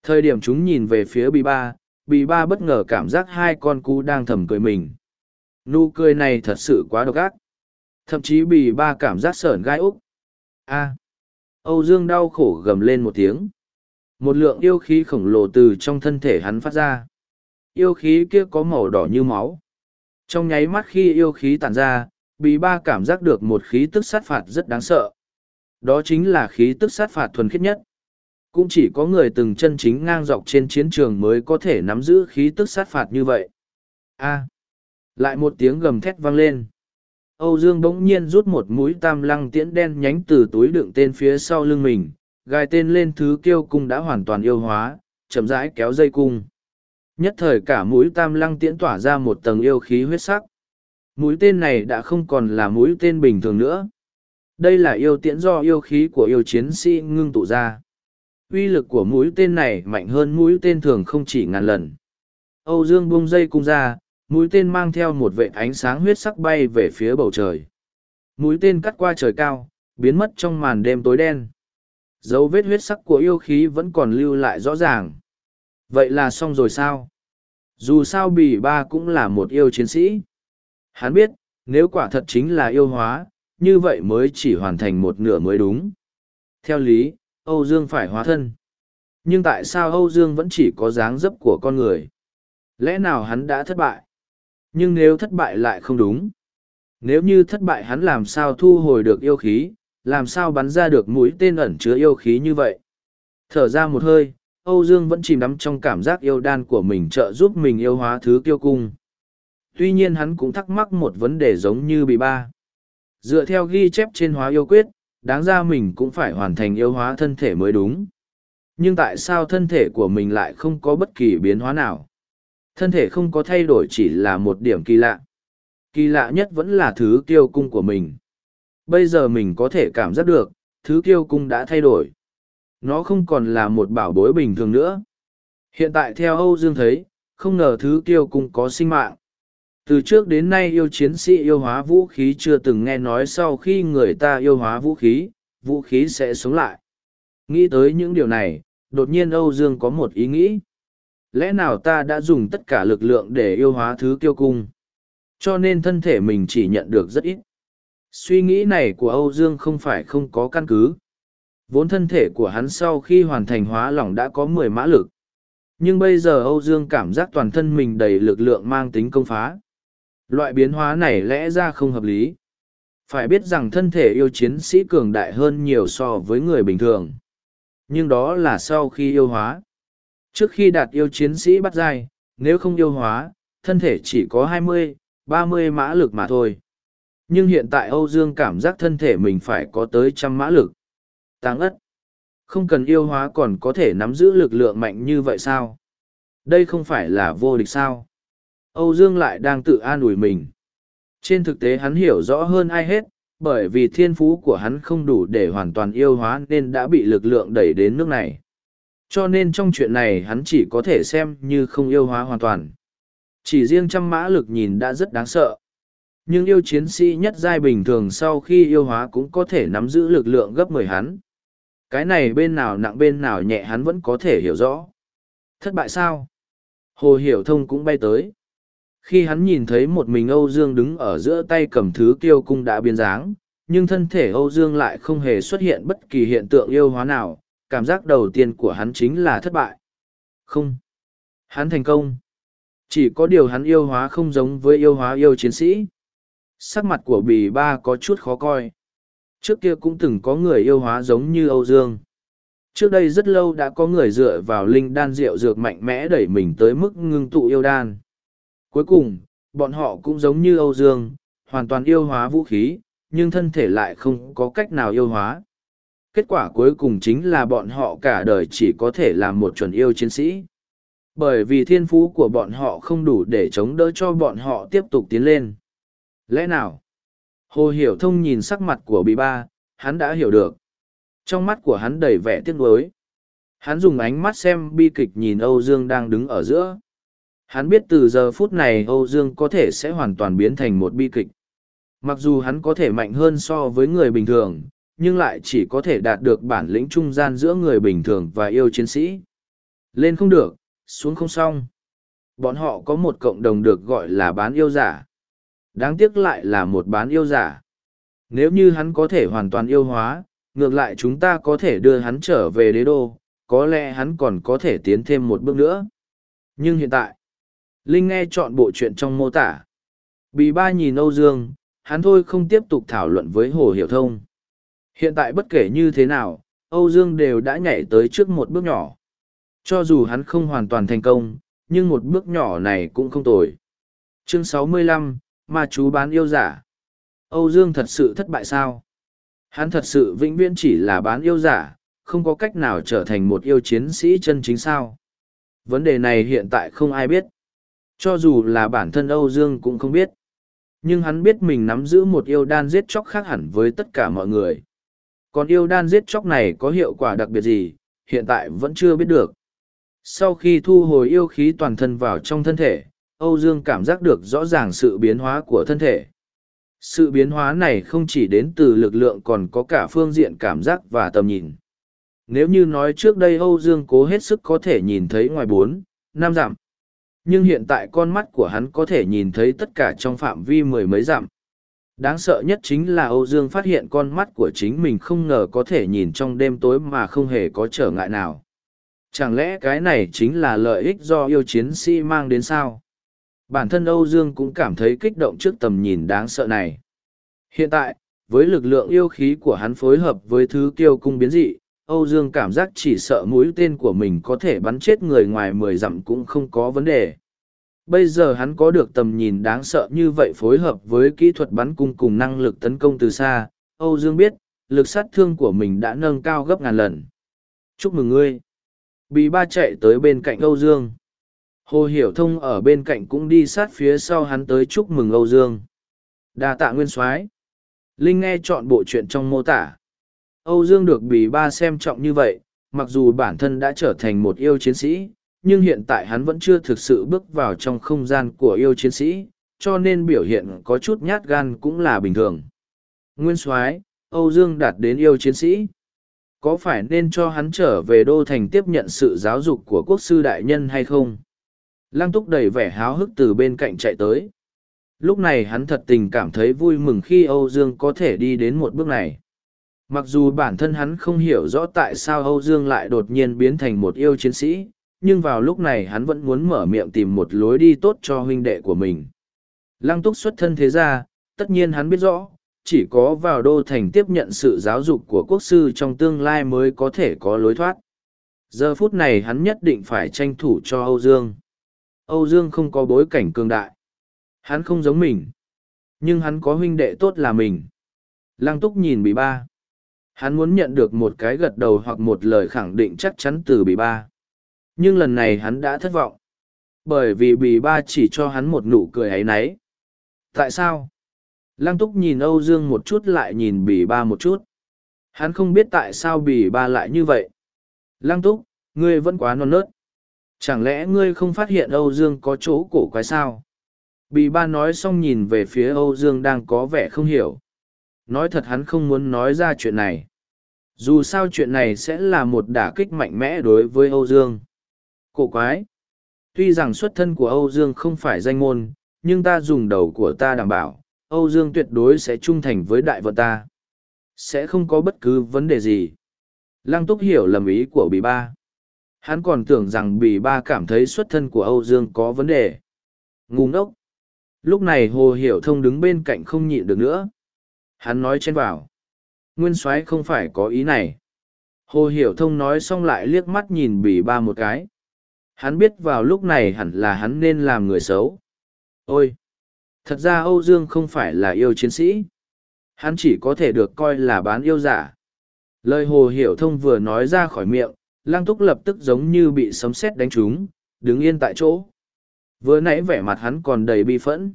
Thời điểm chúng nhìn về phía bì ba, bì ba bất ngờ cảm giác hai con cú đang thầm cười mình. Nụ cười này thật sự quá độc ác. Thậm chí bì ba cảm giác sởn gai úc. A. Âu Dương đau khổ gầm lên một tiếng. Một lượng yêu khí khổng lồ từ trong thân thể hắn phát ra. Yêu khí kia có màu đỏ như máu. Trong nháy mắt khi yêu khí tàn ra, bì ba cảm giác được một khí tức sát phạt rất đáng sợ. Đó chính là khí tức sát phạt thuần khiết nhất. Cũng chỉ có người từng chân chính ngang dọc trên chiến trường mới có thể nắm giữ khí tức sát phạt như vậy. A. Lại một tiếng gầm thét vang lên. Âu Dương bỗng nhiên rút một mũi tam lăng tiễn đen nhánh từ túi đựng tên phía sau lưng mình, gai tên lên thứ kiêu cung đã hoàn toàn yêu hóa, chậm rãi kéo dây cung. Nhất thời cả mũi tam lăng tiễn tỏa ra một tầng yêu khí huyết sắc. Mũi tên này đã không còn là mũi tên bình thường nữa. Đây là yêu tiễn do yêu khí của yêu chiến sĩ ngưng tụ ra. uy lực của mũi tên này mạnh hơn mũi tên thường không chỉ ngàn lần. Âu dương bung dây cung ra, mũi tên mang theo một vệ ánh sáng huyết sắc bay về phía bầu trời. Mũi tên cắt qua trời cao, biến mất trong màn đêm tối đen. Dấu vết huyết sắc của yêu khí vẫn còn lưu lại rõ ràng. Vậy là xong rồi sao? Dù sao bì ba cũng là một yêu chiến sĩ hắn biết, nếu quả thật chính là yêu hóa, như vậy mới chỉ hoàn thành một nửa mới đúng. Theo lý, âu dương phải hóa thân. Nhưng tại sao âu dương vẫn chỉ có dáng dấp của con người? Lẽ nào hắn đã thất bại? Nhưng nếu thất bại lại không đúng? Nếu như thất bại hắn làm sao thu hồi được yêu khí, làm sao bắn ra được mũi tên ẩn chứa yêu khí như vậy? Thở ra một hơi, âu dương vẫn chìm đắm trong cảm giác yêu đan của mình trợ giúp mình yêu hóa thứ kiêu cung tuy nhiên hắn cũng thắc mắc một vấn đề giống như bị ba. Dựa theo ghi chép trên hóa yêu quyết, đáng ra mình cũng phải hoàn thành yêu hóa thân thể mới đúng. Nhưng tại sao thân thể của mình lại không có bất kỳ biến hóa nào? Thân thể không có thay đổi chỉ là một điểm kỳ lạ. Kỳ lạ nhất vẫn là thứ kiêu cung của mình. Bây giờ mình có thể cảm giác được, thứ kiêu cung đã thay đổi. Nó không còn là một bảo bối bình thường nữa. Hiện tại theo âu dương thấy, không ngờ thứ kiêu cung có sinh mạng từ trước đến nay yêu chiến sĩ yêu hóa vũ khí chưa từng nghe nói sau khi người ta yêu hóa vũ khí vũ khí sẽ sống lại. Nghĩ tới những điều này, đột nhiên âu dương có một ý nghĩ. Lẽ nào ta đã dùng tất cả lực lượng để yêu hóa thứ kiêu cung? Cho nên thân thể mình chỉ nhận được rất ít. Suy nghĩ này của âu dương không phải không có căn cứ. Vốn thân thể của hắn sau khi hoàn thành hóa lỏng đã có mười mã lực. Nhưng bây giờ âu dương cảm giác toàn thân mình đầy lực lượng mang tính công phá loại biến hóa này lẽ ra không hợp lý. Phải biết rằng thân thể yêu chiến sĩ cường đại hơn nhiều so với người bình thường. Nhưng đó là sau khi yêu hóa. Trước khi đạt yêu chiến sĩ bắt dai nếu không yêu hóa, thân thể chỉ có hai mươi, ba mươi mã lực mà thôi. Nhưng hiện tại âu dương cảm giác thân thể mình phải có tới trăm mã lực. Táng ất. Không cần yêu hóa còn có thể nắm giữ lực lượng mạnh như vậy sao? Đây không phải là vô địch sao? Âu dương lại đang tự an ủi mình. Trên thực tế hắn hiểu rõ hơn ai hết, bởi vì thiên phú của hắn không đủ để hoàn toàn yêu hóa nên đã bị lực lượng đẩy đến nước này. Cho nên trong chuyện này hắn chỉ có thể xem như không yêu hóa hoàn toàn. Chỉ riêng trăm mã lực nhìn đã rất đáng sợ. Nhưng yêu chiến sĩ nhất giai bình thường sau khi yêu hóa cũng có thể nắm giữ lực lượng gấp mười hắn. Cái này bên nào nặng bên nào nhẹ hắn vẫn có thể hiểu rõ. Thất bại sao? Hồ hiểu thông cũng bay tới khi hắn nhìn thấy một mình âu dương đứng ở giữa tay cầm thứ kiêu cung đã biến dáng, nhưng thân thể âu dương lại không hề xuất hiện bất kỳ hiện tượng yêu hóa nào, cảm giác đầu tiên của hắn chính là thất bại. Không. Hắn thành công. Chỉ có điều hắn yêu hóa không giống với yêu hóa yêu chiến sĩ. Sắc mặt của bì ba có chút khó coi. Trước kia cũng từng có người yêu hóa giống như âu dương. Trước đây rất lâu đã có người dựa vào linh đan rượu dược mạnh mẽ đẩy mình tới mức ngưng tụ yêu đan cuối cùng, bọn họ cũng giống như âu dương, hoàn toàn yêu hóa vũ khí, nhưng thân thể lại không có cách nào yêu hóa. Kết quả cuối cùng chính là bọn họ cả đời chỉ có thể làm một chuẩn yêu chiến sĩ. Bởi vì thiên phú của bọn họ không đủ để chống đỡ cho bọn họ tiếp tục tiến lên. Lẽ nào? Hồ hiểu thông nhìn sắc mặt của bị ba, hắn đã hiểu được. Trong mắt của hắn đầy vẻ tiếc nuối. Hắn dùng ánh mắt xem bi kịch nhìn âu dương đang đứng ở giữa hắn biết từ giờ phút này âu dương có thể sẽ hoàn toàn biến thành một bi kịch. Mặc dù hắn có thể mạnh hơn so với người bình thường, nhưng lại chỉ có thể đạt được bản lĩnh trung gian giữa người bình thường và yêu chiến sĩ. Lên không được, xuống không xong. Bọn họ có một cộng đồng được gọi là bán yêu giả. Đáng tiếc lại là một bán yêu giả. Nếu như hắn có thể hoàn toàn yêu hóa, ngược lại chúng ta có thể đưa hắn trở về đế đô, có lẽ hắn còn có thể tiến thêm một bước nữa. Nhưng hiện tại linh nghe chọn bộ chuyện trong mô tả. Bì ba nhìn âu dương hắn thôi không tiếp tục thảo luận với hồ hiểu thông. Hiện tại bất kể như thế nào âu dương đều đã nhảy tới trước một bước nhỏ. Cho dù hắn không hoàn toàn thành công nhưng một bước nhỏ này cũng không tồi. Chương 65, ma chú bán yêu giả. Âu dương thật sự thất bại sao? Hắn thật sự vĩnh viễn chỉ là bán yêu giả không có cách nào trở thành một yêu chiến sĩ chân chính sao? Vấn đề này hiện tại không ai biết cho dù là bản thân âu dương cũng không biết nhưng hắn biết mình nắm giữ một yêu đan giết chóc khác hẳn với tất cả mọi người còn yêu đan giết chóc này có hiệu quả đặc biệt gì hiện tại vẫn chưa biết được. Sau khi thu hồi yêu khí toàn thân vào trong thân thể, Âu Dương cảm giác được rõ ràng sự biến hóa của thân thể. Sự biến hóa này không chỉ đến từ lực lượng còn có cả phương diện cảm giác và tầm nhìn. Nếu như nói trước đây Âu Dương cố hết sức có thể nhìn thấy ngoài bốn, năm dặm. Nhưng hiện tại con mắt của hắn có thể nhìn thấy tất cả trong phạm vi mười mấy dặm. Đáng sợ nhất chính là Âu Dương phát hiện con mắt của chính mình không ngờ có thể nhìn trong đêm tối mà không hề có trở ngại nào. Chẳng lẽ cái này chính là lợi ích do yêu chiến sĩ mang đến sao? Bản thân Âu Dương cũng cảm thấy kích động trước tầm nhìn đáng sợ này. Hiện tại, với lực lượng yêu khí của hắn phối hợp với thứ kiêu cung biến dị, Âu Dương cảm giác chỉ sợ mũi tên của mình có thể bắn chết người ngoài mười dặm cũng không có vấn đề. Bây giờ hắn có được tầm nhìn đáng sợ như vậy phối hợp với kỹ thuật bắn cung cùng năng lực tấn công từ xa, Âu Dương biết, lực sát thương của mình đã nâng cao gấp ngàn lần. Chúc mừng ngươi! Bì ba chạy tới bên cạnh Âu Dương. Hồ Hiểu Thông ở bên cạnh cũng đi sát phía sau hắn tới chúc mừng Âu Dương. Đa tạ nguyên soái Linh nghe chọn bộ chuyện trong mô tả. Âu Dương được bì ba xem trọng như vậy, mặc dù bản thân đã trở thành một yêu chiến sĩ, nhưng hiện tại hắn vẫn chưa thực sự bước vào trong không gian của yêu chiến sĩ, cho nên biểu hiện có chút nhát gan cũng là bình thường. Nguyên soái Âu Dương đạt đến yêu chiến sĩ. Có phải nên cho hắn trở về đô thành tiếp nhận sự giáo dục của quốc sư đại nhân hay không? Lăng túc đầy vẻ háo hức từ bên cạnh chạy tới. Lúc này hắn thật tình cảm thấy vui mừng khi Âu Dương có thể đi đến một bước này. Mặc dù bản thân hắn không hiểu rõ tại sao Âu Dương lại đột nhiên biến thành một yêu chiến sĩ, nhưng vào lúc này hắn vẫn muốn mở miệng tìm một lối đi tốt cho huynh đệ của mình. Lăng túc xuất thân thế ra, tất nhiên hắn biết rõ, chỉ có vào đô thành tiếp nhận sự giáo dục của quốc sư trong tương lai mới có thể có lối thoát. Giờ phút này hắn nhất định phải tranh thủ cho Âu Dương. Âu Dương không có bối cảnh cường đại. Hắn không giống mình. Nhưng hắn có huynh đệ tốt là mình. Lăng túc nhìn bị ba. Hắn muốn nhận được một cái gật đầu hoặc một lời khẳng định chắc chắn từ bì ba. Nhưng lần này hắn đã thất vọng. Bởi vì bì ba chỉ cho hắn một nụ cười ấy nấy. Tại sao? Lăng túc nhìn Âu Dương một chút lại nhìn bì ba một chút. Hắn không biết tại sao bì ba lại như vậy. Lăng túc, ngươi vẫn quá non nớt. Chẳng lẽ ngươi không phát hiện Âu Dương có chỗ cổ quái sao? Bì ba nói xong nhìn về phía Âu Dương đang có vẻ không hiểu. Nói thật hắn không muốn nói ra chuyện này. Dù sao chuyện này sẽ là một đả kích mạnh mẽ đối với Âu Dương. Cổ quái. Tuy rằng xuất thân của Âu Dương không phải danh môn, nhưng ta dùng đầu của ta đảm bảo, Âu Dương tuyệt đối sẽ trung thành với đại vợ ta. Sẽ không có bất cứ vấn đề gì. Lăng túc hiểu lầm ý của bì ba. Hắn còn tưởng rằng bì ba cảm thấy xuất thân của Âu Dương có vấn đề. Ngu ngốc. Lúc này Hồ Hiểu Thông đứng bên cạnh không nhịn được nữa. Hắn nói chen vào. Nguyên soái không phải có ý này. Hồ Hiểu Thông nói xong lại liếc mắt nhìn Bỉ ba một cái. Hắn biết vào lúc này hẳn là hắn nên làm người xấu. Ôi! Thật ra Âu Dương không phải là yêu chiến sĩ. Hắn chỉ có thể được coi là bán yêu giả. Lời Hồ Hiểu Thông vừa nói ra khỏi miệng, Lăng Túc lập tức giống như bị sấm sét đánh trúng, đứng yên tại chỗ. Vừa nãy vẻ mặt hắn còn đầy bi phẫn.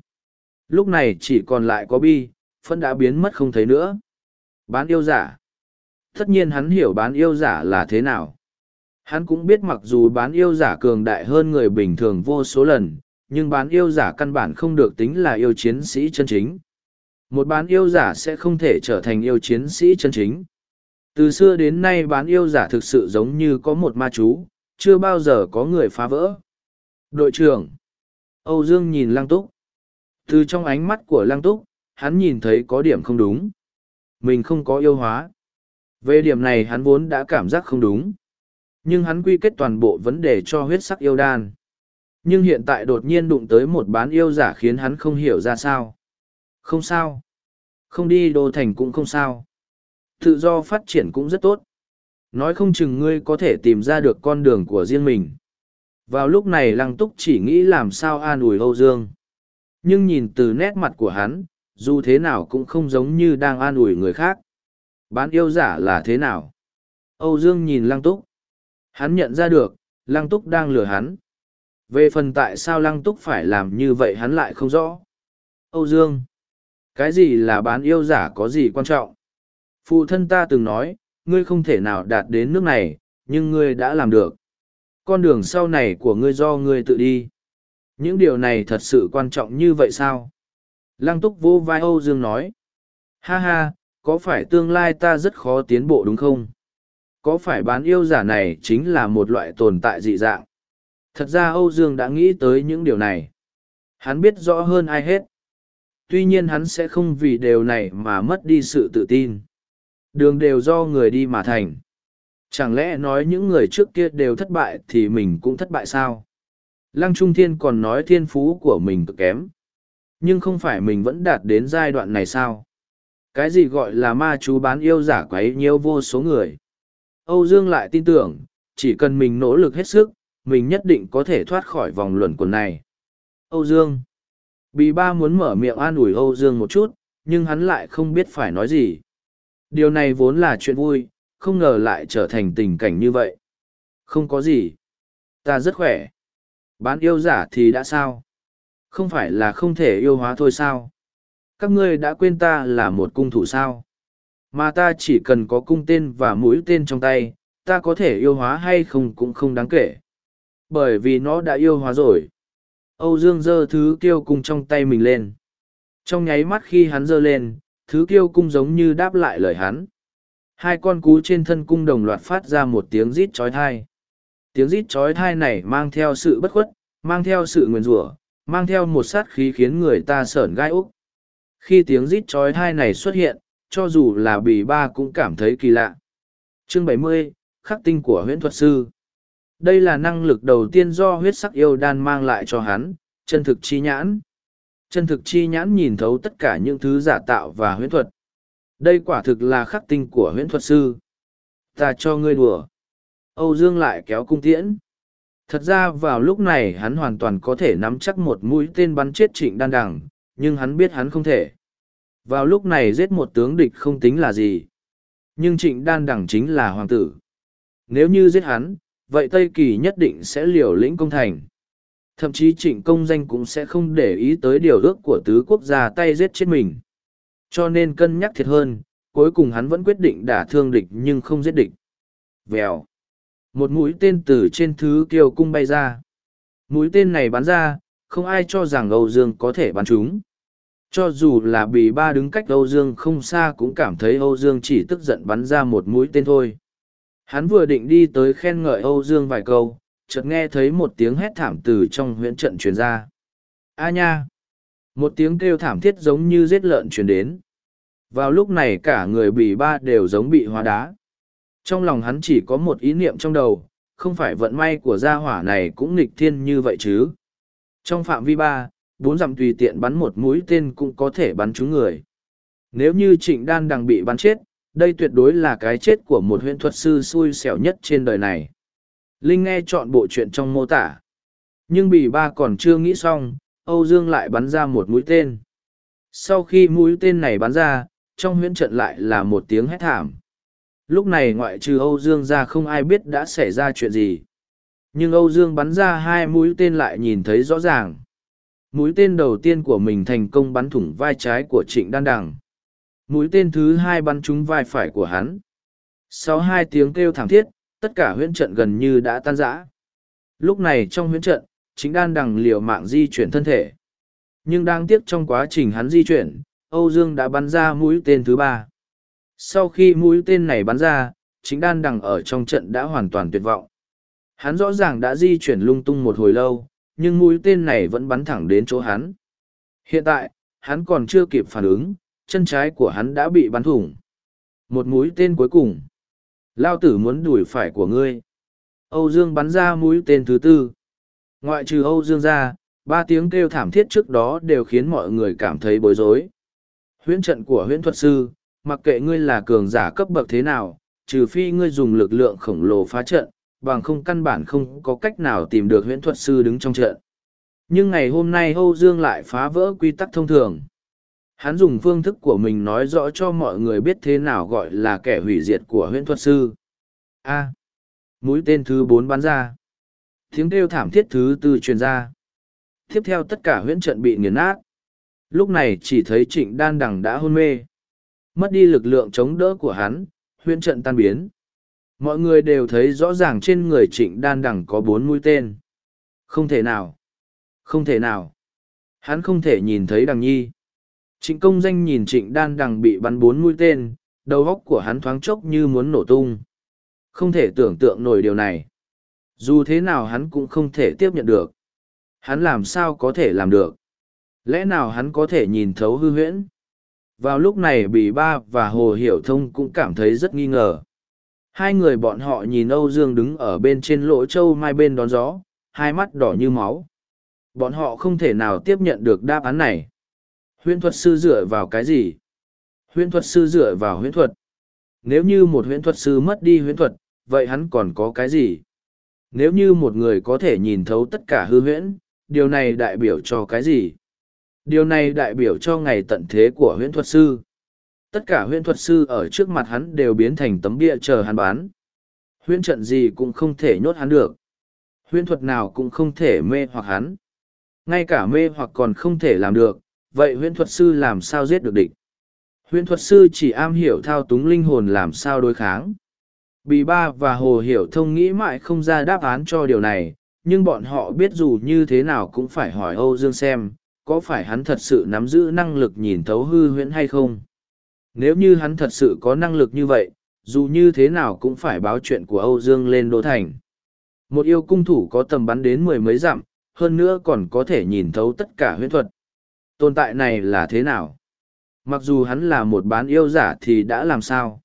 Lúc này chỉ còn lại có bi, phân đã biến mất không thấy nữa. Bán yêu giả. Tất nhiên hắn hiểu bán yêu giả là thế nào. Hắn cũng biết mặc dù bán yêu giả cường đại hơn người bình thường vô số lần, nhưng bán yêu giả căn bản không được tính là yêu chiến sĩ chân chính. Một bán yêu giả sẽ không thể trở thành yêu chiến sĩ chân chính. Từ xưa đến nay bán yêu giả thực sự giống như có một ma chú, chưa bao giờ có người phá vỡ. Đội trưởng Âu Dương nhìn Lăng Túc. Từ trong ánh mắt của Lăng Túc, hắn nhìn thấy có điểm không đúng. Mình không có yêu hóa. Về điểm này hắn vốn đã cảm giác không đúng. Nhưng hắn quy kết toàn bộ vấn đề cho huyết sắc yêu đan. Nhưng hiện tại đột nhiên đụng tới một bán yêu giả khiến hắn không hiểu ra sao. Không sao. Không đi đô thành cũng không sao. Tự do phát triển cũng rất tốt. Nói không chừng ngươi có thể tìm ra được con đường của riêng mình. Vào lúc này lăng túc chỉ nghĩ làm sao an ủi Âu Dương. Nhưng nhìn từ nét mặt của hắn, dù thế nào cũng không giống như đang an ủi người khác. Bán yêu giả là thế nào? Âu Dương nhìn lăng túc. Hắn nhận ra được, lăng túc đang lừa hắn. Về phần tại sao lăng túc phải làm như vậy hắn lại không rõ. Âu Dương, cái gì là bán yêu giả có gì quan trọng? Phụ thân ta từng nói, ngươi không thể nào đạt đến nước này, nhưng ngươi đã làm được. Con đường sau này của ngươi do ngươi tự đi. Những điều này thật sự quan trọng như vậy sao? Lăng túc vô vai Âu Dương nói. Ha ha, có phải tương lai ta rất khó tiến bộ đúng không? Có phải bán yêu giả này chính là một loại tồn tại dị dạng? Thật ra Âu Dương đã nghĩ tới những điều này. Hắn biết rõ hơn ai hết. Tuy nhiên hắn sẽ không vì điều này mà mất đi sự tự tin. Đường đều do người đi mà thành. Chẳng lẽ nói những người trước kia đều thất bại thì mình cũng thất bại sao? Lăng Trung Thiên còn nói thiên phú của mình cực kém. Nhưng không phải mình vẫn đạt đến giai đoạn này sao? Cái gì gọi là ma chú bán yêu giả quấy nhiêu vô số người? Âu Dương lại tin tưởng, chỉ cần mình nỗ lực hết sức, mình nhất định có thể thoát khỏi vòng luẩn quẩn này. Âu Dương Bì ba muốn mở miệng an ủi Âu Dương một chút, nhưng hắn lại không biết phải nói gì. Điều này vốn là chuyện vui, không ngờ lại trở thành tình cảnh như vậy. Không có gì. Ta rất khỏe. Bán yêu giả thì đã sao? Không phải là không thể yêu hóa thôi sao? Các ngươi đã quên ta là một cung thủ sao? Mà ta chỉ cần có cung tên và mũi tên trong tay, ta có thể yêu hóa hay không cũng không đáng kể. Bởi vì nó đã yêu hóa rồi. Âu Dương giơ thứ kiêu cung trong tay mình lên. Trong nháy mắt khi hắn giơ lên, thứ kiêu cung giống như đáp lại lời hắn. Hai con cú trên thân cung đồng loạt phát ra một tiếng rít chói thai. Tiếng rít chói thai này mang theo sự bất khuất, mang theo sự nguyền rủa, mang theo một sát khí khiến người ta sởn gai úc. Khi tiếng rít chói thai này xuất hiện, cho dù là bì ba cũng cảm thấy kỳ lạ. Chương bảy mươi khắc tinh của huyễn thuật sư. Đây là năng lực đầu tiên do huyết sắc yêu đan mang lại cho hắn, chân thực chi nhãn. Chân thực chi nhãn nhìn thấu tất cả những thứ giả tạo và huyễn thuật. Đây quả thực là khắc tinh của huyễn thuật sư. Ta cho ngươi đùa. Âu Dương lại kéo cung tiễn. Thật ra vào lúc này hắn hoàn toàn có thể nắm chắc một mũi tên bắn chết trịnh đan đằng, nhưng hắn biết hắn không thể. Vào lúc này giết một tướng địch không tính là gì. Nhưng trịnh đan đằng chính là hoàng tử. Nếu như giết hắn, vậy Tây Kỳ nhất định sẽ liều lĩnh công thành. Thậm chí trịnh công danh cũng sẽ không để ý tới điều ước của tứ quốc gia tay giết chết mình. Cho nên cân nhắc thiệt hơn, cuối cùng hắn vẫn quyết định đả thương địch nhưng không giết địch. Vèo. Một mũi tên từ trên thứ kiều cung bay ra. Mũi tên này bắn ra, không ai cho rằng Âu Dương có thể bắn chúng. Cho dù là bì ba đứng cách Âu Dương không xa cũng cảm thấy Âu Dương chỉ tức giận bắn ra một mũi tên thôi. Hắn vừa định đi tới khen ngợi Âu Dương vài câu, chợt nghe thấy một tiếng hét thảm từ trong huyễn trận truyền ra. A nha! Một tiếng kêu thảm thiết giống như giết lợn truyền đến. Vào lúc này cả người bì ba đều giống bị hóa đá. Trong lòng hắn chỉ có một ý niệm trong đầu, không phải vận may của gia hỏa này cũng nghịch thiên như vậy chứ. Trong phạm vi ba, bốn dặm tùy tiện bắn một mũi tên cũng có thể bắn trúng người. Nếu như trịnh đan đang bị bắn chết, đây tuyệt đối là cái chết của một huyện thuật sư xui xẻo nhất trên đời này. Linh nghe chọn bộ chuyện trong mô tả. Nhưng bỉ ba còn chưa nghĩ xong, Âu Dương lại bắn ra một mũi tên. Sau khi mũi tên này bắn ra, trong huyễn trận lại là một tiếng hét thảm. Lúc này ngoại trừ Âu Dương ra không ai biết đã xảy ra chuyện gì. Nhưng Âu Dương bắn ra hai mũi tên lại nhìn thấy rõ ràng. Mũi tên đầu tiên của mình thành công bắn thủng vai trái của Trịnh Đan Đằng. Mũi tên thứ hai bắn trúng vai phải của hắn. Sau hai tiếng kêu thảm thiết, tất cả huyễn trận gần như đã tan rã. Lúc này trong huyễn trận, Trịnh Đan Đằng liều mạng di chuyển thân thể. Nhưng đang tiếc trong quá trình hắn di chuyển, Âu Dương đã bắn ra mũi tên thứ ba. Sau khi mũi tên này bắn ra, chính đan đằng ở trong trận đã hoàn toàn tuyệt vọng. Hắn rõ ràng đã di chuyển lung tung một hồi lâu, nhưng mũi tên này vẫn bắn thẳng đến chỗ hắn. Hiện tại, hắn còn chưa kịp phản ứng, chân trái của hắn đã bị bắn thủng. Một mũi tên cuối cùng. Lao tử muốn đuổi phải của ngươi. Âu Dương bắn ra mũi tên thứ tư. Ngoại trừ Âu Dương ra, ba tiếng kêu thảm thiết trước đó đều khiến mọi người cảm thấy bối rối. Huyễn trận của huyễn thuật sư, mặc kệ ngươi là cường giả cấp bậc thế nào, trừ phi ngươi dùng lực lượng khổng lồ phá trận, bằng không căn bản không có cách nào tìm được huyễn thuật sư đứng trong trận. Nhưng ngày hôm nay Âu Dương lại phá vỡ quy tắc thông thường. Hắn dùng phương thức của mình nói rõ cho mọi người biết thế nào gọi là kẻ hủy diệt của huyễn thuật sư. A. mũi tên thứ bốn bắn ra. Tiếng kêu thảm thiết thứ tư truyền ra. Tiếp theo tất cả huyễn trận bị nghiền nát. Lúc này chỉ thấy trịnh đan đằng đã hôn mê. Mất đi lực lượng chống đỡ của hắn, huyễn trận tan biến. mọi người đều thấy rõ ràng trên người trịnh đan đằng có bốn mũi tên. Không thể nào. Không thể nào. Hắn không thể nhìn thấy đằng nhi. Trịnh công danh nhìn trịnh đan đằng bị bắn bốn mũi tên đầu góc của hắn thoáng chốc như muốn nổ tung. Không thể tưởng tượng nổi điều này. Dù thế nào hắn cũng không thể tiếp nhận được. Hắn làm sao có thể làm được? Lẽ nào hắn có thể nhìn thấu hư huyễn? Vào lúc này bì ba và hồ hiểu thông cũng cảm thấy rất nghi ngờ. Hai người bọn họ nhìn âu dương đứng ở bên trên lỗ châu mai bên đón gió, hai mắt đỏ như máu. Bọn họ không thể nào tiếp nhận được đáp án này. Huyễn thuật sư dựa vào cái gì? Huyễn thuật sư dựa vào huyễn thuật. Nếu như một huyễn thuật sư mất đi huyễn thuật, vậy hắn còn có cái gì? Nếu như một người có thể nhìn thấu tất cả hư huyễn, điều này đại biểu cho cái gì? Điều này đại biểu cho ngày tận thế của huyễn thuật sư. Tất cả huyễn thuật sư ở trước mặt hắn đều biến thành tấm bia chờ hắn bán. Huyễn trận gì cũng không thể nhốt hắn được. Huyễn thuật nào cũng không thể mê hoặc hắn. Ngay cả mê hoặc còn không thể làm được, vậy huyễn thuật sư làm sao giết được địch? Huyễn thuật sư chỉ am hiểu thao túng linh hồn làm sao đối kháng. Bì ba và hồ hiểu thông nghĩ mãi không ra đáp án cho điều này, nhưng bọn họ biết dù như thế nào cũng phải hỏi âu dương xem có phải hắn thật sự nắm giữ năng lực nhìn thấu hư huyễn hay không? Nếu như hắn thật sự có năng lực như vậy, dù như thế nào cũng phải báo chuyện của âu dương lên đô thành. Một yêu cung thủ có tầm bắn đến mười mấy dặm, hơn nữa còn có thể nhìn thấu tất cả huyễn thuật. Tồn tại này là thế nào? Mặc dù hắn là một bán yêu giả thì đã làm sao?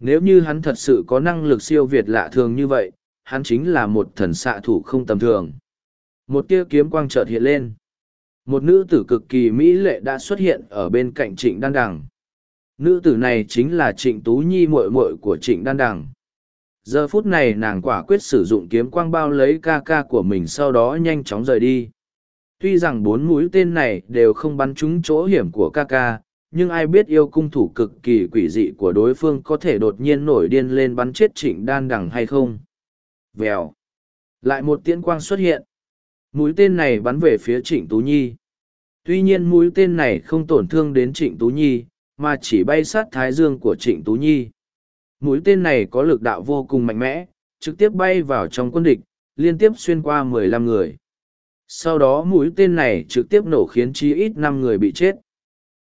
Nếu như hắn thật sự có năng lực siêu việt lạ thường như vậy, hắn chính là một thần xạ thủ không tầm thường. Một tia kiếm quang chợt hiện lên một nữ tử cực kỳ mỹ lệ đã xuất hiện ở bên cạnh trịnh đan đằng. Nữ tử này chính là trịnh tú nhi mội mội của trịnh đan đằng. Giờ phút này nàng quả quyết sử dụng kiếm quang bao lấy ca ca của mình sau đó nhanh chóng rời đi. Tuy rằng bốn mũi tên này đều không bắn trúng chỗ hiểm của ca ca, nhưng ai biết yêu cung thủ cực kỳ quỷ dị của đối phương có thể đột nhiên nổi điên lên bắn chết trịnh đan đằng hay không? Vèo. Lại một tiễn quang xuất hiện mũi tên này bắn về phía trịnh tú nhi. Tuy nhiên mũi tên này không tổn thương đến trịnh tú nhi, mà chỉ bay sát thái dương của trịnh tú nhi. Mũi tên này có lực đạo vô cùng mạnh mẽ, trực tiếp bay vào trong quân địch, liên tiếp xuyên qua mười lăm người. Sau đó mũi tên này trực tiếp nổ khiến chí ít năm người bị chết.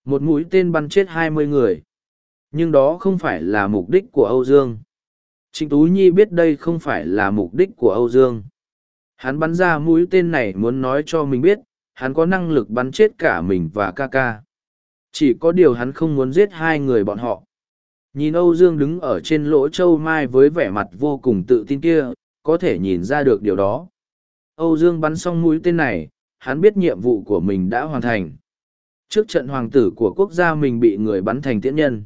Một mũi tên bắn chết hai mươi người. Nhưng đó không phải là mục đích của âu dương. Trịnh tú nhi biết đây không phải là mục đích của âu dương hắn bắn ra mũi tên này muốn nói cho mình biết, hắn có năng lực bắn chết cả mình và ca ca. Chỉ có điều hắn không muốn giết hai người bọn họ. Nhìn âu dương đứng ở trên lỗ châu mai với vẻ mặt vô cùng tự tin kia, có thể nhìn ra được điều đó. Âu dương bắn xong mũi tên này, hắn biết nhiệm vụ của mình đã hoàn thành. Trước trận hoàng tử của quốc gia mình bị người bắn thành tiễn nhân.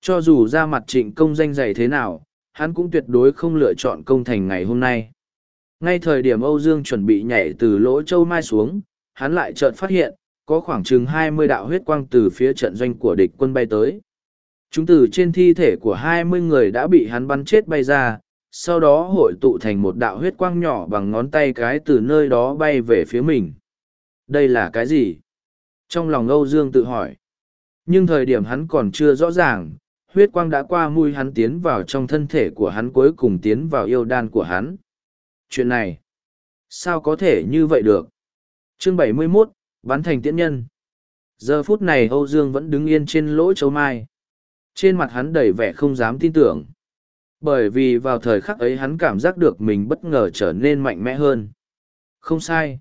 Cho dù ra mặt trịnh công danh dày thế nào, hắn cũng tuyệt đối không lựa chọn công thành ngày hôm nay ngay thời điểm âu dương chuẩn bị nhảy từ lỗ châu mai xuống, hắn lại chợt phát hiện, có khoảng chừng hai mươi đạo huyết quang từ phía trận doanh của địch quân bay tới. Chúng từ trên thi thể của hai mươi người đã bị hắn bắn chết bay ra, sau đó hội tụ thành một đạo huyết quang nhỏ bằng ngón tay cái từ nơi đó bay về phía mình. Đây là cái gì? Trong lòng âu dương tự hỏi. Nhưng thời điểm hắn còn chưa rõ ràng, huyết quang đã qua mùi hắn tiến vào trong thân thể của hắn cuối cùng tiến vào yêu đan của hắn chuyện này sao có thể như vậy được? Chương bảy mươi 71, bắn thành tiễn nhân. Giờ phút này âu dương vẫn đứng yên trên lỗ châu mai. Trên mặt hắn đầy vẻ không dám tin tưởng. Bởi vì vào thời khắc ấy hắn cảm giác được mình bất ngờ trở nên mạnh mẽ hơn. Không sai.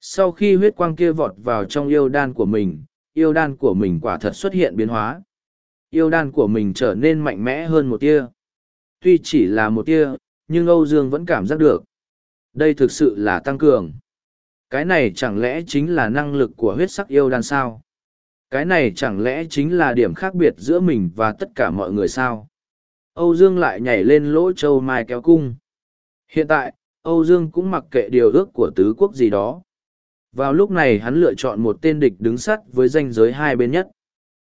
Sau khi huyết quang kia vọt vào trong yêu đan của mình yêu đan của mình quả thật xuất hiện biến hóa. Yêu đan của mình trở nên mạnh mẽ hơn một tia. Tuy chỉ là một tia nhưng âu dương vẫn cảm giác được đây thực sự là tăng cường. Cái này chẳng lẽ chính là năng lực của huyết sắc yêu đan sao? Cái này chẳng lẽ chính là điểm khác biệt giữa mình và tất cả mọi người sao? Âu dương lại nhảy lên lỗ châu mai kéo cung. Hiện tại, âu dương cũng mặc kệ điều ước của tứ quốc gì đó. Vào lúc này hắn lựa chọn một tên địch đứng sắt với danh giới hai bên nhất.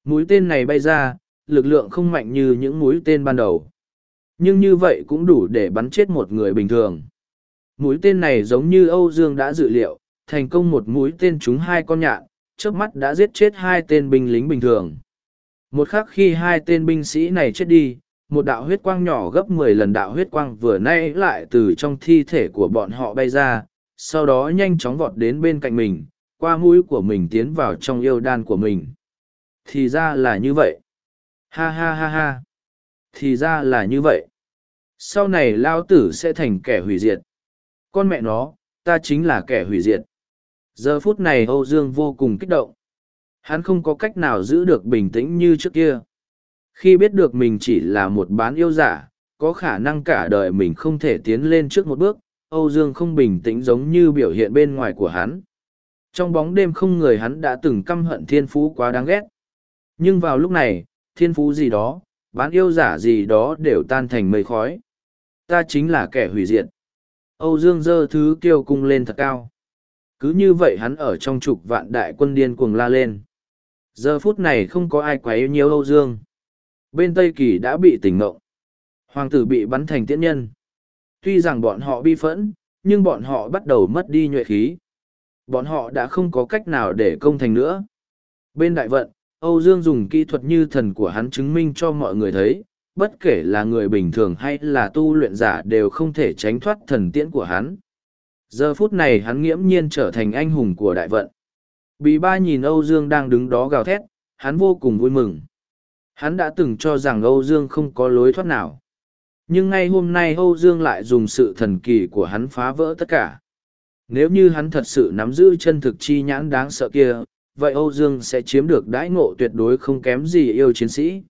Mũi tên này bay ra, lực lượng không mạnh như những mũi tên ban đầu. Nhưng như vậy cũng đủ để bắn chết một người bình thường mũi tên này giống như âu dương đã dự liệu thành công một mũi tên trúng hai con nhạn trước mắt đã giết chết hai tên binh lính bình thường một k h ắ c khi hai tên binh sĩ này chết đi một đạo huyết quang nhỏ gấp mười lần đạo huyết quang vừa nay lại từ trong thi thể của bọn họ bay ra, sau đó nhanh chóng vọt đến bên cạnh mình, qua mũi của mình tiến vào trong yêu đan của mình. Thì ra là như vậy. Ha ha ha ha. Thì ra là như vậy. Sau này lao tử sẽ thành kẻ hủy diệt. Con mẹ nó, ta chính là kẻ hủy diệt. Giờ phút này Âu Dương vô cùng kích động. Hắn không có cách nào giữ được bình tĩnh như trước kia. Khi biết được mình chỉ là một bán yêu giả, có khả năng cả đời mình không thể tiến lên trước một bước, Âu Dương không bình tĩnh giống như biểu hiện bên ngoài của hắn. Trong bóng đêm không người hắn đã từng căm hận thiên phú quá đáng ghét. Nhưng vào lúc này, thiên phú gì đó, bán yêu giả gì đó đều tan thành mây khói. Ta chính là kẻ hủy diệt. Âu Dương dơ thứ kiêu cung lên thật cao. Cứ như vậy hắn ở trong trục vạn đại quân điên cuồng la lên. Giờ phút này không có ai quấy nhiều Âu Dương. Bên Tây Kỳ đã bị tỉnh ngộ. Hoàng tử bị bắn thành tiễn nhân. Tuy rằng bọn họ bi phẫn, nhưng bọn họ bắt đầu mất đi nhuệ khí. Bọn họ đã không có cách nào để công thành nữa. Bên đại vận, Âu Dương dùng kỹ thuật như thần của hắn chứng minh cho mọi người thấy, bất kể là người bình thường hay là tu luyện giả đều không thể tránh thoát thần tiễn của hắn. Giờ phút này hắn nghiễm nhiên trở thành anh hùng của đại vận. Bị ba nhìn Âu Dương đang đứng đó gào thét, hắn vô cùng vui mừng. Hắn đã từng cho rằng Âu Dương không có lối thoát nào. Nhưng ngay hôm nay Âu Dương lại dùng sự thần kỳ của hắn phá vỡ tất cả. Nếu như hắn thật sự nắm giữ chân thực chi nhãn đáng sợ kia, vậy Âu Dương sẽ chiếm được đãi ngộ tuyệt đối không kém gì yêu chiến sĩ.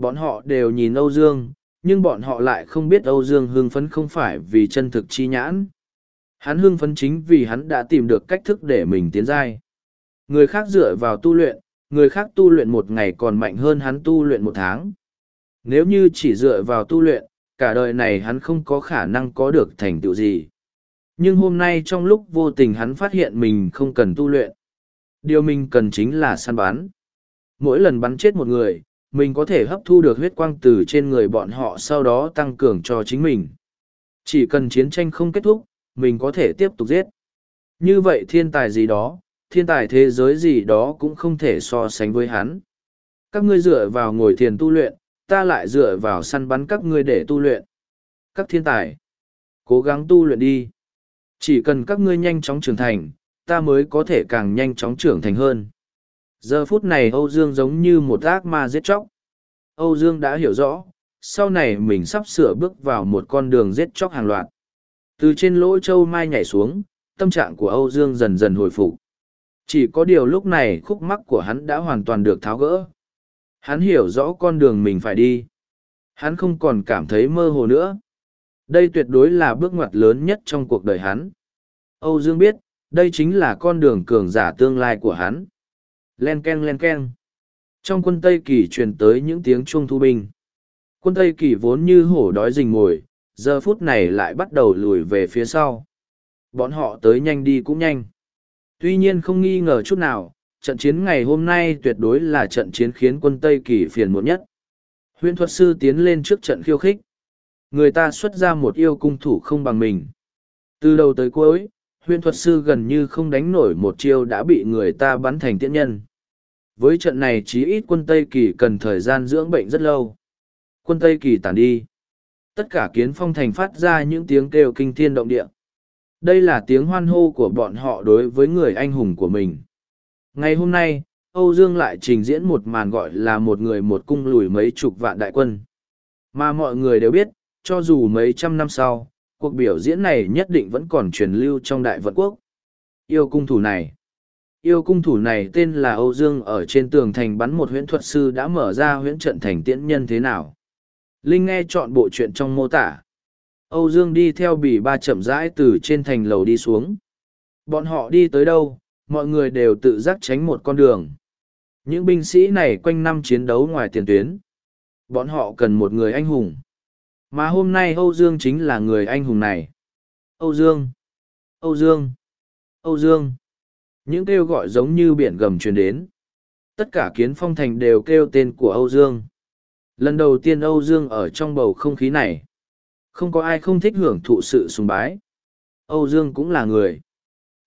Bọn họ đều nhìn Âu Dương, nhưng bọn họ lại không biết Âu Dương hưng phấn không phải vì chân thực chi nhãn. Hắn hưng phấn chính vì hắn đã tìm được cách thức để mình tiến giai. Người khác dựa vào tu luyện, người khác tu luyện một ngày còn mạnh hơn hắn tu luyện một tháng. Nếu như chỉ dựa vào tu luyện, cả đời này hắn không có khả năng có được thành tựu gì. Nhưng hôm nay trong lúc vô tình hắn phát hiện mình không cần tu luyện. Điều mình cần chính là săn bắn. Mỗi lần bắn chết một người, mình có thể hấp thu được huyết quang từ trên người bọn họ sau đó tăng cường cho chính mình. Chỉ cần chiến tranh không kết thúc, mình có thể tiếp tục giết. Như vậy thiên tài gì đó, thiên tài thế giới gì đó cũng không thể so sánh với hắn. Các ngươi dựa vào ngồi thiền tu luyện, ta lại dựa vào săn bắn các ngươi để tu luyện. Các thiên tài, cố gắng tu luyện đi. Chỉ cần các ngươi nhanh chóng trưởng thành, ta mới có thể càng nhanh chóng trưởng thành hơn. Giờ phút này Âu Dương giống như một ác ma giết chóc. Âu Dương đã hiểu rõ, sau này mình sắp sửa bước vào một con đường giết chóc hàng loạt. Từ trên lỗ châu mai nhảy xuống, tâm trạng của Âu Dương dần dần hồi phục. Chỉ có điều lúc này khúc mắc của hắn đã hoàn toàn được tháo gỡ. Hắn hiểu rõ con đường mình phải đi. Hắn không còn cảm thấy mơ hồ nữa. Đây tuyệt đối là bước ngoặt lớn nhất trong cuộc đời hắn. Âu Dương biết, đây chính là con đường cường giả tương lai của hắn. Len ken len ken. Trong quân Tây Kỳ truyền tới những tiếng chuông thu binh. Quân Tây Kỳ vốn như hổ đói rình mồi, giờ phút này lại bắt đầu lùi về phía sau. Bọn họ tới nhanh đi cũng nhanh. Tuy nhiên không nghi ngờ chút nào, trận chiến ngày hôm nay tuyệt đối là trận chiến khiến quân Tây Kỳ phiền muộn nhất. Huyễn thuật sư tiến lên trước trận khiêu khích. Người ta xuất ra một yêu cung thủ không bằng mình. Từ đầu tới cuối, huyễn thuật sư gần như không đánh nổi một chiêu đã bị người ta bắn thành tiễn nhân. Với trận này chí ít quân Tây Kỳ cần thời gian dưỡng bệnh rất lâu. Quân Tây Kỳ tản đi. Tất cả kiến phong thành phát ra những tiếng kêu kinh thiên động địa. Đây là tiếng hoan hô của bọn họ đối với người anh hùng của mình. Ngày hôm nay, Âu Dương lại trình diễn một màn gọi là một người một cung lùi mấy chục vạn đại quân. Mà mọi người đều biết, cho dù mấy trăm năm sau, cuộc biểu diễn này nhất định vẫn còn truyền lưu trong đại vận quốc. Yêu cung thủ này Yêu cung thủ này tên là Âu Dương ở trên tường thành bắn một huyễn thuật sư đã mở ra huyễn trận thành tiễn nhân thế nào. Linh nghe chọn bộ chuyện trong mô tả. Âu Dương đi theo bỉ ba chậm rãi từ trên thành lầu đi xuống. Bọn họ đi tới đâu, mọi người đều tự giác tránh một con đường. Những binh sĩ này quanh năm chiến đấu ngoài tiền tuyến. Bọn họ cần một người anh hùng. Mà hôm nay Âu Dương chính là người anh hùng này. Âu Dương! Âu Dương! Âu Dương! Những kêu gọi giống như biển gầm truyền đến. Tất cả kiến phong thành đều kêu tên của Âu Dương. Lần đầu tiên Âu Dương ở trong bầu không khí này. Không có ai không thích hưởng thụ sự sùng bái. Âu Dương cũng là người.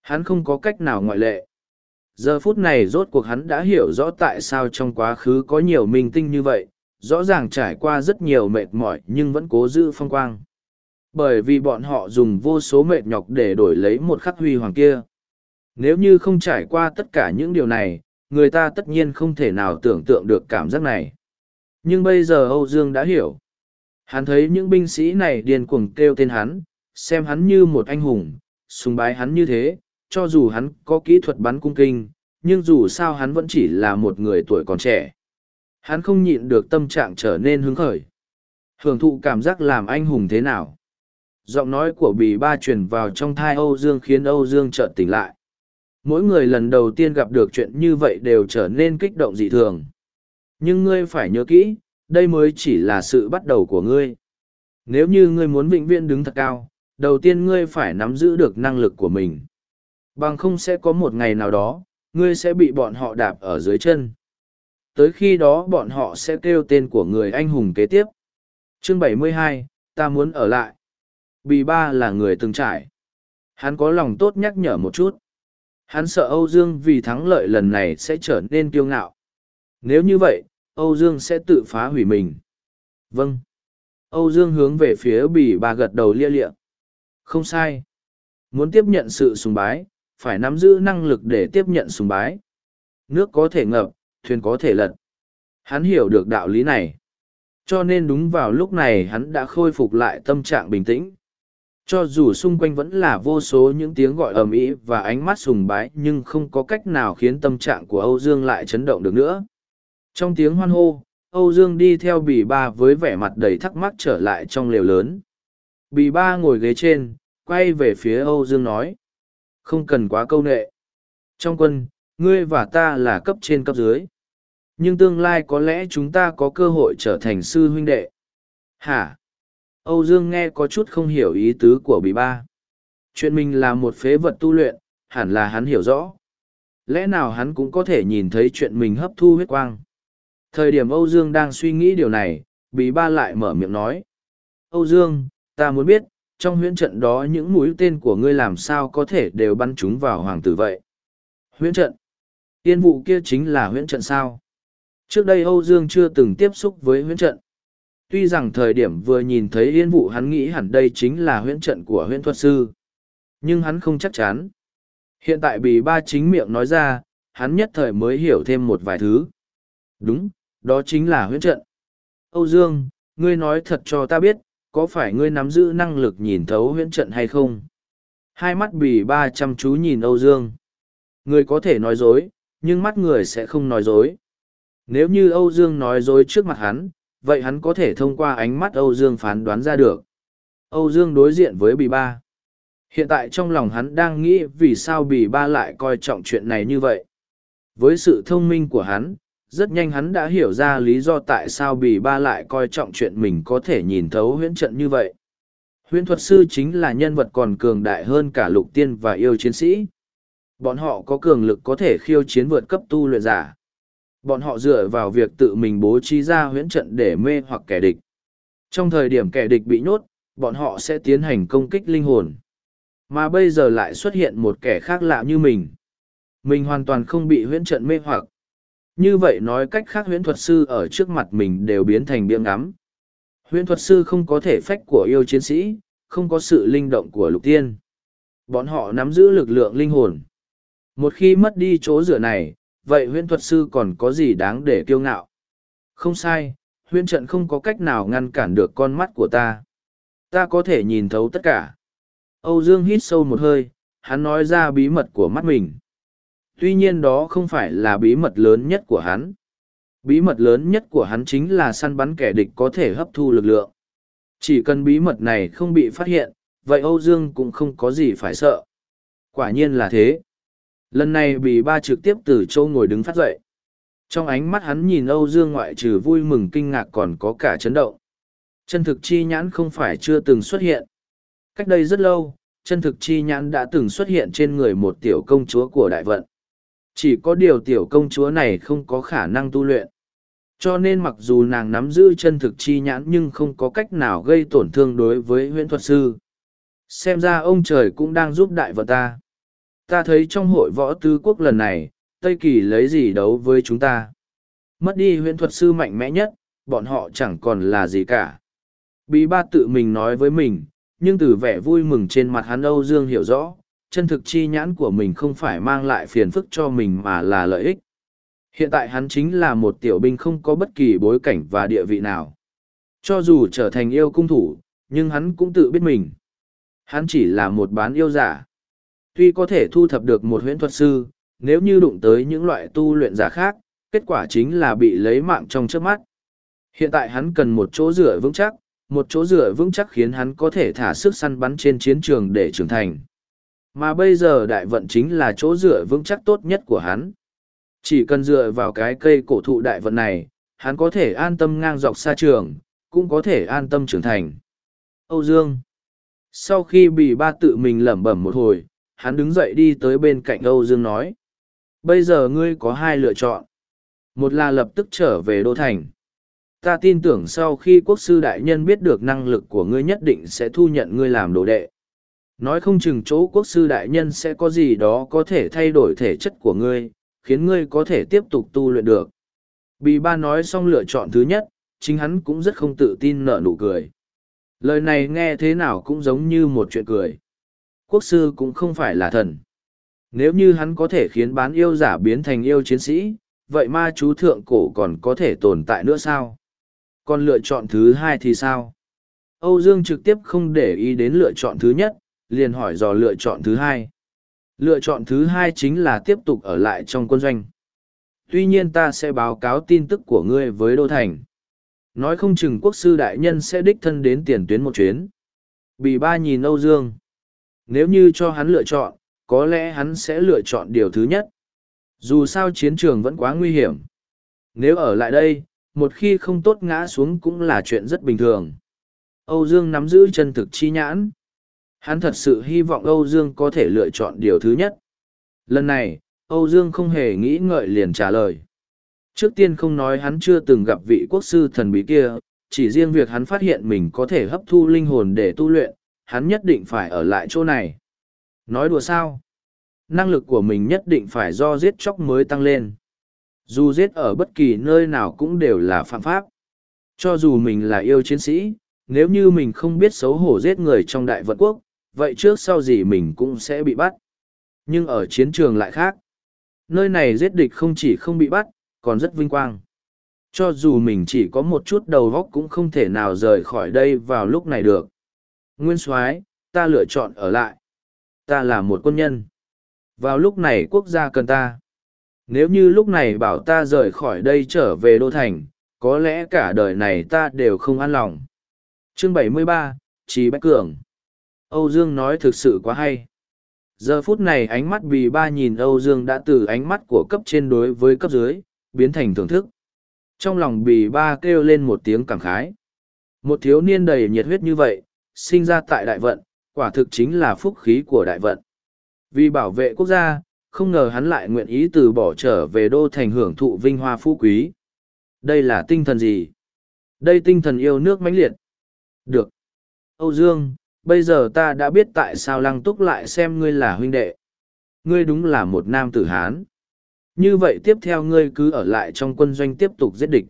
Hắn không có cách nào ngoại lệ. Giờ phút này rốt cuộc hắn đã hiểu rõ tại sao trong quá khứ có nhiều minh tinh như vậy, rõ ràng trải qua rất nhiều mệt mỏi nhưng vẫn cố giữ phong quang. Bởi vì bọn họ dùng vô số mệt nhọc để đổi lấy một khắc huy hoàng kia. Nếu như không trải qua tất cả những điều này, người ta tất nhiên không thể nào tưởng tượng được cảm giác này. Nhưng bây giờ Âu Dương đã hiểu. Hắn thấy những binh sĩ này điên cuồng kêu tên hắn, xem hắn như một anh hùng, sùng bái hắn như thế, cho dù hắn có kỹ thuật bắn cung kinh, nhưng dù sao hắn vẫn chỉ là một người tuổi còn trẻ. Hắn không nhịn được tâm trạng trở nên hứng khởi. Hưởng thụ cảm giác làm anh hùng thế nào? Giọng nói của bì ba truyền vào trong thai Âu Dương khiến Âu Dương chợt tỉnh lại. Mỗi người lần đầu tiên gặp được chuyện như vậy đều trở nên kích động dị thường. Nhưng ngươi phải nhớ kỹ, đây mới chỉ là sự bắt đầu của ngươi. Nếu như ngươi muốn vĩnh viễn đứng thật cao, đầu tiên ngươi phải nắm giữ được năng lực của mình. Bằng không sẽ có một ngày nào đó, ngươi sẽ bị bọn họ đạp ở dưới chân. Tới khi đó bọn họ sẽ kêu tên của người anh hùng kế tiếp. Chương 72, ta muốn ở lại. Bì ba là người từng trải. Hắn có lòng tốt nhắc nhở một chút. Hắn sợ Âu Dương vì thắng lợi lần này sẽ trở nên kiêu ngạo. Nếu như vậy, Âu Dương sẽ tự phá hủy mình. Vâng. Âu Dương hướng về phía bì ba gật đầu lia lịa. Không sai. Muốn tiếp nhận sự sùng bái, phải nắm giữ năng lực để tiếp nhận sùng bái. Nước có thể ngập, thuyền có thể lật. Hắn hiểu được đạo lý này. Cho nên đúng vào lúc này hắn đã khôi phục lại tâm trạng bình tĩnh. Cho dù xung quanh vẫn là vô số những tiếng gọi ầm ĩ và ánh mắt sùng bái nhưng không có cách nào khiến tâm trạng của Âu Dương lại chấn động được nữa. Trong tiếng hoan hô, Âu Dương đi theo bì ba với vẻ mặt đầy thắc mắc trở lại trong lều lớn. Bì ba ngồi ghế trên, quay về phía Âu Dương nói. Không cần quá câu nệ. Trong quân, ngươi và ta là cấp trên cấp dưới. Nhưng tương lai có lẽ chúng ta có cơ hội trở thành sư huynh đệ. Hả? Âu Dương nghe có chút không hiểu ý tứ của bì ba. Chuyện mình là một phế vật tu luyện, hẳn là hắn hiểu rõ. Lẽ nào hắn cũng có thể nhìn thấy chuyện mình hấp thu huyết quang. Thời điểm Âu Dương đang suy nghĩ điều này, bì ba lại mở miệng nói. Âu Dương, ta muốn biết, trong huyễn trận đó những mũi tên của ngươi làm sao có thể đều bắn chúng vào hoàng tử vậy. Huyễn trận. Tiên vụ kia chính là huyễn trận sao? Trước đây Âu Dương chưa từng tiếp xúc với huyễn trận. Tuy rằng thời điểm vừa nhìn thấy yên vụ hắn nghĩ hẳn đây chính là huyễn trận của huyễn thuật sư. Nhưng hắn không chắc chắn. Hiện tại bì ba chính miệng nói ra, hắn nhất thời mới hiểu thêm một vài thứ. Đúng, đó chính là huyễn trận. Âu Dương, ngươi nói thật cho ta biết, có phải ngươi nắm giữ năng lực nhìn thấu huyễn trận hay không? Hai mắt bì ba chăm chú nhìn Âu Dương. Người có thể nói dối, nhưng mắt người sẽ không nói dối. Nếu như Âu Dương nói dối trước mặt hắn, vậy hắn có thể thông qua ánh mắt Âu Dương phán đoán ra được. Âu Dương đối diện với bì ba. Hiện tại trong lòng hắn đang nghĩ vì sao bì ba lại coi trọng chuyện này như vậy. Với sự thông minh của hắn, rất nhanh hắn đã hiểu ra lý do tại sao bì ba lại coi trọng chuyện mình có thể nhìn thấu huyễn trận như vậy. Huyễn thuật sư chính là nhân vật còn cường đại hơn cả lục tiên và yêu chiến sĩ. Bọn họ có cường lực có thể khiêu chiến vượt cấp tu luyện giả. Bọn họ dựa vào việc tự mình bố trí ra huyễn trận để mê hoặc kẻ địch. Trong thời điểm kẻ địch bị nhốt, bọn họ sẽ tiến hành công kích linh hồn. Mà bây giờ lại xuất hiện một kẻ khác lạ như mình. Mình hoàn toàn không bị huyễn trận mê hoặc. Như vậy nói cách khác huyễn thuật sư ở trước mặt mình đều biến thành biếng ngắm. Huyễn thuật sư không có thể phách của yêu chiến sĩ, không có sự linh động của lục tiên. Bọn họ nắm giữ lực lượng linh hồn. Một khi mất đi chỗ rửa này, vậy huyễn thuật sư còn có gì đáng để kiêu ngạo? Không sai, huyễn trận không có cách nào ngăn cản được con mắt của ta. Ta có thể nhìn thấu tất cả. Âu Dương hít sâu một hơi, hắn nói ra bí mật của mắt mình. Tuy nhiên đó không phải là bí mật lớn nhất của hắn. Bí mật lớn nhất của hắn chính là săn bắn kẻ địch có thể hấp thu lực lượng. Chỉ cần bí mật này không bị phát hiện, vậy Âu Dương cũng không có gì phải sợ. Quả nhiên là thế lần này bị ba trực tiếp từ châu ngồi đứng phát dậy. Trong ánh mắt hắn nhìn âu dương ngoại trừ vui mừng kinh ngạc còn có cả chấn động. Chân thực chi nhãn không phải chưa từng xuất hiện. Cách đây rất lâu, chân thực chi nhãn đã từng xuất hiện trên người một tiểu công chúa của đại vận. Chỉ có điều tiểu công chúa này không có khả năng tu luyện. Cho nên mặc dù nàng nắm giữ chân thực chi nhãn nhưng không có cách nào gây tổn thương đối với huyễn thuật sư. Xem ra ông trời cũng đang giúp đại vận ta ta thấy trong hội võ tứ quốc lần này tây kỳ lấy gì đấu với chúng ta mất đi huyễn thuật sư mạnh mẽ nhất bọn họ chẳng còn là gì cả. Bí ba tự mình nói với mình, nhưng từ vẻ vui mừng trên mặt hắn Âu Dương hiểu rõ, chân thực chi nhãn của mình không phải mang lại phiền phức cho mình mà là lợi ích. Hiện tại hắn chính là một tiểu binh không có bất kỳ bối cảnh và địa vị nào. Cho dù trở thành yêu cung thủ, nhưng hắn cũng tự biết mình. Hắn chỉ là một bán yêu giả. Tuy có thể thu thập được một huyễn thuật sư, nếu như đụng tới những loại tu luyện giả khác, kết quả chính là bị lấy mạng trong trước mắt. Hiện tại hắn cần một chỗ dựa vững chắc, một chỗ dựa vững chắc khiến hắn có thể thả sức săn bắn trên chiến trường để trưởng thành. Mà bây giờ đại vận chính là chỗ dựa vững chắc tốt nhất của hắn. Chỉ cần dựa vào cái cây cổ thụ đại vận này, hắn có thể an tâm ngang dọc xa trường, cũng có thể an tâm trưởng thành. Âu Dương Sau khi bị ba tự mình lẩm bẩm một hồi, hắn đứng dậy đi tới bên cạnh Âu Dương nói. Bây giờ ngươi có hai lựa chọn. Một là lập tức trở về Đô Thành. Ta tin tưởng sau khi quốc sư đại nhân biết được năng lực của ngươi nhất định sẽ thu nhận ngươi làm đồ đệ. Nói không chừng chỗ quốc sư đại nhân sẽ có gì đó có thể thay đổi thể chất của ngươi, khiến ngươi có thể tiếp tục tu luyện được. Bì ba nói xong lựa chọn thứ nhất, chính hắn cũng rất không tự tin nở nụ cười. Lời này nghe thế nào cũng giống như một chuyện cười. Quốc sư cũng không phải là thần. Nếu như hắn có thể khiến bán yêu giả biến thành yêu chiến sĩ, vậy ma chú thượng cổ còn có thể tồn tại nữa sao? Còn lựa chọn thứ hai thì sao? Âu Dương trực tiếp không để ý đến lựa chọn thứ nhất, liền hỏi dò lựa chọn thứ hai. Lựa chọn thứ hai chính là tiếp tục ở lại trong quân doanh. Tuy nhiên ta sẽ báo cáo tin tức của ngươi với Đô Thành. Nói không chừng quốc sư đại nhân sẽ đích thân đến tiền tuyến một chuyến. Bì ba nhìn Âu Dương. Nếu như cho hắn lựa chọn, có lẽ hắn sẽ lựa chọn điều thứ nhất. Dù sao chiến trường vẫn quá nguy hiểm. Nếu ở lại đây, một khi không tốt ngã xuống cũng là chuyện rất bình thường. Âu Dương nắm giữ chân thực chi nhãn. Hắn thật sự hy vọng Âu Dương có thể lựa chọn điều thứ nhất. Lần này, Âu Dương không hề nghĩ ngợi liền trả lời. Trước tiên không nói hắn chưa từng gặp vị quốc sư thần bí kia, chỉ riêng việc hắn phát hiện mình có thể hấp thu linh hồn để tu luyện, hắn nhất định phải ở lại chỗ này. Nói đùa sao? Năng lực của mình nhất định phải do giết chóc mới tăng lên. Dù giết ở bất kỳ nơi nào cũng đều là phạm pháp. Cho dù mình là yêu chiến sĩ, nếu như mình không biết xấu hổ giết người trong đại vận quốc, vậy trước sau gì mình cũng sẽ bị bắt. Nhưng ở chiến trường lại khác. Nơi này giết địch không chỉ không bị bắt, còn rất vinh quang. Cho dù mình chỉ có một chút đầu góc cũng không thể nào rời khỏi đây vào lúc này được. Nguyên soái ta lựa chọn ở lại. Ta là một quân nhân. Vào lúc này quốc gia cần ta. Nếu như lúc này bảo ta rời khỏi đây trở về Đô Thành, có lẽ cả đời này ta đều không an lòng. Chương 73, Trí Bách Cường Âu Dương nói thực sự quá hay. Giờ phút này ánh mắt bì ba nhìn Âu Dương đã từ ánh mắt của cấp trên đối với cấp dưới, biến thành thưởng thức. Trong lòng bì ba kêu lên một tiếng cảm khái. Một thiếu niên đầy nhiệt huyết như vậy, sinh ra tại đại vận, quả thực chính là phúc khí của đại vận. Vì bảo vệ quốc gia, không ngờ hắn lại nguyện ý từ bỏ trở về đô thành hưởng thụ vinh hoa phú quý. Đây là tinh thần gì? Đây tinh thần yêu nước mãnh liệt. Được. Âu Dương, bây giờ ta đã biết tại sao lăng túc lại xem ngươi là huynh đệ. Ngươi đúng là một nam tử Hán. Như vậy tiếp theo ngươi cứ ở lại trong quân doanh tiếp tục giết địch.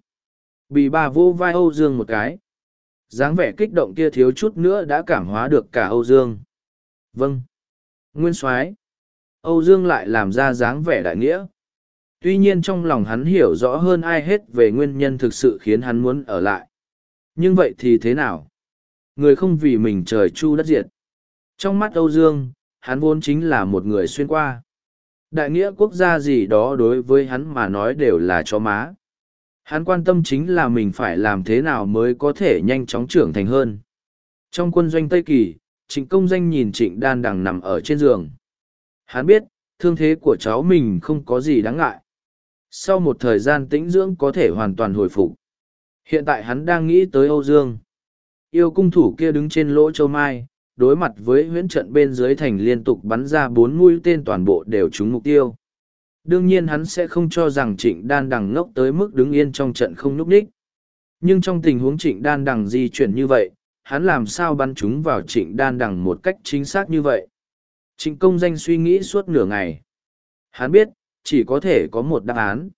Bị bà vô vai Âu Dương một cái dáng vẻ kích động kia thiếu chút nữa đã cảm hóa được cả Âu Dương. Vâng. Nguyên soái Âu Dương lại làm ra dáng vẻ đại nghĩa. Tuy nhiên trong lòng hắn hiểu rõ hơn ai hết về nguyên nhân thực sự khiến hắn muốn ở lại. Nhưng vậy thì thế nào? Người không vì mình trời chu đất diệt. Trong mắt Âu Dương, hắn vốn chính là một người xuyên qua. Đại nghĩa quốc gia gì đó đối với hắn mà nói đều là chó má. Hắn quan tâm chính là mình phải làm thế nào mới có thể nhanh chóng trưởng thành hơn. Trong quân doanh Tây Kỳ, trịnh công danh nhìn trịnh đan đằng nằm ở trên giường. Hắn biết, thương thế của cháu mình không có gì đáng ngại. Sau một thời gian tĩnh dưỡng có thể hoàn toàn hồi phục. Hiện tại hắn đang nghĩ tới Âu Dương. Yêu cung thủ kia đứng trên lỗ châu mai, đối mặt với huyễn trận bên dưới thành liên tục bắn ra bốn mũi tên toàn bộ đều trúng mục tiêu. Đương nhiên hắn sẽ không cho rằng trịnh đan đằng ngốc tới mức đứng yên trong trận không nhúc nhích. Nhưng trong tình huống trịnh đan đằng di chuyển như vậy, hắn làm sao bắn chúng vào trịnh đan đằng một cách chính xác như vậy. Trịnh công danh suy nghĩ suốt nửa ngày. Hắn biết, chỉ có thể có một đáp án.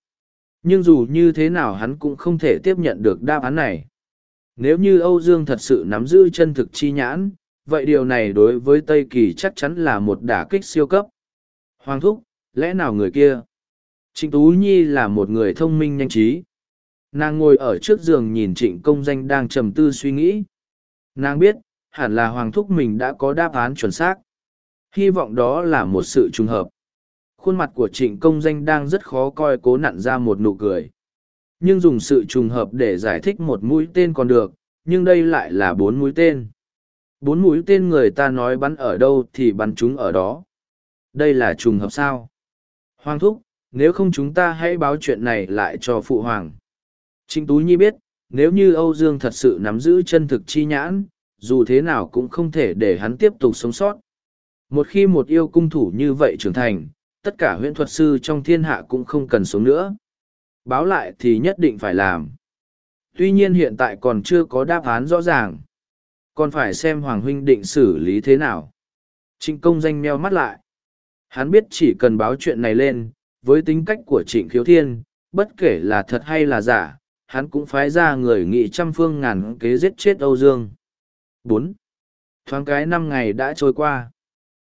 Nhưng dù như thế nào hắn cũng không thể tiếp nhận được đáp án này. Nếu như Âu Dương thật sự nắm giữ chân thực chi nhãn, vậy điều này đối với Tây Kỳ chắc chắn là một đả kích siêu cấp. Hoàng thúc, lẽ nào người kia? Trịnh Tú Nhi là một người thông minh nhanh trí. Nàng ngồi ở trước giường nhìn trịnh công danh đang trầm tư suy nghĩ. Nàng biết, hẳn là Hoàng thúc mình đã có đáp án chuẩn xác. Hy vọng đó là một sự trùng hợp. Khuôn mặt của trịnh công danh đang rất khó coi cố nặn ra một nụ cười. Nhưng dùng sự trùng hợp để giải thích một mũi tên còn được, nhưng đây lại là bốn mũi tên. Bốn mũi tên người ta nói bắn ở đâu thì bắn chúng ở đó. Đây là trùng hợp sao? Hoàng thúc, nếu không chúng ta hãy báo chuyện này lại cho phụ hoàng. Trịnh Tú Nhi biết, nếu như Âu Dương thật sự nắm giữ chân thực chi nhãn, dù thế nào cũng không thể để hắn tiếp tục sống sót. Một khi một yêu cung thủ như vậy trưởng thành, tất cả huyện thuật sư trong thiên hạ cũng không cần sống nữa. Báo lại thì nhất định phải làm. Tuy nhiên hiện tại còn chưa có đáp án rõ ràng. Còn phải xem Hoàng Huynh định xử lý thế nào. Trịnh công danh meo mắt lại. Hắn biết chỉ cần báo chuyện này lên, với tính cách của trịnh khiếu thiên, bất kể là thật hay là giả, hắn cũng phái ra người nghị trăm phương ngàn kế giết chết Âu Dương. bốn Thoáng cái năm ngày đã trôi qua.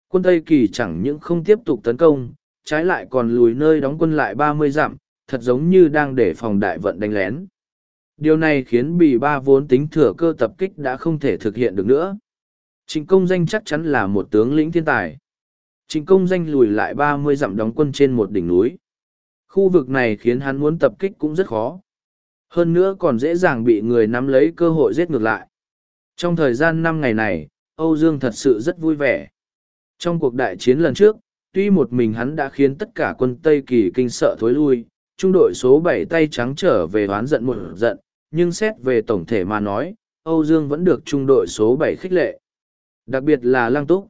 Quân Tây Kỳ chẳng những không tiếp tục tấn công, trái lại còn lùi nơi đóng quân lại ba mươi dặm, thật giống như đang để phòng đại vận đánh lén. Điều này khiến bì ba vốn tính thừa cơ tập kích đã không thể thực hiện được nữa. Trịnh công danh chắc chắn là một tướng lĩnh thiên tài. Trịnh công danh lùi lại ba mươi dặm đóng quân trên một đỉnh núi. Khu vực này khiến hắn muốn tập kích cũng rất khó. Hơn nữa còn dễ dàng bị người nắm lấy cơ hội giết ngược lại. Trong thời gian năm ngày này, Âu Dương thật sự rất vui vẻ. Trong cuộc đại chiến lần trước, tuy một mình hắn đã khiến tất cả quân Tây Kỳ kinh sợ thối lui, trung đội số bảy tay trắng trở về oán giận một giận, nhưng xét về tổng thể mà nói, Âu Dương vẫn được trung đội số bảy khích lệ. Đặc biệt là Lăng Túc.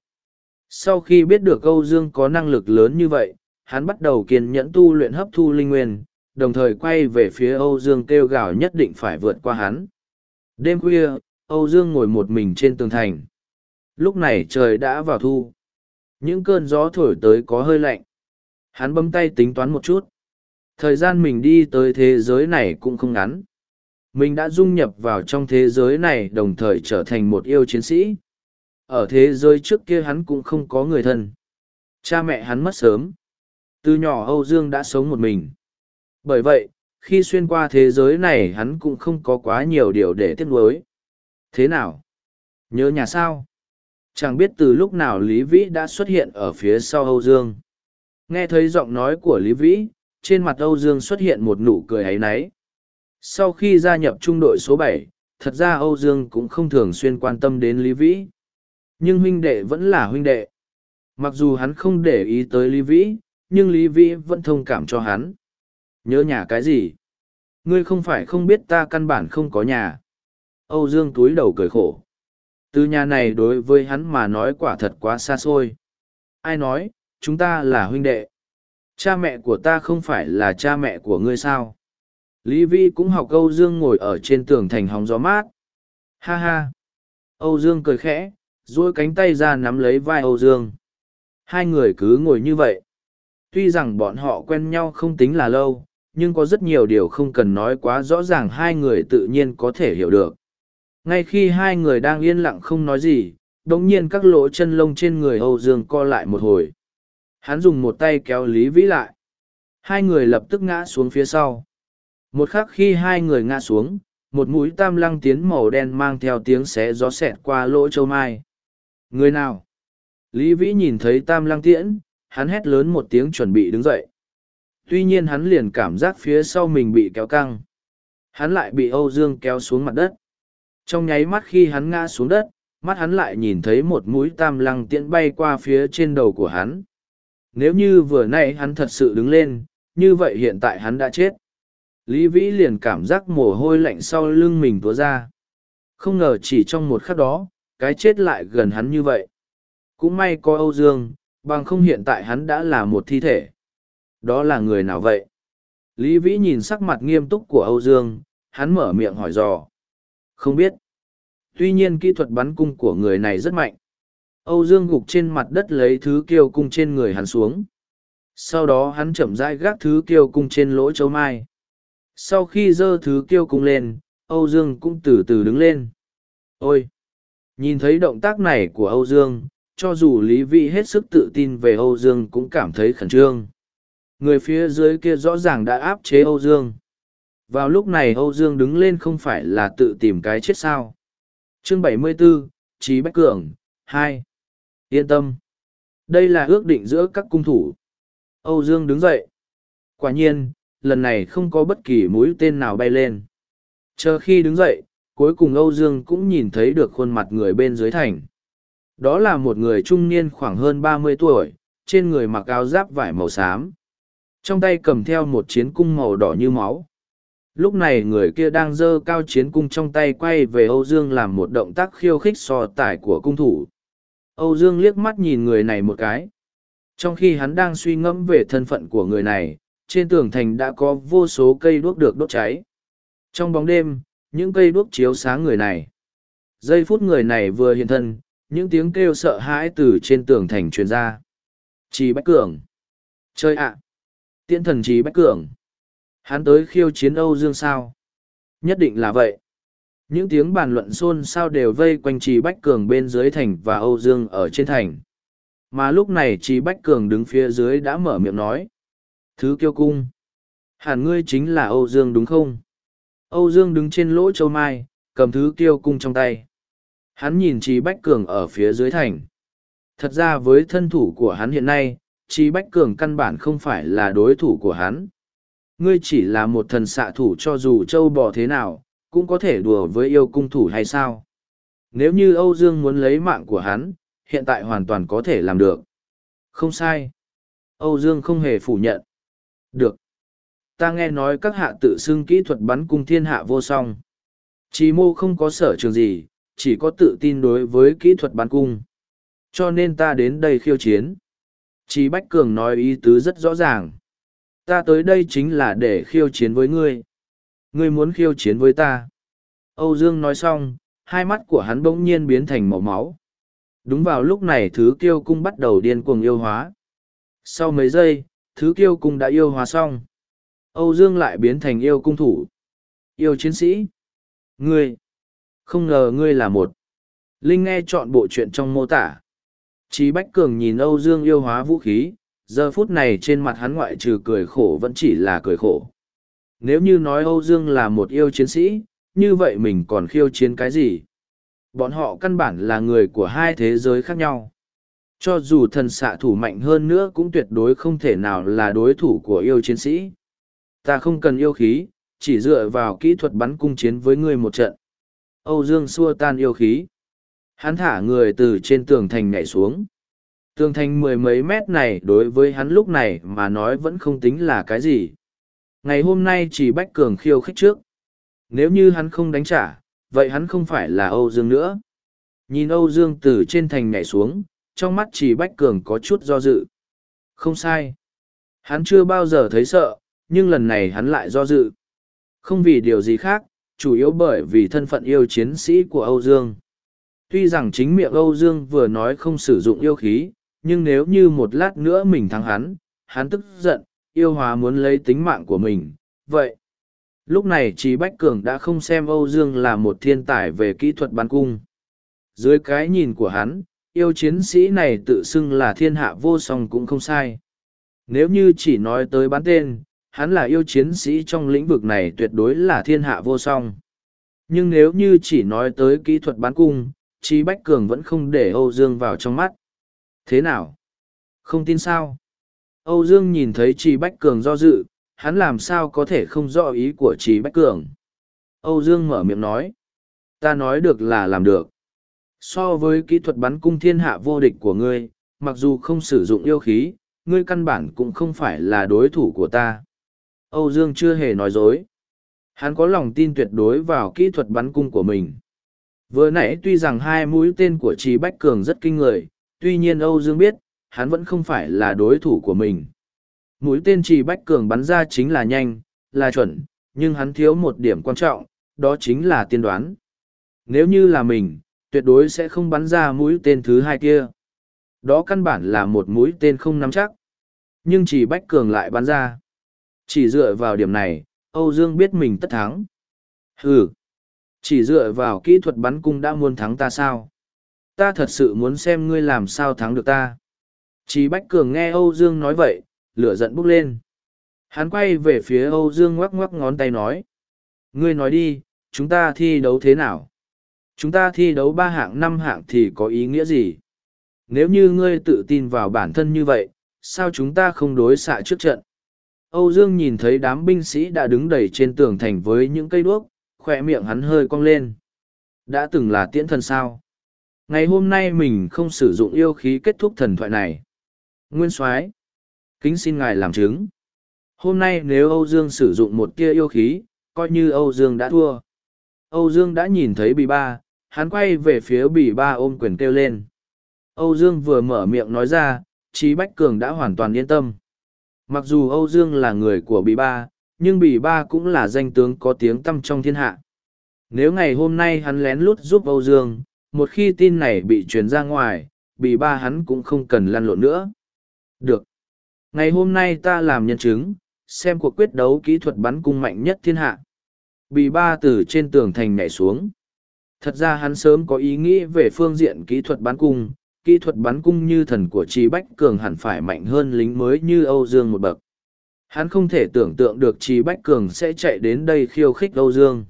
Sau khi biết được Âu Dương có năng lực lớn như vậy, hắn bắt đầu kiên nhẫn tu luyện hấp thu linh nguyên, đồng thời quay về phía Âu Dương kêu gào nhất định phải vượt qua hắn. Đêm khuya, Âu Dương ngồi một mình trên tường thành. Lúc này trời đã vào thu. Những cơn gió thổi tới có hơi lạnh. Hắn bấm tay tính toán một chút. Thời gian mình đi tới thế giới này cũng không ngắn. Mình đã dung nhập vào trong thế giới này đồng thời trở thành một yêu chiến sĩ. Ở thế giới trước kia hắn cũng không có người thân. Cha mẹ hắn mất sớm. Từ nhỏ Âu Dương đã sống một mình. Bởi vậy, khi xuyên qua thế giới này hắn cũng không có quá nhiều điều để tiếc nuối. Thế nào? Nhớ nhà sao? Chẳng biết từ lúc nào Lý Vĩ đã xuất hiện ở phía sau Âu Dương. Nghe thấy giọng nói của Lý Vĩ, trên mặt Âu Dương xuất hiện một nụ cười ấy náy. Sau khi gia nhập trung đội số bảy, thật ra Âu Dương cũng không thường xuyên quan tâm đến Lý Vĩ. Nhưng huynh đệ vẫn là huynh đệ. Mặc dù hắn không để ý tới Lý Vĩ, nhưng Lý Vĩ vẫn thông cảm cho hắn. Nhớ nhà cái gì? Ngươi không phải không biết ta căn bản không có nhà. Âu Dương túi đầu cười khổ. Từ nhà này đối với hắn mà nói quả thật quá xa xôi. Ai nói, chúng ta là huynh đệ. Cha mẹ của ta không phải là cha mẹ của ngươi sao? Lý vĩ cũng học Âu Dương ngồi ở trên tường thành hóng gió mát. Ha ha! Âu Dương cười khẽ, duỗi cánh tay ra nắm lấy vai Âu Dương. Hai người cứ ngồi như vậy. Tuy rằng bọn họ quen nhau không tính là lâu, nhưng có rất nhiều điều không cần nói quá rõ ràng hai người tự nhiên có thể hiểu được. Ngay khi hai người đang yên lặng không nói gì, đồng nhiên các lỗ chân lông trên người Âu Dương co lại một hồi. Hắn dùng một tay kéo Lý Vĩ lại. Hai người lập tức ngã xuống phía sau. Một khắc khi hai người ngã xuống, một mũi tam lăng tiến màu đen mang theo tiếng xé gió xẹt qua lỗ châu mai. Người nào? Lý Vĩ nhìn thấy tam lăng tiễn, hắn hét lớn một tiếng chuẩn bị đứng dậy. Tuy nhiên hắn liền cảm giác phía sau mình bị kéo căng. Hắn lại bị Âu Dương kéo xuống mặt đất. Trong nháy mắt khi hắn ngã xuống đất, mắt hắn lại nhìn thấy một mũi tam lăng tiễn bay qua phía trên đầu của hắn. Nếu như vừa nãy hắn thật sự đứng lên, như vậy hiện tại hắn đã chết. Lý Vĩ liền cảm giác mồ hôi lạnh sau lưng mình túa ra. Không ngờ chỉ trong một khắc đó, cái chết lại gần hắn như vậy. Cũng may có Âu Dương, bằng không hiện tại hắn đã là một thi thể. Đó là người nào vậy? Lý Vĩ nhìn sắc mặt nghiêm túc của Âu Dương, hắn mở miệng hỏi dò. Không biết. Tuy nhiên kỹ thuật bắn cung của người này rất mạnh. Âu Dương gục trên mặt đất lấy thứ kiêu cung trên người hắn xuống. Sau đó hắn chậm rãi gác thứ kiêu cung trên lỗ châu mai. Sau khi dơ thứ kiêu cung lên, Âu Dương cũng từ từ đứng lên. Ôi! Nhìn thấy động tác này của Âu Dương, cho dù Lý Vĩ hết sức tự tin về Âu Dương cũng cảm thấy khẩn trương. Người phía dưới kia rõ ràng đã áp chế Âu Dương. Vào lúc này Âu Dương đứng lên không phải là tự tìm cái chết sao. Chương 74, Trí Bách Cường, 2. Yên tâm. Đây là ước định giữa các cung thủ. Âu Dương đứng dậy. Quả nhiên, lần này không có bất kỳ mũi tên nào bay lên. Chờ khi đứng dậy, cuối cùng Âu Dương cũng nhìn thấy được khuôn mặt người bên dưới thành. Đó là một người trung niên khoảng hơn ba mươi tuổi, trên người mặc áo giáp vải màu xám. Trong tay cầm theo một chiến cung màu đỏ như máu. Lúc này người kia đang giơ cao chiến cung trong tay quay về Âu Dương làm một động tác khiêu khích so tải của cung thủ. Âu Dương liếc mắt nhìn người này một cái. Trong khi hắn đang suy ngẫm về thân phận của người này, trên tường thành đã có vô số cây đuốc được đốt cháy. Trong bóng đêm, những cây đuốc chiếu sáng người này. Giây phút người này vừa hiện thân, những tiếng kêu sợ hãi từ trên tường thành truyền ra. Chí Bách Cường. Chơi ạ. À. Tiễn thần Chí Bách Cường. Hắn tới khiêu chiến Âu Dương sao? Nhất định là vậy. Những tiếng bàn luận xôn xao đều vây quanh Chí Bách Cường bên dưới thành và Âu Dương ở trên thành. Mà lúc này Chí Bách Cường đứng phía dưới đã mở miệng nói. Thứ kiêu cung. Hẳn ngươi chính là Âu Dương đúng không? Âu Dương đứng trên lỗ châu mai, cầm thứ kiêu cung trong tay. Hắn nhìn Trí Bách Cường ở phía dưới thành. Thật ra với thân thủ của hắn hiện nay, Trí Bách Cường căn bản không phải là đối thủ của hắn. Ngươi chỉ là một thần xạ thủ cho dù châu bò thế nào, cũng có thể đùa với yêu cung thủ hay sao? Nếu như Âu Dương muốn lấy mạng của hắn, hiện tại hoàn toàn có thể làm được. Không sai. Âu Dương không hề phủ nhận. Được. Ta nghe nói các hạ tự xưng kỹ thuật bắn cung thiên hạ vô song. Chí mô không có sở trường gì, chỉ có tự tin đối với kỹ thuật bắn cung. Cho nên ta đến đây khiêu chiến. Chí Bách Cường nói ý tứ rất rõ ràng. Ta tới đây chính là để khiêu chiến với ngươi. Ngươi muốn khiêu chiến với ta. Âu Dương nói xong, hai mắt của hắn bỗng nhiên biến thành màu máu. Đúng vào lúc này thứ kiêu cung bắt đầu điên cuồng yêu hóa. Sau mấy giây, thứ kiêu cung đã yêu hóa xong. Âu Dương lại biến thành yêu cung thủ. Yêu chiến sĩ. Ngươi. Không ngờ ngươi là một. Linh nghe chọn bộ chuyện trong mô tả. Chí Bách Cường nhìn Âu Dương yêu hóa vũ khí, giờ phút này trên mặt hắn ngoại trừ cười khổ vẫn chỉ là cười khổ. Nếu như nói Âu Dương là một yêu chiến sĩ, như vậy mình còn khiêu chiến cái gì? Bọn họ căn bản là người của hai thế giới khác nhau. Cho dù thần xạ thủ mạnh hơn nữa cũng tuyệt đối không thể nào là đối thủ của yêu chiến sĩ. Ta không cần yêu khí, chỉ dựa vào kỹ thuật bắn cung chiến với ngươi một trận. Âu Dương xua tan yêu khí. Hắn thả người từ trên tường thành nhảy xuống. Tường thành mười mấy mét này đối với hắn lúc này mà nói vẫn không tính là cái gì. Ngày hôm nay chỉ Bách Cường khiêu khích trước. Nếu như hắn không đánh trả, vậy hắn không phải là Âu Dương nữa. Nhìn Âu Dương từ trên thành nhảy xuống, trong mắt chỉ Bách Cường có chút do dự. Không sai. Hắn chưa bao giờ thấy sợ, nhưng lần này hắn lại do dự. Không vì điều gì khác, chủ yếu bởi vì thân phận yêu chiến sĩ của Âu Dương. Tuy rằng chính miệng Âu Dương vừa nói không sử dụng yêu khí, nhưng nếu như một lát nữa mình thắng hắn, hắn tức giận, yêu hóa muốn lấy tính mạng của mình, vậy. Lúc này Trí Bách Cường đã không xem Âu Dương là một thiên tài về kỹ thuật bắn cung. Dưới cái nhìn của hắn, yêu chiến sĩ này tự xưng là thiên hạ vô song cũng không sai. Nếu như chỉ nói tới bán tên, hắn là yêu chiến sĩ trong lĩnh vực này tuyệt đối là thiên hạ vô song. Nhưng nếu như chỉ nói tới kỹ thuật bán cung, Trí Bách Cường vẫn không để Âu Dương vào trong mắt. Thế nào? Không tin sao? Âu Dương nhìn thấy Trí Bách Cường do dự, hắn làm sao có thể không rõ ý của Trí Bách Cường. Âu Dương mở miệng nói. Ta nói được là làm được. So với kỹ thuật bắn cung thiên hạ vô địch của ngươi, mặc dù không sử dụng yêu khí, ngươi căn bản cũng không phải là đối thủ của ta. Âu Dương chưa hề nói dối. Hắn có lòng tin tuyệt đối vào kỹ thuật bắn cung của mình. Vừa nãy tuy rằng hai mũi tên của Trí Bách Cường rất kinh người, tuy nhiên Âu Dương biết, hắn vẫn không phải là đối thủ của mình. Mũi tên Trí Bách Cường bắn ra chính là nhanh, là chuẩn, nhưng hắn thiếu một điểm quan trọng, đó chính là tiên đoán. Nếu như là mình, tuyệt đối sẽ không bắn ra mũi tên thứ hai kia. Đó căn bản là một mũi tên không nắm chắc. Nhưng chỉ Bách Cường lại bắn ra. Chỉ dựa vào điểm này, Âu Dương biết mình tất thắng. Hừ, chỉ dựa vào kỹ thuật bắn cung đã muốn thắng ta sao? Ta thật sự muốn xem ngươi làm sao thắng được ta. Chí Bách Cường nghe Âu Dương nói vậy, lửa giận bốc lên. Hắn quay về phía Âu Dương ngoắc ngoắc ngón tay nói. Ngươi nói đi, chúng ta thi đấu thế nào? Chúng ta thi đấu ba hạng năm hạng thì có ý nghĩa gì? Nếu như ngươi tự tin vào bản thân như vậy, sao chúng ta không đối xạ trước trận? Âu Dương nhìn thấy đám binh sĩ đã đứng đầy trên tường thành với những cây đuốc, khỏe miệng hắn hơi cong lên. Đã từng là tiễn thần sao? Ngày hôm nay mình không sử dụng yêu khí kết thúc thần thoại này. Nguyên soái Kính xin ngài làm chứng. Hôm nay nếu Âu Dương sử dụng một tia yêu khí, coi như Âu Dương đã thua. Âu Dương đã nhìn thấy bì ba, hắn quay về phía bì ba ôm quyền kêu lên. Âu Dương vừa mở miệng nói ra, Trí Bách Cường đã hoàn toàn yên tâm. Mặc dù Âu Dương là người của bì ba, nhưng bì ba cũng là danh tướng có tiếng tăm trong thiên hạ. Nếu ngày hôm nay hắn lén lút giúp Âu Dương, một khi tin này bị truyền ra ngoài, bì ba hắn cũng không cần lăn lộn nữa. Được. Ngày hôm nay ta làm nhân chứng, xem cuộc quyết đấu kỹ thuật bắn cung mạnh nhất thiên hạ. Bì ba từ trên tường thành nhảy xuống. Thật ra hắn sớm có ý nghĩ về phương diện kỹ thuật bắn cung, kỹ thuật bắn cung như thần của Trí Bách Cường hẳn phải mạnh hơn lính mới như Âu Dương một bậc. Hắn không thể tưởng tượng được Trí Bách Cường sẽ chạy đến đây khiêu khích Âu Dương.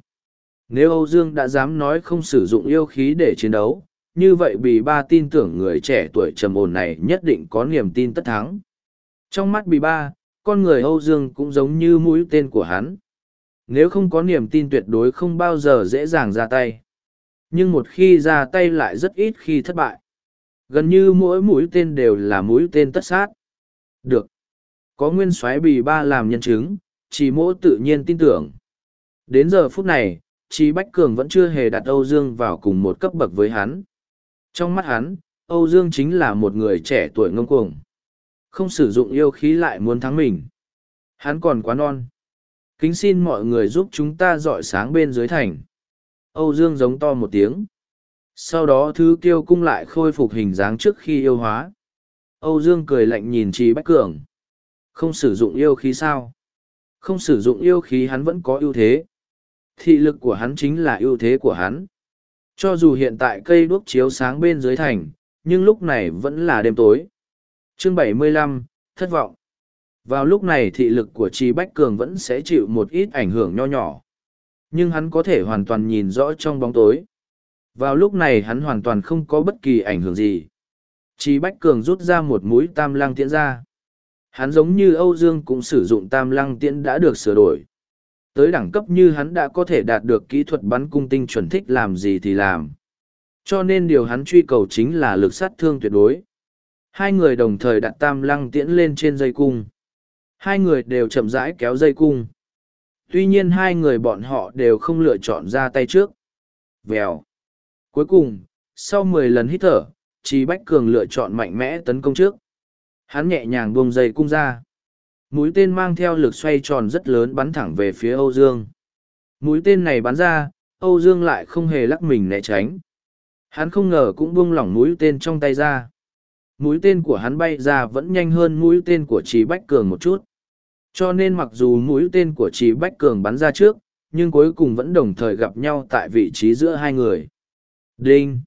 Nếu Âu Dương đã dám nói không sử dụng yêu khí để chiến đấu, như vậy Bì Ba tin tưởng người trẻ tuổi trầm ổn này nhất định có niềm tin tất thắng. Trong mắt Bì Ba, con người Âu Dương cũng giống như mũi tên của hắn. Nếu không có niềm tin tuyệt đối không bao giờ dễ dàng ra tay. Nhưng một khi ra tay lại rất ít khi thất bại. Gần như mỗi mũi tên đều là mũi tên tất sát. Được. Có nguyên soái bì ba làm nhân chứng, chỉ mỗ tự nhiên tin tưởng. Đến giờ phút này, chi Bách Cường vẫn chưa hề đặt Âu Dương vào cùng một cấp bậc với hắn. Trong mắt hắn, Âu Dương chính là một người trẻ tuổi ngông cuồng. Không sử dụng yêu khí lại muốn thắng mình. Hắn còn quá non. Kính xin mọi người giúp chúng ta dọi sáng bên dưới thành. Âu Dương giống to một tiếng. Sau đó thứ kiêu cung lại khôi phục hình dáng trước khi yêu hóa. Âu Dương cười lạnh nhìn Trí Bách Cường. Không sử dụng yêu khí sao? Không sử dụng yêu khí hắn vẫn có ưu thế. Thị lực của hắn chính là ưu thế của hắn. Cho dù hiện tại cây đuốc chiếu sáng bên dưới thành, nhưng lúc này vẫn là đêm tối. Chương 75, Thất vọng. Vào lúc này thị lực của Trí Bách Cường vẫn sẽ chịu một ít ảnh hưởng nho nhỏ. Nhưng hắn có thể hoàn toàn nhìn rõ trong bóng tối. Vào lúc này hắn hoàn toàn không có bất kỳ ảnh hưởng gì. Chí Bách Cường rút ra một mũi tam lăng tiễn ra. Hắn giống như Âu Dương cũng sử dụng tam lăng tiễn đã được sửa đổi. Tới đẳng cấp như hắn đã có thể đạt được kỹ thuật bắn cung tinh chuẩn thích làm gì thì làm. Cho nên điều hắn truy cầu chính là lực sát thương tuyệt đối. Hai người đồng thời đặt tam lăng tiễn lên trên dây cung. Hai người đều chậm rãi kéo dây cung. Tuy nhiên hai người bọn họ đều không lựa chọn ra tay trước. Vèo. Cuối cùng, sau mười lần hít thở, Trí Bách Cường lựa chọn mạnh mẽ tấn công trước. Hắn nhẹ nhàng buông dây cung ra. Mũi tên mang theo lực xoay tròn rất lớn bắn thẳng về phía Âu Dương. Mũi tên này bắn ra, Âu Dương lại không hề lắc mình né tránh. Hắn không ngờ cũng buông lỏng mũi tên trong tay ra. Mũi tên của hắn bay ra vẫn nhanh hơn mũi tên của Trí Bách Cường một chút. Cho nên mặc dù mũi tên của Trí Bách Cường bắn ra trước, nhưng cuối cùng vẫn đồng thời gặp nhau tại vị trí giữa hai người. Đinh!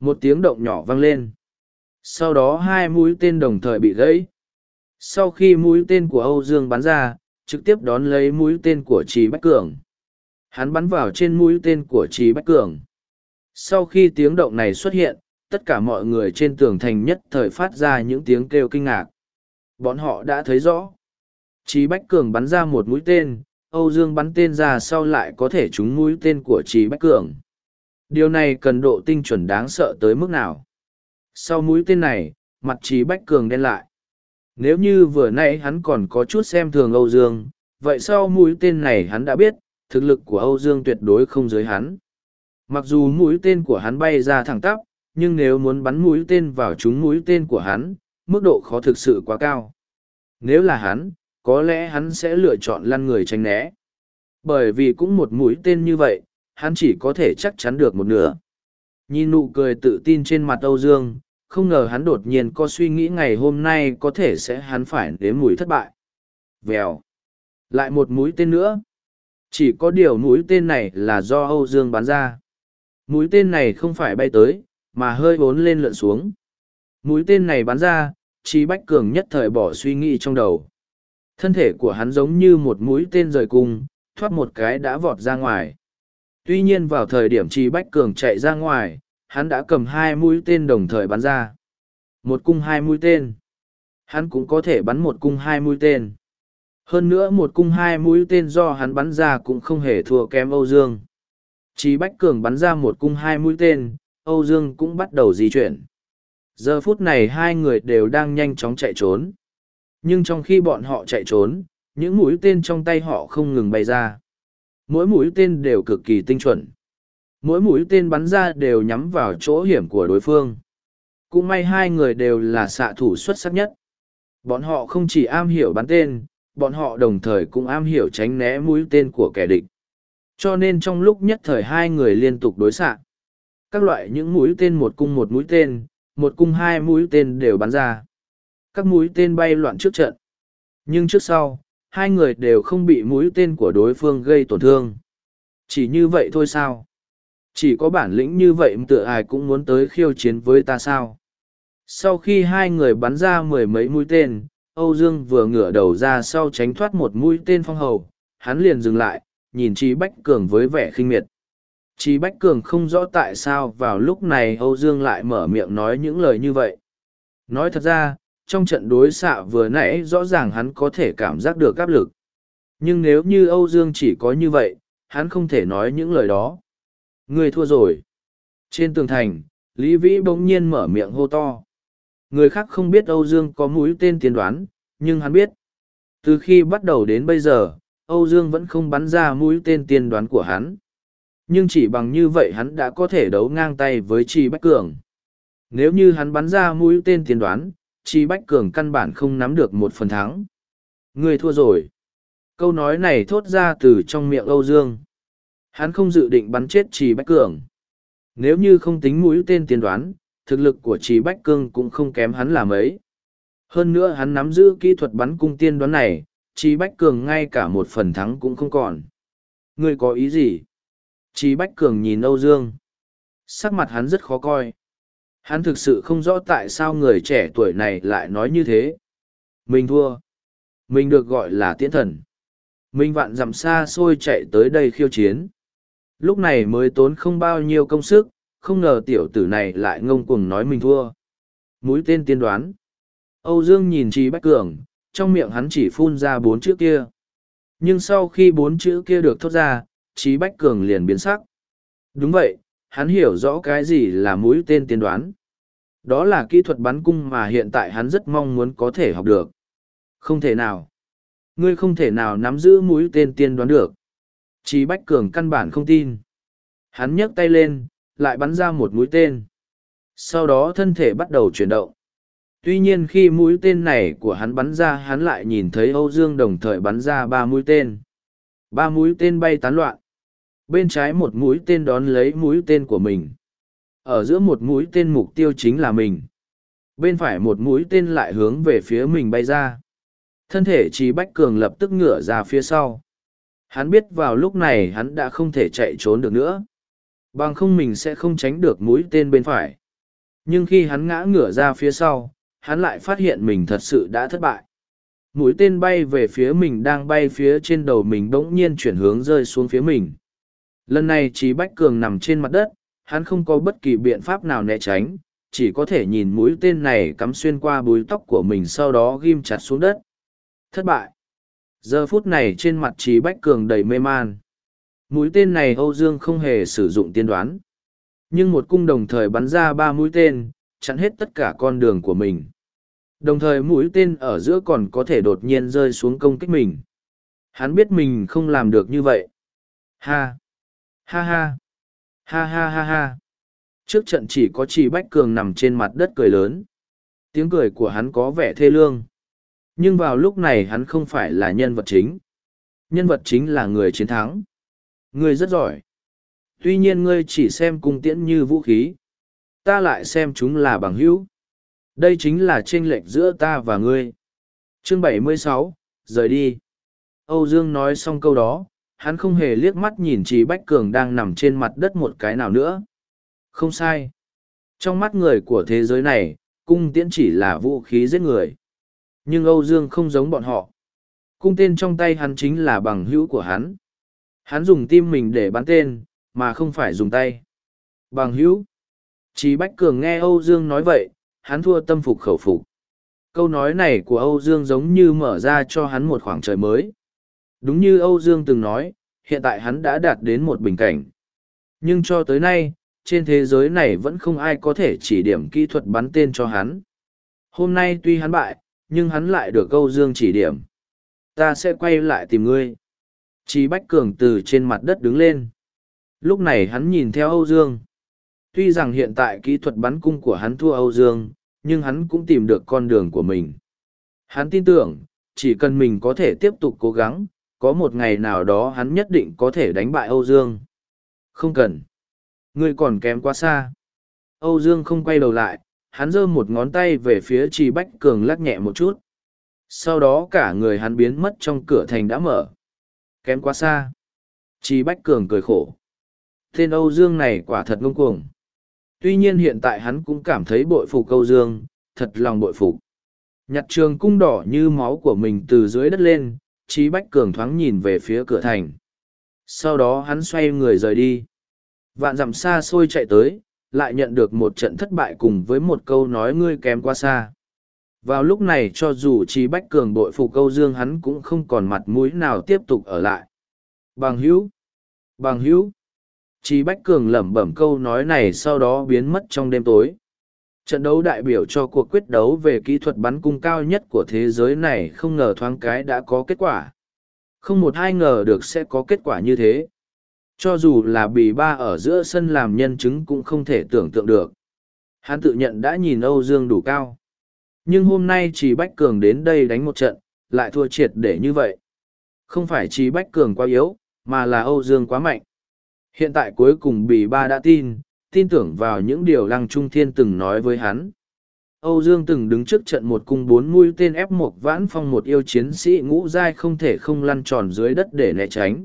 Một tiếng động nhỏ vang lên. Sau đó hai mũi tên đồng thời bị gãy. Sau khi mũi tên của Âu Dương bắn ra, trực tiếp đón lấy mũi tên của Trí Bách Cường. Hắn bắn vào trên mũi tên của Trí Bách Cường. Sau khi tiếng động này xuất hiện, tất cả mọi người trên tường thành nhất thời phát ra những tiếng kêu kinh ngạc. Bọn họ đã thấy rõ. Trí Bách Cường bắn ra một mũi tên, Âu Dương bắn tên ra sau lại có thể trúng mũi tên của Trí Bách Cường. Điều này cần độ tinh chuẩn đáng sợ tới mức nào. Sau mũi tên này, mặt Trí Bách Cường đen lại. Nếu như vừa nay hắn còn có chút xem thường Âu Dương, vậy sau mũi tên này hắn đã biết, thực lực của Âu Dương tuyệt đối không giới hắn. Mặc dù mũi tên của hắn bay ra thẳng tắp, nhưng nếu muốn bắn mũi tên vào trúng mũi tên của hắn, mức độ khó thực sự quá cao. Nếu là hắn, có lẽ hắn sẽ lựa chọn lăn người tránh né. Bởi vì cũng một mũi tên như vậy, hắn chỉ có thể chắc chắn được một nửa. Nhìn nụ cười tự tin trên mặt Âu Dương, không ngờ hắn đột nhiên có suy nghĩ ngày hôm nay có thể sẽ hắn phải đến mùi thất bại. Vèo. Lại một mũi tên nữa, Chỉ có điều mũi tên này là do Âu Dương bắn ra. Mũi tên này không phải bay tới, mà hơi bốn lên lượn xuống. Mũi tên này bắn ra, Trí Bách Cường nhất thời bỏ suy nghĩ trong đầu. Thân thể của hắn giống như một mũi tên rời cung, thoát một cái đã vọt ra ngoài. Tuy nhiên vào thời điểm Trì Bách Cường chạy ra ngoài, hắn đã cầm hai mũi tên đồng thời bắn ra. Một cung hai mũi tên. Hắn cũng có thể bắn một cung hai mũi tên. Hơn nữa một cung hai mũi tên do hắn bắn ra cũng không hề thua kém Âu Dương. Chí Bách Cường bắn ra một cung hai mũi tên, Âu Dương cũng bắt đầu di chuyển. Giờ phút này hai người đều đang nhanh chóng chạy trốn. Nhưng trong khi bọn họ chạy trốn, những mũi tên trong tay họ không ngừng bay ra. Mỗi mũi tên đều cực kỳ tinh chuẩn. Mỗi mũi tên bắn ra đều nhắm vào chỗ hiểm của đối phương. Cũng may hai người đều là xạ thủ xuất sắc nhất. Bọn họ không chỉ am hiểu bắn tên, bọn họ đồng thời cũng am hiểu tránh né mũi tên của kẻ địch. Cho nên trong lúc nhất thời hai người liên tục đối xạ. Các loại những mũi tên một cung một mũi tên, một cung hai mũi tên đều bắn ra. Các mũi tên bay loạn trước trận. Nhưng trước sau, hai người đều không bị mũi tên của đối phương gây tổn thương. Chỉ như vậy thôi sao? Chỉ có bản lĩnh như vậy tựa ai cũng muốn tới khiêu chiến với ta sao? Sau khi hai người bắn ra mười mấy mũi tên, Âu Dương vừa ngửa đầu ra sau tránh thoát một mũi tên phong hầu, hắn liền dừng lại, nhìn Trí Bách Cường với vẻ khinh miệt. Trí Bách Cường không rõ tại sao vào lúc này Âu Dương lại mở miệng nói những lời như vậy. Nói thật ra, trong trận đối xạ vừa nãy rõ ràng hắn có thể cảm giác được áp lực. Nhưng nếu như Âu Dương chỉ có như vậy, hắn không thể nói những lời đó. Người thua rồi. Trên tường thành, Lý Vĩ bỗng nhiên mở miệng hô to. Người khác không biết Âu Dương có mũi tên tiên đoán, nhưng hắn biết. Từ khi bắt đầu đến bây giờ, Âu Dương vẫn không bắn ra mũi tên tiên đoán của hắn. Nhưng chỉ bằng như vậy hắn đã có thể đấu ngang tay với Tri Bách Cường. Nếu như hắn bắn ra mũi tên tiên đoán, Chi Bách Cường căn bản không nắm được một phần thắng. Người thua rồi. Câu nói này thốt ra từ trong miệng Âu Dương. Hắn không dự định bắn chết Chi Bách Cường. Nếu như không tính mũi tên tiên đoán, thực lực của Chi Bách Cương cũng không kém hắn là mấy. Hơn nữa hắn nắm giữ kỹ thuật bắn cung tiên đoán này, Chi Bách Cường ngay cả một phần thắng cũng không còn. Ngươi có ý gì? Chi Bách Cường nhìn Âu Dương. Sắc mặt hắn rất khó coi. Hắn thực sự không rõ tại sao người trẻ tuổi này lại nói như thế. Mình thua. Mình được gọi là tiễn thần. Mình vạn dặm xa xôi chạy tới đây khiêu chiến. Lúc này mới tốn không bao nhiêu công sức, không ngờ tiểu tử này lại ngông cuồng nói mình thua. Mũi tên tiên đoán. Âu Dương nhìn Trí Bách Cường, trong miệng hắn chỉ phun ra bốn chữ kia. Nhưng sau khi bốn chữ kia được thốt ra, Trí Bách Cường liền biến sắc. Đúng vậy, hắn hiểu rõ cái gì là mũi tên tiên đoán. Đó là kỹ thuật bắn cung mà hiện tại hắn rất mong muốn có thể học được. Không thể nào. Ngươi không thể nào nắm giữ mũi tên tiên đoán được. Trí Bách Cường căn bản không tin. Hắn nhấc tay lên, lại bắn ra một mũi tên. Sau đó thân thể bắt đầu chuyển động. Tuy nhiên khi mũi tên này của hắn bắn ra hắn lại nhìn thấy Âu Dương đồng thời bắn ra ba mũi tên. Ba mũi tên bay tán loạn. Bên trái một mũi tên đón lấy mũi tên của mình. Ở giữa một mũi tên mục tiêu chính là mình. Bên phải một mũi tên lại hướng về phía mình bay ra. Thân thể Trí Bách Cường lập tức ngửa ra phía sau. Hắn biết vào lúc này hắn đã không thể chạy trốn được nữa. Bằng không mình sẽ không tránh được mũi tên bên phải. Nhưng khi hắn ngã ngửa ra phía sau, hắn lại phát hiện mình thật sự đã thất bại. Mũi tên bay về phía mình đang bay phía trên đầu mình bỗng nhiên chuyển hướng rơi xuống phía mình. Lần này Trí Bách Cường nằm trên mặt đất, hắn không có bất kỳ biện pháp nào né tránh, chỉ có thể nhìn mũi tên này cắm xuyên qua búi tóc của mình sau đó ghim chặt xuống đất. Thất bại. Giờ phút này trên mặt Trí Bách Cường đầy mê man. Mũi tên này Âu Dương không hề sử dụng tiên đoán. Nhưng một cung đồng thời bắn ra ba mũi tên, chặn hết tất cả con đường của mình. Đồng thời mũi tên ở giữa còn có thể đột nhiên rơi xuống công kích mình. Hắn biết mình không làm được như vậy. Ha! Ha ha! Ha ha ha ha! Trước trận chỉ có chỉ Bách Cường nằm trên mặt đất cười lớn. Tiếng cười của hắn có vẻ thê lương. Nhưng vào lúc này hắn không phải là nhân vật chính. Nhân vật chính là người chiến thắng. Ngươi rất giỏi. Tuy nhiên ngươi chỉ xem cung tiễn như vũ khí. Ta lại xem chúng là bằng hữu. Đây chính là chênh lệch giữa ta và ngươi. Chương 76, rời đi. Âu Dương nói xong câu đó, hắn không hề liếc mắt nhìn Trí Bách Cường đang nằm trên mặt đất một cái nào nữa. Không sai. Trong mắt người của thế giới này, cung tiễn chỉ là vũ khí giết người. Nhưng Âu Dương không giống bọn họ. Cung tên trong tay hắn chính là bằng hữu của hắn. Hắn dùng tim mình để bắn tên, mà không phải dùng tay. Bằng hữu. Chí Bách Cường nghe Âu Dương nói vậy, hắn thua tâm phục khẩu phục. Câu nói này của Âu Dương giống như mở ra cho hắn một khoảng trời mới. Đúng như Âu Dương từng nói, hiện tại hắn đã đạt đến một bình cảnh. Nhưng cho tới nay, trên thế giới này vẫn không ai có thể chỉ điểm kỹ thuật bắn tên cho hắn. Hôm nay tuy hắn bại, nhưng hắn lại được Âu Dương chỉ điểm. Ta sẽ quay lại tìm ngươi. Chí Bách Cường từ trên mặt đất đứng lên. Lúc này hắn nhìn theo Âu Dương. Tuy rằng hiện tại kỹ thuật bắn cung của hắn thua Âu Dương, nhưng hắn cũng tìm được con đường của mình. Hắn tin tưởng, chỉ cần mình có thể tiếp tục cố gắng, có một ngày nào đó hắn nhất định có thể đánh bại Âu Dương. Không cần. Ngươi còn kém quá xa. Âu Dương không quay đầu lại, hắn giơ một ngón tay về phía Trì Bách Cường lắc nhẹ một chút. Sau đó cả người hắn biến mất trong cửa thành đã mở. Kém quá xa. Trì Bách Cường cười khổ. Tên Âu Dương này quả thật ngông cuồng. Tuy nhiên hiện tại hắn cũng cảm thấy bội phục Âu Dương, thật lòng bội phục. Nhặt trường cung đỏ như máu của mình từ dưới đất lên, Trí Bách Cường thoáng nhìn về phía cửa thành. Sau đó hắn xoay người rời đi. Vạn dặm xa xôi chạy tới, lại nhận được một trận thất bại cùng với một câu nói ngươi kém quá xa. Vào lúc này cho dù Trí Bách Cường bội phục câu dương hắn cũng không còn mặt mũi nào tiếp tục ở lại. Bằng hữu! Bằng hữu! Trí Bách Cường lẩm bẩm câu nói này sau đó biến mất trong đêm tối. Trận đấu đại biểu cho cuộc quyết đấu về kỹ thuật bắn cung cao nhất của thế giới này không ngờ thoáng cái đã có kết quả. Không một ai ngờ được sẽ có kết quả như thế. Cho dù là bì ba ở giữa sân làm nhân chứng cũng không thể tưởng tượng được. Hắn tự nhận đã nhìn Âu Dương đủ cao. Nhưng hôm nay chỉ Bách Cường đến đây đánh một trận, lại thua triệt để như vậy. Không phải chỉ Bách Cường quá yếu, mà là Âu Dương quá mạnh. Hiện tại cuối cùng bì ba đã tin, tin tưởng vào những điều Lăng Trung Thiên từng nói với hắn. Âu Dương từng đứng trước trận một cung bốn mũi tên ép một vãn phong một yêu chiến sĩ ngũ giai không thể không lăn tròn dưới đất để né tránh.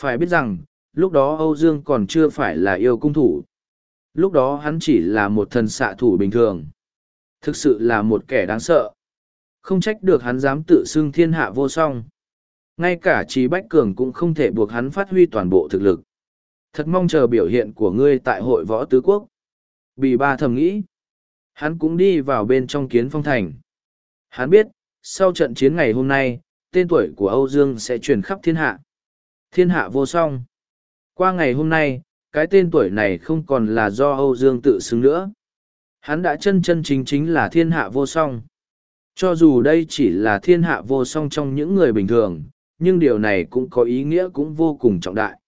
Phải biết rằng, lúc đó Âu Dương còn chưa phải là yêu cung thủ. Lúc đó hắn chỉ là một thần xạ thủ bình thường. Thực sự là một kẻ đáng sợ. Không trách được hắn dám tự xưng thiên hạ vô song. Ngay cả trí bách cường cũng không thể buộc hắn phát huy toàn bộ thực lực. Thật mong chờ biểu hiện của ngươi tại hội võ tứ quốc. Bì ba thầm nghĩ. Hắn cũng đi vào bên trong kiến phong thành. Hắn biết, sau trận chiến ngày hôm nay, tên tuổi của Âu Dương sẽ truyền khắp thiên hạ. Thiên hạ vô song. Qua ngày hôm nay, cái tên tuổi này không còn là do Âu Dương tự xứng nữa. Hắn đã chân chân chính chính là thiên hạ vô song. Cho dù đây chỉ là thiên hạ vô song trong những người bình thường, nhưng điều này cũng có ý nghĩa cũng vô cùng trọng đại.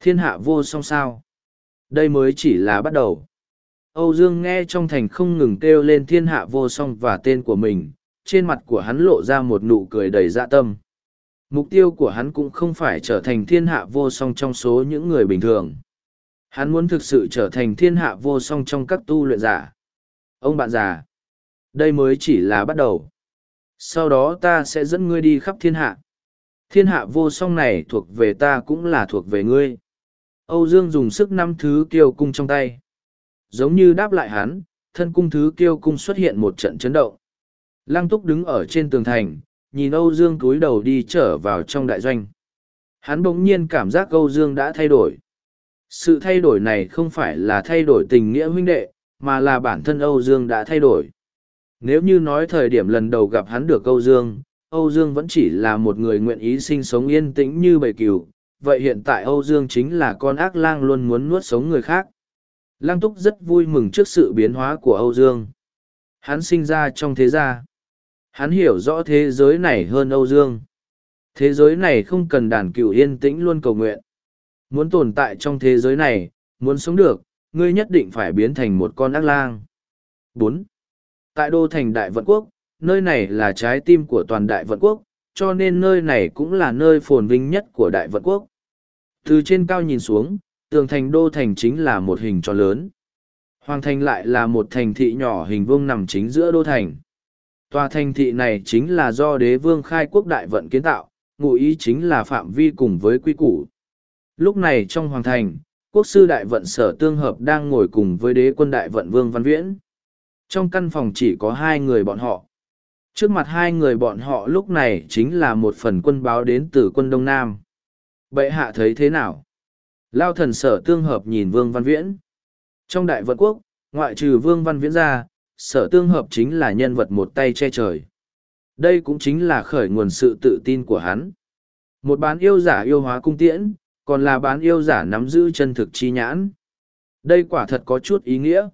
Thiên hạ vô song sao. Đây mới chỉ là bắt đầu. Âu Dương nghe trong thành không ngừng kêu lên thiên hạ vô song và tên của mình, trên mặt của hắn lộ ra một nụ cười đầy dạ tâm. Mục tiêu của hắn cũng không phải trở thành thiên hạ vô song trong số những người bình thường. Hắn muốn thực sự trở thành thiên hạ vô song trong các tu luyện giả. Ông bạn già, đây mới chỉ là bắt đầu. Sau đó ta sẽ dẫn ngươi đi khắp thiên hạ. Thiên hạ vô song này thuộc về ta cũng là thuộc về ngươi. Âu Dương dùng sức năm thứ kiêu cung trong tay. Giống như đáp lại hắn, thân cung thứ kiêu cung xuất hiện một trận chấn động. Lăng túc đứng ở trên tường thành, nhìn Âu Dương cúi đầu đi trở vào trong đại doanh. Hắn bỗng nhiên cảm giác Âu Dương đã thay đổi. Sự thay đổi này không phải là thay đổi tình nghĩa huynh đệ, mà là bản thân Âu Dương đã thay đổi. Nếu như nói thời điểm lần đầu gặp hắn được Âu Dương, Âu Dương vẫn chỉ là một người nguyện ý sinh sống yên tĩnh như bầy cừu, vậy hiện tại Âu Dương chính là con ác lang luôn muốn nuốt sống người khác. Lang Túc rất vui mừng trước sự biến hóa của Âu Dương. Hắn sinh ra trong thế gia. Hắn hiểu rõ thế giới này hơn Âu Dương. Thế giới này không cần đàn cựu yên tĩnh luôn cầu nguyện. Muốn tồn tại trong thế giới này, muốn sống được, ngươi nhất định phải biến thành một con ác lang. bốn Tại đô thành Đại Vận Quốc, nơi này là trái tim của toàn Đại Vận Quốc, cho nên nơi này cũng là nơi phồn vinh nhất của Đại Vận Quốc. Từ trên cao nhìn xuống, tường thành đô thành chính là một hình tròn lớn. Hoàng thành lại là một thành thị nhỏ hình vuông nằm chính giữa đô thành. Tòa thành thị này chính là do đế vương khai quốc đại vận kiến tạo, ngụ ý chính là phạm vi cùng với quy củ. Lúc này trong hoàng thành, quốc sư đại vận sở tương hợp đang ngồi cùng với đế quân đại vận Vương Văn Viễn. Trong căn phòng chỉ có hai người bọn họ. Trước mặt hai người bọn họ lúc này chính là một phần quân báo đến từ quân Đông Nam. Bệ hạ thấy thế nào? Lao thần sở tương hợp nhìn Vương Văn Viễn. Trong đại vận quốc, ngoại trừ Vương Văn Viễn ra, sở tương hợp chính là nhân vật một tay che trời. Đây cũng chính là khởi nguồn sự tự tin của hắn. Một bán yêu giả yêu hóa cung tiễn, còn là bán yêu giả nắm giữ chân thực chi nhãn. Đây quả thật có chút ý nghĩa.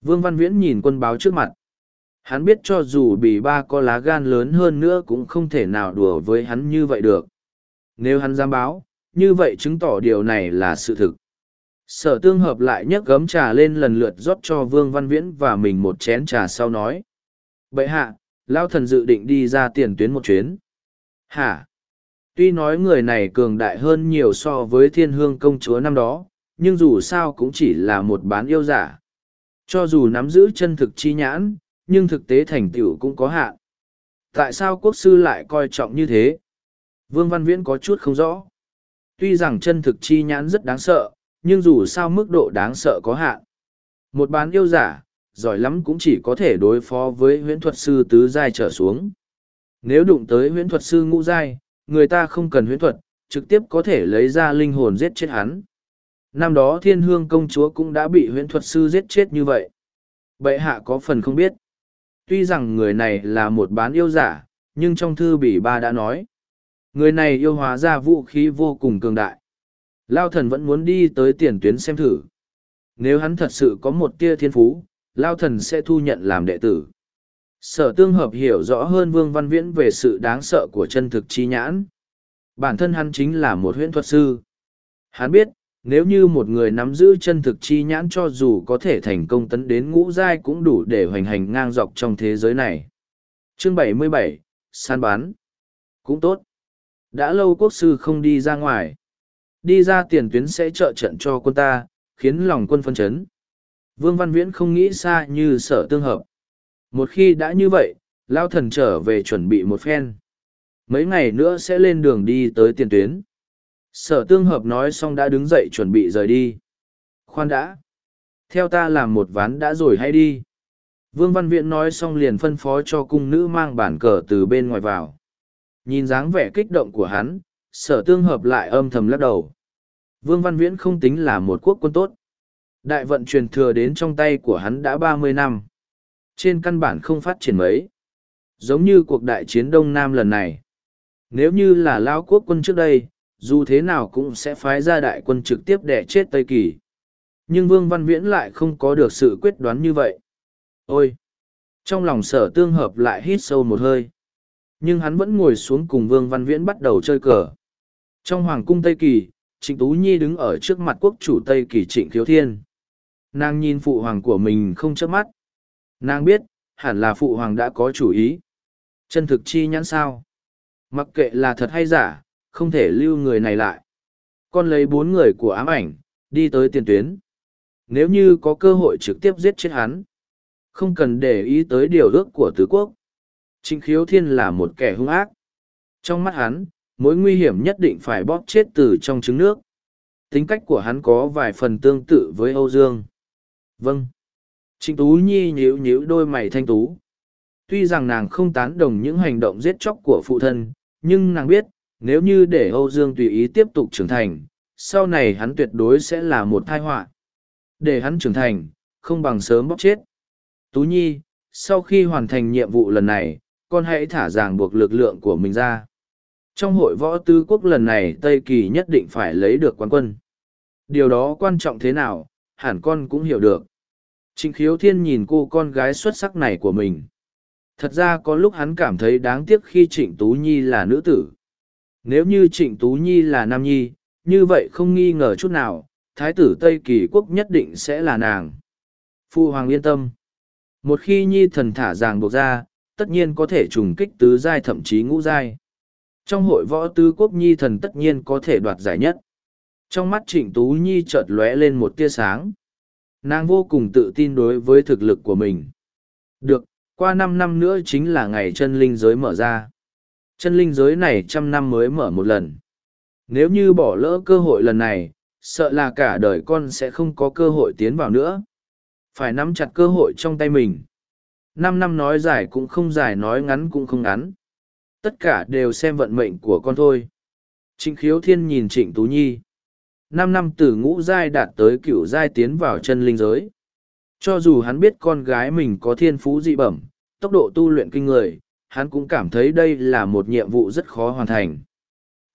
Vương Văn Viễn nhìn quân báo trước mặt. Hắn biết cho dù bị ba có lá gan lớn hơn nữa cũng không thể nào đùa với hắn như vậy được. Nếu hắn dám báo, như vậy chứng tỏ điều này là sự thực. Sở tương hợp lại nhấc gấm trà lên lần lượt rót cho Vương Văn Viễn và mình một chén trà sau nói. Bậy hạ, Lao thần dự định đi ra tiền tuyến một chuyến. Hả? Tuy nói người này cường đại hơn nhiều so với thiên hương công chúa năm đó, nhưng dù sao cũng chỉ là một bán yêu giả. Cho dù nắm giữ chân thực chi nhãn, nhưng thực tế thành tựu cũng có hạn. Tại sao quốc sư lại coi trọng như thế? Vương Văn Viễn có chút không rõ. Tuy rằng chân thực chi nhãn rất đáng sợ, nhưng dù sao mức độ đáng sợ có hạn. Một bán yêu giả, giỏi lắm cũng chỉ có thể đối phó với huyễn thuật sư tứ giai trở xuống. Nếu đụng tới huyễn thuật sư ngũ giai, người ta không cần huyễn thuật, trực tiếp có thể lấy ra linh hồn giết chết hắn. Năm đó thiên hương công chúa cũng đã bị huyễn thuật sư giết chết như vậy. Bệ hạ có phần không biết. Tuy rằng người này là một bán yêu giả, nhưng trong thư bỉ ba đã nói. Người này yêu hóa ra vũ khí vô cùng cường đại. Lao thần vẫn muốn đi tới tiền tuyến xem thử. Nếu hắn thật sự có một tia thiên phú, Lao thần sẽ thu nhận làm đệ tử. Sở tương hợp hiểu rõ hơn Vương Văn Viễn về sự đáng sợ của chân thực chi nhãn. Bản thân hắn chính là một huyễn thuật sư. Hắn biết, nếu như một người nắm giữ chân thực chi nhãn cho dù có thể thành công tấn đến ngũ giai cũng đủ để hoành hành ngang dọc trong thế giới này. Chương 77, San bán. Cũng tốt. Đã lâu quốc sư không đi ra ngoài. Đi ra tiền tuyến sẽ trợ trận cho quân ta, khiến lòng quân phân chấn. Vương Văn Viễn không nghĩ xa như sở tương hợp. Một khi đã như vậy, Lao thần trở về chuẩn bị một phen. Mấy ngày nữa sẽ lên đường đi tới tiền tuyến. Sở tương hợp nói xong đã đứng dậy chuẩn bị rời đi. Khoan đã. Theo ta làm một ván đã rồi hay đi. Vương Văn Viễn nói xong liền phân phó cho cung nữ mang bản cờ từ bên ngoài vào. Nhìn dáng vẻ kích động của hắn, sở tương hợp lại âm thầm lắc đầu. Vương Văn Viễn không tính là một quốc quân tốt. Đại vận truyền thừa đến trong tay của hắn đã ba mươi năm. Trên căn bản không phát triển mấy. Giống như cuộc đại chiến Đông Nam lần này. Nếu như là Lao quốc quân trước đây, dù thế nào cũng sẽ phái ra đại quân trực tiếp đẻ chết Tây Kỳ. Nhưng Vương Văn Viễn lại không có được sự quyết đoán như vậy. Ôi! Trong lòng sở tương hợp lại hít sâu một hơi. Nhưng hắn vẫn ngồi xuống cùng Vương Văn Viễn bắt đầu chơi cờ. Trong Hoàng cung Tây Kỳ, Trịnh Tú Nhi đứng ở trước mặt quốc chủ Tây Kỳ Trịnh Thiếu Thiên. Nàng nhìn phụ hoàng của mình không chớp mắt. Nàng biết, hẳn là phụ hoàng đã có chủ ý. Chân thực chi nhãn sao? Mặc kệ là thật hay giả, không thể lưu người này lại. Con lấy bốn người của ám ảnh, đi tới tiền tuyến. Nếu như có cơ hội trực tiếp giết chết hắn, không cần để ý tới điều ước của tứ quốc. Trịnh khiếu thiên là một kẻ hung ác. Trong mắt hắn, mối nguy hiểm nhất định phải bóp chết từ trong trứng nước. Tính cách của hắn có vài phần tương tự với Âu Dương. Vâng. Trịnh Tú Nhi nhíu nhíu đôi mày thanh tú. Tuy rằng nàng không tán đồng những hành động giết chóc của phụ thân, nhưng nàng biết, nếu như để Âu Dương tùy ý tiếp tục trưởng thành, sau này hắn tuyệt đối sẽ là một tai họa. Để hắn trưởng thành, không bằng sớm bóc chết. Tú Nhi, sau khi hoàn thành nhiệm vụ lần này, con hãy thả ràng buộc lực lượng của mình ra. Trong hội võ tứ quốc lần này Tây Kỳ nhất định phải lấy được quán quân. Điều đó quan trọng thế nào, hẳn con cũng hiểu được. Trịnh khiếu thiên nhìn cô con gái xuất sắc này của mình. Thật ra có lúc hắn cảm thấy đáng tiếc khi Trịnh Tú Nhi là nữ tử. Nếu như Trịnh Tú Nhi là nam nhi, như vậy không nghi ngờ chút nào, Thái tử Tây Kỳ Quốc nhất định sẽ là nàng. Phu Hoàng yên tâm. Một khi Nhi thần thả ràng buộc ra, tất nhiên có thể trùng kích tứ giai thậm chí ngũ giai. Trong hội võ tứ quốc Nhi thần tất nhiên có thể đoạt giải nhất. Trong mắt Trịnh Tú Nhi chợt lóe lên một tia sáng. Nàng vô cùng tự tin đối với thực lực của mình. Được, qua năm năm nữa chính là ngày chân linh giới mở ra. Chân linh giới này trăm năm mới mở một lần. Nếu như bỏ lỡ cơ hội lần này, sợ là cả đời con sẽ không có cơ hội tiến vào nữa. Phải nắm chặt cơ hội trong tay mình. Năm năm nói dài cũng không dài nói ngắn cũng không ngắn. Tất cả đều xem vận mệnh của con thôi. Trịnh khiếu thiên nhìn trịnh Tú Nhi. Năm năm từ ngũ giai đạt tới cựu giai tiến vào chân linh giới. Cho dù hắn biết con gái mình có thiên phú dị bẩm, tốc độ tu luyện kinh người, hắn cũng cảm thấy đây là một nhiệm vụ rất khó hoàn thành.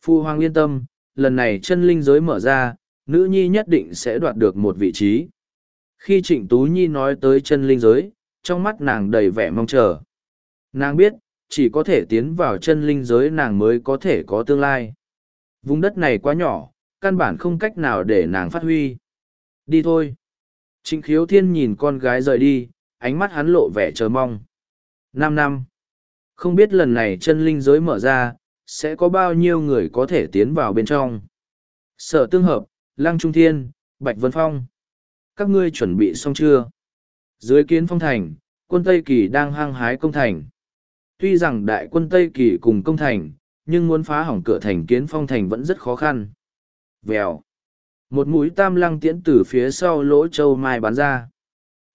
Phu Hoàng yên tâm, lần này chân linh giới mở ra, nữ nhi nhất định sẽ đoạt được một vị trí. Khi Trịnh Tú Nhi nói tới chân linh giới, trong mắt nàng đầy vẻ mong chờ. Nàng biết, chỉ có thể tiến vào chân linh giới nàng mới có thể có tương lai. Vùng đất này quá nhỏ, căn bản không cách nào để nàng phát huy. Đi thôi. Trịnh khiếu thiên nhìn con gái rời đi, ánh mắt hắn lộ vẻ chờ mong. Năm năm. Không biết lần này chân linh giới mở ra, sẽ có bao nhiêu người có thể tiến vào bên trong. Sở tương hợp, Lăng Trung Thiên, Bạch Vân Phong. Các ngươi chuẩn bị xong chưa? Dưới kiến phong thành, quân Tây Kỳ đang hăng hái công thành. Tuy rằng đại quân Tây Kỳ cùng công thành, nhưng muốn phá hỏng cửa thành kiến phong thành vẫn rất khó khăn. Vèo. Một mũi tam lăng tiễn từ phía sau lỗ châu mai bắn ra.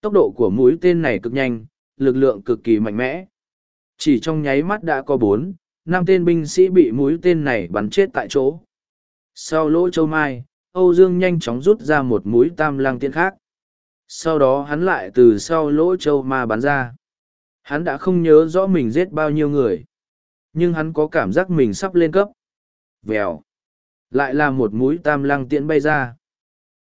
Tốc độ của mũi tên này cực nhanh, lực lượng cực kỳ mạnh mẽ. Chỉ trong nháy mắt đã có bốn, năm tên binh sĩ bị mũi tên này bắn chết tại chỗ. Sau lỗ châu mai, Âu Dương nhanh chóng rút ra một mũi tam lăng tiễn khác. Sau đó hắn lại từ sau lỗ châu ma bắn ra. Hắn đã không nhớ rõ mình giết bao nhiêu người. Nhưng hắn có cảm giác mình sắp lên cấp. Vèo. Lại là một mũi tam lăng tiễn bay ra.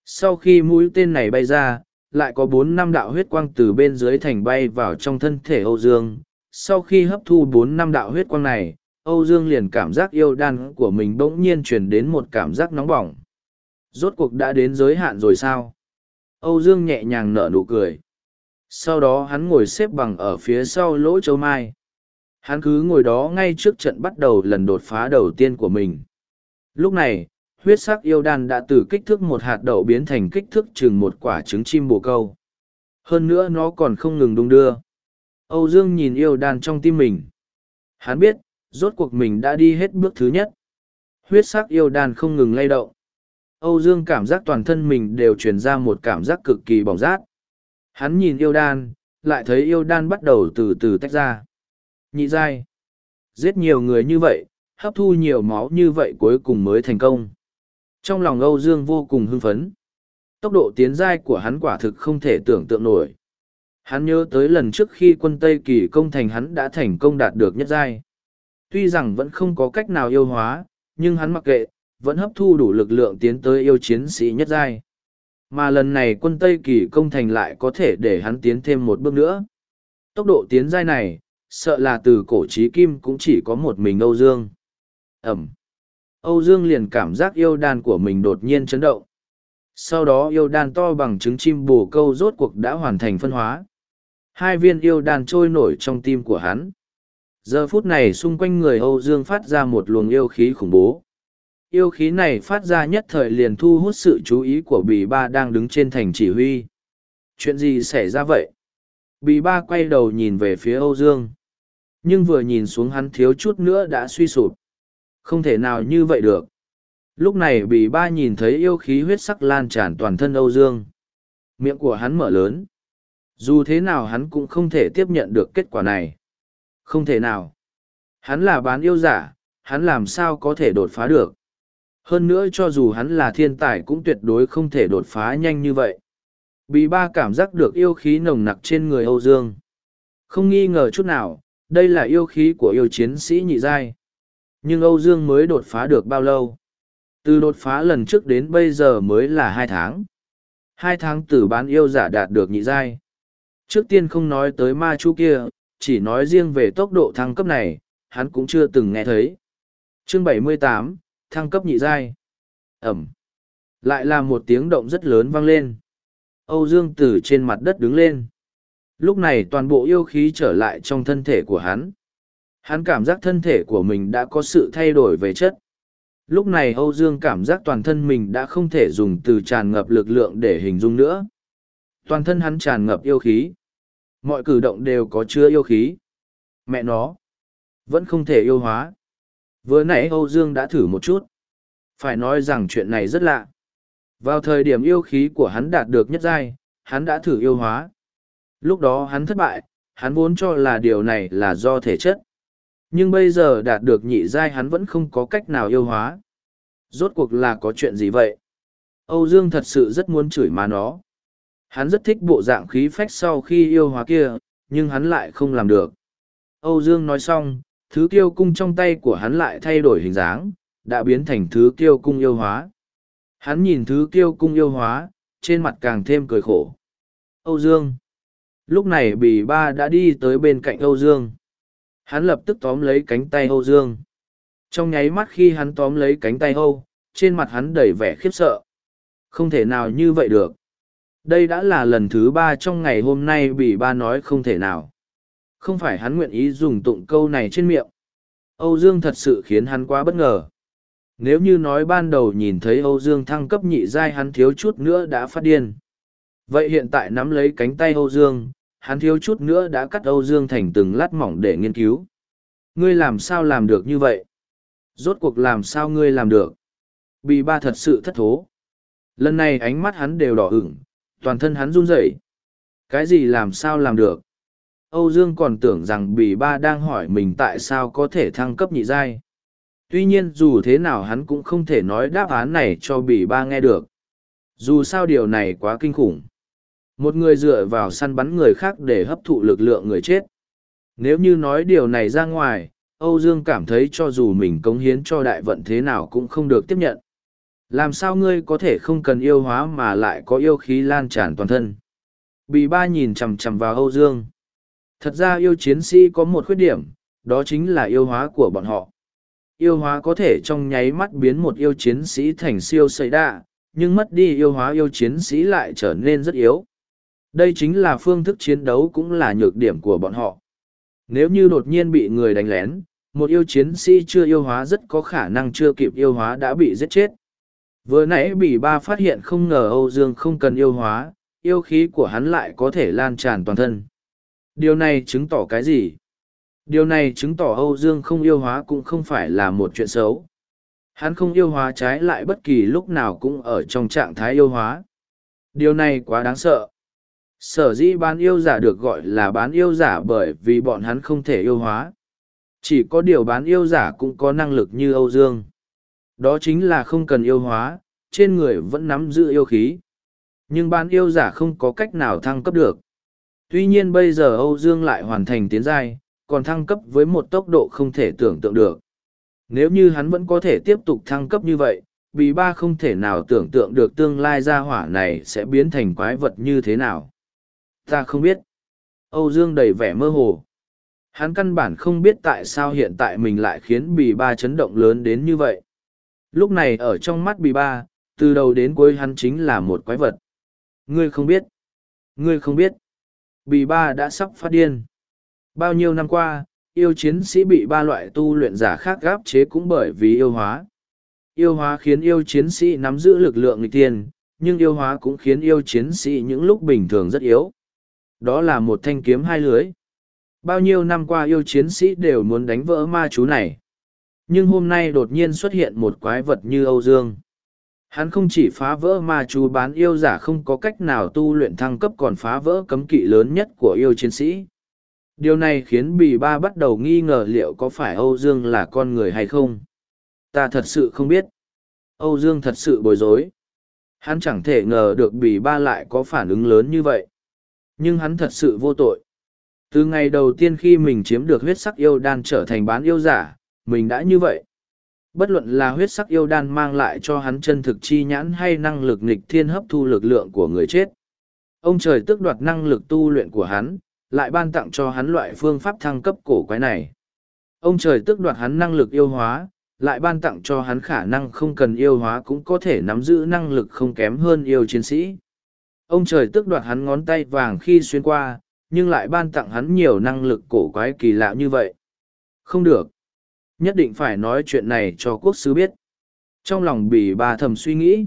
Sau khi mũi tên này bay ra, lại có bốn năm đạo huyết quang từ bên dưới thành bay vào trong thân thể Âu Dương. Sau khi hấp thu bốn năm đạo huyết quang này, Âu Dương liền cảm giác yêu đan của mình bỗng nhiên truyền đến một cảm giác nóng bỏng. Rốt cuộc đã đến giới hạn rồi sao? Âu Dương nhẹ nhàng nở nụ cười. Sau đó hắn ngồi xếp bằng ở phía sau lỗ châu mai. Hắn cứ ngồi đó ngay trước trận bắt đầu lần đột phá đầu tiên của mình. Lúc này, huyết sắc yêu đan đã từ kích thước một hạt đậu biến thành kích thước chừng một quả trứng chim bồ câu. Hơn nữa nó còn không ngừng đung đưa. Âu Dương nhìn yêu đan trong tim mình. Hắn biết, rốt cuộc mình đã đi hết bước thứ nhất. Huyết sắc yêu đan không ngừng lay động. Âu Dương cảm giác toàn thân mình đều truyền ra một cảm giác cực kỳ bỏng rát. Hắn nhìn yêu đan, lại thấy yêu đan bắt đầu từ từ tách ra. Nhị giai. Giết nhiều người như vậy, hấp thu nhiều máu như vậy cuối cùng mới thành công. Trong lòng Âu Dương vô cùng hưng phấn. Tốc độ tiến giai của hắn quả thực không thể tưởng tượng nổi. Hắn nhớ tới lần trước khi quân Tây Kỳ công thành hắn đã thành công đạt được nhất giai. Tuy rằng vẫn không có cách nào yêu hóa, nhưng hắn mặc kệ, vẫn hấp thu đủ lực lượng tiến tới yêu chiến sĩ nhất giai. Mà lần này quân Tây Kỳ công thành lại có thể để hắn tiến thêm một bước nữa. Tốc độ tiến giai này, sợ là từ cổ trí kim cũng chỉ có một mình Âu Dương. Ẩm. Âu Dương liền cảm giác yêu đan của mình đột nhiên chấn động. Sau đó yêu đan to bằng trứng chim bồ câu rốt cuộc đã hoàn thành phân hóa. Hai viên yêu đan trôi nổi trong tim của hắn. Giờ phút này xung quanh người Âu Dương phát ra một luồng yêu khí khủng bố yêu khí này phát ra nhất thời liền thu hút sự chú ý của bì ba đang đứng trên thành chỉ huy. Chuyện gì xảy ra vậy? Bì ba quay đầu nhìn về phía âu dương. Nhưng vừa nhìn xuống hắn thiếu chút nữa đã suy sụp. Không thể nào như vậy được. Lúc này bì ba nhìn thấy yêu khí huyết sắc lan tràn toàn thân âu dương. Miệng của hắn mở lớn. Dù thế nào hắn cũng không thể tiếp nhận được kết quả này. Không thể nào. Hắn là bán yêu giả, hắn làm sao có thể đột phá được? Hơn nữa cho dù hắn là thiên tài cũng tuyệt đối không thể đột phá nhanh như vậy. Bì ba cảm giác được yêu khí nồng nặc trên người Âu Dương. Không nghi ngờ chút nào, đây là yêu khí của yêu chiến sĩ nhị giai. Nhưng Âu Dương mới đột phá được bao lâu? Từ đột phá lần trước đến bây giờ mới là hai tháng. Hai tháng từ bán yêu giả đạt được nhị giai. Trước tiên không nói tới ma chú kia, chỉ nói riêng về tốc độ thăng cấp này, hắn cũng chưa từng nghe thấy. Chương 78, thăng cấp nhị giai. Ẩm. Lại là một tiếng động rất lớn vang lên. Âu Dương từ trên mặt đất đứng lên. Lúc này toàn bộ yêu khí trở lại trong thân thể của hắn. Hắn cảm giác thân thể của mình đã có sự thay đổi về chất. Lúc này Âu Dương cảm giác toàn thân mình đã không thể dùng từ tràn ngập lực lượng để hình dung nữa. Toàn thân hắn tràn ngập yêu khí. Mọi cử động đều có chứa yêu khí. Mẹ nó. Vẫn không thể yêu hóa. Vừa nãy Âu Dương đã thử một chút. Phải nói rằng chuyện này rất lạ. Vào thời điểm yêu khí của hắn đạt được nhất giai, hắn đã thử yêu hóa. Lúc đó hắn thất bại, hắn vốn cho là điều này là do thể chất. Nhưng bây giờ đạt được nhị giai hắn vẫn không có cách nào yêu hóa. Rốt cuộc là có chuyện gì vậy? Âu Dương thật sự rất muốn chửi má nó. Hắn rất thích bộ dạng khí phách sau khi yêu hóa kia, nhưng hắn lại không làm được. Âu Dương nói xong, thứ kiêu cung trong tay của hắn lại thay đổi hình dáng, đã biến thành thứ kiêu cung yêu hóa. Hắn nhìn thứ kiêu cung yêu hóa, trên mặt càng thêm cười khổ. Âu Dương. Lúc này bì ba đã đi tới bên cạnh Âu Dương. Hắn lập tức tóm lấy cánh tay Âu Dương. Trong nháy mắt khi hắn tóm lấy cánh tay Âu, trên mặt hắn đầy vẻ khiếp sợ. Không thể nào như vậy được. Đây đã là lần thứ ba trong ngày hôm nay bì ba nói không thể nào. Không phải hắn nguyện ý dùng tụng câu này trên miệng. Âu Dương thật sự khiến hắn quá bất ngờ. Nếu như nói ban đầu nhìn thấy Âu Dương thăng cấp nhị giai hắn thiếu chút nữa đã phát điên. Vậy hiện tại nắm lấy cánh tay Âu Dương, hắn thiếu chút nữa đã cắt Âu Dương thành từng lát mỏng để nghiên cứu. Ngươi làm sao làm được như vậy? Rốt cuộc làm sao ngươi làm được? Bì ba thật sự thất thố. Lần này ánh mắt hắn đều đỏ ửng, toàn thân hắn run rẩy. Cái gì làm sao làm được? Âu Dương còn tưởng rằng bì ba đang hỏi mình tại sao có thể thăng cấp nhị giai. Tuy nhiên dù thế nào hắn cũng không thể nói đáp án này cho bì ba nghe được. Dù sao điều này quá kinh khủng. Một người dựa vào săn bắn người khác để hấp thụ lực lượng người chết. Nếu như nói điều này ra ngoài, Âu Dương cảm thấy cho dù mình cống hiến cho đại vận thế nào cũng không được tiếp nhận. Làm sao ngươi có thể không cần yêu hóa mà lại có yêu khí lan tràn toàn thân? Bì ba nhìn chằm chằm vào Âu Dương. Thật ra yêu chiến sĩ có một khuyết điểm, đó chính là yêu hóa của bọn họ. Yêu hóa có thể trong nháy mắt biến một yêu chiến sĩ thành siêu sợi đa, nhưng mất đi yêu hóa yêu chiến sĩ lại trở nên rất yếu. Đây chính là phương thức chiến đấu cũng là nhược điểm của bọn họ. Nếu như đột nhiên bị người đánh lén, một yêu chiến sĩ chưa yêu hóa rất có khả năng chưa kịp yêu hóa đã bị giết chết. Vừa nãy bị ba phát hiện không ngờ Âu Dương không cần yêu hóa, yêu khí của hắn lại có thể lan tràn toàn thân. Điều này chứng tỏ cái gì? Điều này chứng tỏ Âu Dương không yêu hóa cũng không phải là một chuyện xấu. Hắn không yêu hóa trái lại bất kỳ lúc nào cũng ở trong trạng thái yêu hóa. Điều này quá đáng sợ. Sở dĩ bán yêu giả được gọi là bán yêu giả bởi vì bọn hắn không thể yêu hóa. Chỉ có điều bán yêu giả cũng có năng lực như Âu Dương. Đó chính là không cần yêu hóa, trên người vẫn nắm giữ yêu khí. Nhưng bán yêu giả không có cách nào thăng cấp được. Tuy nhiên bây giờ Âu Dương lại hoàn thành tiến giai, còn thăng cấp với một tốc độ không thể tưởng tượng được. Nếu như hắn vẫn có thể tiếp tục thăng cấp như vậy, Bì Ba không thể nào tưởng tượng được tương lai gia hỏa này sẽ biến thành quái vật như thế nào. Ta không biết. Âu Dương đầy vẻ mơ hồ. Hắn căn bản không biết tại sao hiện tại mình lại khiến Bì Ba chấn động lớn đến như vậy. Lúc này ở trong mắt Bì Ba, từ đầu đến cuối hắn chính là một quái vật. Ngươi không biết. Ngươi không biết. Bì Ba đã sắp phát điên. Bao nhiêu năm qua, yêu chiến sĩ bị ba loại tu luyện giả khác gáp chế cũng bởi vì yêu hóa. Yêu hóa khiến yêu chiến sĩ nắm giữ lực lượng nghịch tiên, nhưng yêu hóa cũng khiến yêu chiến sĩ những lúc bình thường rất yếu. Đó là một thanh kiếm hai lưới. Bao nhiêu năm qua yêu chiến sĩ đều muốn đánh vỡ ma chú này. Nhưng hôm nay đột nhiên xuất hiện một quái vật như Âu Dương. Hắn không chỉ phá vỡ ma chú bán yêu giả không có cách nào tu luyện thăng cấp còn phá vỡ cấm kỵ lớn nhất của yêu chiến sĩ. Điều này khiến bì ba bắt đầu nghi ngờ liệu có phải Âu Dương là con người hay không. Ta thật sự không biết. Âu Dương thật sự bối rối. Hắn chẳng thể ngờ được bì ba lại có phản ứng lớn như vậy. Nhưng hắn thật sự vô tội. Từ ngày đầu tiên khi mình chiếm được huyết sắc yêu đan trở thành bán yêu giả, mình đã như vậy. Bất luận là huyết sắc yêu đan mang lại cho hắn chân thực chi nhãn hay năng lực nghịch thiên hấp thu lực lượng của người chết. Ông trời tước đoạt năng lực tu luyện của hắn, lại ban tặng cho hắn loại phương pháp thăng cấp cổ quái này. Ông trời tước đoạt hắn năng lực yêu hóa, lại ban tặng cho hắn khả năng không cần yêu hóa cũng có thể nắm giữ năng lực không kém hơn yêu chiến sĩ. Ông trời tước đoạt hắn ngón tay vàng khi xuyên qua, nhưng lại ban tặng hắn nhiều năng lực cổ quái kỳ lạ như vậy. Không được. Nhất định phải nói chuyện này cho quốc sứ biết. Trong lòng bỉ bà thầm suy nghĩ.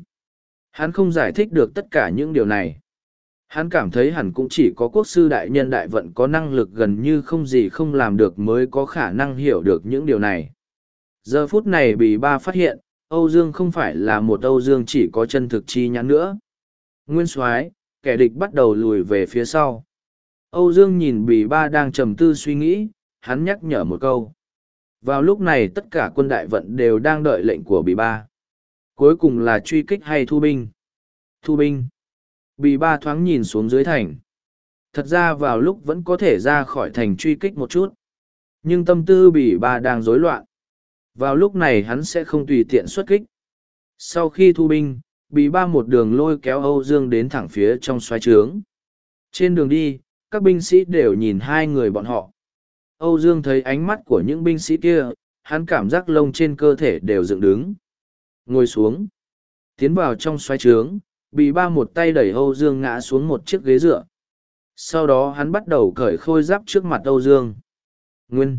Hắn không giải thích được tất cả những điều này. Hắn cảm thấy hẳn cũng chỉ có quốc sư đại nhân đại vận có năng lực gần như không gì không làm được mới có khả năng hiểu được những điều này. Giờ phút này bỉ ba phát hiện, Âu Dương không phải là một Âu Dương chỉ có chân thực chi nhãn nữa. Nguyên soái kẻ địch bắt đầu lùi về phía sau. Âu Dương nhìn bì ba đang trầm tư suy nghĩ, hắn nhắc nhở một câu. Vào lúc này tất cả quân đại vận đều đang đợi lệnh của bì ba. Cuối cùng là truy kích hay thu binh? Thu binh. Bì ba thoáng nhìn xuống dưới thành. Thật ra vào lúc vẫn có thể ra khỏi thành truy kích một chút. Nhưng tâm tư bì ba đang rối loạn. Vào lúc này hắn sẽ không tùy tiện xuất kích. Sau khi thu binh, bì ba một đường lôi kéo Âu Dương đến thẳng phía trong xoáy trướng. Trên đường đi, các binh sĩ đều nhìn hai người bọn họ. Âu Dương thấy ánh mắt của những binh sĩ kia, hắn cảm giác lông trên cơ thể đều dựng đứng. Ngồi xuống. Tiến vào trong xoay trướng, bị ba một tay đẩy Âu Dương ngã xuống một chiếc ghế dựa. Sau đó hắn bắt đầu cởi khôi giáp trước mặt Âu Dương. Nguyên.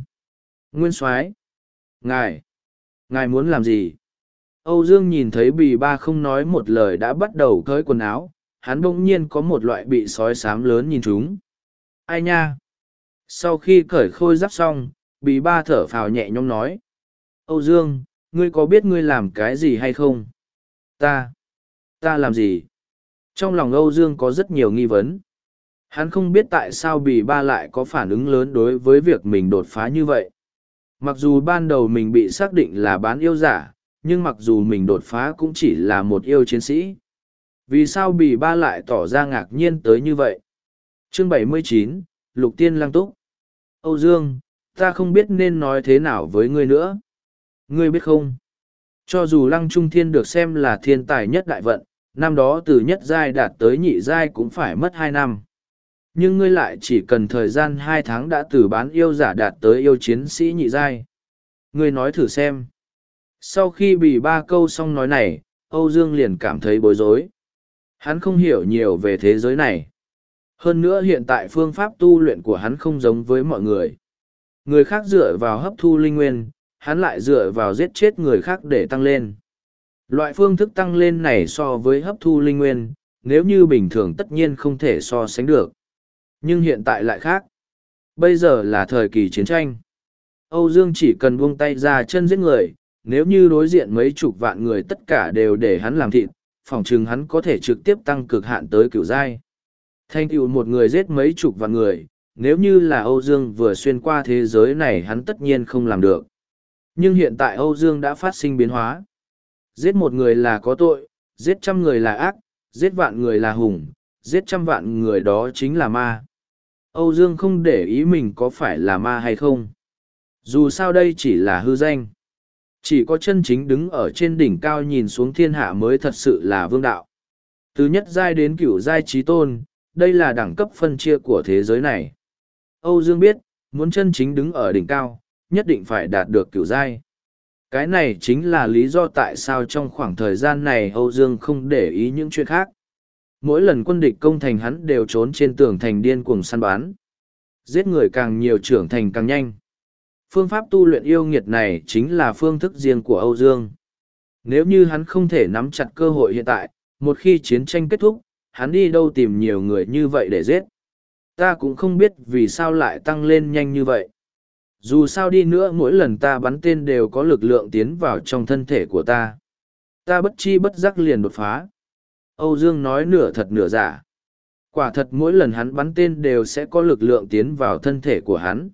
Nguyên soái Ngài. Ngài muốn làm gì? Âu Dương nhìn thấy bì ba không nói một lời đã bắt đầu cởi quần áo, hắn bỗng nhiên có một loại bị sói xám lớn nhìn chúng. Ai nha? Sau khi cởi khôi giáp xong, bì ba thở phào nhẹ nhõm nói. Âu Dương, ngươi có biết ngươi làm cái gì hay không? Ta. Ta làm gì? Trong lòng Âu Dương có rất nhiều nghi vấn. Hắn không biết tại sao bì ba lại có phản ứng lớn đối với việc mình đột phá như vậy. Mặc dù ban đầu mình bị xác định là bán yêu giả, nhưng mặc dù mình đột phá cũng chỉ là một yêu chiến sĩ. Vì sao bì ba lại tỏ ra ngạc nhiên tới như vậy? Chương 79, Lục Tiên Lăng Túc Âu Dương, ta không biết nên nói thế nào với ngươi nữa. Ngươi biết không? Cho dù Lăng Trung Thiên được xem là thiên tài nhất đại vận, năm đó từ nhất giai đạt tới nhị giai cũng phải mất hai năm. Nhưng ngươi lại chỉ cần thời gian hai tháng đã từ bán yêu giả đạt tới yêu chiến sĩ nhị giai. Ngươi nói thử xem. Sau khi bị ba câu xong nói này, Âu Dương liền cảm thấy bối rối. Hắn không hiểu nhiều về thế giới này. Hơn nữa hiện tại phương pháp tu luyện của hắn không giống với mọi người. Người khác dựa vào hấp thu linh nguyên, hắn lại dựa vào giết chết người khác để tăng lên. Loại phương thức tăng lên này so với hấp thu linh nguyên, nếu như bình thường tất nhiên không thể so sánh được. Nhưng hiện tại lại khác. Bây giờ là thời kỳ chiến tranh. Âu Dương chỉ cần buông tay ra chân giết người, nếu như đối diện mấy chục vạn người tất cả đều để hắn làm thịt, phòng chừng hắn có thể trực tiếp tăng cực hạn tới cửu giai. Thanh tựu một người giết mấy chục vạn người, nếu như là Âu Dương vừa xuyên qua thế giới này hắn tất nhiên không làm được. Nhưng hiện tại Âu Dương đã phát sinh biến hóa. Giết một người là có tội, giết trăm người là ác, giết vạn người là hùng, giết trăm vạn người đó chính là ma. Âu Dương không để ý mình có phải là ma hay không. Dù sao đây chỉ là hư danh. Chỉ có chân chính đứng ở trên đỉnh cao nhìn xuống thiên hạ mới thật sự là vương đạo. Từ nhất giai đến cửu giai trí tôn, đây là đẳng cấp phân chia của thế giới này. Âu Dương biết, muốn chân chính đứng ở đỉnh cao, nhất định phải đạt được cửu giai. Cái này chính là lý do tại sao trong khoảng thời gian này Âu Dương không để ý những chuyện khác. Mỗi lần quân địch công thành hắn đều trốn trên tường thành điên cuồng săn bán. Giết người càng nhiều trưởng thành càng nhanh. Phương pháp tu luyện yêu nghiệt này chính là phương thức riêng của Âu Dương. Nếu như hắn không thể nắm chặt cơ hội hiện tại, một khi chiến tranh kết thúc, hắn đi đâu tìm nhiều người như vậy để giết. Ta cũng không biết vì sao lại tăng lên nhanh như vậy. Dù sao đi nữa mỗi lần ta bắn tên đều có lực lượng tiến vào trong thân thể của ta. Ta bất chi bất giác liền đột phá. Âu Dương nói nửa thật nửa giả. Quả thật mỗi lần hắn bắn tên đều sẽ có lực lượng tiến vào thân thể của hắn.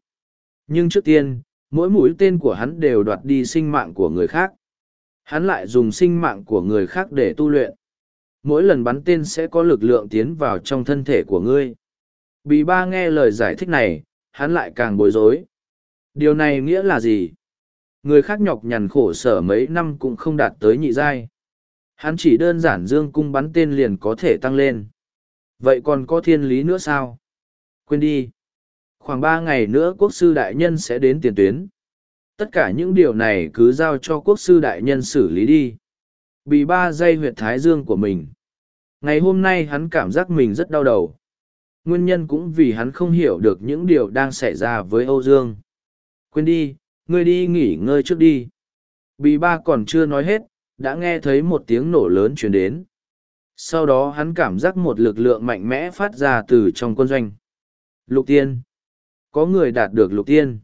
Nhưng trước tiên, mỗi mũi tên của hắn đều đoạt đi sinh mạng của người khác. Hắn lại dùng sinh mạng của người khác để tu luyện. Mỗi lần bắn tên sẽ có lực lượng tiến vào trong thân thể của ngươi. Bì ba nghe lời giải thích này, hắn lại càng bối rối. Điều này nghĩa là gì? Người khác nhọc nhằn khổ sở mấy năm cũng không đạt tới nhị giai. Hắn chỉ đơn giản dương cung bắn tên liền có thể tăng lên. Vậy còn có thiên lý nữa sao? Quên đi. Khoảng ba ngày nữa quốc sư đại nhân sẽ đến tiền tuyến. Tất cả những điều này cứ giao cho quốc sư đại nhân xử lý đi. Bị ba dây huyệt thái dương của mình. Ngày hôm nay hắn cảm giác mình rất đau đầu. Nguyên nhân cũng vì hắn không hiểu được những điều đang xảy ra với Âu Dương. Quên đi, ngươi đi nghỉ ngơi trước đi. Bì ba còn chưa nói hết, đã nghe thấy một tiếng nổ lớn chuyển đến. Sau đó hắn cảm giác một lực lượng mạnh mẽ phát ra từ trong quân doanh. Lục tiên. Có người đạt được lục tiên.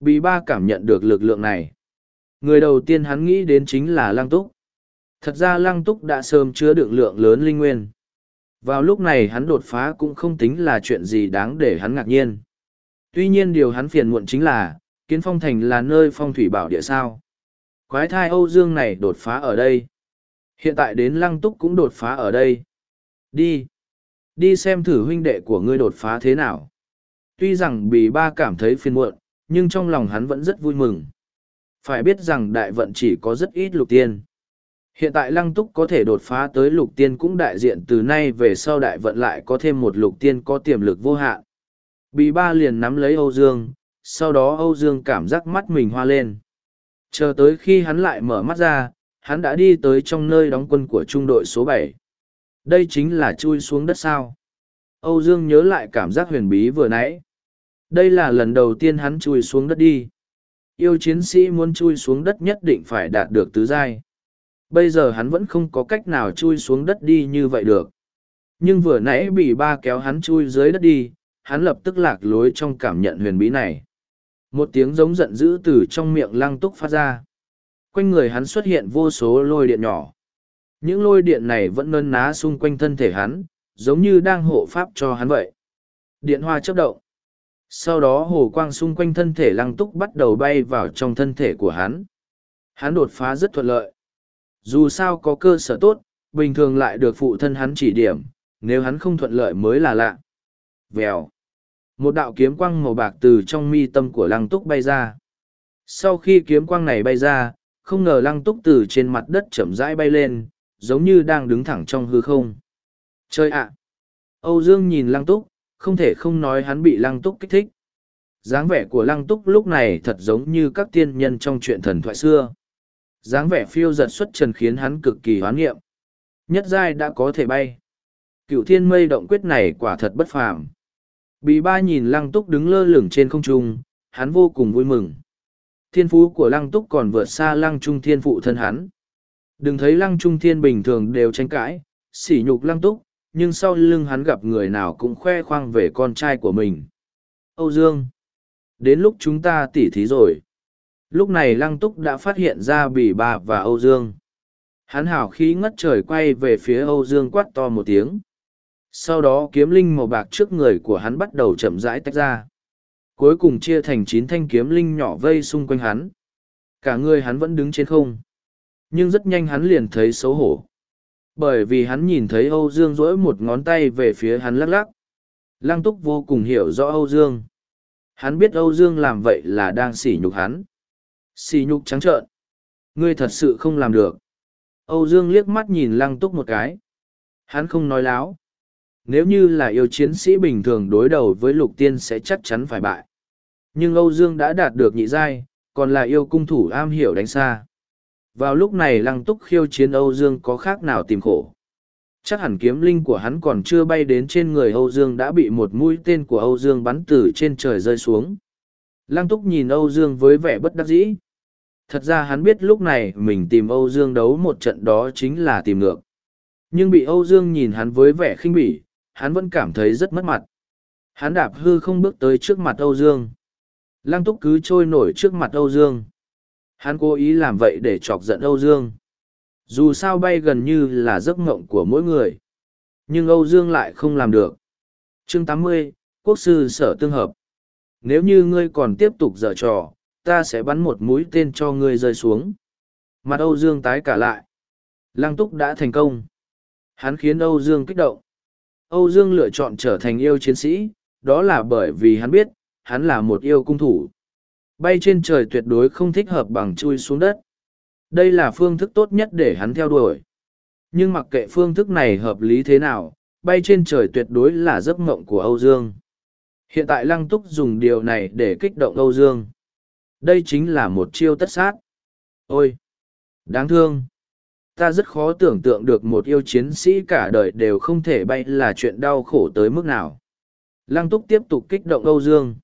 Bì ba cảm nhận được lực lượng này. Người đầu tiên hắn nghĩ đến chính là Lăng Túc. Thật ra Lăng Túc đã sớm chứa đựng lượng lớn linh nguyên. Vào lúc này hắn đột phá cũng không tính là chuyện gì đáng để hắn ngạc nhiên. Tuy nhiên điều hắn phiền muộn chính là, Kiến Phong Thành là nơi phong thủy bảo địa sao. Quái thai Âu Dương này đột phá ở đây. Hiện tại đến Lăng Túc cũng đột phá ở đây. Đi. Đi xem thử huynh đệ của ngươi đột phá thế nào. Tuy rằng bì ba cảm thấy phiền muộn, nhưng trong lòng hắn vẫn rất vui mừng. Phải biết rằng đại vận chỉ có rất ít lục tiên. Hiện tại lăng túc có thể đột phá tới lục tiên cũng đại diện từ nay về sau đại vận lại có thêm một lục tiên có tiềm lực vô hạn. Bì ba liền nắm lấy Âu Dương, sau đó Âu Dương cảm giác mắt mình hoa lên. Chờ tới khi hắn lại mở mắt ra, hắn đã đi tới trong nơi đóng quân của trung đội số bảy. Đây chính là chui xuống đất sao. Âu Dương nhớ lại cảm giác huyền bí vừa nãy. Đây là lần đầu tiên hắn chui xuống đất đi. Yêu chiến sĩ muốn chui xuống đất nhất định phải đạt được tứ giai. Bây giờ hắn vẫn không có cách nào chui xuống đất đi như vậy được. Nhưng vừa nãy bị ba kéo hắn chui dưới đất đi, hắn lập tức lạc lối trong cảm nhận huyền bí này. Một tiếng giống giận dữ từ trong miệng lăng túc phát ra. Quanh người hắn xuất hiện vô số lôi điện nhỏ. Những lôi điện này vẫn nơn ná xung quanh thân thể hắn, giống như đang hộ pháp cho hắn vậy. Điện hoa chấp động. Sau đó hồ quang xung quanh thân thể lăng túc bắt đầu bay vào trong thân thể của hắn. Hắn đột phá rất thuận lợi. Dù sao có cơ sở tốt, bình thường lại được phụ thân hắn chỉ điểm, nếu hắn không thuận lợi mới là lạ. Vèo. Một đạo kiếm quang màu bạc từ trong mi tâm của lăng túc bay ra. Sau khi kiếm quang này bay ra, không ngờ lăng túc từ trên mặt đất chậm rãi bay lên, giống như đang đứng thẳng trong hư không. Chơi ạ! Âu Dương nhìn lăng túc, không thể không nói hắn bị lăng túc kích thích. dáng vẻ của lăng túc lúc này thật giống như các tiên nhân trong chuyện thần thoại xưa dáng vẻ phiêu giật xuất trần khiến hắn cực kỳ hoán nghiệm. Nhất giai đã có thể bay. Cựu thiên mây động quyết này quả thật bất phàm. bị ba nhìn lăng túc đứng lơ lửng trên không trung, hắn vô cùng vui mừng. Thiên phú của lăng túc còn vượt xa lăng trung thiên phụ thân hắn. Đừng thấy lăng trung thiên bình thường đều tranh cãi, sỉ nhục lăng túc, nhưng sau lưng hắn gặp người nào cũng khoe khoang về con trai của mình. Âu Dương. Đến lúc chúng ta tỉ thí rồi. Lúc này lăng túc đã phát hiện ra bỉ bà và Âu Dương. Hắn hào khí ngất trời quay về phía Âu Dương quát to một tiếng. Sau đó kiếm linh màu bạc trước người của hắn bắt đầu chậm rãi tách ra. Cuối cùng chia thành chín thanh kiếm linh nhỏ vây xung quanh hắn. Cả người hắn vẫn đứng trên không. Nhưng rất nhanh hắn liền thấy xấu hổ. Bởi vì hắn nhìn thấy Âu Dương dỗi một ngón tay về phía hắn lắc lắc. Lăng túc vô cùng hiểu rõ Âu Dương. Hắn biết Âu Dương làm vậy là đang sỉ nhục hắn xì nhục trắng trợn. Ngươi thật sự không làm được. Âu Dương liếc mắt nhìn lăng túc một cái. Hắn không nói láo. Nếu như là yêu chiến sĩ bình thường đối đầu với lục tiên sẽ chắc chắn phải bại. Nhưng Âu Dương đã đạt được nhị giai, còn là yêu cung thủ am hiểu đánh xa. Vào lúc này lăng túc khiêu chiến Âu Dương có khác nào tìm khổ. Chắc hẳn kiếm linh của hắn còn chưa bay đến trên người Âu Dương đã bị một mũi tên của Âu Dương bắn từ trên trời rơi xuống. Lăng túc nhìn Âu Dương với vẻ bất đắc dĩ. Thật ra hắn biết lúc này mình tìm Âu Dương đấu một trận đó chính là tìm ngược. Nhưng bị Âu Dương nhìn hắn với vẻ khinh bỉ, hắn vẫn cảm thấy rất mất mặt. Hắn đạp hư không bước tới trước mặt Âu Dương. Lăng túc cứ trôi nổi trước mặt Âu Dương. Hắn cố ý làm vậy để chọc giận Âu Dương. Dù sao bay gần như là giấc mộng của mỗi người. Nhưng Âu Dương lại không làm được. chương tám mươi, Quốc sư sở tương hợp. Nếu như ngươi còn tiếp tục dở trò, ta sẽ bắn một mũi tên cho ngươi rơi xuống. Mặt Âu Dương tái cả lại. Lăng túc đã thành công. Hắn khiến Âu Dương kích động. Âu Dương lựa chọn trở thành yêu chiến sĩ, đó là bởi vì hắn biết, hắn là một yêu cung thủ. Bay trên trời tuyệt đối không thích hợp bằng chui xuống đất. Đây là phương thức tốt nhất để hắn theo đuổi. Nhưng mặc kệ phương thức này hợp lý thế nào, bay trên trời tuyệt đối là giấc mộng của Âu Dương. Hiện tại Lăng Túc dùng điều này để kích động Âu Dương. Đây chính là một chiêu tất sát. Ôi! Đáng thương! Ta rất khó tưởng tượng được một yêu chiến sĩ cả đời đều không thể bay là chuyện đau khổ tới mức nào. Lăng Túc tiếp tục kích động Âu Dương.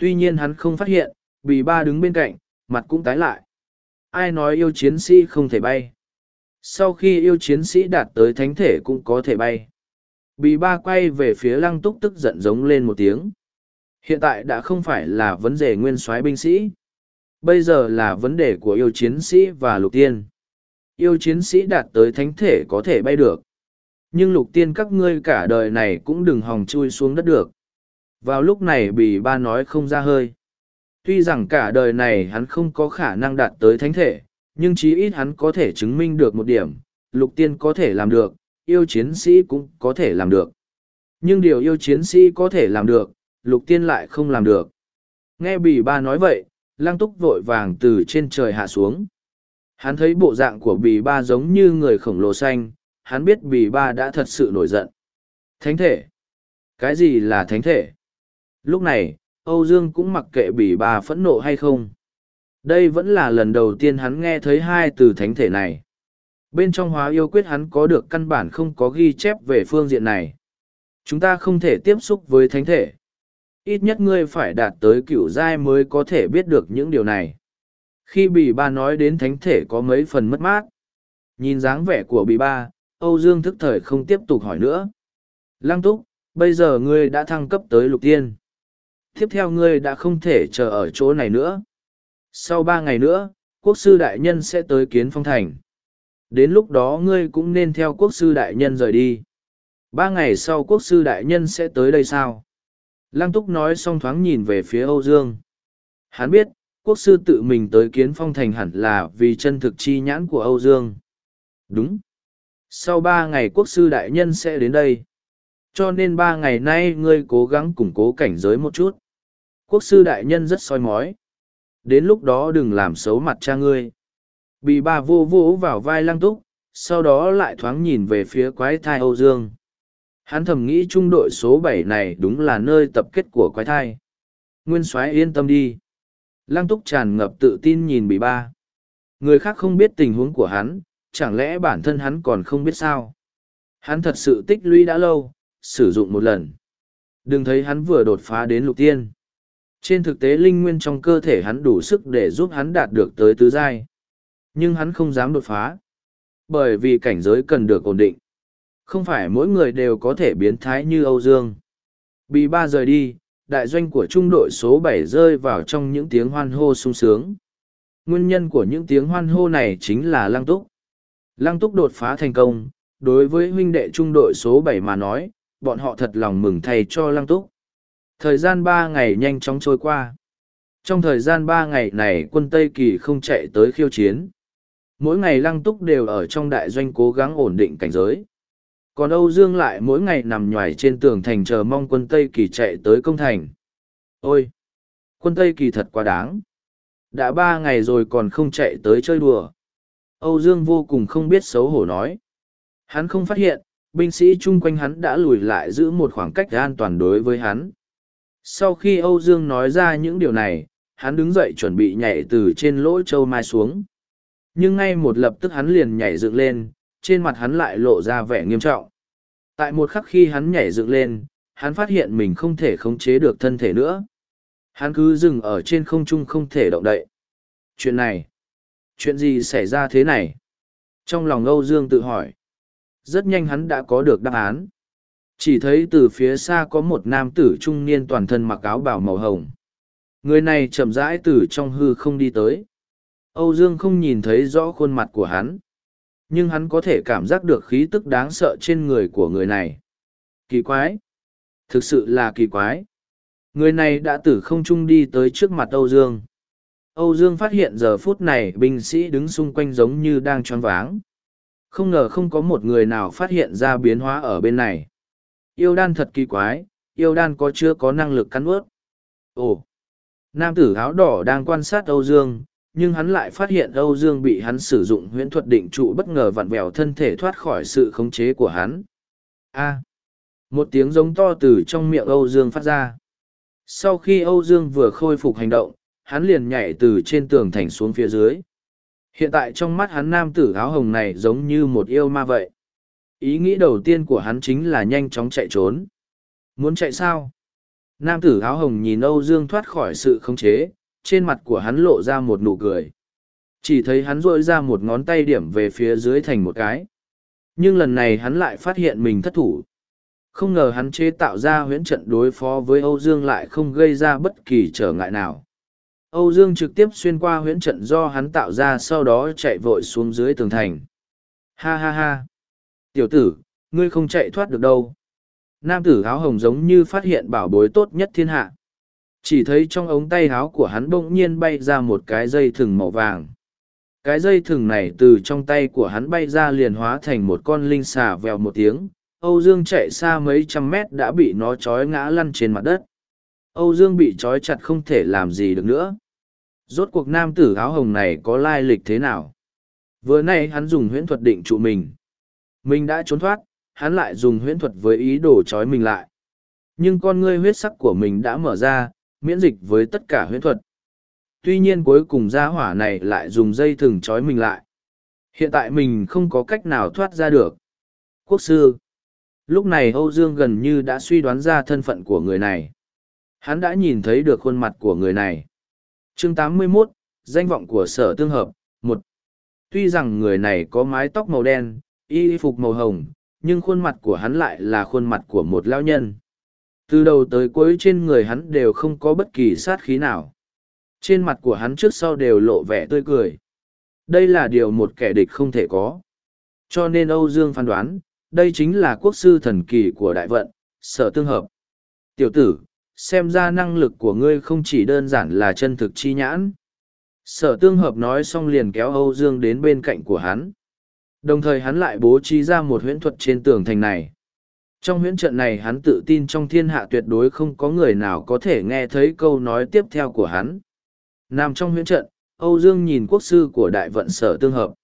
Tuy nhiên hắn không phát hiện, Bì ba đứng bên cạnh, mặt cũng tái lại. Ai nói yêu chiến sĩ không thể bay? Sau khi yêu chiến sĩ đạt tới thánh thể cũng có thể bay. Bì ba quay về phía lăng túc tức giận giống lên một tiếng. Hiện tại đã không phải là vấn đề nguyên soái binh sĩ. Bây giờ là vấn đề của yêu chiến sĩ và lục tiên. Yêu chiến sĩ đạt tới thánh thể có thể bay được. Nhưng lục tiên các ngươi cả đời này cũng đừng hòng chui xuống đất được. Vào lúc này bì ba nói không ra hơi. Tuy rằng cả đời này hắn không có khả năng đạt tới thánh thể, nhưng chí ít hắn có thể chứng minh được một điểm, lục tiên có thể làm được, yêu chiến sĩ cũng có thể làm được. Nhưng điều yêu chiến sĩ có thể làm được, lục tiên lại không làm được. Nghe bì ba nói vậy, lăng túc vội vàng từ trên trời hạ xuống. Hắn thấy bộ dạng của bì ba giống như người khổng lồ xanh, hắn biết bì ba đã thật sự nổi giận. Thánh thể? Cái gì là thánh thể? Lúc này, Âu Dương cũng mặc kệ bì ba phẫn nộ hay không. Đây vẫn là lần đầu tiên hắn nghe thấy hai từ thánh thể này. Bên trong hóa yêu quyết hắn có được căn bản không có ghi chép về phương diện này. Chúng ta không thể tiếp xúc với thánh thể. Ít nhất ngươi phải đạt tới cựu giai mới có thể biết được những điều này. Khi bì ba nói đến thánh thể có mấy phần mất mát. Nhìn dáng vẻ của bì ba, Âu Dương thức thời không tiếp tục hỏi nữa. Lăng túc, bây giờ ngươi đã thăng cấp tới lục tiên. Tiếp theo ngươi đã không thể chờ ở chỗ này nữa. Sau ba ngày nữa, quốc sư đại nhân sẽ tới kiến phong thành. Đến lúc đó ngươi cũng nên theo quốc sư đại nhân rời đi. Ba ngày sau quốc sư đại nhân sẽ tới đây sao? Lăng túc nói xong thoáng nhìn về phía Âu Dương. Hắn biết, quốc sư tự mình tới kiến phong thành hẳn là vì chân thực chi nhãn của Âu Dương. Đúng. Sau ba ngày quốc sư đại nhân sẽ đến đây. Cho nên ba ngày nay ngươi cố gắng củng cố cảnh giới một chút. Quốc sư đại nhân rất soi mói. Đến lúc đó đừng làm xấu mặt cha ngươi. Bị bà vô vô vào vai lăng túc, sau đó lại thoáng nhìn về phía quái thai Âu Dương. Hắn thầm nghĩ trung đội số bảy này đúng là nơi tập kết của quái thai. Nguyên soái yên tâm đi. Lăng túc tràn ngập tự tin nhìn bị ba. Người khác không biết tình huống của hắn, chẳng lẽ bản thân hắn còn không biết sao? Hắn thật sự tích lũy đã lâu, sử dụng một lần. Đừng thấy hắn vừa đột phá đến lục tiên. Trên thực tế linh nguyên trong cơ thể hắn đủ sức để giúp hắn đạt được tới tứ giai. Nhưng hắn không dám đột phá. Bởi vì cảnh giới cần được ổn định. Không phải mỗi người đều có thể biến thái như Âu Dương. Bị ba rời đi, đại doanh của trung đội số bảy rơi vào trong những tiếng hoan hô sung sướng. Nguyên nhân của những tiếng hoan hô này chính là Lăng Túc. Lăng Túc đột phá thành công, đối với huynh đệ trung đội số bảy mà nói, bọn họ thật lòng mừng thay cho Lăng Túc. Thời gian ba ngày nhanh chóng trôi qua. Trong thời gian ba ngày này quân Tây Kỳ không chạy tới khiêu chiến. Mỗi ngày Lăng Túc đều ở trong đại doanh cố gắng ổn định cảnh giới. Còn Âu Dương lại mỗi ngày nằm nhoài trên tường thành chờ mong quân Tây Kỳ chạy tới công thành. Ôi! Quân Tây Kỳ thật quá đáng. Đã ba ngày rồi còn không chạy tới chơi đùa. Âu Dương vô cùng không biết xấu hổ nói. Hắn không phát hiện, binh sĩ chung quanh hắn đã lùi lại giữ một khoảng cách an toàn đối với hắn. Sau khi Âu Dương nói ra những điều này, hắn đứng dậy chuẩn bị nhảy từ trên lỗ châu mai xuống. Nhưng ngay một lập tức hắn liền nhảy dựng lên, trên mặt hắn lại lộ ra vẻ nghiêm trọng. Tại một khắc khi hắn nhảy dựng lên, hắn phát hiện mình không thể khống chế được thân thể nữa. Hắn cứ dừng ở trên không trung không thể động đậy. Chuyện này, chuyện gì xảy ra thế này? Trong lòng Âu Dương tự hỏi. Rất nhanh hắn đã có được đáp án. Chỉ thấy từ phía xa có một nam tử trung niên toàn thân mặc áo bào màu hồng. Người này chậm rãi từ trong hư không đi tới. Âu Dương không nhìn thấy rõ khuôn mặt của hắn. Nhưng hắn có thể cảm giác được khí tức đáng sợ trên người của người này. Kỳ quái! Thực sự là kỳ quái! Người này đã từ không trung đi tới trước mặt Âu Dương. Âu Dương phát hiện giờ phút này binh sĩ đứng xung quanh giống như đang choáng váng. Không ngờ không có một người nào phát hiện ra biến hóa ở bên này. Yêu đan thật kỳ quái, yêu đan có chưa có năng lực cắn ướt. Ồ! Nam tử áo đỏ đang quan sát Âu Dương, nhưng hắn lại phát hiện Âu Dương bị hắn sử dụng huyễn thuật định trụ bất ngờ vặn vẹo thân thể thoát khỏi sự khống chế của hắn. A! Một tiếng giống to từ trong miệng Âu Dương phát ra. Sau khi Âu Dương vừa khôi phục hành động, hắn liền nhảy từ trên tường thành xuống phía dưới. Hiện tại trong mắt hắn nam tử áo hồng này giống như một yêu ma vậy. Ý nghĩ đầu tiên của hắn chính là nhanh chóng chạy trốn. Muốn chạy sao? Nam tử áo hồng nhìn Âu Dương thoát khỏi sự khống chế, trên mặt của hắn lộ ra một nụ cười. Chỉ thấy hắn rôi ra một ngón tay điểm về phía dưới thành một cái. Nhưng lần này hắn lại phát hiện mình thất thủ. Không ngờ hắn chế tạo ra huyễn trận đối phó với Âu Dương lại không gây ra bất kỳ trở ngại nào. Âu Dương trực tiếp xuyên qua huyễn trận do hắn tạo ra sau đó chạy vội xuống dưới tường thành. Ha ha ha! Tiểu tử, ngươi không chạy thoát được đâu. Nam tử áo hồng giống như phát hiện bảo bối tốt nhất thiên hạ. Chỉ thấy trong ống tay áo của hắn bỗng nhiên bay ra một cái dây thừng màu vàng. Cái dây thừng này từ trong tay của hắn bay ra liền hóa thành một con linh xà vèo một tiếng. Âu Dương chạy xa mấy trăm mét đã bị nó trói ngã lăn trên mặt đất. Âu Dương bị trói chặt không thể làm gì được nữa. Rốt cuộc nam tử áo hồng này có lai lịch thế nào? Vừa nay hắn dùng huyễn thuật định trụ mình. Mình đã trốn thoát, hắn lại dùng huyễn thuật với ý đồ trói mình lại. Nhưng con ngươi huyết sắc của mình đã mở ra, miễn dịch với tất cả huyễn thuật. Tuy nhiên cuối cùng gia hỏa này lại dùng dây thừng trói mình lại. Hiện tại mình không có cách nào thoát ra được. Quốc sư. Lúc này Âu Dương gần như đã suy đoán ra thân phận của người này. Hắn đã nhìn thấy được khuôn mặt của người này. Chương 81, danh vọng của sở tương hợp, một. Tuy rằng người này có mái tóc màu đen, y phục màu hồng, nhưng khuôn mặt của hắn lại là khuôn mặt của một lão nhân. Từ đầu tới cuối trên người hắn đều không có bất kỳ sát khí nào. Trên mặt của hắn trước sau đều lộ vẻ tươi cười. Đây là điều một kẻ địch không thể có. Cho nên Âu Dương phán đoán, đây chính là quốc sư thần kỳ của đại vận, sở tương hợp. Tiểu tử, xem ra năng lực của ngươi không chỉ đơn giản là chân thực chi nhãn. Sở tương hợp nói xong liền kéo Âu Dương đến bên cạnh của hắn. Đồng thời hắn lại bố trí ra một huyễn thuật trên tường thành này. Trong huyễn trận này hắn tự tin trong thiên hạ tuyệt đối không có người nào có thể nghe thấy câu nói tiếp theo của hắn. Nằm trong huyễn trận, Âu Dương nhìn quốc sư của đại vận sở tương hợp.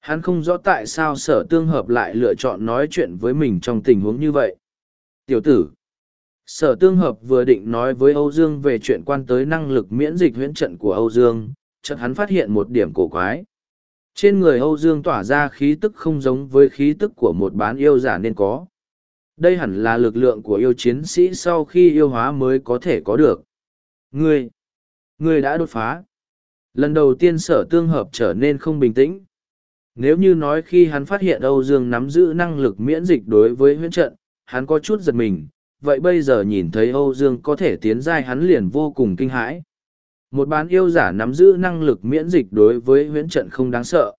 Hắn không rõ tại sao sở tương hợp lại lựa chọn nói chuyện với mình trong tình huống như vậy. Tiểu tử, sở tương hợp vừa định nói với Âu Dương về chuyện quan tới năng lực miễn dịch huyễn trận của Âu Dương, chợt hắn phát hiện một điểm cổ quái. Trên người Âu Dương tỏa ra khí tức không giống với khí tức của một bán yêu giả nên có. Đây hẳn là lực lượng của yêu chiến sĩ sau khi yêu hóa mới có thể có được. Ngươi, ngươi đã đột phá. Lần đầu tiên sở tương hợp trở nên không bình tĩnh. Nếu như nói khi hắn phát hiện Âu Dương nắm giữ năng lực miễn dịch đối với huyễn trận, hắn có chút giật mình, vậy bây giờ nhìn thấy Âu Dương có thể tiến giai hắn liền vô cùng kinh hãi. Một bán yêu giả nắm giữ năng lực miễn dịch đối với huyễn trận không đáng sợ.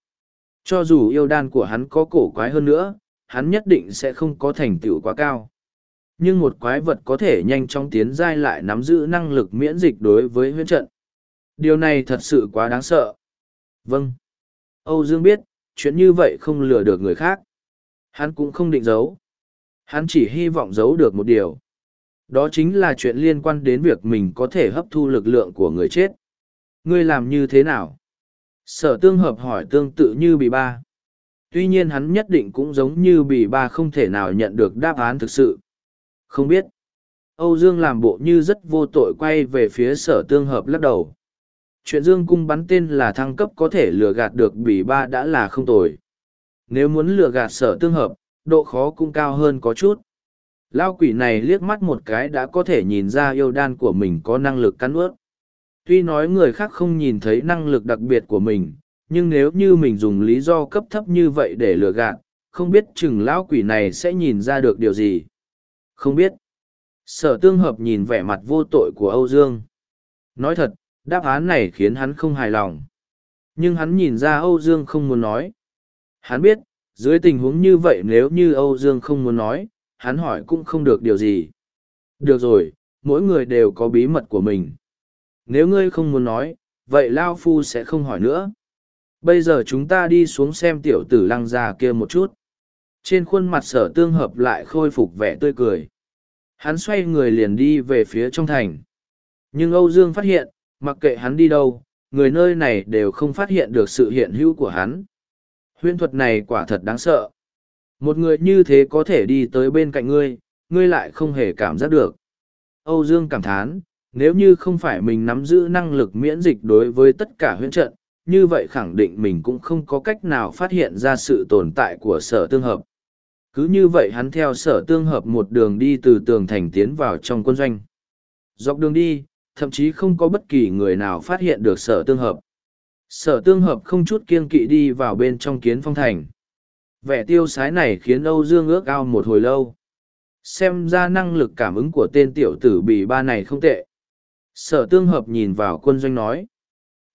Cho dù yêu đan của hắn có cổ quái hơn nữa, hắn nhất định sẽ không có thành tựu quá cao. Nhưng một quái vật có thể nhanh chóng tiến giai lại nắm giữ năng lực miễn dịch đối với huyễn trận. Điều này thật sự quá đáng sợ. Vâng. Âu Dương biết, chuyện như vậy không lừa được người khác. Hắn cũng không định giấu. Hắn chỉ hy vọng giấu được một điều. Đó chính là chuyện liên quan đến việc mình có thể hấp thu lực lượng của người chết. Ngươi làm như thế nào? Sở tương hợp hỏi tương tự như bị ba. Tuy nhiên hắn nhất định cũng giống như bị ba không thể nào nhận được đáp án thực sự. Không biết. Âu Dương làm bộ như rất vô tội quay về phía sở tương hợp lắc đầu. Chuyện Dương cung bắn tên là thăng cấp có thể lừa gạt được bỉ ba đã là không tồi. Nếu muốn lừa gạt sở tương hợp, độ khó cũng cao hơn có chút. Lao quỷ này liếc mắt một cái đã có thể nhìn ra yêu đan của mình có năng lực cắn ướt. Tuy nói người khác không nhìn thấy năng lực đặc biệt của mình, nhưng nếu như mình dùng lý do cấp thấp như vậy để lừa gạt, không biết chừng lão quỷ này sẽ nhìn ra được điều gì. Không biết. Sở tương hợp nhìn vẻ mặt vô tội của Âu Dương. Nói thật, đáp án này khiến hắn không hài lòng. Nhưng hắn nhìn ra Âu Dương không muốn nói. Hắn biết, dưới tình huống như vậy nếu như Âu Dương không muốn nói, hắn hỏi cũng không được điều gì. Được rồi, mỗi người đều có bí mật của mình. Nếu ngươi không muốn nói, vậy Lao Phu sẽ không hỏi nữa. Bây giờ chúng ta đi xuống xem tiểu tử lăng già kia một chút. Trên khuôn mặt sở tương hợp lại khôi phục vẻ tươi cười. Hắn xoay người liền đi về phía trong thành. Nhưng Âu Dương phát hiện, mặc kệ hắn đi đâu, người nơi này đều không phát hiện được sự hiện hữu của hắn. Huyễn thuật này quả thật đáng sợ. Một người như thế có thể đi tới bên cạnh ngươi, ngươi lại không hề cảm giác được. Âu Dương cảm thán, nếu như không phải mình nắm giữ năng lực miễn dịch đối với tất cả huyễn trận, như vậy khẳng định mình cũng không có cách nào phát hiện ra sự tồn tại của sở tương hợp. Cứ như vậy hắn theo sở tương hợp một đường đi từ tường thành tiến vào trong quân doanh. Dọc đường đi, thậm chí không có bất kỳ người nào phát hiện được sở tương hợp. Sở tương hợp không chút kiên kỵ đi vào bên trong kiến phong thành. Vẻ tiêu sái này khiến Âu Dương ước ao một hồi lâu. Xem ra năng lực cảm ứng của tên tiểu tử bị ba này không tệ. Sở tương hợp nhìn vào quân doanh nói.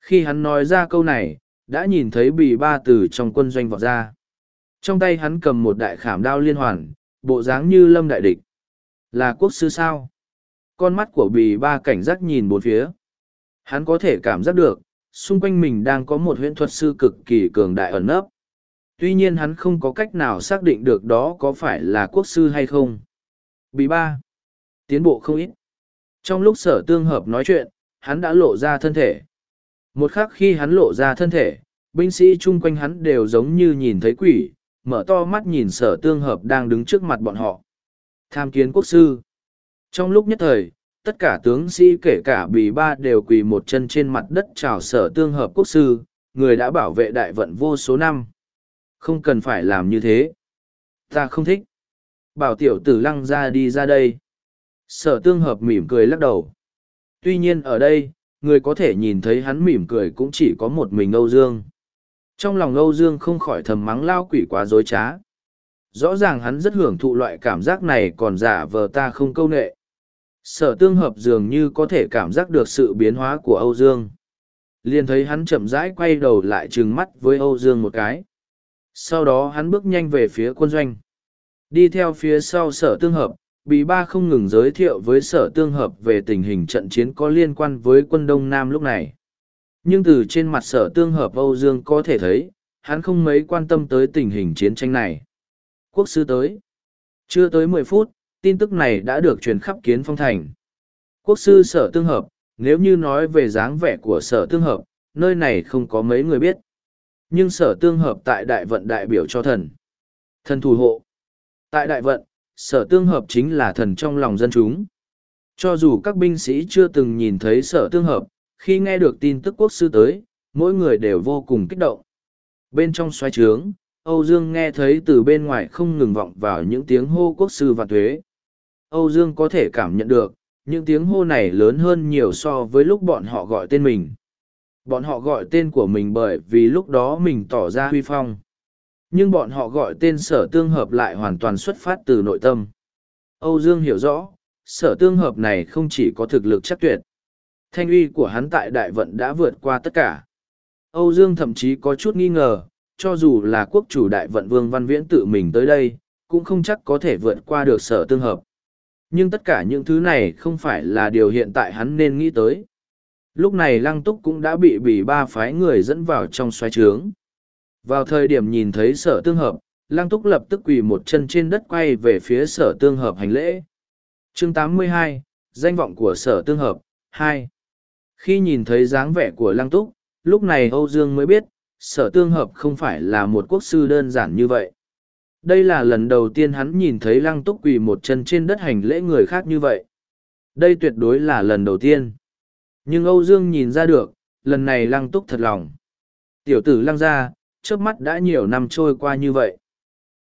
Khi hắn nói ra câu này, đã nhìn thấy bì ba từ trong quân doanh vọt ra. Trong tay hắn cầm một đại khảm đao liên hoàn, bộ dáng như lâm đại địch. Là quốc sư sao? Con mắt của bì ba cảnh giác nhìn bốn phía. Hắn có thể cảm giác được, xung quanh mình đang có một huyễn thuật sư cực kỳ cường đại ẩn nấp. Tuy nhiên hắn không có cách nào xác định được đó có phải là quốc sư hay không. Bì ba. Tiến bộ không ít. Trong lúc sở tương hợp nói chuyện, hắn đã lộ ra thân thể. Một khắc khi hắn lộ ra thân thể, binh sĩ chung quanh hắn đều giống như nhìn thấy quỷ, mở to mắt nhìn sở tương hợp đang đứng trước mặt bọn họ. Tham kiến quốc sư. Trong lúc nhất thời, tất cả tướng sĩ kể cả bì ba đều quỳ một chân trên mặt đất chào sở tương hợp quốc sư, người đã bảo vệ đại vận vô số năm. Không cần phải làm như thế. Ta không thích. Bảo tiểu tử lăng ra đi ra đây. Sở tương hợp mỉm cười lắc đầu. Tuy nhiên ở đây, người có thể nhìn thấy hắn mỉm cười cũng chỉ có một mình Âu Dương. Trong lòng Âu Dương không khỏi thầm mắng lao quỷ quá dối trá. Rõ ràng hắn rất hưởng thụ loại cảm giác này còn giả vờ ta không câu nệ. Sở tương hợp dường như có thể cảm giác được sự biến hóa của Âu Dương. Liền thấy hắn chậm rãi quay đầu lại trừng mắt với Âu Dương một cái. Sau đó hắn bước nhanh về phía quân doanh. Đi theo phía sau sở tương hợp, Bì Ba không ngừng giới thiệu với sở tương hợp về tình hình trận chiến có liên quan với quân Đông Nam lúc này. Nhưng từ trên mặt sở tương hợp Âu Dương có thể thấy, hắn không mấy quan tâm tới tình hình chiến tranh này. Quốc sư tới. Chưa tới mười phút, tin tức này đã được truyền khắp kiến phong thành. Quốc sư sở tương hợp, nếu như nói về dáng vẻ của sở tương hợp, nơi này không có mấy người biết. Nhưng sở tương hợp tại đại vận đại biểu cho thần. Thần thủ hộ. Tại đại vận, sở tương hợp chính là thần trong lòng dân chúng. Cho dù các binh sĩ chưa từng nhìn thấy sở tương hợp, khi nghe được tin tức quốc sư tới, mỗi người đều vô cùng kích động. Bên trong xoay trướng, Âu Dương nghe thấy từ bên ngoài không ngừng vọng vào những tiếng hô quốc sư và thuế. Âu Dương có thể cảm nhận được, những tiếng hô này lớn hơn nhiều so với lúc bọn họ gọi tên mình. Bọn họ gọi tên của mình bởi vì lúc đó mình tỏ ra huy phong. Nhưng bọn họ gọi tên sở tương hợp lại hoàn toàn xuất phát từ nội tâm. Âu Dương hiểu rõ, sở tương hợp này không chỉ có thực lực chắc tuyệt. Thanh uy của hắn tại đại vận đã vượt qua tất cả. Âu Dương thậm chí có chút nghi ngờ, cho dù là quốc chủ đại vận vương văn viễn tự mình tới đây, cũng không chắc có thể vượt qua được sở tương hợp. Nhưng tất cả những thứ này không phải là điều hiện tại hắn nên nghĩ tới. Lúc này lăng túc cũng đã bị bỉ ba phái người dẫn vào trong xoáy trướng. Vào thời điểm nhìn thấy sở tương hợp, lăng túc lập tức quỳ một chân trên đất quay về phía sở tương hợp hành lễ. chương 82, danh vọng của sở tương hợp, 2. Khi nhìn thấy dáng vẻ của lăng túc, lúc này Âu Dương mới biết, sở tương hợp không phải là một quốc sư đơn giản như vậy. Đây là lần đầu tiên hắn nhìn thấy lăng túc quỳ một chân trên đất hành lễ người khác như vậy. Đây tuyệt đối là lần đầu tiên. Nhưng Âu Dương nhìn ra được, lần này lăng túc thật lòng. Tiểu tử lăng ra, trước mắt đã nhiều năm trôi qua như vậy.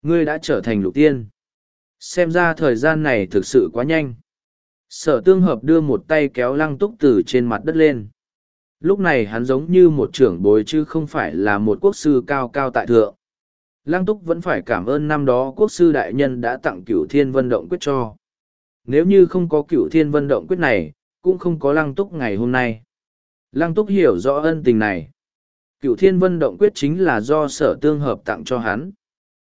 Ngươi đã trở thành lục tiên. Xem ra thời gian này thực sự quá nhanh. Sở tương hợp đưa một tay kéo lăng túc từ trên mặt đất lên. Lúc này hắn giống như một trưởng bối chứ không phải là một quốc sư cao cao tại thượng. Lăng túc vẫn phải cảm ơn năm đó quốc sư đại nhân đã tặng cửu thiên vân động quyết cho. Nếu như không có cửu thiên vân động quyết này, cũng không có lăng túc ngày hôm nay. Lăng túc hiểu rõ ân tình này. Cựu thiên vân động quyết chính là do sở tương hợp tặng cho hắn.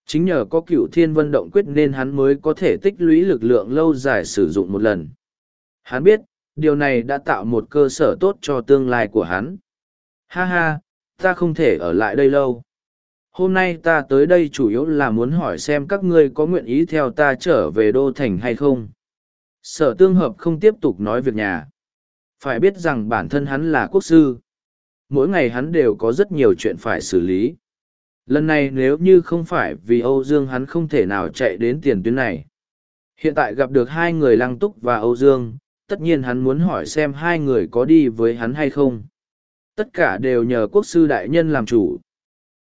Chính nhờ có Cựu thiên vân động quyết nên hắn mới có thể tích lũy lực lượng lâu dài sử dụng một lần. Hắn biết, điều này đã tạo một cơ sở tốt cho tương lai của hắn. Ha ha, ta không thể ở lại đây lâu. Hôm nay ta tới đây chủ yếu là muốn hỏi xem các ngươi có nguyện ý theo ta trở về đô thành hay không. Sở tương hợp không tiếp tục nói việc nhà. Phải biết rằng bản thân hắn là quốc sư. Mỗi ngày hắn đều có rất nhiều chuyện phải xử lý. Lần này nếu như không phải vì Âu Dương hắn không thể nào chạy đến tiền tuyến này. Hiện tại gặp được hai người Lăng Túc và Âu Dương, tất nhiên hắn muốn hỏi xem hai người có đi với hắn hay không. Tất cả đều nhờ quốc sư đại nhân làm chủ.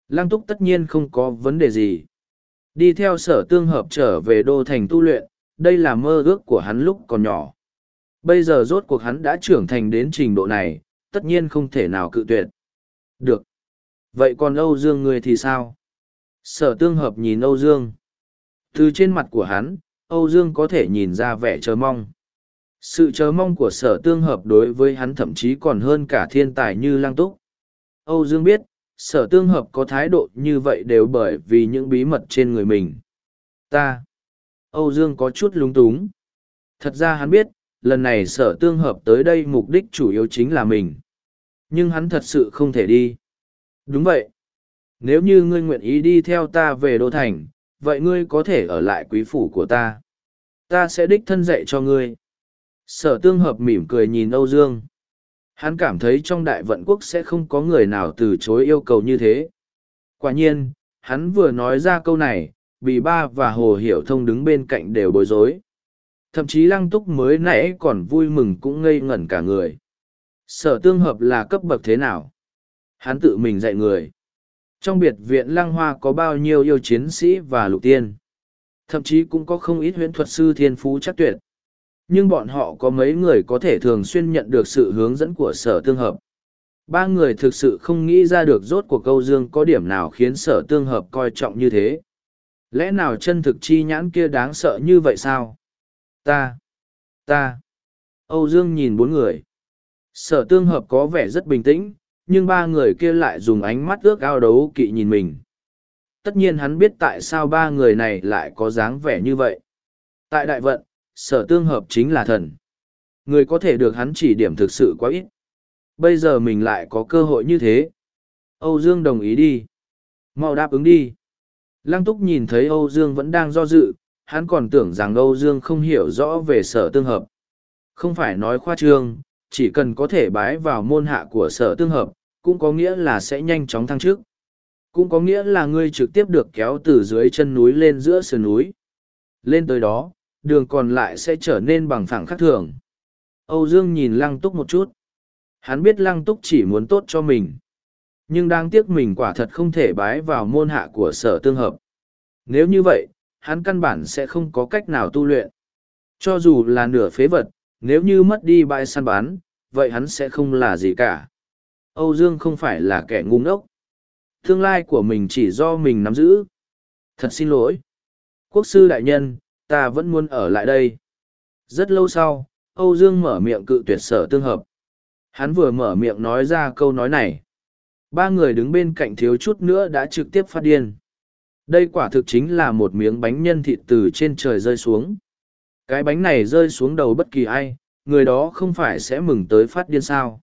Lăng Túc tất nhiên không có vấn đề gì. Đi theo sở tương hợp trở về đô thành tu luyện, đây là mơ ước của hắn lúc còn nhỏ. Bây giờ rốt cuộc hắn đã trưởng thành đến trình độ này, tất nhiên không thể nào cự tuyệt. Được. Vậy còn Âu Dương người thì sao? Sở tương hợp nhìn Âu Dương. Từ trên mặt của hắn, Âu Dương có thể nhìn ra vẻ chờ mong. Sự chờ mong của sở tương hợp đối với hắn thậm chí còn hơn cả thiên tài như Lang Túc. Âu Dương biết, sở tương hợp có thái độ như vậy đều bởi vì những bí mật trên người mình. Ta. Âu Dương có chút lúng túng. Thật ra hắn biết, lần này sở tương hợp tới đây mục đích chủ yếu chính là mình. Nhưng hắn thật sự không thể đi. Đúng vậy. Nếu như ngươi nguyện ý đi theo ta về Đô Thành, vậy ngươi có thể ở lại quý phủ của ta. Ta sẽ đích thân dạy cho ngươi. Sở tương hợp mỉm cười nhìn Âu Dương. Hắn cảm thấy trong đại vận quốc sẽ không có người nào từ chối yêu cầu như thế. Quả nhiên, hắn vừa nói ra câu này, Bì Ba và Hồ Hiểu Thông đứng bên cạnh đều bối rối. Thậm chí Lăng Túc mới nãy còn vui mừng cũng ngây ngẩn cả người. Sở tương hợp là cấp bậc thế nào? Hắn tự mình dạy người. Trong biệt viện Lăng Hoa có bao nhiêu yêu chiến sĩ và lục tiên. Thậm chí cũng có không ít huyễn thuật sư thiên phú chắc tuyệt nhưng bọn họ có mấy người có thể thường xuyên nhận được sự hướng dẫn của sở tương hợp ba người thực sự không nghĩ ra được rốt của câu dương có điểm nào khiến sở tương hợp coi trọng như thế lẽ nào chân thực chi nhãn kia đáng sợ như vậy sao ta ta âu dương nhìn bốn người sở tương hợp có vẻ rất bình tĩnh nhưng ba người kia lại dùng ánh mắt ước ao đấu kỵ nhìn mình tất nhiên hắn biết tại sao ba người này lại có dáng vẻ như vậy tại đại vận sở tương hợp chính là thần. Người có thể được hắn chỉ điểm thực sự quá ít. Bây giờ mình lại có cơ hội như thế. Âu Dương đồng ý đi. mau đáp ứng đi. Lăng túc nhìn thấy Âu Dương vẫn đang do dự, hắn còn tưởng rằng Âu Dương không hiểu rõ về sở tương hợp. Không phải nói khoa trương, chỉ cần có thể bái vào môn hạ của sở tương hợp, cũng có nghĩa là sẽ nhanh chóng thăng chức. Cũng có nghĩa là ngươi trực tiếp được kéo từ dưới chân núi lên giữa sườn núi. Lên tới đó, đường còn lại sẽ trở nên bằng phẳng khác thường. Âu Dương nhìn lăng túc một chút. Hắn biết lăng túc chỉ muốn tốt cho mình. Nhưng đáng tiếc mình quả thật không thể bái vào môn hạ của sở tương hợp. Nếu như vậy, hắn căn bản sẽ không có cách nào tu luyện. Cho dù là nửa phế vật, nếu như mất đi bãi săn bán, vậy hắn sẽ không là gì cả. Âu Dương không phải là kẻ ngu ngốc. Tương lai của mình chỉ do mình nắm giữ. Thật xin lỗi. Quốc sư đại nhân, ta vẫn muốn ở lại đây. Rất lâu sau, Âu Dương mở miệng cự tuyệt sở tương hợp. Hắn vừa mở miệng nói ra câu nói này. Ba người đứng bên cạnh thiếu chút nữa đã trực tiếp phát điên. Đây quả thực chính là một miếng bánh nhân thịt từ trên trời rơi xuống. Cái bánh này rơi xuống đầu bất kỳ ai, người đó không phải sẽ mừng tới phát điên sao.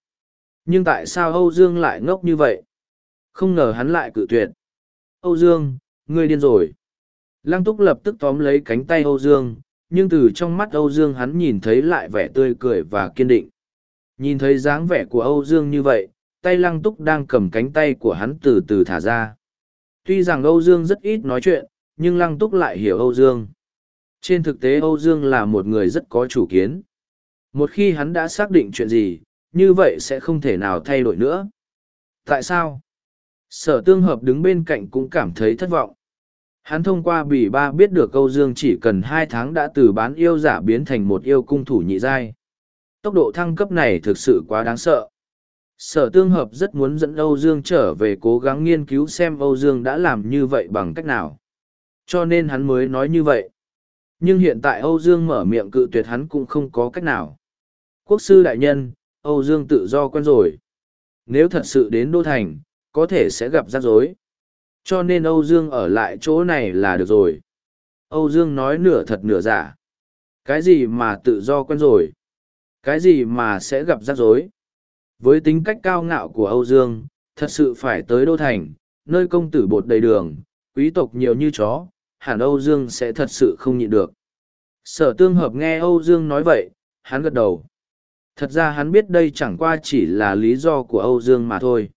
Nhưng tại sao Âu Dương lại ngốc như vậy? Không ngờ hắn lại cự tuyệt. Âu Dương, ngươi điên rồi. Lăng túc lập tức tóm lấy cánh tay Âu Dương, nhưng từ trong mắt Âu Dương hắn nhìn thấy lại vẻ tươi cười và kiên định. Nhìn thấy dáng vẻ của Âu Dương như vậy, tay lăng túc đang cầm cánh tay của hắn từ từ thả ra. Tuy rằng Âu Dương rất ít nói chuyện, nhưng lăng túc lại hiểu Âu Dương. Trên thực tế Âu Dương là một người rất có chủ kiến. Một khi hắn đã xác định chuyện gì, như vậy sẽ không thể nào thay đổi nữa. Tại sao? Sở tương hợp đứng bên cạnh cũng cảm thấy thất vọng. Hắn thông qua bỉ ba biết được Âu Dương chỉ cần hai tháng đã từ bán yêu giả biến thành một yêu cung thủ nhị giai. Tốc độ thăng cấp này thực sự quá đáng sợ. Sở tương hợp rất muốn dẫn Âu Dương trở về cố gắng nghiên cứu xem Âu Dương đã làm như vậy bằng cách nào. Cho nên hắn mới nói như vậy. Nhưng hiện tại Âu Dương mở miệng cự tuyệt hắn cũng không có cách nào. Quốc sư đại nhân, Âu Dương tự do quen rồi. Nếu thật sự đến Đô Thành, có thể sẽ gặp rắc rối. Cho nên Âu Dương ở lại chỗ này là được rồi. Âu Dương nói nửa thật nửa giả. Cái gì mà tự do quen rồi? Cái gì mà sẽ gặp rắc rối? Với tính cách cao ngạo của Âu Dương, thật sự phải tới Đô Thành, nơi công tử bột đầy đường, quý tộc nhiều như chó, hẳn Âu Dương sẽ thật sự không nhịn được. Sở tương hợp nghe Âu Dương nói vậy, hắn gật đầu. Thật ra hắn biết đây chẳng qua chỉ là lý do của Âu Dương mà thôi.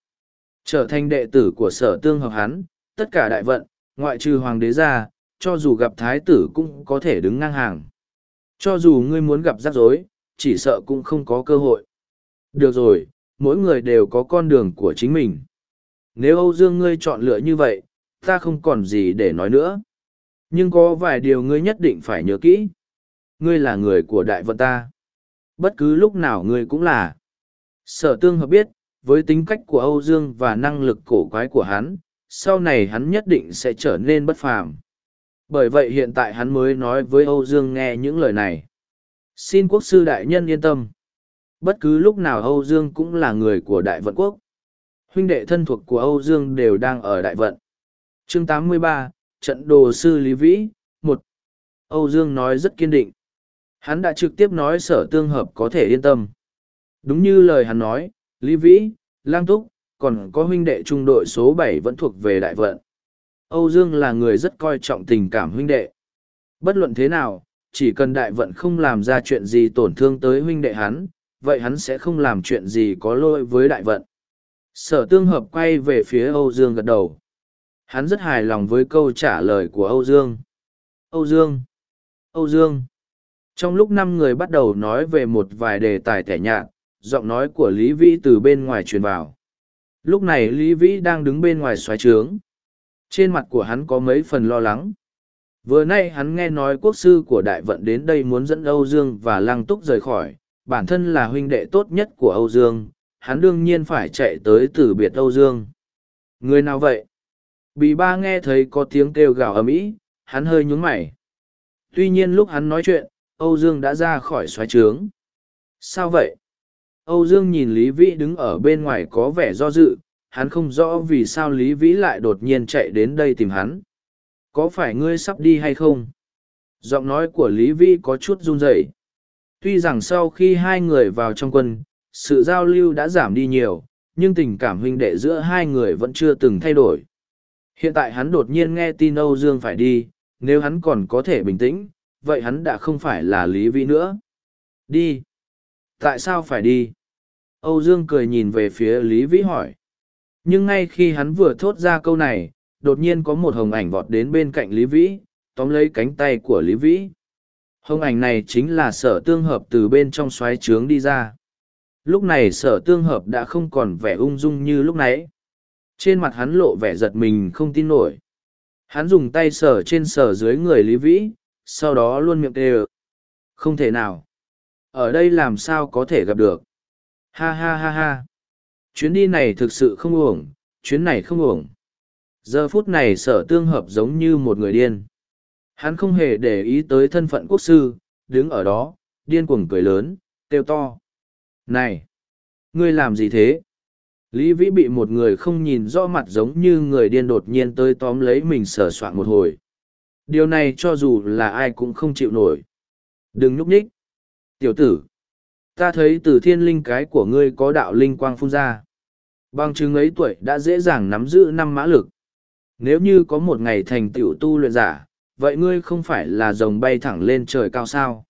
Trở thành đệ tử của sở tương hợp hắn, tất cả đại vận, ngoại trừ hoàng đế ra, cho dù gặp thái tử cũng có thể đứng ngang hàng. Cho dù ngươi muốn gặp rắc rối, chỉ sợ cũng không có cơ hội. Được rồi, mỗi người đều có con đường của chính mình. Nếu Âu Dương ngươi chọn lựa như vậy, ta không còn gì để nói nữa. Nhưng có vài điều ngươi nhất định phải nhớ kỹ. Ngươi là người của đại vận ta. Bất cứ lúc nào ngươi cũng là. Sở tương hợp biết, với tính cách của Âu Dương và năng lực cổ quái của hắn, sau này hắn nhất định sẽ trở nên bất phàm. Bởi vậy hiện tại hắn mới nói với Âu Dương nghe những lời này. Xin quốc sư đại nhân yên tâm. Bất cứ lúc nào Âu Dương cũng là người của đại vận quốc. Huynh đệ thân thuộc của Âu Dương đều đang ở đại vận. chương 83, trận đồ sư Lý Vĩ, một Âu Dương nói rất kiên định. Hắn đã trực tiếp nói sở tương hợp có thể yên tâm. Đúng như lời hắn nói, Lý Vĩ, Lang Túc, còn có huynh đệ trung đội số bảy vẫn thuộc về đại vận. Âu Dương là người rất coi trọng tình cảm huynh đệ. Bất luận thế nào, chỉ cần đại vận không làm ra chuyện gì tổn thương tới huynh đệ hắn, vậy hắn sẽ không làm chuyện gì có lỗi với đại vận. Sở tương hợp quay về phía Âu Dương gật đầu. Hắn rất hài lòng với câu trả lời của Âu Dương. Âu Dương! Âu Dương! Trong lúc năm người bắt đầu nói về một vài đề tài tẻ nhạt, giọng nói của Lý Vĩ từ bên ngoài truyền vào. Lúc này Lý Vĩ đang đứng bên ngoài xoáy trướng. Trên mặt của hắn có mấy phần lo lắng. Vừa nay hắn nghe nói quốc sư của đại vận đến đây muốn dẫn Âu Dương và Lăng Túc rời khỏi, bản thân là huynh đệ tốt nhất của Âu Dương, hắn đương nhiên phải chạy tới từ biệt Âu Dương. Người nào vậy? Bì ba nghe thấy có tiếng kêu gào ầm ĩ, hắn hơi nhúng mày. Tuy nhiên lúc hắn nói chuyện, Âu Dương đã ra khỏi xoáy trướng. Sao vậy? Âu Dương nhìn Lý Vĩ đứng ở bên ngoài có vẻ do dự, hắn không rõ vì sao Lý Vĩ lại đột nhiên chạy đến đây tìm hắn. Có phải ngươi sắp đi hay không? Giọng nói của Lý Vĩ có chút run rẩy. Tuy rằng sau khi hai người vào trong quân, sự giao lưu đã giảm đi nhiều, nhưng tình cảm huynh đệ giữa hai người vẫn chưa từng thay đổi. Hiện tại hắn đột nhiên nghe tin Âu Dương phải đi, nếu hắn còn có thể bình tĩnh, vậy hắn đã không phải là Lý Vĩ nữa. Đi. Tại sao phải đi? Âu Dương cười nhìn về phía Lý Vĩ hỏi. Nhưng ngay khi hắn vừa thốt ra câu này, đột nhiên có một hồng ảnh vọt đến bên cạnh Lý Vĩ, tóm lấy cánh tay của Lý Vĩ. Hồng ảnh này chính là sở tương hợp từ bên trong xoáy trướng đi ra. Lúc này sở tương hợp đã không còn vẻ ung dung như lúc nãy. Trên mặt hắn lộ vẻ giật mình không tin nổi. Hắn dùng tay sở trên sở dưới người Lý Vĩ, sau đó luôn miệng kêu. Không thể nào. Ở đây làm sao có thể gặp được. Ha ha ha ha. Chuyến đi này thực sự không uổng, chuyến này không uổng. Giờ phút này sở tương hợp giống như một người điên. Hắn không hề để ý tới thân phận quốc sư, đứng ở đó, điên cuồng cười lớn, kêu to. Này! Ngươi làm gì thế? Lý Vĩ bị một người không nhìn rõ mặt giống như người điên đột nhiên tới tóm lấy mình sờ soạn một hồi. Điều này cho dù là ai cũng không chịu nổi. Đừng nhúc nhích. Tiểu tử! Ta thấy từ thiên linh cái của ngươi có đạo linh quang phun ra. Bằng chứng ấy tuổi đã dễ dàng nắm giữ năm mã lực. Nếu như có một ngày thành tiểu tu luyện giả, vậy ngươi không phải là rồng bay thẳng lên trời cao sao?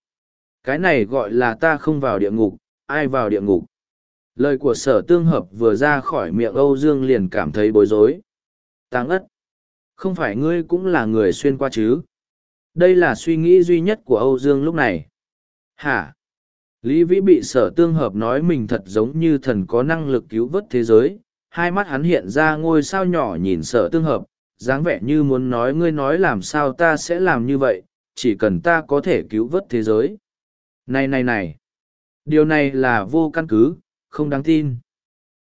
Cái này gọi là ta không vào địa ngục, ai vào địa ngục? Lời của sở tương hợp vừa ra khỏi miệng Âu Dương liền cảm thấy bối rối. Tăng ất! Không phải ngươi cũng là người xuyên qua chứ? Đây là suy nghĩ duy nhất của Âu Dương lúc này. Hả? Lý Vĩ bị sở tương hợp nói mình thật giống như thần có năng lực cứu vớt thế giới, hai mắt hắn hiện ra ngôi sao nhỏ nhìn sở tương hợp, dáng vẻ như muốn nói ngươi nói làm sao ta sẽ làm như vậy, chỉ cần ta có thể cứu vớt thế giới. Này này này, điều này là vô căn cứ, không đáng tin.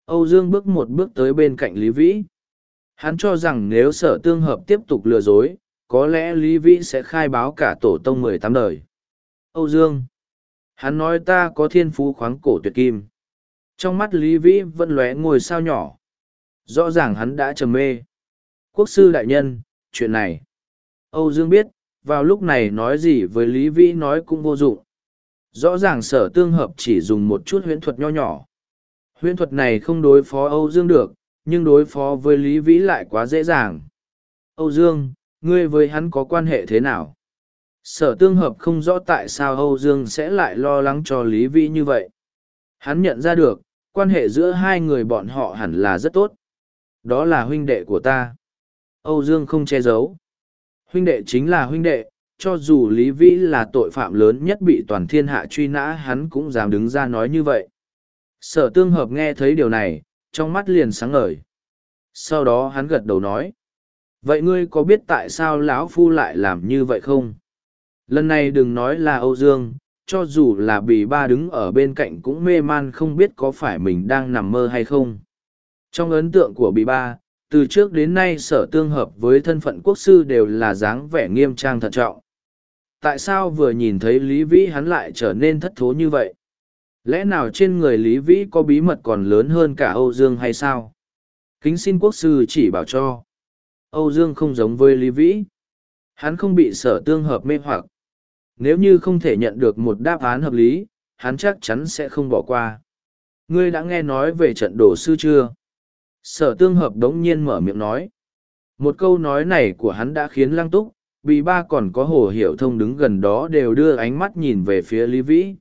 Âu Dương bước một bước tới bên cạnh Lý Vĩ. Hắn cho rằng nếu sở tương hợp tiếp tục lừa dối, có lẽ Lý Vĩ sẽ khai báo cả tổ tông mười tám đời. Âu Dương Hắn nói ta có thiên phú khoáng cổ tuyệt kim. Trong mắt Lý Vĩ vẫn lóe ngồi sao nhỏ. Rõ ràng hắn đã trầm mê. Quốc sư đại nhân, chuyện này. Âu Dương biết, vào lúc này nói gì với Lý Vĩ nói cũng vô dụng. Rõ ràng sở tương hợp chỉ dùng một chút huyễn thuật nho nhỏ. Huyễn thuật này không đối phó Âu Dương được, nhưng đối phó với Lý Vĩ lại quá dễ dàng. Âu Dương, ngươi với hắn có quan hệ thế nào? sở tương hợp không rõ tại sao âu dương sẽ lại lo lắng cho lý vĩ như vậy hắn nhận ra được quan hệ giữa hai người bọn họ hẳn là rất tốt đó là huynh đệ của ta âu dương không che giấu. Huynh đệ chính là huynh đệ cho dù lý vĩ là tội phạm lớn nhất bị toàn thiên hạ truy nã hắn cũng dám đứng ra nói như vậy. Sở tương hợp nghe thấy điều này trong mắt liền sáng ngời. Sau đó hắn gật đầu nói vậy ngươi có biết tại sao lão phu lại làm như vậy không? Lần này đừng nói là Âu Dương, cho dù là bì ba đứng ở bên cạnh cũng mê man không biết có phải mình đang nằm mơ hay không. Trong ấn tượng của bì ba, từ trước đến nay sở tương hợp với thân phận quốc sư đều là dáng vẻ nghiêm trang thận trọng. tại sao vừa nhìn thấy Lý Vĩ hắn lại trở nên thất thố như vậy? Lẽ nào trên người Lý Vĩ có bí mật còn lớn hơn cả Âu Dương hay sao? Kính xin quốc sư chỉ bảo cho. Âu Dương không giống với Lý Vĩ. Hắn không bị sở tương hợp mê hoặc. Nếu như không thể nhận được một đáp án hợp lý, hắn chắc chắn sẽ không bỏ qua. Ngươi đã nghe nói về trận đổ sư chưa? Sở tương hợp đống nhiên mở miệng nói. Một câu nói này của hắn đã khiến lăng túc, bị ba còn có hồ hiểu thông đứng gần đó đều đưa ánh mắt nhìn về phía Lý Vĩ.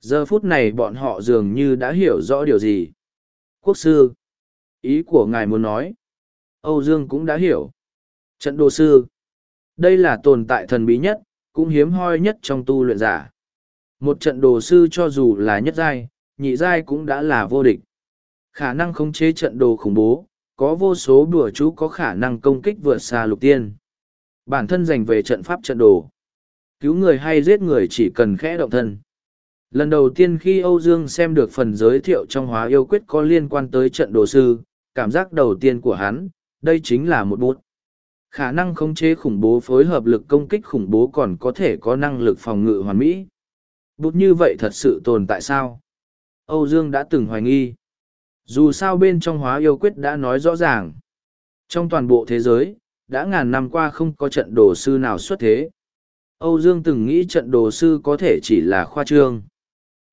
Giờ phút này bọn họ dường như đã hiểu rõ điều gì. Quốc sư. Ý của ngài muốn nói. Âu Dương cũng đã hiểu. Trận đồ sư. Đây là tồn tại thần bí nhất, cũng hiếm hoi nhất trong tu luyện giả. Một trận đồ sư cho dù là nhất giai, nhị giai cũng đã là vô địch. Khả năng khống chế trận đồ khủng bố, có vô số đùa chú có khả năng công kích vượt xa lục tiên. Bản thân dành về trận pháp trận đồ. Cứu người hay giết người chỉ cần khẽ động thân. Lần đầu tiên khi Âu Dương xem được phần giới thiệu trong hóa yêu quyết có liên quan tới trận đồ sư, cảm giác đầu tiên của hắn, đây chính là một bút. Khả năng khống chế khủng bố phối hợp lực công kích khủng bố còn có thể có năng lực phòng ngự hoàn mỹ. Bút như vậy thật sự tồn tại sao? Âu Dương đã từng hoài nghi. Dù sao bên trong hóa yêu quyết đã nói rõ ràng. Trong toàn bộ thế giới, đã ngàn năm qua không có trận đồ sư nào xuất thế. Âu Dương từng nghĩ trận đồ sư có thể chỉ là khoa trương.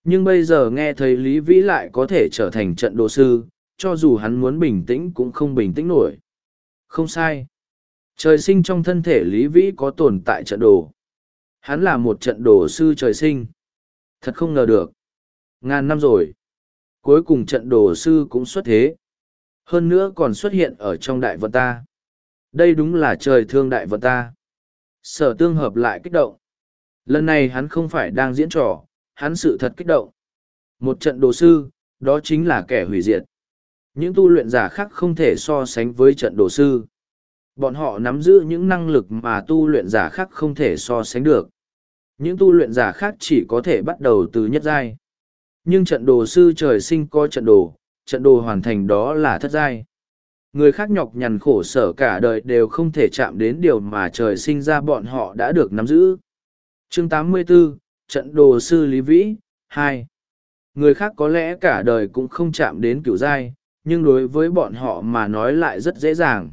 Nhưng bây giờ nghe thấy Lý Vĩ lại có thể trở thành trận đồ sư, cho dù hắn muốn bình tĩnh cũng không bình tĩnh nổi. Không sai. Trời sinh trong thân thể Lý Vĩ có tồn tại trận đồ. Hắn là một trận đồ sư trời sinh. Thật không ngờ được. Ngàn năm rồi. Cuối cùng trận đồ sư cũng xuất thế. Hơn nữa còn xuất hiện ở trong đại vận ta. Đây đúng là trời thương đại vận ta. Sở tương hợp lại kích động. Lần này hắn không phải đang diễn trò, hắn sự thật kích động. Một trận đồ sư, đó chính là kẻ hủy diệt. Những tu luyện giả khác không thể so sánh với trận đồ sư. Bọn họ nắm giữ những năng lực mà tu luyện giả khác không thể so sánh được. Những tu luyện giả khác chỉ có thể bắt đầu từ nhất giai. Nhưng trận đồ sư trời sinh có trận đồ, trận đồ hoàn thành đó là thất giai. Người khác nhọc nhằn khổ sở cả đời đều không thể chạm đến điều mà trời sinh ra bọn họ đã được nắm giữ. Chương 84, Trận đồ sư Lý Vĩ, 2. Người khác có lẽ cả đời cũng không chạm đến cửu giai, nhưng đối với bọn họ mà nói lại rất dễ dàng.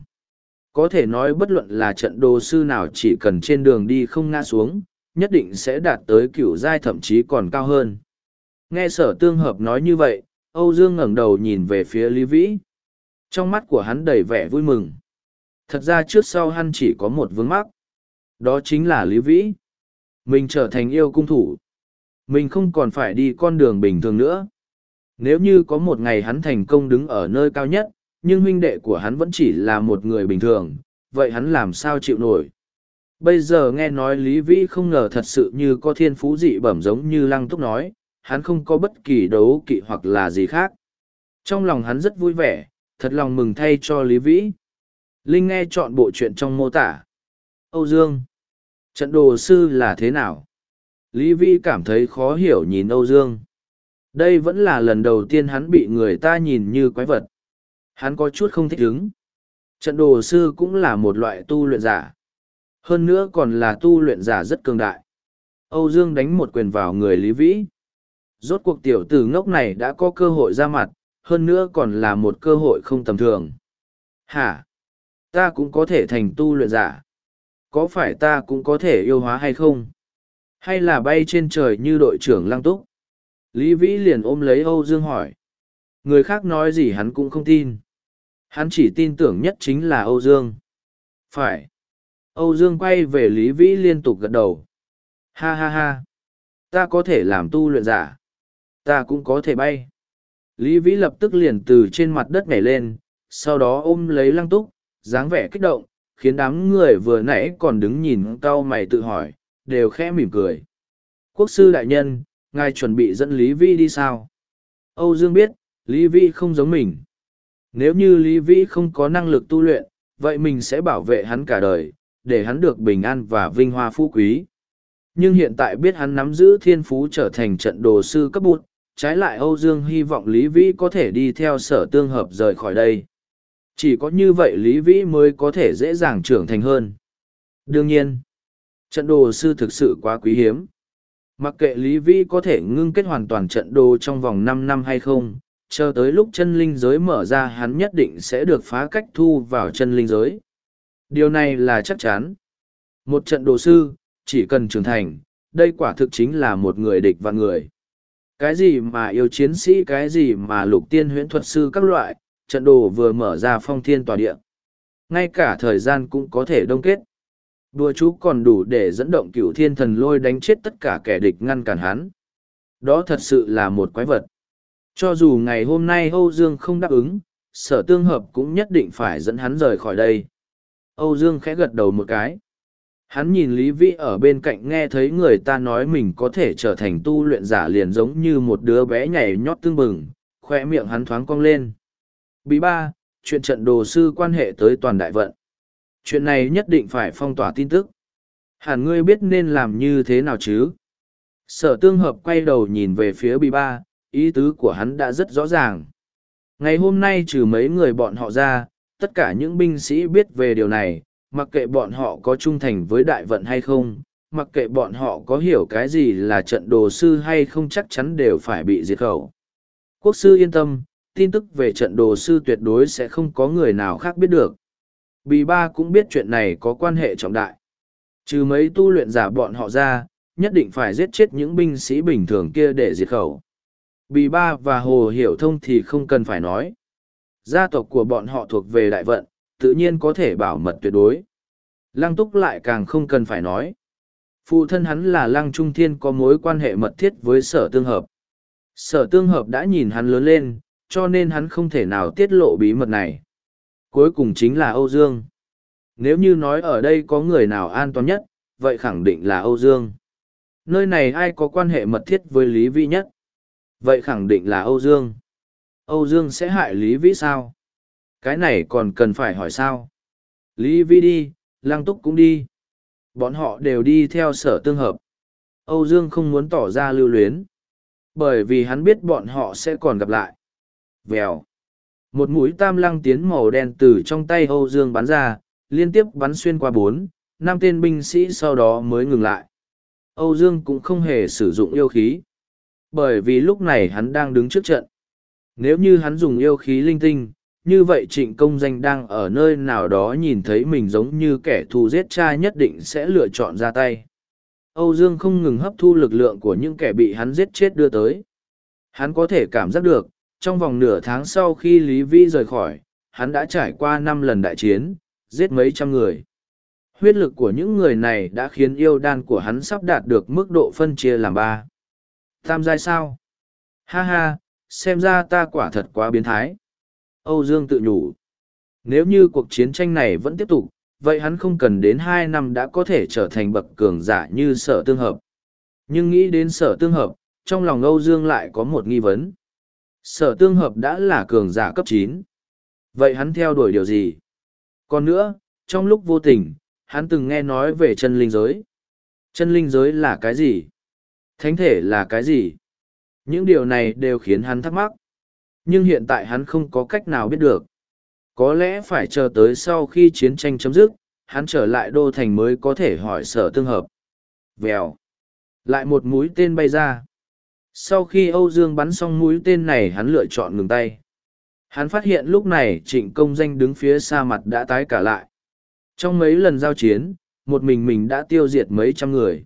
Có thể nói bất luận là trận đồ sư nào chỉ cần trên đường đi không ngã xuống, nhất định sẽ đạt tới cửu giai thậm chí còn cao hơn. Nghe sở tương hợp nói như vậy, Âu Dương ngẩng đầu nhìn về phía Lý Vĩ. Trong mắt của hắn đầy vẻ vui mừng. Thật ra trước sau hắn chỉ có một vướng mắc. Đó chính là Lý Vĩ. Mình trở thành yêu cung thủ. Mình không còn phải đi con đường bình thường nữa. Nếu như có một ngày hắn thành công đứng ở nơi cao nhất, nhưng huynh đệ của hắn vẫn chỉ là một người bình thường, vậy hắn làm sao chịu nổi? Bây giờ nghe nói Lý Vĩ không ngờ thật sự như có thiên phú dị bẩm giống như Lăng Túc nói, hắn không có bất kỳ đấu kỵ hoặc là gì khác. Trong lòng hắn rất vui vẻ, thật lòng mừng thay cho Lý Vĩ. Linh nghe chọn bộ chuyện trong mô tả. Âu Dương. Trận đồ sư là thế nào? Lý Vĩ cảm thấy khó hiểu nhìn Âu Dương. Đây vẫn là lần đầu tiên hắn bị người ta nhìn như quái vật. Hắn có chút không thích ứng. Trận đồ sư cũng là một loại tu luyện giả. Hơn nữa còn là tu luyện giả rất cường đại. Âu Dương đánh một quyền vào người Lý Vĩ. Rốt cuộc tiểu tử ngốc này đã có cơ hội ra mặt, hơn nữa còn là một cơ hội không tầm thường. Hả? Ta cũng có thể thành tu luyện giả. Có phải ta cũng có thể yêu hóa hay không? Hay là bay trên trời như đội trưởng lăng túc? Lý Vĩ liền ôm lấy Âu Dương hỏi. Người khác nói gì hắn cũng không tin. Hắn chỉ tin tưởng nhất chính là Âu Dương. Phải. Âu Dương quay về Lý Vĩ liên tục gật đầu. Ha ha ha. Ta có thể làm tu luyện giả. Ta cũng có thể bay. Lý Vĩ lập tức liền từ trên mặt đất nhảy lên, sau đó ôm lấy lăng túc, dáng vẻ kích động, khiến đám người vừa nãy còn đứng nhìn cau mày tự hỏi, đều khẽ mỉm cười. Quốc sư đại nhân, ngài chuẩn bị dẫn Lý Vĩ đi sao? Âu Dương biết, Lý Vĩ không giống mình. Nếu như Lý Vĩ không có năng lực tu luyện, vậy mình sẽ bảo vệ hắn cả đời, để hắn được bình an và vinh hoa phú quý. Nhưng hiện tại biết hắn nắm giữ thiên phú trở thành trận đồ sư cấp bụt, trái lại Âu Dương hy vọng Lý Vĩ có thể đi theo sở tương hợp rời khỏi đây. Chỉ có như vậy Lý Vĩ mới có thể dễ dàng trưởng thành hơn. Đương nhiên, Trận đồ sư thực sự quá quý hiếm. Mặc kệ Lý Vĩ có thể ngưng kết hoàn toàn trận đồ trong vòng năm năm hay không, chờ tới lúc chân linh giới mở ra hắn nhất định sẽ được phá cách thu vào chân linh giới. Điều này là chắc chắn. Một trận đồ sư, chỉ cần trưởng thành, đây quả thực chính là một người địch và người. Cái gì mà yêu chiến sĩ cái gì mà lục tiên huyễn thuật sư các loại, trận đồ vừa mở ra phong thiên tòa địa. Ngay cả thời gian cũng có thể đông kết. Đùa chú còn đủ để dẫn động cựu thiên thần lôi đánh chết tất cả kẻ địch ngăn cản hắn. Đó thật sự là một quái vật. Cho dù ngày hôm nay Âu Dương không đáp ứng, sở tương hợp cũng nhất định phải dẫn hắn rời khỏi đây. Âu Dương khẽ gật đầu một cái. Hắn nhìn Lý Vĩ ở bên cạnh nghe thấy người ta nói mình có thể trở thành tu luyện giả liền giống như một đứa bé nhảy nhót tương bừng, khoe miệng hắn thoáng cong lên. Bí ba, chuyện trận đồ sư quan hệ tới toàn đại vận. Chuyện này nhất định phải phong tỏa tin tức. Hẳn ngươi biết nên làm như thế nào chứ? Sở tương hợp quay đầu nhìn về phía Bí ba, ý tứ của hắn đã rất rõ ràng. Ngày hôm nay trừ mấy người bọn họ ra, tất cả những binh sĩ biết về điều này, mặc kệ bọn họ có trung thành với đại vận hay không, mặc kệ bọn họ có hiểu cái gì là trận đồ sư hay không chắc chắn đều phải bị diệt khẩu. Quốc sư yên tâm, tin tức về trận đồ sư tuyệt đối sẽ không có người nào khác biết được. Bì ba cũng biết chuyện này có quan hệ trọng đại. Trừ mấy tu luyện giả bọn họ ra, nhất định phải giết chết những binh sĩ bình thường kia để diệt khẩu. Bì ba và Hồ Hiểu Thông thì không cần phải nói. Gia tộc của bọn họ thuộc về đại vận, tự nhiên có thể bảo mật tuyệt đối. Lăng túc lại càng không cần phải nói. Phụ thân hắn là lăng trung thiên có mối quan hệ mật thiết với sở tương hợp. Sở tương hợp đã nhìn hắn lớn lên, cho nên hắn không thể nào tiết lộ bí mật này. Cuối cùng chính là Âu Dương. Nếu như nói ở đây có người nào an toàn nhất, vậy khẳng định là Âu Dương. Nơi này ai có quan hệ mật thiết với Lý Vĩ nhất? Vậy khẳng định là Âu Dương. Âu Dương sẽ hại Lý Vĩ sao? Cái này còn cần phải hỏi sao? Lý Vi đi, Lăng Túc cũng đi. Bọn họ đều đi theo sở tương hợp. Âu Dương không muốn tỏ ra lưu luyến. Bởi vì hắn biết bọn họ sẽ còn gặp lại. Vèo. Một mũi tam lăng tiến màu đen từ trong tay Âu Dương bắn ra, liên tiếp bắn xuyên qua bốn, năm tên binh sĩ sau đó mới ngừng lại. Âu Dương cũng không hề sử dụng yêu khí. Bởi vì lúc này hắn đang đứng trước trận. Nếu như hắn dùng yêu khí linh tinh, như vậy trịnh công danh đang ở nơi nào đó nhìn thấy mình giống như kẻ thù giết cha nhất định sẽ lựa chọn ra tay. Âu Dương không ngừng hấp thu lực lượng của những kẻ bị hắn giết chết đưa tới. Hắn có thể cảm giác được, trong vòng nửa tháng sau khi Lý Vĩ rời khỏi, hắn đã trải qua năm lần đại chiến, giết mấy trăm người. Huyết lực của những người này đã khiến yêu đan của hắn sắp đạt được mức độ phân chia làm ba. Tam giai sao? Ha ha, xem ra ta quả thật quá biến thái. Âu Dương tự nhủ. Nếu như cuộc chiến tranh này vẫn tiếp tục, vậy hắn không cần đến hai năm đã có thể trở thành bậc cường giả như sở tương hợp. Nhưng nghĩ đến sở tương hợp, trong lòng Âu Dương lại có một nghi vấn. Sở tương hợp đã là cường giả cấp chín. Vậy hắn theo đuổi điều gì? Còn nữa, trong lúc vô tình, hắn từng nghe nói về chân linh giới. Chân linh giới là cái gì? Thánh thể là cái gì? Những điều này đều khiến hắn thắc mắc. Nhưng hiện tại hắn không có cách nào biết được. Có lẽ phải chờ tới sau khi chiến tranh chấm dứt, hắn trở lại đô thành mới có thể hỏi sở tương hợp. Vèo. Lại một mũi tên bay ra. Sau khi Âu Dương bắn xong mũi tên này hắn lựa chọn ngừng tay. Hắn phát hiện lúc này trịnh công danh đứng phía xa mặt đã tái cả lại. Trong mấy lần giao chiến, một mình mình đã tiêu diệt mấy trăm người.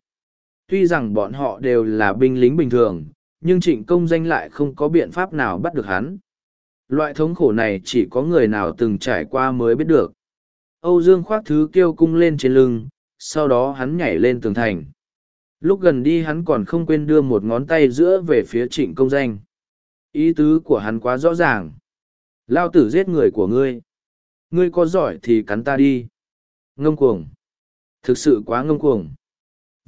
Tuy rằng bọn họ đều là binh lính bình thường, nhưng trịnh công danh lại không có biện pháp nào bắt được hắn. Loại thống khổ này chỉ có người nào từng trải qua mới biết được. Âu Dương khoác thứ kêu cung lên trên lưng, sau đó hắn nhảy lên tường thành. Lúc gần đi hắn còn không quên đưa một ngón tay giữa về phía trịnh công danh. Ý tứ của hắn quá rõ ràng. Lao tử giết người của ngươi. Ngươi có giỏi thì cắn ta đi. Ngông cuồng. Thực sự quá ngông cuồng.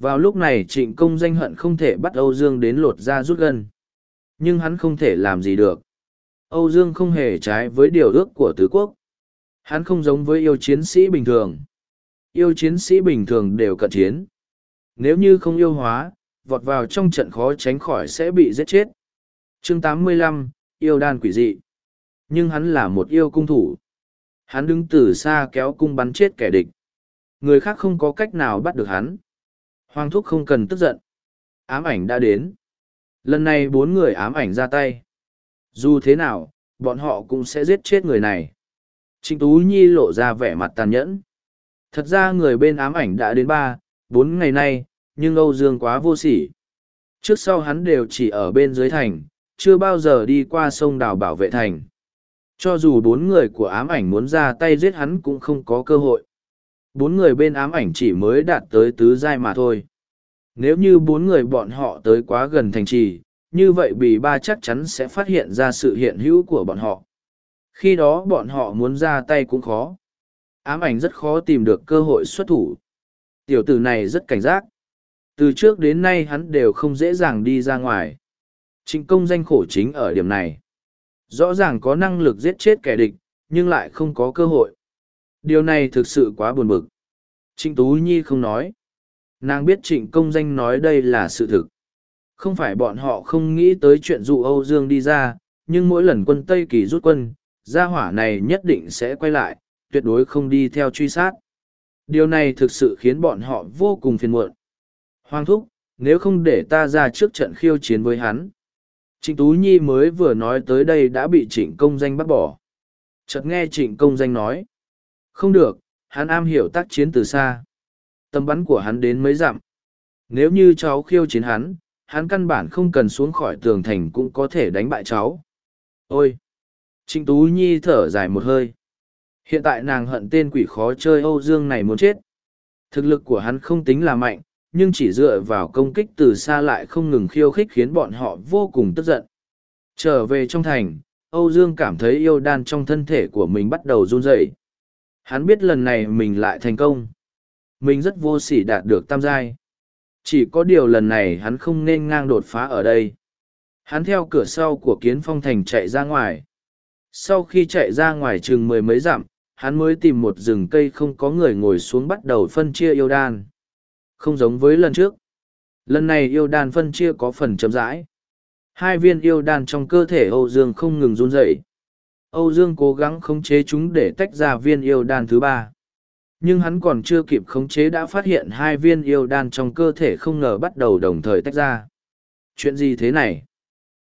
Vào lúc này trịnh công danh hận không thể bắt Âu Dương đến lột ra rút gân. Nhưng hắn không thể làm gì được. Âu Dương không hề trái với điều ước của tứ quốc. Hắn không giống với yêu chiến sĩ bình thường. Yêu chiến sĩ bình thường đều cận chiến. Nếu như không yêu hóa, vọt vào trong trận khó tránh khỏi sẽ bị giết chết. chương 85, yêu đan quỷ dị. Nhưng hắn là một yêu cung thủ. Hắn đứng từ xa kéo cung bắn chết kẻ địch. Người khác không có cách nào bắt được hắn. Hoàng thúc không cần tức giận. Ám ảnh đã đến. Lần này bốn người ám ảnh ra tay. Dù thế nào, bọn họ cũng sẽ giết chết người này. Trịnh Tú Nhi lộ ra vẻ mặt tàn nhẫn. Thật ra người bên ám ảnh đã đến ba, bốn ngày nay, nhưng Âu Dương quá vô sỉ. Trước sau hắn đều chỉ ở bên dưới thành, chưa bao giờ đi qua sông đào bảo vệ thành. Cho dù bốn người của ám ảnh muốn ra tay giết hắn cũng không có cơ hội. Bốn người bên ám ảnh chỉ mới đạt tới tứ giai mà thôi. Nếu như bốn người bọn họ tới quá gần thành trì, như vậy bì ba chắc chắn sẽ phát hiện ra sự hiện hữu của bọn họ. Khi đó bọn họ muốn ra tay cũng khó. Ám ảnh rất khó tìm được cơ hội xuất thủ. Tiểu tử này rất cảnh giác. Từ trước đến nay hắn đều không dễ dàng đi ra ngoài. Trịnh công danh khổ chính ở điểm này. Rõ ràng có năng lực giết chết kẻ địch, nhưng lại không có cơ hội. Điều này thực sự quá buồn bực. Trịnh Tú Nhi không nói. Nàng biết trịnh công danh nói đây là sự thực. Không phải bọn họ không nghĩ tới chuyện dụ Âu Dương đi ra, nhưng mỗi lần quân Tây Kỳ rút quân, gia hỏa này nhất định sẽ quay lại, tuyệt đối không đi theo truy sát. Điều này thực sự khiến bọn họ vô cùng phiền muộn. Hoàng thúc, nếu không để ta ra trước trận khiêu chiến với hắn. Trịnh Tú Nhi mới vừa nói tới đây đã bị trịnh công danh bắt bỏ. Chợt nghe trịnh công danh nói. Không được, hắn am hiểu tác chiến từ xa. Tầm bắn của hắn đến mấy dặm. Nếu như cháu khiêu chiến hắn, hắn căn bản không cần xuống khỏi tường thành cũng có thể đánh bại cháu. Ôi! Trịnh Tú Nhi thở dài một hơi. Hiện tại nàng hận tên quỷ khó chơi Âu Dương này muốn chết. Thực lực của hắn không tính là mạnh, nhưng chỉ dựa vào công kích từ xa lại không ngừng khiêu khích khiến bọn họ vô cùng tức giận. Trở về trong thành, Âu Dương cảm thấy yêu đan trong thân thể của mình bắt đầu run rẩy. Hắn biết lần này mình lại thành công. Mình rất vô sỉ đạt được tam giai. Chỉ có điều lần này hắn không nên ngang đột phá ở đây. Hắn theo cửa sau của kiến phong thành chạy ra ngoài. Sau khi chạy ra ngoài chừng mười mấy dặm, hắn mới tìm một rừng cây không có người ngồi xuống bắt đầu phân chia yêu đan. Không giống với lần trước. Lần này yêu đan phân chia có phần chấm rãi. Hai viên yêu đan trong cơ thể Âu Dương không ngừng run rẩy. Âu Dương cố gắng khống chế chúng để tách ra viên yêu đan thứ ba. Nhưng hắn còn chưa kịp khống chế đã phát hiện hai viên yêu đan trong cơ thể không ngờ bắt đầu đồng thời tách ra. Chuyện gì thế này?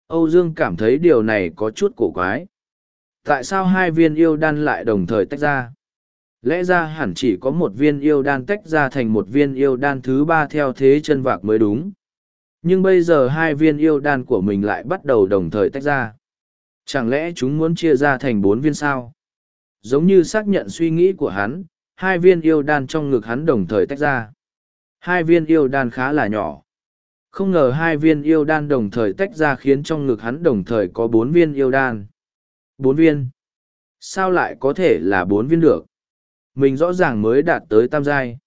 Âu Dương cảm thấy điều này có chút cổ quái. Tại sao hai viên yêu đan lại đồng thời tách ra? Lẽ ra hẳn chỉ có một viên yêu đan tách ra thành một viên yêu đan thứ ba theo thế chân vạc mới đúng. Nhưng bây giờ hai viên yêu đan của mình lại bắt đầu đồng thời tách ra. Chẳng lẽ chúng muốn chia ra thành bốn viên sao? Giống như xác nhận suy nghĩ của hắn, hai viên yêu đan trong ngực hắn đồng thời tách ra. Hai viên yêu đan khá là nhỏ. Không ngờ hai viên yêu đan đồng thời tách ra khiến trong ngực hắn đồng thời có bốn viên yêu đan. Bốn viên? Sao lại có thể là bốn viên được? Mình rõ ràng mới đạt tới tam giai.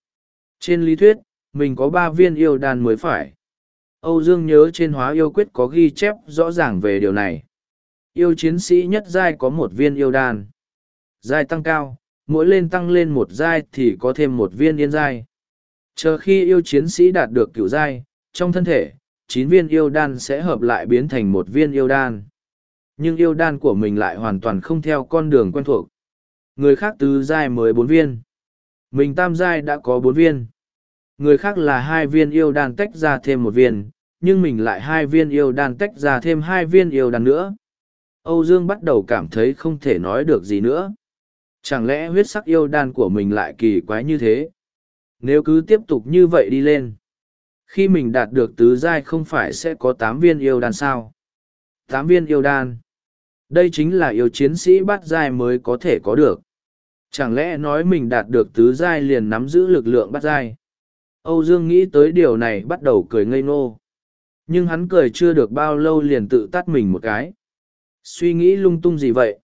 Trên lý thuyết, mình có ba viên yêu đan mới phải. Âu Dương nhớ trên hóa yêu quyết có ghi chép rõ ràng về điều này. Yêu chiến sĩ nhất giai có một viên yêu đan. Giai tăng cao, mỗi lên tăng lên một giai thì có thêm một viên yên giai. Chờ khi yêu chiến sĩ đạt được cửu giai, trong thân thể, chín viên yêu đan sẽ hợp lại biến thành một viên yêu đan. Nhưng yêu đan của mình lại hoàn toàn không theo con đường quen thuộc. Người khác tứ giai mới bốn viên. Mình tam giai đã có bốn viên. Người khác là hai viên yêu đan tách ra thêm một viên, nhưng mình lại hai viên yêu đan tách ra thêm hai viên yêu đan nữa. Âu Dương bắt đầu cảm thấy không thể nói được gì nữa. Chẳng lẽ huyết sắc yêu đan của mình lại kỳ quái như thế? Nếu cứ tiếp tục như vậy đi lên, khi mình đạt được tứ giai không phải sẽ có tám viên yêu đan sao? Tám viên yêu đan. Đây chính là yêu chiến sĩ bát giai mới có thể có được. Chẳng lẽ nói mình đạt được tứ giai liền nắm giữ lực lượng bát giai? Âu Dương nghĩ tới điều này bắt đầu cười ngây ngô. Nhưng hắn cười chưa được bao lâu liền tự tắt mình một cái. Suy nghĩ lung tung gì vậy?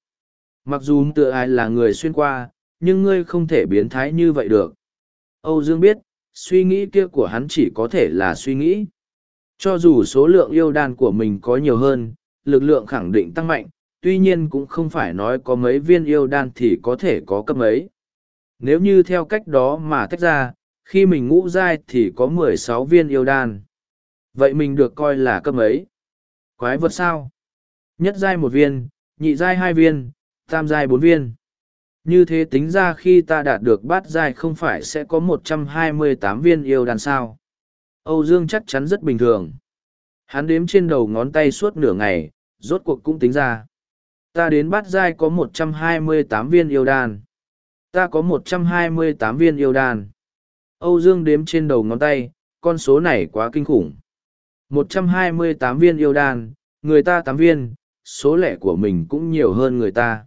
Mặc dù tự ai là người xuyên qua, nhưng ngươi không thể biến thái như vậy được. Âu Dương biết, suy nghĩ kia của hắn chỉ có thể là suy nghĩ. Cho dù số lượng yêu đan của mình có nhiều hơn, lực lượng khẳng định tăng mạnh, tuy nhiên cũng không phải nói có mấy viên yêu đan thì có thể có cấp mấy. Nếu như theo cách đó mà tách ra, khi mình ngũ giai thì có mười sáu viên yêu đan. Vậy mình được coi là cấp mấy? Quái vật sao? Nhất giai một viên, nhị giai hai viên, tam giai bốn viên. Như thế tính ra khi ta đạt được bát giai không phải sẽ có một trăm hai mươi tám viên yêu đan sao. Âu Dương chắc chắn rất bình thường. Hắn đếm trên đầu ngón tay suốt nửa ngày, rốt cuộc cũng tính ra. Ta đến bát giai có một trăm hai mươi tám viên yêu đan. Ta có một trăm hai mươi tám viên yêu đan. Âu Dương đếm trên đầu ngón tay, con số này quá kinh khủng. một trăm hai mươi tám viên yêu đan, người ta tám viên, số lẻ của mình cũng nhiều hơn người ta.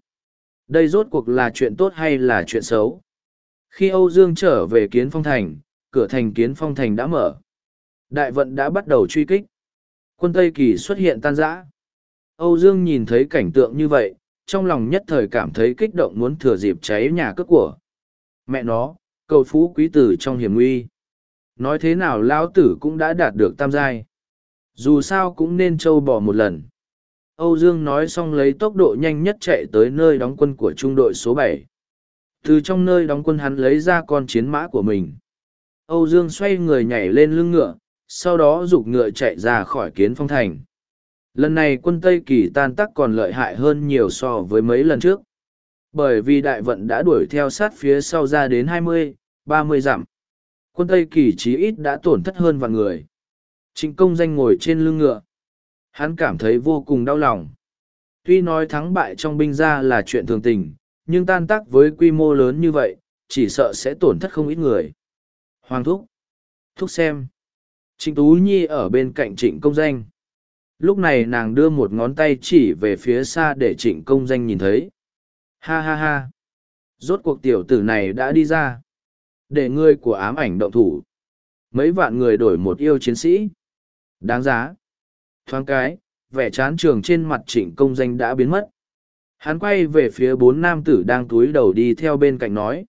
Đây rốt cuộc là chuyện tốt hay là chuyện xấu? Khi Âu Dương trở về Kiến Phong Thành, cửa thành Kiến Phong Thành đã mở. Đại vận đã bắt đầu truy kích. Quân Tây Kỳ xuất hiện tan rã. Âu Dương nhìn thấy cảnh tượng như vậy, trong lòng nhất thời cảm thấy kích động muốn thừa dịp cháy nhà cướp của. Mẹ nó, cầu phú quý tử trong hiểm nguy. Nói thế nào lão tử cũng đã đạt được tam giai. Dù sao cũng nên trâu bỏ một lần. Âu Dương nói xong lấy tốc độ nhanh nhất chạy tới nơi đóng quân của trung đội số bảy. Từ trong nơi đóng quân hắn lấy ra con chiến mã của mình. Âu Dương xoay người nhảy lên lưng ngựa, sau đó giục ngựa chạy ra khỏi kiến phong thành. Lần này quân Tây Kỳ tan tác còn lợi hại hơn nhiều so với mấy lần trước. Bởi vì đại vận đã đuổi theo sát phía sau ra đến hai mươi, ba mươi dặm. Quân Tây Kỳ chí ít đã tổn thất hơn vạn người. Trịnh công danh ngồi trên lưng ngựa. Hắn cảm thấy vô cùng đau lòng. Tuy nói thắng bại trong binh gia là chuyện thường tình, nhưng tan tác với quy mô lớn như vậy, chỉ sợ sẽ tổn thất không ít người. Hoàng Thúc. Thúc xem. Trịnh Tú Nhi ở bên cạnh trịnh công danh. Lúc này nàng đưa một ngón tay chỉ về phía xa để trịnh công danh nhìn thấy. Ha ha ha. Rốt cuộc tiểu tử này đã đi ra. Để ngươi của ám ảnh động thủ. Mấy vạn người đổi một yêu chiến sĩ. Đáng giá. Thoáng cái, vẻ chán trường trên mặt trịnh công danh đã biến mất. Hắn quay về phía bốn nam tử đang túi đầu đi theo bên cạnh nói.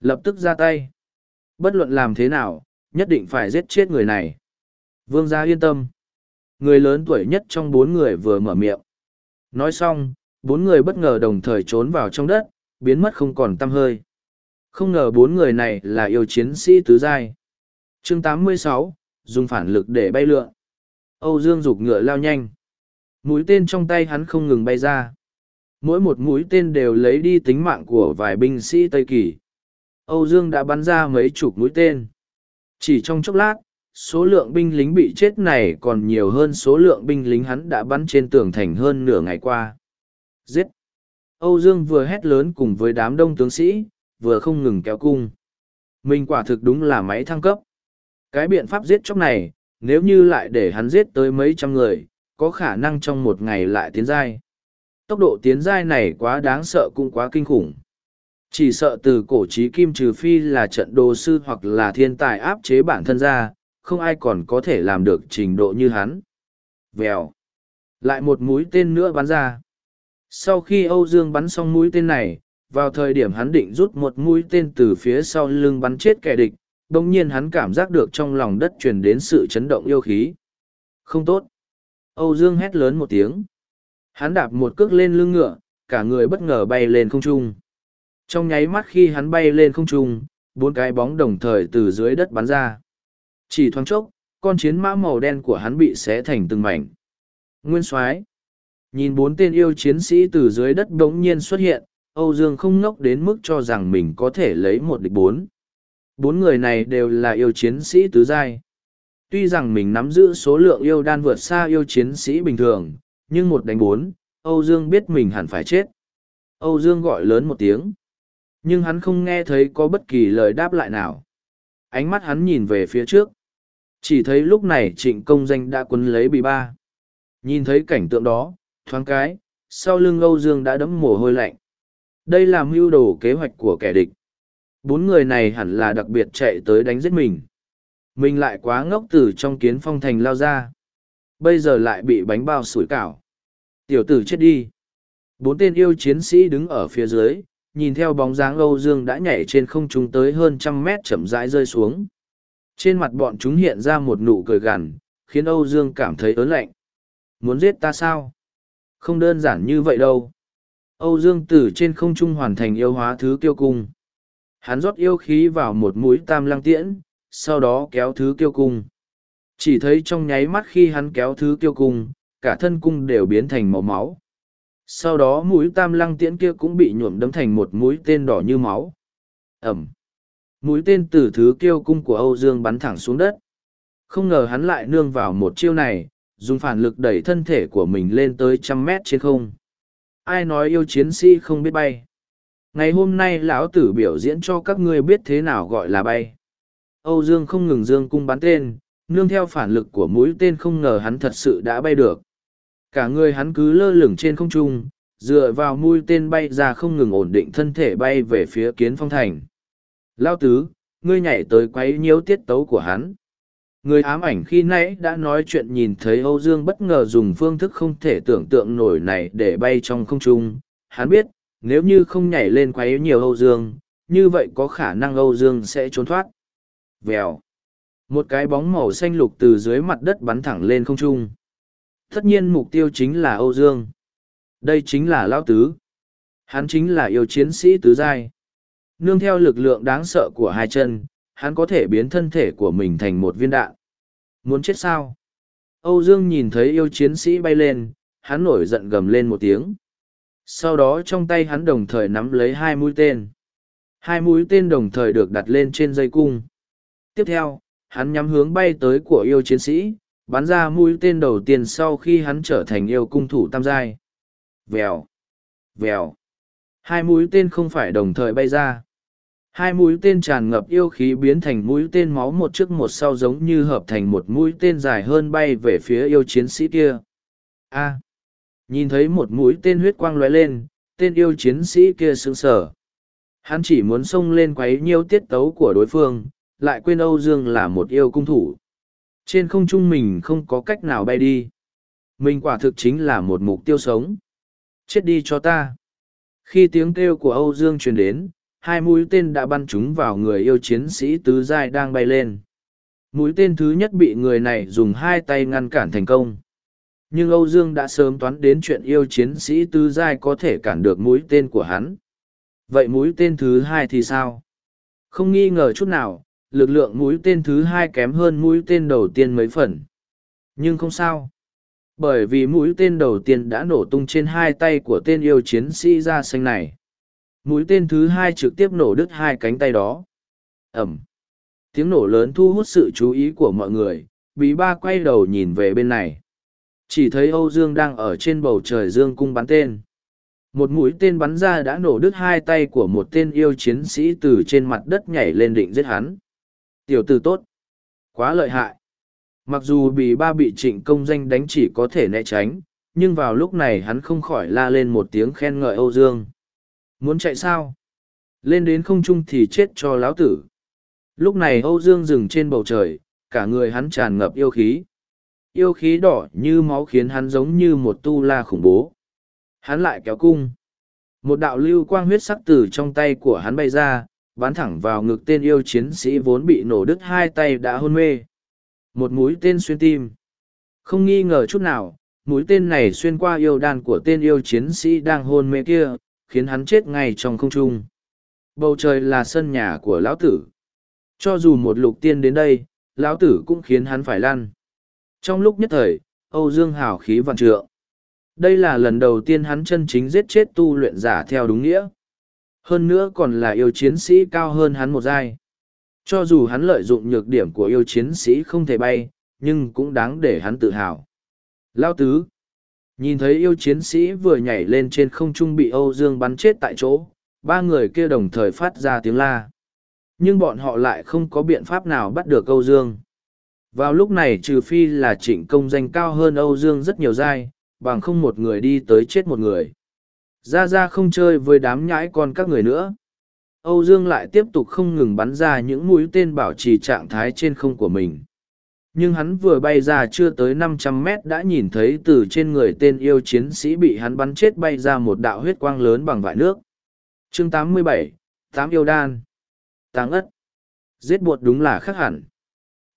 Lập tức ra tay. Bất luận làm thế nào, nhất định phải giết chết người này. Vương gia yên tâm. Người lớn tuổi nhất trong bốn người vừa mở miệng. Nói xong, bốn người bất ngờ đồng thời trốn vào trong đất, biến mất không còn tăm hơi. Không ngờ bốn người này là yêu chiến sĩ tứ giai. chương 86, dùng phản lực để bay lượn. Âu Dương rục ngựa lao nhanh. Mũi tên trong tay hắn không ngừng bay ra. Mỗi một mũi tên đều lấy đi tính mạng của vài binh sĩ Tây Kỳ. Âu Dương đã bắn ra mấy chục mũi tên. Chỉ trong chốc lát, số lượng binh lính bị chết này còn nhiều hơn số lượng binh lính hắn đã bắn trên tường thành hơn nửa ngày qua. Giết! Âu Dương vừa hét lớn cùng với đám đông tướng sĩ, vừa không ngừng kéo cung. Mình quả thực đúng là máy thăng cấp. Cái biện pháp giết chóc này, nếu như lại để hắn giết tới mấy trăm người, có khả năng trong một ngày lại tiến giai. Tốc độ tiến giai này quá đáng sợ cũng quá kinh khủng. Chỉ sợ từ cổ trí kim trừ phi là trận đồ sư hoặc là thiên tài áp chế bản thân ra, không ai còn có thể làm được trình độ như hắn. Vèo. Lại một mũi tên nữa bắn ra. Sau khi Âu Dương bắn xong mũi tên này, vào thời điểm hắn định rút một mũi tên từ phía sau lưng bắn chết kẻ địch, đồng nhiên hắn cảm giác được trong lòng đất truyền đến sự chấn động yêu khí. Không tốt. Âu Dương hét lớn một tiếng. Hắn đạp một cước lên lưng ngựa, cả người bất ngờ bay lên không trung. Trong nháy mắt khi hắn bay lên không trung, bốn cái bóng đồng thời từ dưới đất bắn ra. Chỉ thoáng chốc, con chiến mã màu đen của hắn bị xé thành từng mảnh. Nguyên soái Nhìn bốn tên yêu chiến sĩ từ dưới đất bỗng nhiên xuất hiện, Âu Dương không ngốc đến mức cho rằng mình có thể lấy một địch bốn. Bốn người này đều là yêu chiến sĩ tứ giai. Tuy rằng mình nắm giữ số lượng yêu đan vượt xa yêu chiến sĩ bình thường, nhưng một đánh bốn, Âu Dương biết mình hẳn phải chết. Âu Dương gọi lớn một tiếng. Nhưng hắn không nghe thấy có bất kỳ lời đáp lại nào. Ánh mắt hắn nhìn về phía trước. Chỉ thấy lúc này trịnh công danh đã quấn lấy bì ba. Nhìn thấy cảnh tượng đó, thoáng cái, sau lưng Âu Dương đã đẫm mồ hôi lạnh. Đây là mưu đồ kế hoạch của kẻ địch. Bốn người này hẳn là đặc biệt chạy tới đánh giết mình. Mình lại quá ngốc từ trong kiến phong thành lao ra. Bây giờ lại bị bánh bao sủi cảo. Tiểu tử chết đi. Bốn tên yêu chiến sĩ đứng ở phía dưới, nhìn theo bóng dáng Âu Dương đã nhảy trên không trung tới hơn trăm mét chậm rãi rơi xuống. Trên mặt bọn chúng hiện ra một nụ cười gằn, khiến Âu Dương cảm thấy ớn lạnh. Muốn giết ta sao? Không đơn giản như vậy đâu. Âu Dương từ trên không trung hoàn thành yêu hóa thứ kiêu cung. Hắn rót yêu khí vào một mũi tam lăng tiễn, sau đó kéo thứ kiêu cung. Chỉ thấy trong nháy mắt khi hắn kéo thứ kiêu cung, cả thân cung đều biến thành màu máu. Sau đó mũi tam lăng tiễn kia cũng bị nhuộm đấm thành một mũi tên đỏ như máu. Ẩm. Mũi tên từ thứ kiêu cung của Âu Dương bắn thẳng xuống đất. Không ngờ hắn lại nương vào một chiêu này, dùng phản lực đẩy thân thể của mình lên tới trăm mét trên không. Ai nói yêu chiến sĩ không biết bay? Ngày hôm nay lão tử biểu diễn cho các ngươi biết thế nào gọi là bay. Âu Dương không ngừng dương cung bắn tên, nương theo phản lực của mũi tên không ngờ hắn thật sự đã bay được. Cả người hắn cứ lơ lửng trên không trung, dựa vào mũi tên bay ra không ngừng ổn định thân thể bay về phía kiến phong thành. Lao tứ, ngươi nhảy tới quấy nhiễu tiết tấu của hắn. Người ám ảnh khi nãy đã nói chuyện nhìn thấy Âu Dương bất ngờ dùng phương thức không thể tưởng tượng nổi này để bay trong không trung. Hắn biết, nếu như không nhảy lên quấy nhiều Âu Dương, như vậy có khả năng Âu Dương sẽ trốn thoát. Vèo. Một cái bóng màu xanh lục từ dưới mặt đất bắn thẳng lên không trung. Tất nhiên mục tiêu chính là Âu Dương. Đây chính là Lão Tứ. Hắn chính là yêu chiến sĩ tứ giai. Nương theo lực lượng đáng sợ của hai chân, hắn có thể biến thân thể của mình thành một viên đạn. Muốn chết sao? Âu Dương nhìn thấy yêu chiến sĩ bay lên, hắn nổi giận gầm lên một tiếng. Sau đó trong tay hắn đồng thời nắm lấy hai mũi tên. Hai mũi tên đồng thời được đặt lên trên dây cung. Tiếp theo, hắn nhắm hướng bay tới của yêu chiến sĩ, bắn ra mũi tên đầu tiên sau khi hắn trở thành yêu cung thủ tam giai. Vèo, vèo. Hai mũi tên không phải đồng thời bay ra. Hai mũi tên tràn ngập yêu khí biến thành mũi tên máu một trước một sau giống như hợp thành một mũi tên dài hơn bay về phía yêu chiến sĩ kia. A nhìn thấy một mũi tên huyết quang lóe lên, tên yêu chiến sĩ kia sững sờ. Hắn chỉ muốn xông lên quấy nhiêu tiết tấu của đối phương, lại quên Âu Dương là một yêu cung thủ. Trên không trung mình không có cách nào bay đi. Mình quả thực chính là một mục tiêu sống. Chết đi cho ta. Khi tiếng kêu của Âu Dương truyền đến, hai mũi tên đã bắn trúng vào người yêu chiến sĩ tứ giai đang bay lên. Mũi tên thứ nhất bị người này dùng hai tay ngăn cản thành công. Nhưng Âu Dương đã sớm toán đến chuyện yêu chiến sĩ tư giai có thể cản được mũi tên của hắn. Vậy mũi tên thứ hai thì sao? Không nghi ngờ chút nào, lực lượng mũi tên thứ hai kém hơn mũi tên đầu tiên mấy phần. Nhưng không sao. Bởi vì mũi tên đầu tiên đã nổ tung trên hai tay của tên yêu chiến sĩ da xanh này mũi tên thứ hai trực tiếp nổ đứt hai cánh tay đó ẩm tiếng nổ lớn thu hút sự chú ý của mọi người bí ba quay đầu nhìn về bên này chỉ thấy âu dương đang ở trên bầu trời dương cung bắn tên một mũi tên bắn ra đã nổ đứt hai tay của một tên yêu chiến sĩ từ trên mặt đất nhảy lên định giết hắn tiểu tử tốt quá lợi hại mặc dù bị ba bị trịnh công danh đánh chỉ có thể né tránh nhưng vào lúc này hắn không khỏi la lên một tiếng khen ngợi âu dương Muốn chạy sao? Lên đến không trung thì chết cho lão tử. Lúc này Âu Dương dừng trên bầu trời, cả người hắn tràn ngập yêu khí. Yêu khí đỏ như máu khiến hắn giống như một tu la khủng bố. Hắn lại kéo cung. Một đạo lưu quang huyết sắc từ trong tay của hắn bay ra, bắn thẳng vào ngực tên yêu chiến sĩ vốn bị nổ đứt hai tay đã hôn mê. Một mũi tên xuyên tim. Không nghi ngờ chút nào, mũi tên này xuyên qua yêu đan của tên yêu chiến sĩ đang hôn mê kia, khiến hắn chết ngay trong không trung. Bầu trời là sân nhà của lão tử. Cho dù một lục tiên đến đây, lão tử cũng khiến hắn phải lăn. Trong lúc nhất thời, Âu Dương hào khí vạn trượng. Đây là lần đầu tiên hắn chân chính giết chết tu luyện giả theo đúng nghĩa. Hơn nữa còn là yêu chiến sĩ cao hơn hắn một giai. Cho dù hắn lợi dụng nhược điểm của yêu chiến sĩ không thể bay, nhưng cũng đáng để hắn tự hào. Lao tứ, Nhìn thấy yêu chiến sĩ vừa nhảy lên trên không trung bị Âu Dương bắn chết tại chỗ, ba người kia đồng thời phát ra tiếng la. Nhưng bọn họ lại không có biện pháp nào bắt được Âu Dương. Vào lúc này trừ phi là trịnh công danh cao hơn Âu Dương rất nhiều giai, bằng không một người đi tới chết một người. Ra ra không chơi với đám nhãi con các người nữa. Âu Dương lại tiếp tục không ngừng bắn ra những mũi tên bảo trì trạng thái trên không của mình. Nhưng hắn vừa bay ra chưa tới năm trăm mét đã nhìn thấy từ trên người tên yêu chiến sĩ bị hắn bắn chết bay ra một đạo huyết quang lớn bằng vải nước. Chương 87, tám yêu đan. Táng ất. Giết buộc đúng là khác hẳn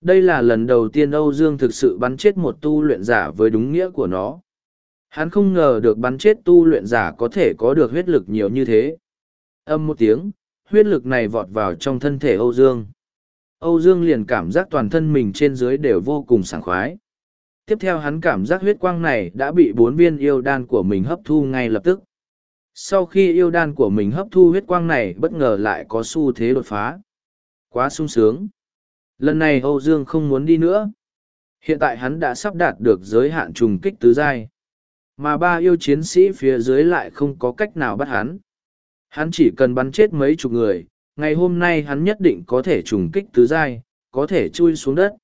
đây là lần đầu tiên âu dương thực sự bắn chết một tu luyện giả với đúng nghĩa của nó hắn không ngờ được bắn chết tu luyện giả có thể có được huyết lực nhiều như thế âm một tiếng, huyết lực này vọt vào trong thân thể âu dương Âu Dương liền cảm giác toàn thân mình trên dưới đều vô cùng sảng khoái. Tiếp theo hắn cảm giác huyết quang này đã bị bốn viên yêu đan của mình hấp thu ngay lập tức. Sau khi yêu đan của mình hấp thu huyết quang này bất ngờ lại có xu thế đột phá. Quá sung sướng. Lần này Âu Dương không muốn đi nữa, Hiện tại hắn đã sắp đạt được giới hạn trùng kích tứ giai. Mà ba yêu chiến sĩ phía dưới lại không có cách nào bắt hắn. Hắn chỉ cần bắn chết mấy chục người, ngày hôm nay hắn nhất định có thể trùng kích tứ giai, có thể chui xuống đất.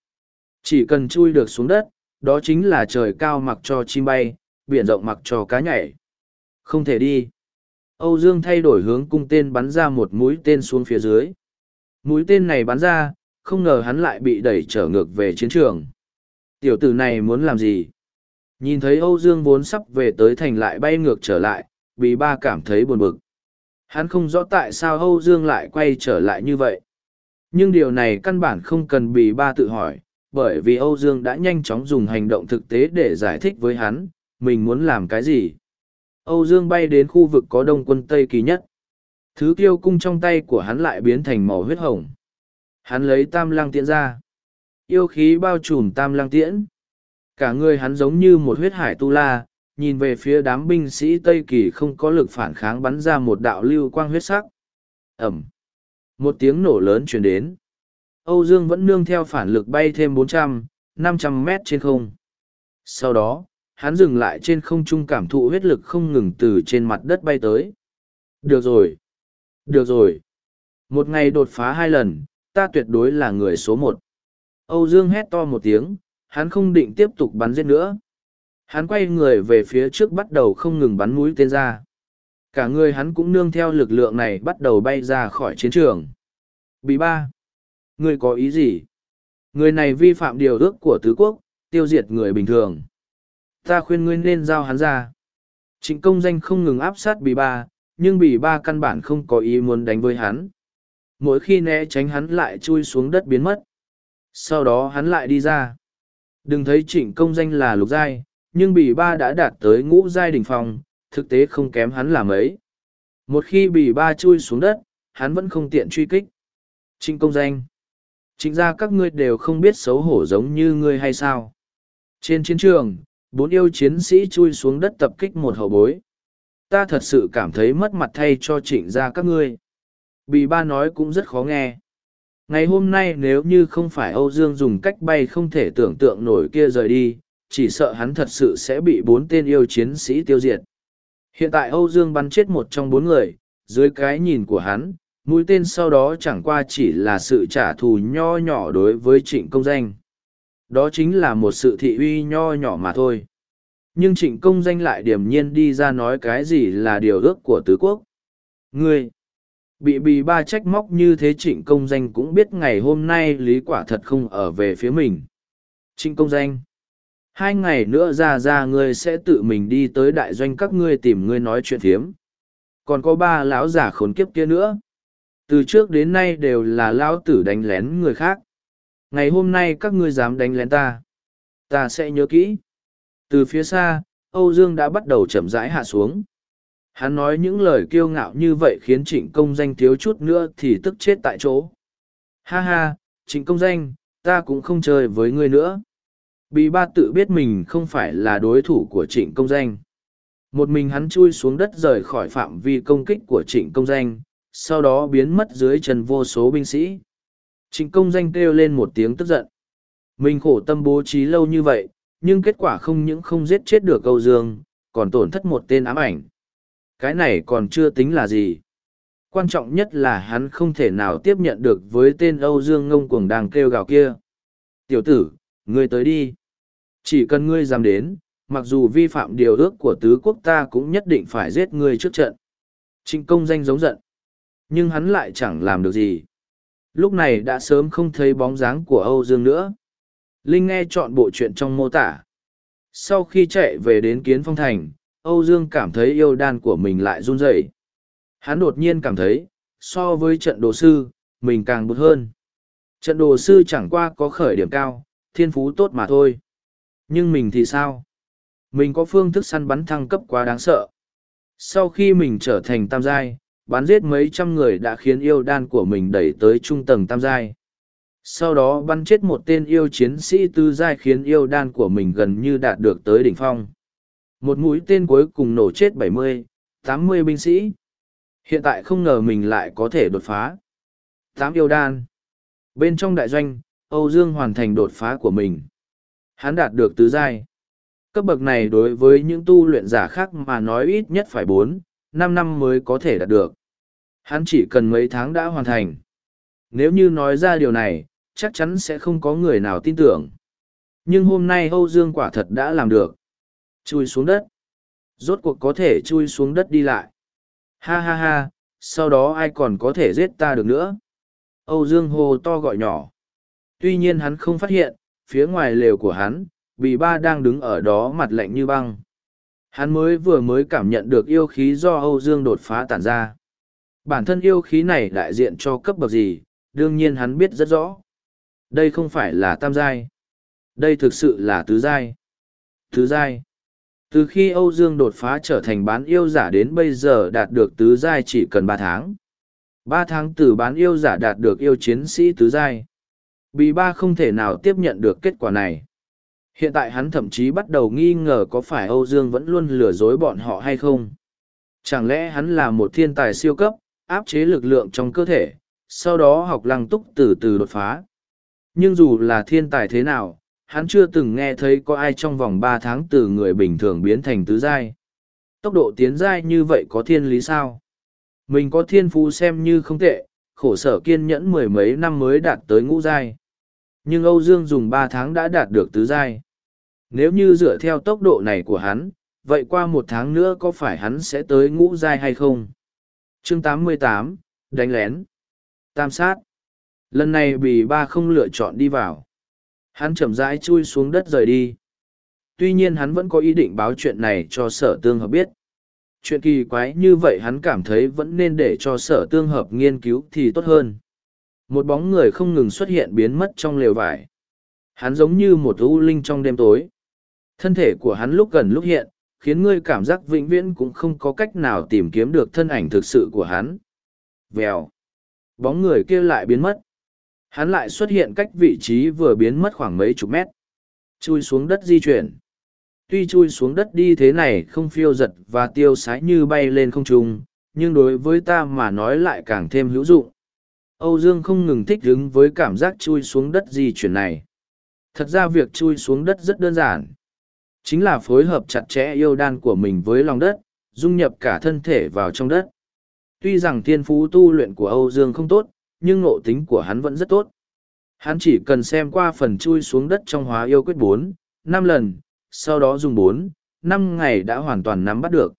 Chỉ cần chui được xuống đất, đó chính là trời cao mặc cho chim bay, biển rộng mặc cho cá nhảy. Không thể đi. Âu Dương thay đổi hướng cung tên bắn ra một mũi tên xuống phía dưới. Mũi tên này bắn ra, không ngờ hắn lại bị đẩy trở ngược về chiến trường. Tiểu tử này muốn làm gì? Nhìn thấy Âu Dương vốn sắp về tới thành lại bay ngược trở lại, Bì ba cảm thấy buồn bực. Hắn không rõ tại sao Âu Dương lại quay trở lại như vậy. Nhưng điều này căn bản không cần Bì ba tự hỏi, bởi vì Âu Dương đã nhanh chóng dùng hành động thực tế để giải thích với hắn, mình muốn làm cái gì. Âu Dương bay đến khu vực có đông quân Tây Kỳ nhất. Thứ tiêu cung trong tay của hắn lại biến thành màu huyết hồng. Hắn lấy tam lăng tiễn ra. Yêu khí bao trùm tam lăng tiễn. Cả người hắn giống như một huyết hải tu la, nhìn về phía đám binh sĩ Tây Kỳ không có lực phản kháng bắn ra một đạo lưu quang huyết sắc. Ẩm. Một tiếng nổ lớn chuyển đến. Âu Dương vẫn nương theo phản lực bay thêm 400, 500 mét trên không. Sau đó, hắn dừng lại trên không trung cảm thụ huyết lực không ngừng từ trên mặt đất bay tới. Được rồi. Được rồi. Một ngày đột phá hai lần, ta tuyệt đối là người số một. Âu Dương hét to một tiếng, hắn không định tiếp tục bắn giết nữa. Hắn quay người về phía trước bắt đầu không ngừng bắn mũi tên ra. Cả người hắn cũng nương theo lực lượng này bắt đầu bay ra khỏi chiến trường. Bị ba. Người có ý gì? Người này vi phạm điều ước của tứ quốc, tiêu diệt người bình thường. Ta khuyên ngươi nên giao hắn ra. Trịnh công danh không ngừng áp sát bì ba, nhưng bì ba căn bản không có ý muốn đánh với hắn. Mỗi khi né tránh hắn lại chui xuống đất biến mất. Sau đó hắn lại đi ra. Đừng thấy trịnh công danh là lục giai, nhưng bì ba đã đạt tới ngũ giai đỉnh phong, thực tế không kém hắn là mấy. Một khi bì ba chui xuống đất, hắn vẫn không tiện truy kích. Trịnh công danh. Chính ra các ngươi đều không biết xấu hổ giống như ngươi hay sao. Trên chiến trường, bốn yêu chiến sĩ chui xuống đất tập kích một hậu bối. Ta thật sự cảm thấy mất mặt thay cho trịnh gia các ngươi. Bì ba nói cũng rất khó nghe. Ngày hôm nay nếu như không phải Âu Dương dùng cách bay không thể tưởng tượng nổi kia rời đi, chỉ sợ hắn thật sự sẽ bị bốn tên yêu chiến sĩ tiêu diệt. Hiện tại Âu Dương bắn chết một trong bốn người, dưới cái nhìn của hắn, mũi tên sau đó chẳng qua chỉ là sự trả thù nho nhỏ đối với trịnh công danh. Đó chính là một sự thị uy nho nhỏ mà thôi. Nhưng trịnh công danh lại điềm nhiên đi ra nói cái gì là điều ước của tứ quốc. Ngươi! Bị bì ba trách móc như thế trịnh công danh cũng biết ngày hôm nay lý quả thật không ở về phía mình. Trịnh công danh! Hai ngày nữa ra ra ngươi sẽ tự mình đi tới đại doanh các ngươi tìm ngươi nói chuyện thiếm. Còn có ba lão giả khốn kiếp kia nữa. Từ trước đến nay đều là lão tử đánh lén người khác. Ngày hôm nay các ngươi dám đánh lén ta. Ta sẽ nhớ kỹ. Từ phía xa, Âu Dương đã bắt đầu chậm rãi hạ xuống. Hắn nói những lời kiêu ngạo như vậy khiến trịnh công danh thiếu chút nữa thì tức chết tại chỗ. Ha ha, trịnh công danh, ta cũng không chơi với ngươi nữa. Bì ba tự biết mình không phải là đối thủ của trịnh công danh. Một mình hắn chui xuống đất rời khỏi phạm vi công kích của trịnh công danh, sau đó biến mất dưới chân vô số binh sĩ. Trịnh công danh kêu lên một tiếng tức giận. Mình khổ tâm bố trí lâu như vậy, nhưng kết quả không những không giết chết được Âu Dương, còn tổn thất một tên ám ảnh. Cái này còn chưa tính là gì. Quan trọng nhất là hắn không thể nào tiếp nhận được với tên Âu Dương ngông cuồng đang kêu gào kia. Tiểu tử, ngươi tới đi. Chỉ cần ngươi dám đến, mặc dù vi phạm điều ước của tứ quốc ta cũng nhất định phải giết ngươi trước trận. Trịnh công danh giống giận. Nhưng hắn lại chẳng làm được gì. Lúc này đã sớm không thấy bóng dáng của Âu Dương nữa. Linh nghe chọn bộ chuyện trong mô tả. Sau khi chạy về đến Kiến Phong Thành, Âu Dương cảm thấy yêu đan của mình lại run rẩy. Hắn đột nhiên cảm thấy, so với trận đồ sư, mình càng bụt hơn. Trận đồ sư chẳng qua có khởi điểm cao, thiên phú tốt mà thôi. Nhưng mình thì sao? Mình có phương thức săn bắn thăng cấp quá đáng sợ. Sau khi mình trở thành tam giai, bắn giết mấy trăm người đã khiến yêu đan của mình đẩy tới trung tầng tam giai sau đó bắn chết một tên yêu chiến sĩ tư giai khiến yêu đan của mình gần như đạt được tới đỉnh phong một mũi tên cuối cùng nổ chết bảy mươi tám mươi binh sĩ hiện tại không ngờ mình lại có thể đột phá tám yêu đan bên trong đại doanh âu dương hoàn thành đột phá của mình Hắn đạt được tứ giai. Cấp bậc này đối với những tu luyện giả khác mà nói ít nhất phải bốn, năm năm mới có thể đạt được. Hắn chỉ cần mấy tháng đã hoàn thành. Nếu như nói ra điều này, chắc chắn sẽ không có người nào tin tưởng. Nhưng hôm nay Âu Dương quả thật đã làm được. Chui xuống đất. Rốt cuộc có thể chui xuống đất đi lại. Ha ha ha, sau đó ai còn có thể giết ta được nữa. Âu Dương hô to gọi nhỏ. Tuy nhiên hắn không phát hiện, phía ngoài lều của hắn, bì ba đang đứng ở đó mặt lạnh như băng. Hắn mới vừa mới cảm nhận được yêu khí do Âu Dương đột phá tản ra. Bản thân yêu khí này đại diện cho cấp bậc gì, đương nhiên hắn biết rất rõ. Đây không phải là tam giai. Đây thực sự là tứ giai. Tứ giai. Từ khi Âu Dương đột phá trở thành bán yêu giả đến bây giờ đạt được tứ giai chỉ cần ba tháng. ba tháng từ bán yêu giả đạt được yêu chiến sĩ tứ giai. Bì ba không thể nào tiếp nhận được kết quả này. Hiện tại hắn thậm chí bắt đầu nghi ngờ có phải Âu Dương vẫn luôn lừa dối bọn họ hay không. Chẳng lẽ hắn là một thiên tài siêu cấp, áp chế lực lượng trong cơ thể, sau đó học lăng túc từ từ đột phá. Nhưng dù là thiên tài thế nào, hắn chưa từng nghe thấy có ai trong vòng ba tháng từ người bình thường biến thành tứ giai. Tốc độ tiến giai như vậy có thiên lý sao? Mình có thiên phú xem như không tệ, khổ sở kiên nhẫn mười mấy năm mới đạt tới ngũ giai. Nhưng Âu Dương dùng ba tháng đã đạt được tứ giai. Nếu như dựa theo tốc độ này của hắn, vậy qua một tháng nữa có phải hắn sẽ tới ngũ giai hay không? Chương 88, đánh lén. Tam sát. Lần này bì ba không lựa chọn đi vào. Hắn chậm rãi chui xuống đất rời đi. Tuy nhiên hắn vẫn có ý định báo chuyện này cho sở tương hợp biết. Chuyện kỳ quái như vậy hắn cảm thấy vẫn nên để cho sở tương hợp nghiên cứu thì tốt hơn. Một bóng người không ngừng xuất hiện biến mất trong lều vải. Hắn giống như một u linh trong đêm tối. Thân thể của hắn lúc gần lúc hiện, khiến ngươi cảm giác vĩnh viễn cũng không có cách nào tìm kiếm được thân ảnh thực sự của hắn. Vèo. Bóng người kia lại biến mất. Hắn lại xuất hiện cách vị trí vừa biến mất khoảng mấy chục mét. Chui xuống đất di chuyển. Tuy chui xuống đất đi thế này không phiêu giật và tiêu sái như bay lên không trung, nhưng đối với ta mà nói lại càng thêm hữu dụng. Âu Dương không ngừng thích ứng với cảm giác chui xuống đất di chuyển này. Thật ra việc chui xuống đất rất đơn giản. Chính là phối hợp chặt chẽ yêu đan của mình với lòng đất, dung nhập cả thân thể vào trong đất. Tuy rằng thiên phú tu luyện của Âu Dương không tốt, nhưng ngộ tính của hắn vẫn rất tốt. Hắn chỉ cần xem qua phần chui xuống đất trong hóa yêu quyết bốn, năm lần, sau đó dùng bốn, năm ngày đã hoàn toàn nắm bắt được.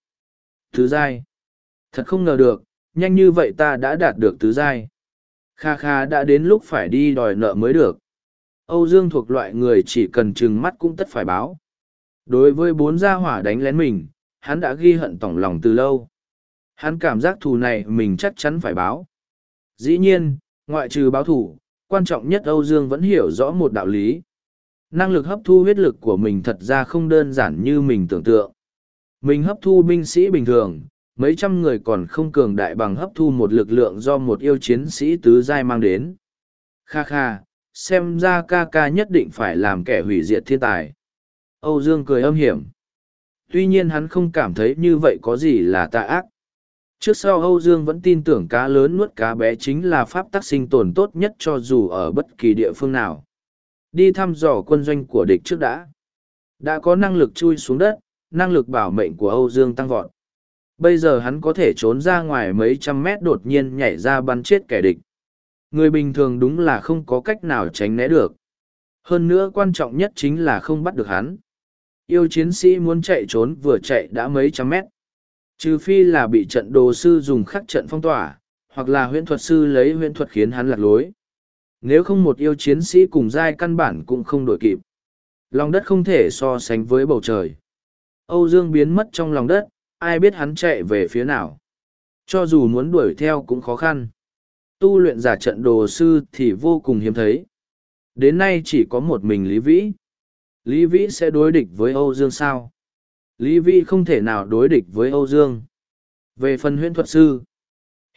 Thứ giai. Thật không ngờ được, nhanh như vậy ta đã đạt được tứ giai. Kha kha đã đến lúc phải đi đòi nợ mới được. Âu Dương thuộc loại người chỉ cần trừng mắt cũng tất phải báo. Đối với bốn gia hỏa đánh lén mình, hắn đã ghi hận tổng lòng từ lâu. Hắn cảm giác thù này mình chắc chắn phải báo. Dĩ nhiên, ngoại trừ báo thủ, quan trọng nhất Âu Dương vẫn hiểu rõ một đạo lý. Năng lực hấp thu huyết lực của mình thật ra không đơn giản như mình tưởng tượng. Mình hấp thu binh sĩ bình thường, mấy trăm người còn không cường đại bằng hấp thu một lực lượng do một yêu chiến sĩ tứ giai mang đến. Kha kha, xem ra ca ca nhất định phải làm kẻ hủy diệt thiên tài. Âu Dương cười âm hiểm. Tuy nhiên hắn không cảm thấy như vậy có gì là tà ác. Trước sau Âu Dương vẫn tin tưởng cá lớn nuốt cá bé chính là pháp tắc sinh tồn tốt nhất cho dù ở bất kỳ địa phương nào. Đi thăm dò quân doanh của địch trước đã. Đã có năng lực chui xuống đất, năng lực bảo mệnh của Âu Dương tăng vọt. Bây giờ hắn có thể trốn ra ngoài mấy trăm mét đột nhiên nhảy ra bắn chết kẻ địch. Người bình thường đúng là không có cách nào tránh né được. Hơn nữa quan trọng nhất chính là không bắt được hắn. Yêu chiến sĩ muốn chạy trốn vừa chạy đã mấy trăm mét. Trừ phi là bị trận đồ sư dùng khắc trận phong tỏa, hoặc là huyễn thuật sư lấy huyễn thuật khiến hắn lạc lối. Nếu không một yêu chiến sĩ cùng giai căn bản cũng không đổi kịp. Lòng đất không thể so sánh với bầu trời. Âu Dương biến mất trong lòng đất, ai biết hắn chạy về phía nào. Cho dù muốn đuổi theo cũng khó khăn. Tu luyện giả trận đồ sư thì vô cùng hiếm thấy. Đến nay chỉ có một mình Lý Vĩ. Lý Vĩ sẽ đối địch với Âu Dương sao? Lý Vĩ không thể nào đối địch với Âu Dương. Về phần huyễn thuật sư,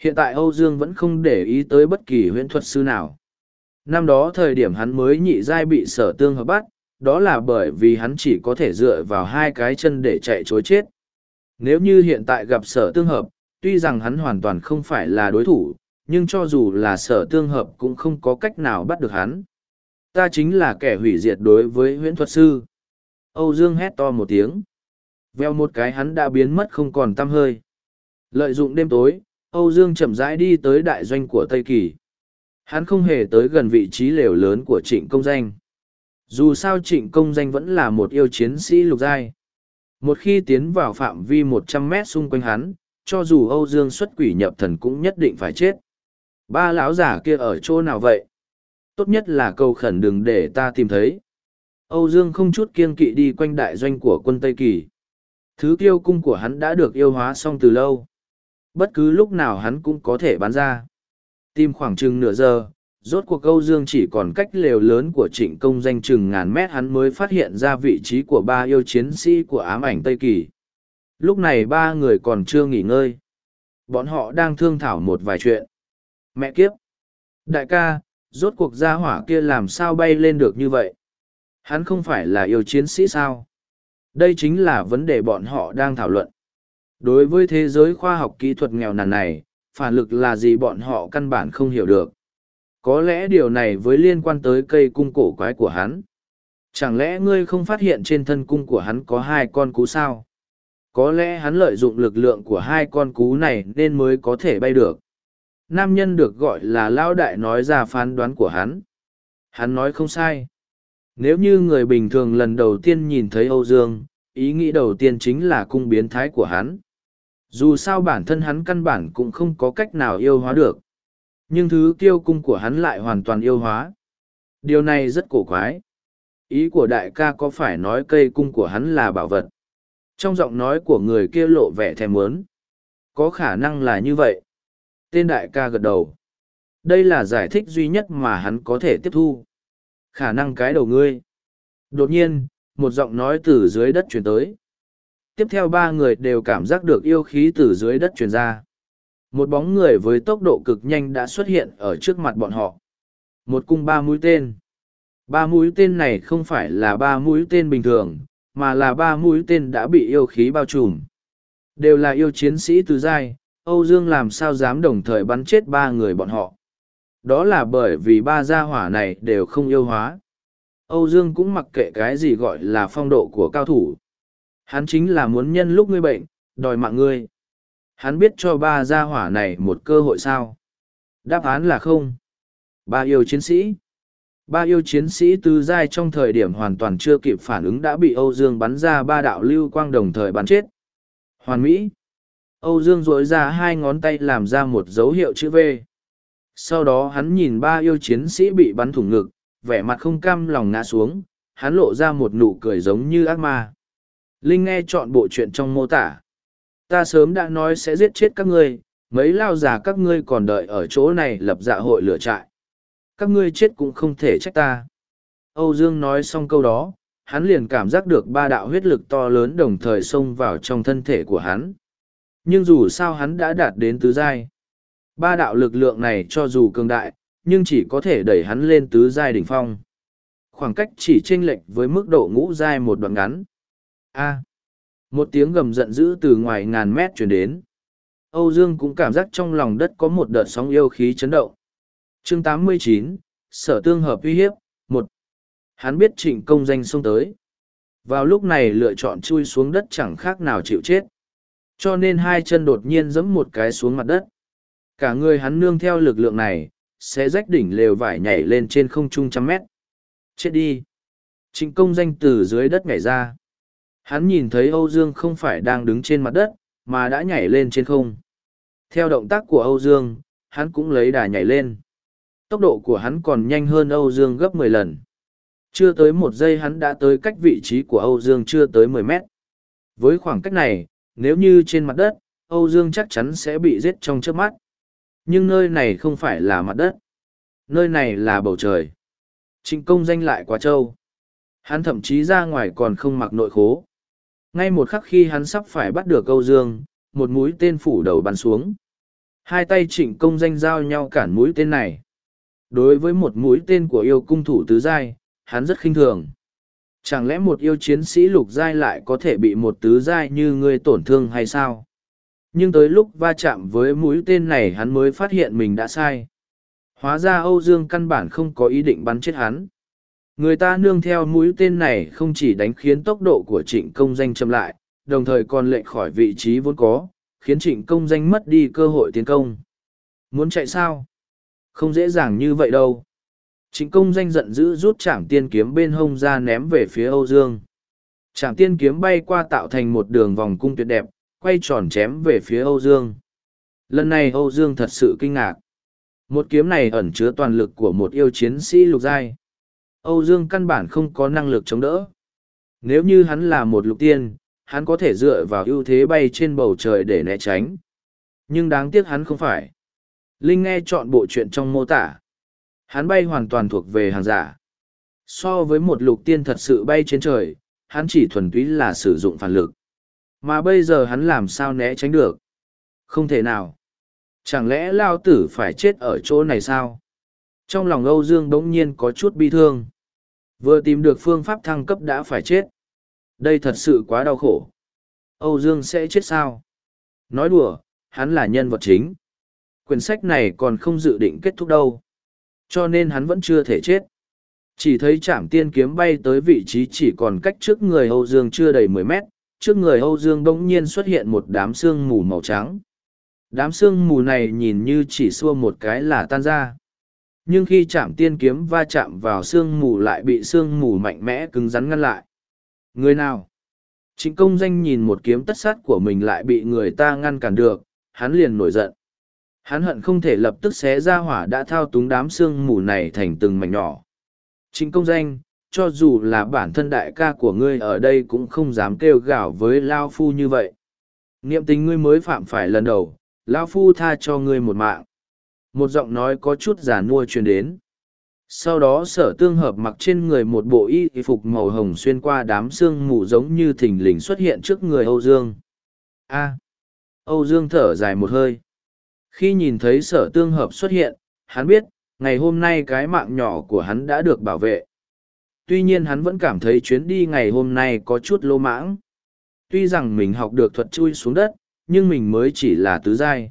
hiện tại Âu Dương vẫn không để ý tới bất kỳ huyễn thuật sư nào. Năm đó thời điểm hắn mới nhị giai bị sở tương hợp bắt, đó là bởi vì hắn chỉ có thể dựa vào hai cái chân để chạy chối chết. Nếu như hiện tại gặp sở tương hợp, tuy rằng hắn hoàn toàn không phải là đối thủ, nhưng cho dù là sở tương hợp cũng không có cách nào bắt được hắn. Ta chính là kẻ hủy diệt đối với huyễn thuật sư. Âu Dương hét to một tiếng. Veo một cái hắn đã biến mất không còn tăm hơi. Lợi dụng đêm tối, Âu Dương chậm rãi đi tới đại doanh của Tây Kỳ. Hắn không hề tới gần vị trí lều lớn của trịnh công danh. Dù sao trịnh công danh vẫn là một yêu chiến sĩ lục giai. Một khi tiến vào phạm vi một trăm mét xung quanh hắn, cho dù Âu Dương xuất quỷ nhập thần cũng nhất định phải chết. Ba lão giả kia ở chỗ nào vậy? Tốt nhất là cầu khẩn đừng để ta tìm thấy. Âu Dương không chút kiên kỵ đi quanh đại doanh của quân Tây Kỳ. Thứ tiêu cung của hắn đã được yêu hóa xong từ lâu. Bất cứ lúc nào hắn cũng có thể bán ra. Tìm khoảng chừng nửa giờ, rốt cuộc Câu Dương chỉ còn cách lều lớn của trịnh công danh chừng ngàn mét hắn mới phát hiện ra vị trí của ba yêu chiến sĩ của ám ảnh Tây Kỳ. Lúc này ba người còn chưa nghỉ ngơi. Bọn họ đang thương thảo một vài chuyện. Mẹ kiếp! Đại ca, rốt cuộc gia hỏa kia làm sao bay lên được như vậy? Hắn không phải là yêu chiến sĩ sao? Đây chính là vấn đề bọn họ đang thảo luận. Đối với thế giới khoa học kỹ thuật nghèo nàn này, phản lực là gì bọn họ căn bản không hiểu được. Có lẽ điều này với liên quan tới cây cung cổ quái của hắn. Chẳng lẽ ngươi không phát hiện trên thân cung của hắn có hai con cú sao? Có lẽ hắn lợi dụng lực lượng của hai con cú này nên mới có thể bay được. Nam nhân được gọi là Lão Đại nói ra phán đoán của hắn. Hắn nói không sai. Nếu như người bình thường lần đầu tiên nhìn thấy Âu Dương, ý nghĩ đầu tiên chính là cung biến thái của hắn. Dù sao bản thân hắn căn bản cũng không có cách nào yêu hóa được. Nhưng thứ tiêu cung của hắn lại hoàn toàn yêu hóa. Điều này rất cổ quái. Ý của đại ca có phải nói cây cung của hắn là bảo vật? Trong giọng nói của người kia lộ vẻ thèm muốn. Có khả năng là như vậy. Tên đại ca gật đầu. Đây là giải thích duy nhất mà hắn có thể tiếp thu. Khả năng cái đầu ngươi. Đột nhiên, một giọng nói từ dưới đất truyền tới. Tiếp theo ba người đều cảm giác được yêu khí từ dưới đất truyền ra. Một bóng người với tốc độ cực nhanh đã xuất hiện ở trước mặt bọn họ. Một cung ba mũi tên. Ba mũi tên này không phải là ba mũi tên bình thường, mà là ba mũi tên đã bị yêu khí bao trùm. Đều là yêu chiến sĩ từ giai, Âu Dương làm sao dám đồng thời bắn chết ba người bọn họ. Đó là bởi vì ba gia hỏa này đều không yêu hóa. Âu Dương cũng mặc kệ cái gì gọi là phong độ của cao thủ. Hắn chính là muốn nhân lúc ngươi bệnh, đòi mạng ngươi. Hắn biết cho ba gia hỏa này một cơ hội sao? Đáp án là không. Ba yêu chiến sĩ. Ba yêu chiến sĩ tứ giai trong thời điểm hoàn toàn chưa kịp phản ứng đã bị Âu Dương bắn ra ba đạo lưu quang đồng thời bắn chết. Hoàn Mỹ. Âu Dương rỗi ra hai ngón tay làm ra một dấu hiệu chữ V. Sau đó hắn nhìn ba yêu chiến sĩ bị bắn thủng ngực, vẻ mặt không cam lòng ngã xuống, hắn lộ ra một nụ cười giống như ác ma. Linh nghe chọn bộ chuyện trong mô tả. Ta sớm đã nói sẽ giết chết các ngươi, mấy lao già các ngươi còn đợi ở chỗ này lập dạ hội lửa trại. Các ngươi chết cũng không thể trách ta. Âu Dương nói xong câu đó, hắn liền cảm giác được ba đạo huyết lực to lớn đồng thời xông vào trong thân thể của hắn. Nhưng dù sao hắn đã đạt đến tứ giai. Ba đạo lực lượng này cho dù cường đại, nhưng chỉ có thể đẩy hắn lên tứ giai đỉnh phong. Khoảng cách chỉ chênh lệch với mức độ ngũ giai một đoạn ngắn. A. một tiếng gầm giận dữ từ ngoài ngàn mét truyền đến. Âu Dương cũng cảm giác trong lòng đất có một đợt sóng yêu khí chấn động. Chương 89, Sở tương hợp uy hiếp, một Hắn biết trịnh công danh xông tới. Vào lúc này lựa chọn chui xuống đất chẳng khác nào chịu chết. Cho nên hai chân đột nhiên giẫm một cái xuống mặt đất. Cả người hắn nương theo lực lượng này, sẽ rách đỉnh lều vải nhảy lên trên không trung trăm mét. Chết đi! Trịnh công danh từ dưới đất nhảy ra. Hắn nhìn thấy Âu Dương không phải đang đứng trên mặt đất, mà đã nhảy lên trên không. Theo động tác của Âu Dương, hắn cũng lấy đà nhảy lên. Tốc độ của hắn còn nhanh hơn Âu Dương gấp mười lần. Chưa tới một giây hắn đã tới cách vị trí của Âu Dương chưa tới mười mét. Với khoảng cách này, nếu như trên mặt đất, Âu Dương chắc chắn sẽ bị giết trong trước mắt. Nhưng nơi này không phải là mặt đất. Nơi này là bầu trời. Trịnh công danh lại quá trâu. Hắn thậm chí ra ngoài còn không mặc nội khố. Ngay một khắc khi hắn sắp phải bắt được câu Dương, một mũi tên phủ đầu bắn xuống. Hai tay trịnh công danh giao nhau cản mũi tên này. Đối với một mũi tên của yêu cung thủ tứ giai, hắn rất khinh thường. Chẳng lẽ một yêu chiến sĩ lục giai lại có thể bị một tứ giai như ngươi tổn thương hay sao? Nhưng tới lúc va chạm với mũi tên này hắn mới phát hiện mình đã sai. Hóa ra Âu Dương căn bản không có ý định bắn chết hắn. Người ta nương theo mũi tên này không chỉ đánh khiến tốc độ của trịnh công danh chậm lại, đồng thời còn lệnh khỏi vị trí vốn có, khiến trịnh công danh mất đi cơ hội tiến công. Muốn chạy sao? Không dễ dàng như vậy đâu. Trịnh công danh giận dữ rút chạm tiên kiếm bên hông ra ném về phía Âu Dương. Chạm tiên kiếm bay qua tạo thành một đường vòng cung tuyệt đẹp, quay tròn chém về phía Âu Dương. Lần này Âu Dương thật sự kinh ngạc. Một kiếm này ẩn chứa toàn lực của một yêu chiến sĩ lục giai. Âu Dương căn bản không có năng lực chống đỡ. Nếu như hắn là một lục tiên, hắn có thể dựa vào ưu thế bay trên bầu trời để né tránh. Nhưng đáng tiếc hắn không phải. Linh nghe chọn bộ chuyện trong mô tả. Hắn bay hoàn toàn thuộc về hàng giả. So với một lục tiên thật sự bay trên trời, hắn chỉ thuần túy là sử dụng phản lực. Mà bây giờ hắn làm sao né tránh được? Không thể nào. Chẳng lẽ Lao Tử phải chết ở chỗ này sao? Trong lòng Âu Dương bỗng nhiên có chút bi thương. Vừa tìm được phương pháp thăng cấp đã phải chết. Đây thật sự quá đau khổ. Âu Dương sẽ chết sao? Nói đùa, hắn là nhân vật chính. Quyển sách này còn không dự định kết thúc đâu. Cho nên hắn vẫn chưa thể chết. Chỉ thấy chạm tiên kiếm bay tới vị trí chỉ còn cách trước người Âu Dương chưa đầy mười mét, trước người Âu Dương bỗng nhiên xuất hiện một đám sương mù màu trắng. Đám sương mù này nhìn như chỉ xua một cái là tan ra. Nhưng khi chạm tiên kiếm va chạm vào sương mù lại bị sương mù mạnh mẽ cứng rắn ngăn lại. Người nào? Chính công danh nhìn một kiếm tất sát của mình lại bị người ta ngăn cản được, hắn liền nổi giận. Hắn hận không thể lập tức xé ra hỏa đã thao túng đám sương mù này thành từng mảnh nhỏ. Chính công danh, cho dù là bản thân đại ca của ngươi ở đây cũng không dám kêu gào với Lao Phu như vậy. Niệm tình ngươi mới phạm phải lần đầu, Lao Phu tha cho ngươi một mạng. Một giọng nói có chút giả nua truyền đến. Sau đó sở tương hợp mặc trên người một bộ y phục màu hồng xuyên qua đám sương mù giống như thình lình xuất hiện trước người Âu Dương. A. Âu Dương thở dài một hơi. Khi nhìn thấy sở tương hợp xuất hiện, hắn biết, ngày hôm nay cái mạng nhỏ của hắn đã được bảo vệ. Tuy nhiên hắn vẫn cảm thấy chuyến đi ngày hôm nay có chút lô mãng. Tuy rằng mình học được thuật chui xuống đất, nhưng mình mới chỉ là tứ giai.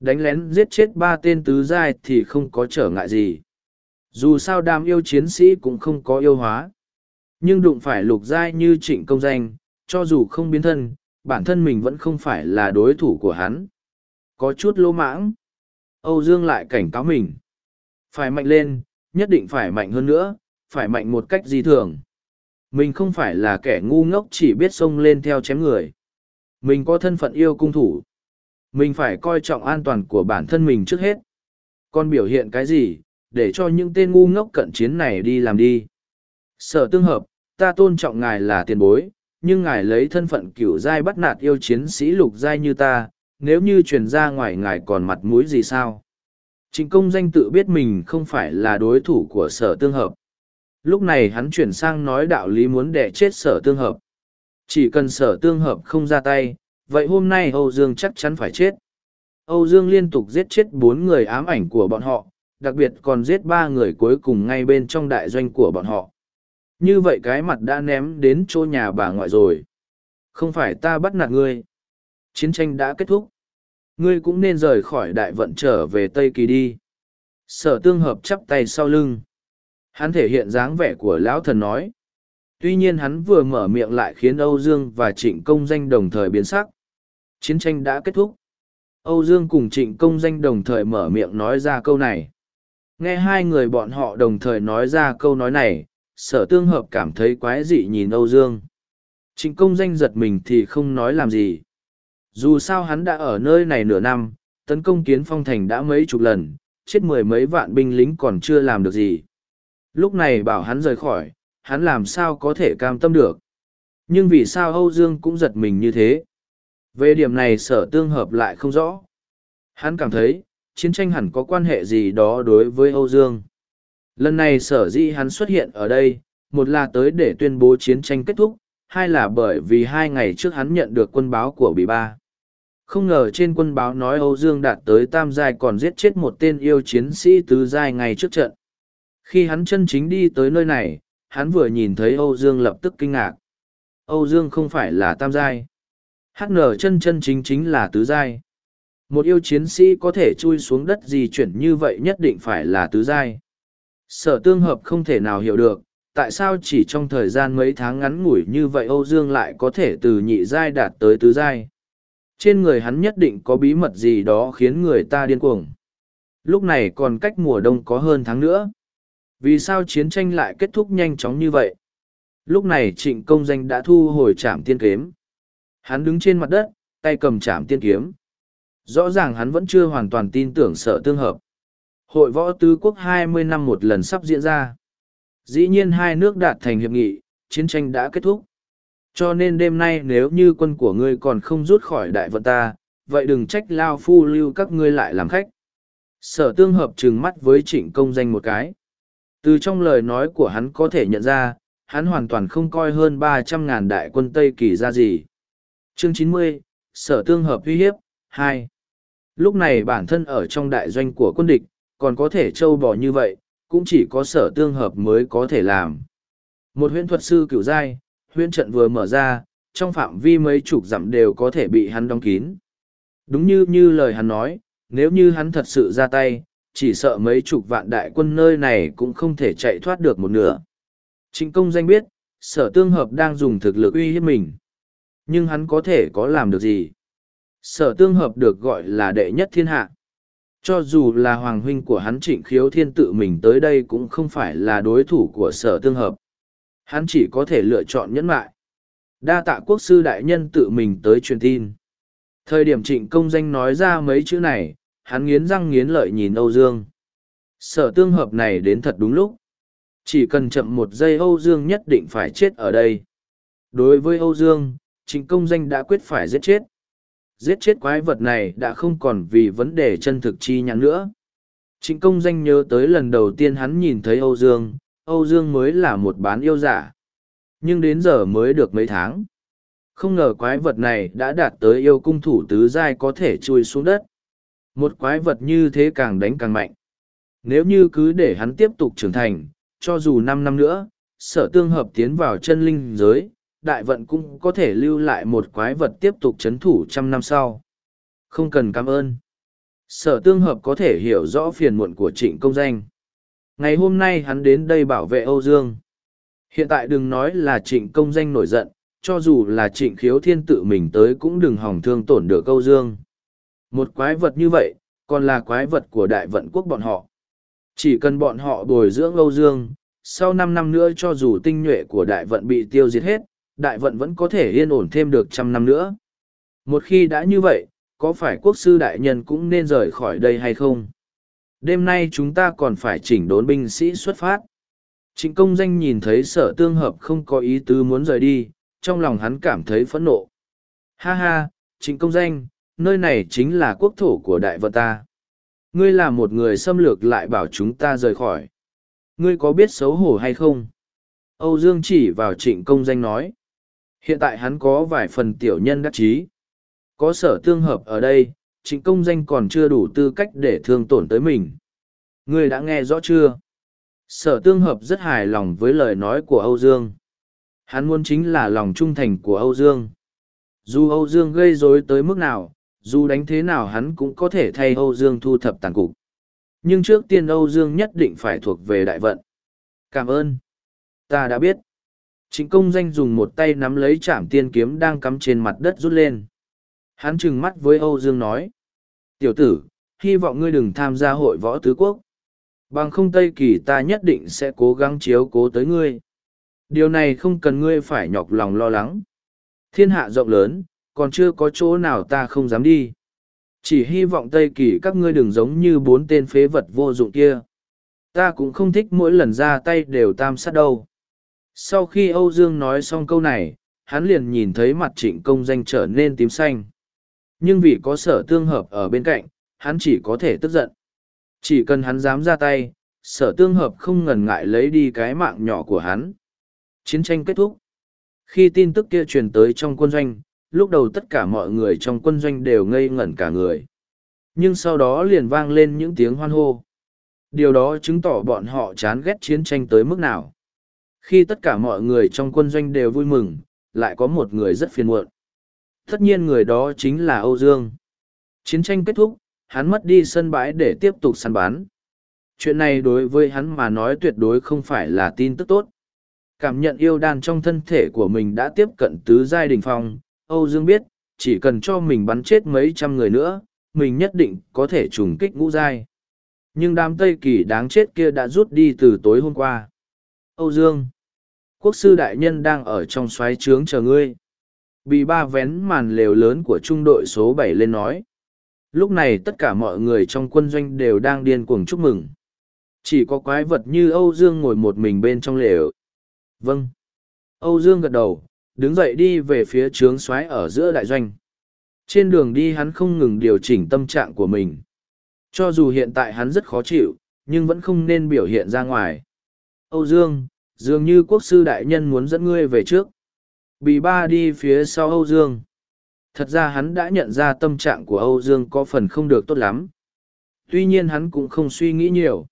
Đánh lén giết chết ba tên tứ giai thì không có trở ngại gì. Dù sao đam yêu chiến sĩ cũng không có yêu hóa. Nhưng đụng phải lục giai như trịnh công danh, cho dù không biến thân, bản thân mình vẫn không phải là đối thủ của hắn. Có chút lô mãng. Âu Dương lại cảnh cáo mình. Phải mạnh lên, nhất định phải mạnh hơn nữa, phải mạnh một cách di thường. Mình không phải là kẻ ngu ngốc chỉ biết xông lên theo chém người. Mình có thân phận yêu cung thủ. Mình phải coi trọng an toàn của bản thân mình trước hết. Còn biểu hiện cái gì, để cho những tên ngu ngốc cận chiến này đi làm đi. Sở tương hợp, ta tôn trọng ngài là tiền bối, nhưng ngài lấy thân phận cửu giai bắt nạt yêu chiến sĩ lục giai như ta, nếu như truyền ra ngoài ngài còn mặt mũi gì sao? Trịnh công danh tự biết mình không phải là đối thủ của sở tương hợp. Lúc này hắn chuyển sang nói đạo lý muốn đẻ chết sở tương hợp. Chỉ cần sở tương hợp không ra tay, vậy hôm nay Âu Dương chắc chắn phải chết. Âu Dương liên tục giết chết bốn người ám ảnh của bọn họ, đặc biệt còn giết ba người cuối cùng ngay bên trong đại doanh của bọn họ. Như vậy cái mặt đã ném đến chỗ nhà bà ngoại rồi. Không phải ta bắt nạt ngươi. Chiến tranh đã kết thúc. Ngươi cũng nên rời khỏi đại vận trở về Tây Kỳ đi. Sở tương hợp chắp tay sau lưng. Hắn thể hiện dáng vẻ của lão thần nói. Tuy nhiên hắn vừa mở miệng lại khiến Âu Dương và Trịnh Công Danh đồng thời biến sắc. Chiến tranh đã kết thúc. Âu Dương cùng Trịnh Công Danh đồng thời mở miệng nói ra câu này. Nghe hai người bọn họ đồng thời nói ra câu nói này, sở tương hợp cảm thấy quái dị nhìn Âu Dương. Trịnh Công Danh giật mình thì không nói làm gì. Dù sao hắn đã ở nơi này nửa năm, tấn công kiến phong thành đã mấy chục lần, chết mười mấy vạn binh lính còn chưa làm được gì. Lúc này bảo hắn rời khỏi, hắn làm sao có thể cam tâm được. Nhưng vì sao Âu Dương cũng giật mình như thế? Về điểm này sở tương hợp lại không rõ. Hắn cảm thấy, chiến tranh hẳn có quan hệ gì đó đối với Âu Dương. Lần này sở dĩ hắn xuất hiện ở đây, một là tới để tuyên bố chiến tranh kết thúc, hai là bởi vì hai ngày trước hắn nhận được quân báo của Bỉ Ba. Không ngờ trên quân báo nói Âu Dương đạt tới tam giai còn giết chết một tên yêu chiến sĩ tứ giai ngày trước trận. Khi hắn chân chính đi tới nơi này, hắn vừa nhìn thấy Âu Dương lập tức kinh ngạc. Âu Dương không phải là tam giai. HN chân chân chính chính là tứ giai. Một yêu chiến sĩ có thể chui xuống đất di chuyển như vậy nhất định phải là tứ giai. Sở tương hợp không thể nào hiểu được, tại sao chỉ trong thời gian mấy tháng ngắn ngủi như vậy Âu Dương lại có thể từ nhị giai đạt tới tứ giai? Trên người hắn nhất định có bí mật gì đó khiến người ta điên cuồng. Lúc này còn cách mùa đông có hơn tháng nữa. Vì sao chiến tranh lại kết thúc nhanh chóng như vậy? Lúc này trịnh công danh đã thu hồi trạm tiên kiếm. Hắn đứng trên mặt đất, tay cầm trạm tiên kiếm. Rõ ràng hắn vẫn chưa hoàn toàn tin tưởng sợ tương hợp. Hội võ tứ quốc hai mươi năm một lần sắp diễn ra. Dĩ nhiên hai nước đạt thành hiệp nghị, chiến tranh đã kết thúc. Cho nên đêm nay nếu như quân của ngươi còn không rút khỏi đại vận ta, vậy đừng trách lao phu lưu các ngươi lại làm khách. Sở tương hợp trừng mắt với trịnh công danh một cái. Từ trong lời nói của hắn có thể nhận ra, hắn hoàn toàn không coi hơn ba trăm ngàn đại quân Tây Kỳ ra gì. Chương chín mươi, Sở tương hợp uy hiếp, hai. Lúc này bản thân ở trong đại doanh của quân địch, còn có thể trâu bò như vậy, cũng chỉ có sở tương hợp mới có thể làm. Một huyễn thuật sư cửu giai, huyễn trận vừa mở ra, trong phạm vi mấy chục dặm đều có thể bị hắn đóng kín. Đúng như như lời hắn nói, nếu như hắn thật sự ra tay, chỉ sợ mấy chục vạn đại quân nơi này cũng không thể chạy thoát được một nửa. Trịnh công danh biết, sở tương hợp đang dùng thực lực uy hiếp mình. Nhưng hắn có thể có làm được gì? Sở tương hợp được gọi là đệ nhất thiên hạ. Cho dù là hoàng huynh của hắn trịnh khiếu thiên tự mình tới đây cũng không phải là đối thủ của sở tương hợp. Hắn chỉ có thể lựa chọn nhẫn mại. Đa tạ quốc sư đại nhân tự mình tới truyền tin. Thời điểm trịnh công danh nói ra mấy chữ này, hắn nghiến răng nghiến lợi nhìn Âu Dương. Sở tương hợp này đến thật đúng lúc. Chỉ cần chậm một giây Âu Dương nhất định phải chết ở đây. Đối với Âu Dương, trịnh công danh đã quyết phải giết chết. Giết chết quái vật này đã không còn vì vấn đề chân thực chi nhãn nữa. Trịnh công danh nhớ tới lần đầu tiên hắn nhìn thấy Âu Dương, Âu Dương mới là một bán yêu giả. Nhưng đến giờ mới được mấy tháng. Không ngờ quái vật này đã đạt tới yêu cung thủ tứ giai có thể chui xuống đất. Một quái vật như thế càng đánh càng mạnh. Nếu như cứ để hắn tiếp tục trưởng thành, cho dù năm năm nữa, sở tương hợp tiến vào chân linh giới, đại vận cũng có thể lưu lại một quái vật tiếp tục chấn thủ trăm năm sau. Không cần cảm ơn. Sở tương hợp có thể hiểu rõ phiền muộn của trịnh công danh. Ngày hôm nay hắn đến đây bảo vệ Âu Dương. Hiện tại đừng nói là trịnh công danh nổi giận, cho dù là trịnh khiếu thiên tự mình tới cũng đừng hỏng thương tổn được Âu Dương. Một quái vật như vậy, còn là quái vật của đại vận quốc bọn họ. Chỉ cần bọn họ bồi dưỡng Âu Dương, sau năm năm nữa cho dù tinh nhuệ của đại vận bị tiêu diệt hết, đại vận vẫn có thể yên ổn thêm được trăm năm nữa. Một khi đã như vậy, có phải quốc sư đại nhân cũng nên rời khỏi đây hay không? Đêm nay chúng ta còn phải chỉnh đốn binh sĩ xuất phát. Trịnh công danh nhìn thấy sở tương hợp không có ý tứ muốn rời đi, trong lòng hắn cảm thấy phẫn nộ. Ha ha, trịnh công danh, nơi này chính là quốc thổ của đại vận ta. Ngươi là một người xâm lược lại bảo chúng ta rời khỏi. Ngươi có biết xấu hổ hay không? Âu Dương chỉ vào trịnh công danh nói. Hiện tại hắn có vài phần tiểu nhân đắc chí. Có sở tương hợp ở đây, trịnh công danh còn chưa đủ tư cách để thương tổn tới mình. Ngươi đã nghe rõ chưa? Sở tương hợp rất hài lòng với lời nói của Âu Dương. Hắn muốn chính là lòng trung thành của Âu Dương. Dù Âu Dương gây rối tới mức nào, dù đánh thế nào hắn cũng có thể thay Âu Dương thu thập tàn cục. Nhưng trước tiên Âu Dương nhất định phải thuộc về đại vận. Cảm ơn. Ta đã biết. Chính công danh dùng một tay nắm lấy trảm tiên kiếm đang cắm trên mặt đất rút lên. Hắn trừng mắt với Âu Dương nói. Tiểu tử, hy vọng ngươi đừng tham gia hội võ tứ quốc. Bằng không Tây Kỳ ta nhất định sẽ cố gắng chiếu cố tới ngươi. Điều này không cần ngươi phải nhọc lòng lo lắng. Thiên hạ rộng lớn, còn chưa có chỗ nào ta không dám đi. Chỉ hy vọng Tây Kỳ các ngươi đừng giống như bốn tên phế vật vô dụng kia. Ta cũng không thích mỗi lần ra tay đều tam sát đâu. Sau khi Âu Dương nói xong câu này, hắn liền nhìn thấy mặt trịnh công danh trở nên tím xanh. Nhưng vì có sở tương hợp ở bên cạnh, hắn chỉ có thể tức giận. Chỉ cần hắn dám ra tay, sở tương hợp không ngần ngại lấy đi cái mạng nhỏ của hắn. Chiến tranh kết thúc. Khi tin tức kia truyền tới trong quân doanh, lúc đầu tất cả mọi người trong quân doanh đều ngây ngẩn cả người. Nhưng sau đó liền vang lên những tiếng hoan hô. Điều đó chứng tỏ bọn họ chán ghét chiến tranh tới mức nào. Khi tất cả mọi người trong quân doanh đều vui mừng, lại có một người rất phiền muộn. Tất nhiên người đó chính là Âu Dương. Chiến tranh kết thúc, hắn mất đi sân bãi để tiếp tục săn bắn. Chuyện này đối với hắn mà nói tuyệt đối không phải là tin tức tốt. Cảm nhận yêu đan trong thân thể của mình đã tiếp cận tứ giai đình phong, Âu Dương biết, chỉ cần cho mình bắn chết mấy trăm người nữa, mình nhất định có thể trùng kích ngũ giai. Nhưng đám Tây Kỳ đáng chết kia đã rút đi từ tối hôm qua. Âu Dương, quốc sư đại nhân đang ở trong xoáy trướng chờ ngươi. Bị ba vén màn lều lớn của trung đội số bảy lên nói. Lúc này tất cả mọi người trong quân doanh đều đang điên cuồng chúc mừng. Chỉ có quái vật như Âu Dương ngồi một mình bên trong lều. Vâng. Âu Dương gật đầu, đứng dậy đi về phía trướng xoáy ở giữa đại doanh. Trên đường đi hắn không ngừng điều chỉnh tâm trạng của mình. Cho dù hiện tại hắn rất khó chịu, nhưng vẫn không nên biểu hiện ra ngoài. Âu Dương, dường như quốc sư đại nhân muốn dẫn ngươi về trước. Bì ba đi phía sau Âu Dương. Thật ra hắn đã nhận ra tâm trạng của Âu Dương có phần không được tốt lắm. Tuy nhiên hắn cũng không suy nghĩ nhiều.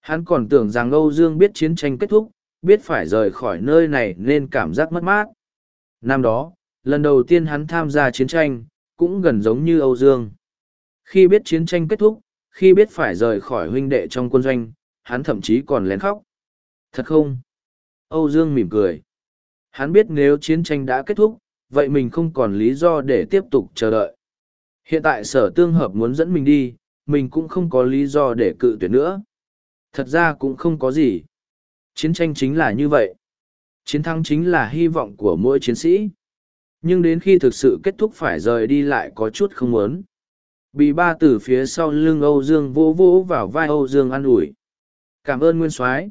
Hắn còn tưởng rằng Âu Dương biết chiến tranh kết thúc, biết phải rời khỏi nơi này nên cảm giác mất mát. Năm đó, lần đầu tiên hắn tham gia chiến tranh, cũng gần giống như Âu Dương. Khi biết chiến tranh kết thúc, khi biết phải rời khỏi huynh đệ trong quân doanh, hắn thậm chí còn lén khóc. Thật không? Âu Dương mỉm cười. Hắn biết nếu chiến tranh đã kết thúc, vậy mình không còn lý do để tiếp tục chờ đợi. Hiện tại sở tương hợp muốn dẫn mình đi, mình cũng không có lý do để cự tuyệt nữa. Thật ra cũng không có gì. Chiến tranh chính là như vậy. Chiến thắng chính là hy vọng của mỗi chiến sĩ. Nhưng đến khi thực sự kết thúc phải rời đi lại có chút không muốn. Bì ba từ phía sau lưng Âu Dương vỗ vỗ vào vai Âu Dương an ủi. Cảm ơn Nguyên soái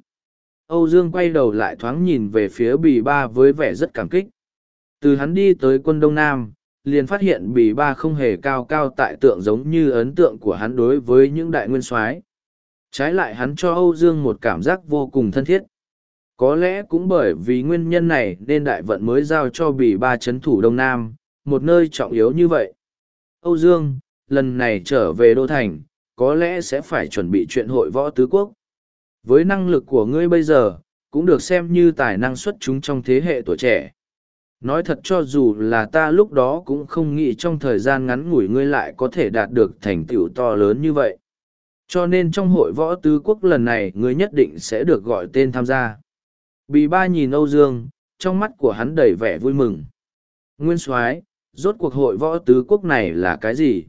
Âu Dương quay đầu lại thoáng nhìn về phía bì ba với vẻ rất cảm kích. Từ hắn đi tới quân Đông Nam, liền phát hiện bì ba không hề cao cao tại tượng giống như ấn tượng của hắn đối với những đại nguyên soái Trái lại hắn cho Âu Dương một cảm giác vô cùng thân thiết. Có lẽ cũng bởi vì nguyên nhân này nên đại vận mới giao cho bỉ ba chấn thủ Đông Nam, một nơi trọng yếu như vậy. Âu Dương, lần này trở về Đô Thành, có lẽ sẽ phải chuẩn bị chuyện hội võ tứ quốc. Với năng lực của ngươi bây giờ, cũng được xem như tài năng xuất chúng trong thế hệ tuổi trẻ. Nói thật cho dù là ta lúc đó cũng không nghĩ trong thời gian ngắn ngủi ngươi lại có thể đạt được thành tựu to lớn như vậy. Cho nên trong hội võ tứ quốc lần này ngươi nhất định sẽ được gọi tên tham gia. Bì ba nhìn Âu Dương, trong mắt của hắn đầy vẻ vui mừng. Nguyên soái rốt cuộc hội võ tứ quốc này là cái gì?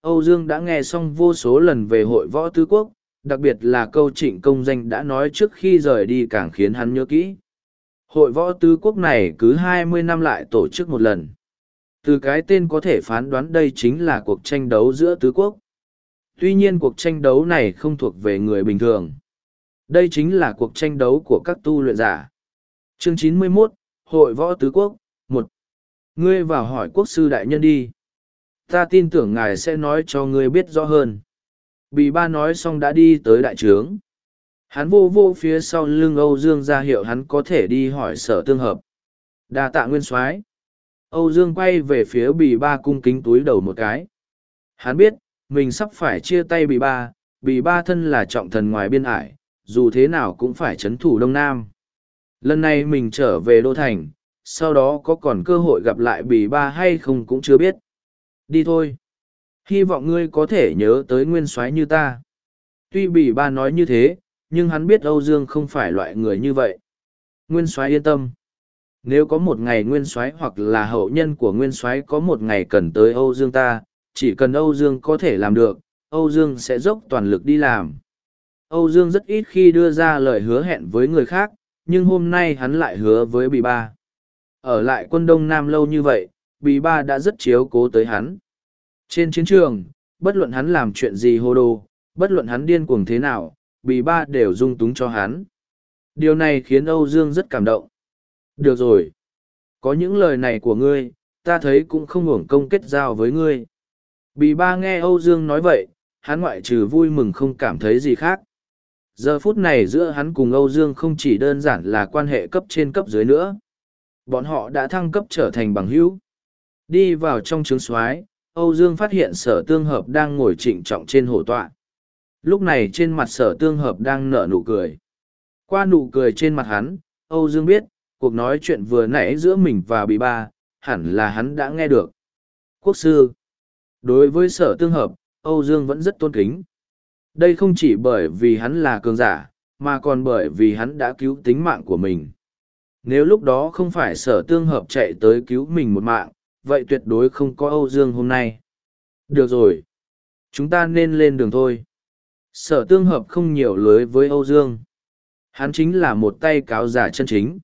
Âu Dương đã nghe xong vô số lần về hội võ tứ quốc, đặc biệt là câu trịnh công danh đã nói trước khi rời đi càng khiến hắn nhớ kỹ. Hội võ tứ quốc này cứ hai mươi năm lại tổ chức một lần. Từ cái tên có thể phán đoán đây chính là cuộc tranh đấu giữa tứ quốc. Tuy nhiên cuộc tranh đấu này không thuộc về người bình thường. Đây chính là cuộc tranh đấu của các tu luyện giả. Chương chín mươi 91, Hội Võ Tứ Quốc, một Ngươi vào hỏi quốc sư đại nhân đi. Ta tin tưởng ngài sẽ nói cho ngươi biết rõ hơn. Bì ba nói xong đã đi tới đại trướng. Hắn vô vô phía sau lưng Âu Dương ra hiệu hắn có thể đi hỏi sở tương hợp. đa tạ nguyên soái Âu Dương quay về phía bì ba cung kính túi đầu một cái. Hắn biết, mình sắp phải chia tay bì ba, bì ba thân là trọng thần ngoài biên ải, dù thế nào cũng phải chấn thủ Đông Nam. Lần này mình trở về Đô Thành, sau đó có còn cơ hội gặp lại bì ba hay không cũng chưa biết. Đi thôi. Hy vọng ngươi có thể nhớ tới nguyên soái như ta. Tuy bì ba nói như thế, nhưng hắn biết Âu Dương không phải loại người như vậy. Nguyên soái yên tâm. Nếu có một ngày nguyên soái hoặc là hậu nhân của nguyên soái có một ngày cần tới Âu Dương ta, chỉ cần Âu Dương có thể làm được, Âu Dương sẽ dốc toàn lực đi làm. Âu Dương rất ít khi đưa ra lời hứa hẹn với người khác, nhưng hôm nay hắn lại hứa với Bì Ba. Ở lại quân Đông Nam lâu như vậy, Bì Ba đã rất chiếu cố tới hắn. Trên chiến trường, bất luận hắn làm chuyện gì hô đồ, bất luận hắn điên cuồng thế nào, Bì Ba đều dung túng cho hắn. Điều này khiến Âu Dương rất cảm động. Được rồi. Có những lời này của ngươi, ta thấy cũng không uổng công kết giao với ngươi. Bì Ba nghe Âu Dương nói vậy, hắn ngoại trừ vui mừng không cảm thấy gì khác giờ phút này giữa hắn cùng âu dương không chỉ đơn giản là quan hệ cấp trên cấp dưới nữa. Bọn họ đã thăng cấp trở thành bằng hữu. Đi vào trong trướng soái, âu dương phát hiện sở tương hợp đang ngồi trịnh trọng trên hổ tọa. Lúc này trên mặt sở tương hợp đang nở nụ cười. Qua nụ cười trên mặt hắn, âu dương biết, cuộc nói chuyện vừa nãy giữa mình và bị ba, hẳn là hắn đã nghe được. Quốc sư, đối với sở tương hợp, âu dương vẫn rất tôn kính đây không chỉ bởi vì hắn là cường giả, mà còn bởi vì hắn đã cứu tính mạng của mình. Nếu lúc đó không phải sở tương hợp chạy tới cứu mình một mạng, vậy tuyệt đối không có Âu Dương hôm nay. Được rồi. Chúng ta nên lên đường thôi. Sở tương hợp không nhiều lưới với Âu Dương. Hắn chính là một tay cáo giả chân chính.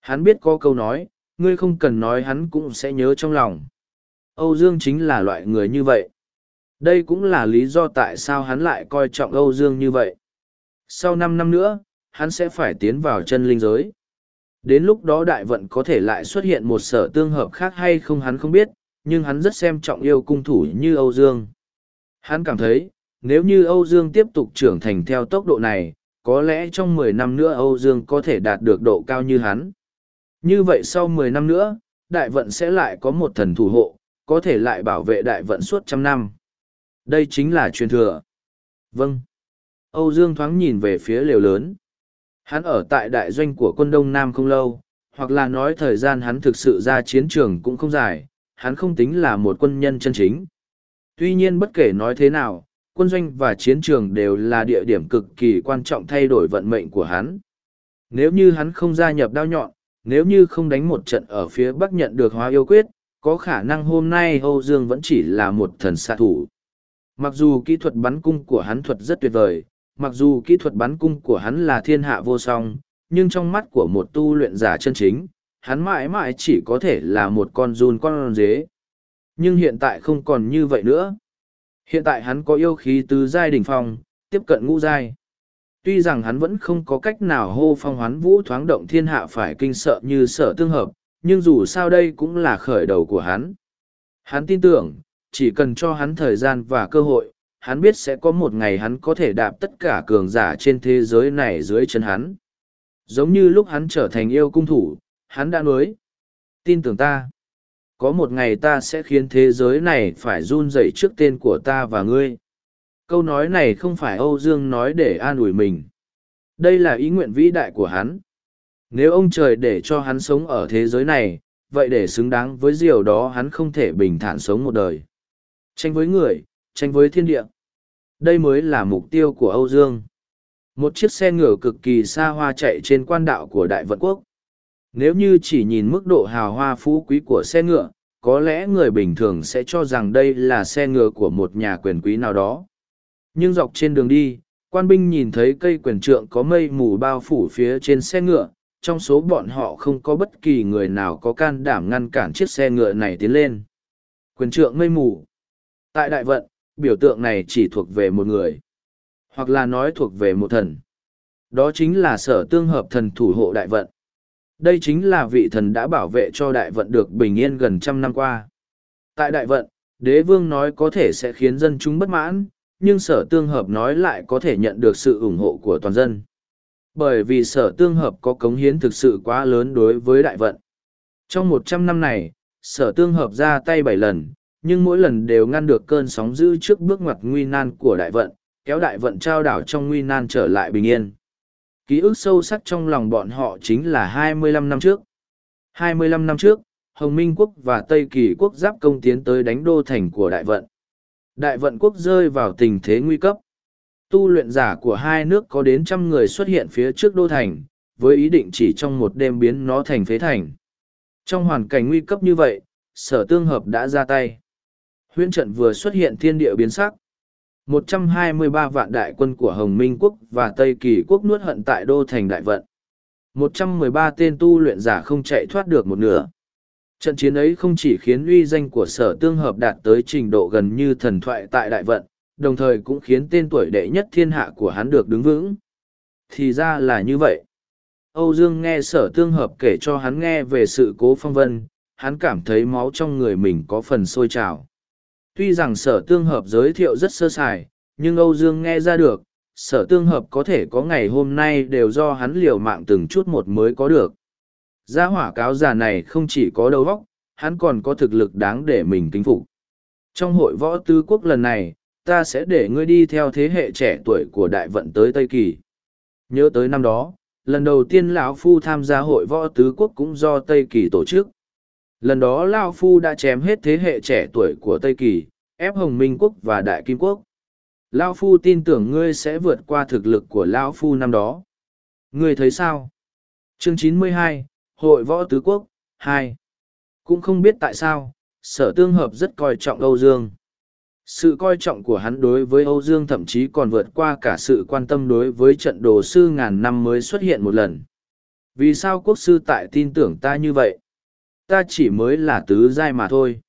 Hắn biết có câu nói, ngươi không cần nói hắn cũng sẽ nhớ trong lòng. Âu Dương chính là loại người như vậy. Đây cũng là lý do tại sao hắn lại coi trọng Âu Dương như vậy. Sau năm năm nữa, hắn sẽ phải tiến vào chân linh giới. Đến lúc đó đại vận có thể lại xuất hiện một sở tương hợp khác hay không hắn không biết, nhưng hắn rất xem trọng yêu cung thủ như Âu Dương. Hắn cảm thấy, nếu như Âu Dương tiếp tục trưởng thành theo tốc độ này, có lẽ trong mười năm nữa Âu Dương có thể đạt được độ cao như hắn. Như vậy sau mười năm nữa, đại vận sẽ lại có một thần thủ hộ, có thể lại bảo vệ đại vận suốt trăm năm. Đây chính là truyền thừa. Vâng. Âu Dương thoáng nhìn về phía lều lớn. Hắn ở tại đại doanh của quân Đông Nam không lâu, hoặc là nói thời gian hắn thực sự ra chiến trường cũng không dài, hắn không tính là một quân nhân chân chính. Tuy nhiên bất kể nói thế nào, quân doanh và chiến trường đều là địa điểm cực kỳ quan trọng thay đổi vận mệnh của hắn. Nếu như hắn không gia nhập đao nhọn, nếu như không đánh một trận ở phía Bắc nhận được hóa yêu quyết, có khả năng hôm nay Âu Dương vẫn chỉ là một thần xạ thủ. Mặc dù kỹ thuật bắn cung của hắn thuật rất tuyệt vời, mặc dù kỹ thuật bắn cung của hắn là thiên hạ vô song, nhưng trong mắt của một tu luyện giả chân chính, hắn mãi mãi chỉ có thể là một con run con dế. Nhưng hiện tại không còn như vậy nữa. Hiện tại hắn có yêu khí từ giai đỉnh phong, tiếp cận ngũ giai. Tuy rằng hắn vẫn không có cách nào hô phong hoán vũ thoáng động thiên hạ phải kinh sợ như sợ tương hợp, nhưng dù sao đây cũng là khởi đầu của hắn. Hắn tin tưởng, chỉ cần cho hắn thời gian và cơ hội, hắn biết sẽ có một ngày hắn có thể đạp tất cả cường giả trên thế giới này dưới chân hắn. Giống như lúc hắn trở thành yêu cung thủ, hắn đã nói, tin tưởng ta. Có một ngày ta sẽ khiến thế giới này phải run rẩy trước tên của ta và ngươi. Câu nói này không phải Âu Dương nói để an ủi mình. Đây là ý nguyện vĩ đại của hắn. Nếu ông trời để cho hắn sống ở thế giới này, vậy để xứng đáng với điều đó hắn không thể bình thản sống một đời. Tranh với người, tranh với thiên địa. Đây mới là mục tiêu của Âu Dương. Một chiếc xe ngựa cực kỳ xa hoa chạy trên quan đạo của Đại Vận Quốc. Nếu như chỉ nhìn mức độ hào hoa phú quý của xe ngựa, có lẽ người bình thường sẽ cho rằng đây là xe ngựa của một nhà quyền quý nào đó. Nhưng dọc trên đường đi, quan binh nhìn thấy cây quyền trượng có mây mù bao phủ phía trên xe ngựa, trong số bọn họ không có bất kỳ người nào có can đảm ngăn cản chiếc xe ngựa này tiến lên. Quyền trượng mây mù. Tại đại vận, biểu tượng này chỉ thuộc về một người, hoặc là nói thuộc về một thần. Đó chính là sở tương hợp thần thủ hộ đại vận. Đây chính là vị thần đã bảo vệ cho đại vận được bình yên gần trăm năm qua. Tại đại vận, đế vương nói có thể sẽ khiến dân chúng bất mãn, nhưng sở tương hợp nói lại có thể nhận được sự ủng hộ của toàn dân. Bởi vì sở tương hợp có cống hiến thực sự quá lớn đối với đại vận. Trong một trăm năm này, sở tương hợp ra tay bảy lần, nhưng mỗi lần đều ngăn được cơn sóng dữ trước bước ngoặt nguy nan của đại vận, kéo đại vận trao đảo trong nguy nan trở lại bình yên. Ký ức sâu sắc trong lòng bọn họ chính là 25 năm trước. 25 năm trước, Hồng Minh quốc và Tây Kỳ quốc giáp công tiến tới đánh đô thành của đại vận. Đại vận quốc rơi vào tình thế nguy cấp. Tu luyện giả của hai nước có đến trăm người xuất hiện phía trước đô thành, với ý định chỉ trong một đêm biến nó thành phế thành. Trong hoàn cảnh nguy cấp như vậy, sở tương hợp đã ra tay. Huyễn trận vừa xuất hiện thiên địa biến sắc. 123 vạn đại quân của Hồng Minh quốc và Tây Kỳ quốc nuốt hận tại đô thành đại vận. 113 tên tu luyện giả không chạy thoát được một nửa. Trận chiến ấy không chỉ khiến uy danh của sở tương hợp đạt tới trình độ gần như thần thoại tại đại vận, đồng thời cũng khiến tên tuổi đệ nhất thiên hạ của hắn được đứng vững. Thì ra là như vậy. Âu Dương nghe sở tương hợp kể cho hắn nghe về sự cố phong vân, hắn cảm thấy máu trong người mình có phần sôi trào. Tuy rằng sở tương hợp giới thiệu rất sơ sài, nhưng Âu Dương nghe ra được, sở tương hợp có thể có ngày hôm nay đều do hắn liều mạng từng chút một mới có được. Gia hỏa cáo già này không chỉ có đầu óc, hắn còn có thực lực đáng để mình kính phục. Trong hội võ tứ quốc lần này, ta sẽ để ngươi đi theo thế hệ trẻ tuổi của đại vận tới Tây Kỳ. Nhớ tới năm đó, lần đầu tiên lão Phu tham gia hội võ tứ quốc cũng do Tây Kỳ tổ chức. Lần đó Lao Phu đã chém hết thế hệ trẻ tuổi của Tây Kỳ, ép Hồng Minh Quốc và Đại Kim Quốc. Lao Phu tin tưởng ngươi sẽ vượt qua thực lực của Lao Phu năm đó. Ngươi thấy sao? Chương 92, Hội võ tứ quốc, hai Cũng không biết tại sao, sở tương hợp rất coi trọng Âu Dương. Sự coi trọng của hắn đối với Âu Dương thậm chí còn vượt qua cả sự quan tâm đối với trận đồ sư ngàn năm mới xuất hiện một lần. Vì sao quốc sư tại tin tưởng ta như vậy? Ta chỉ mới là tứ giai mà thôi.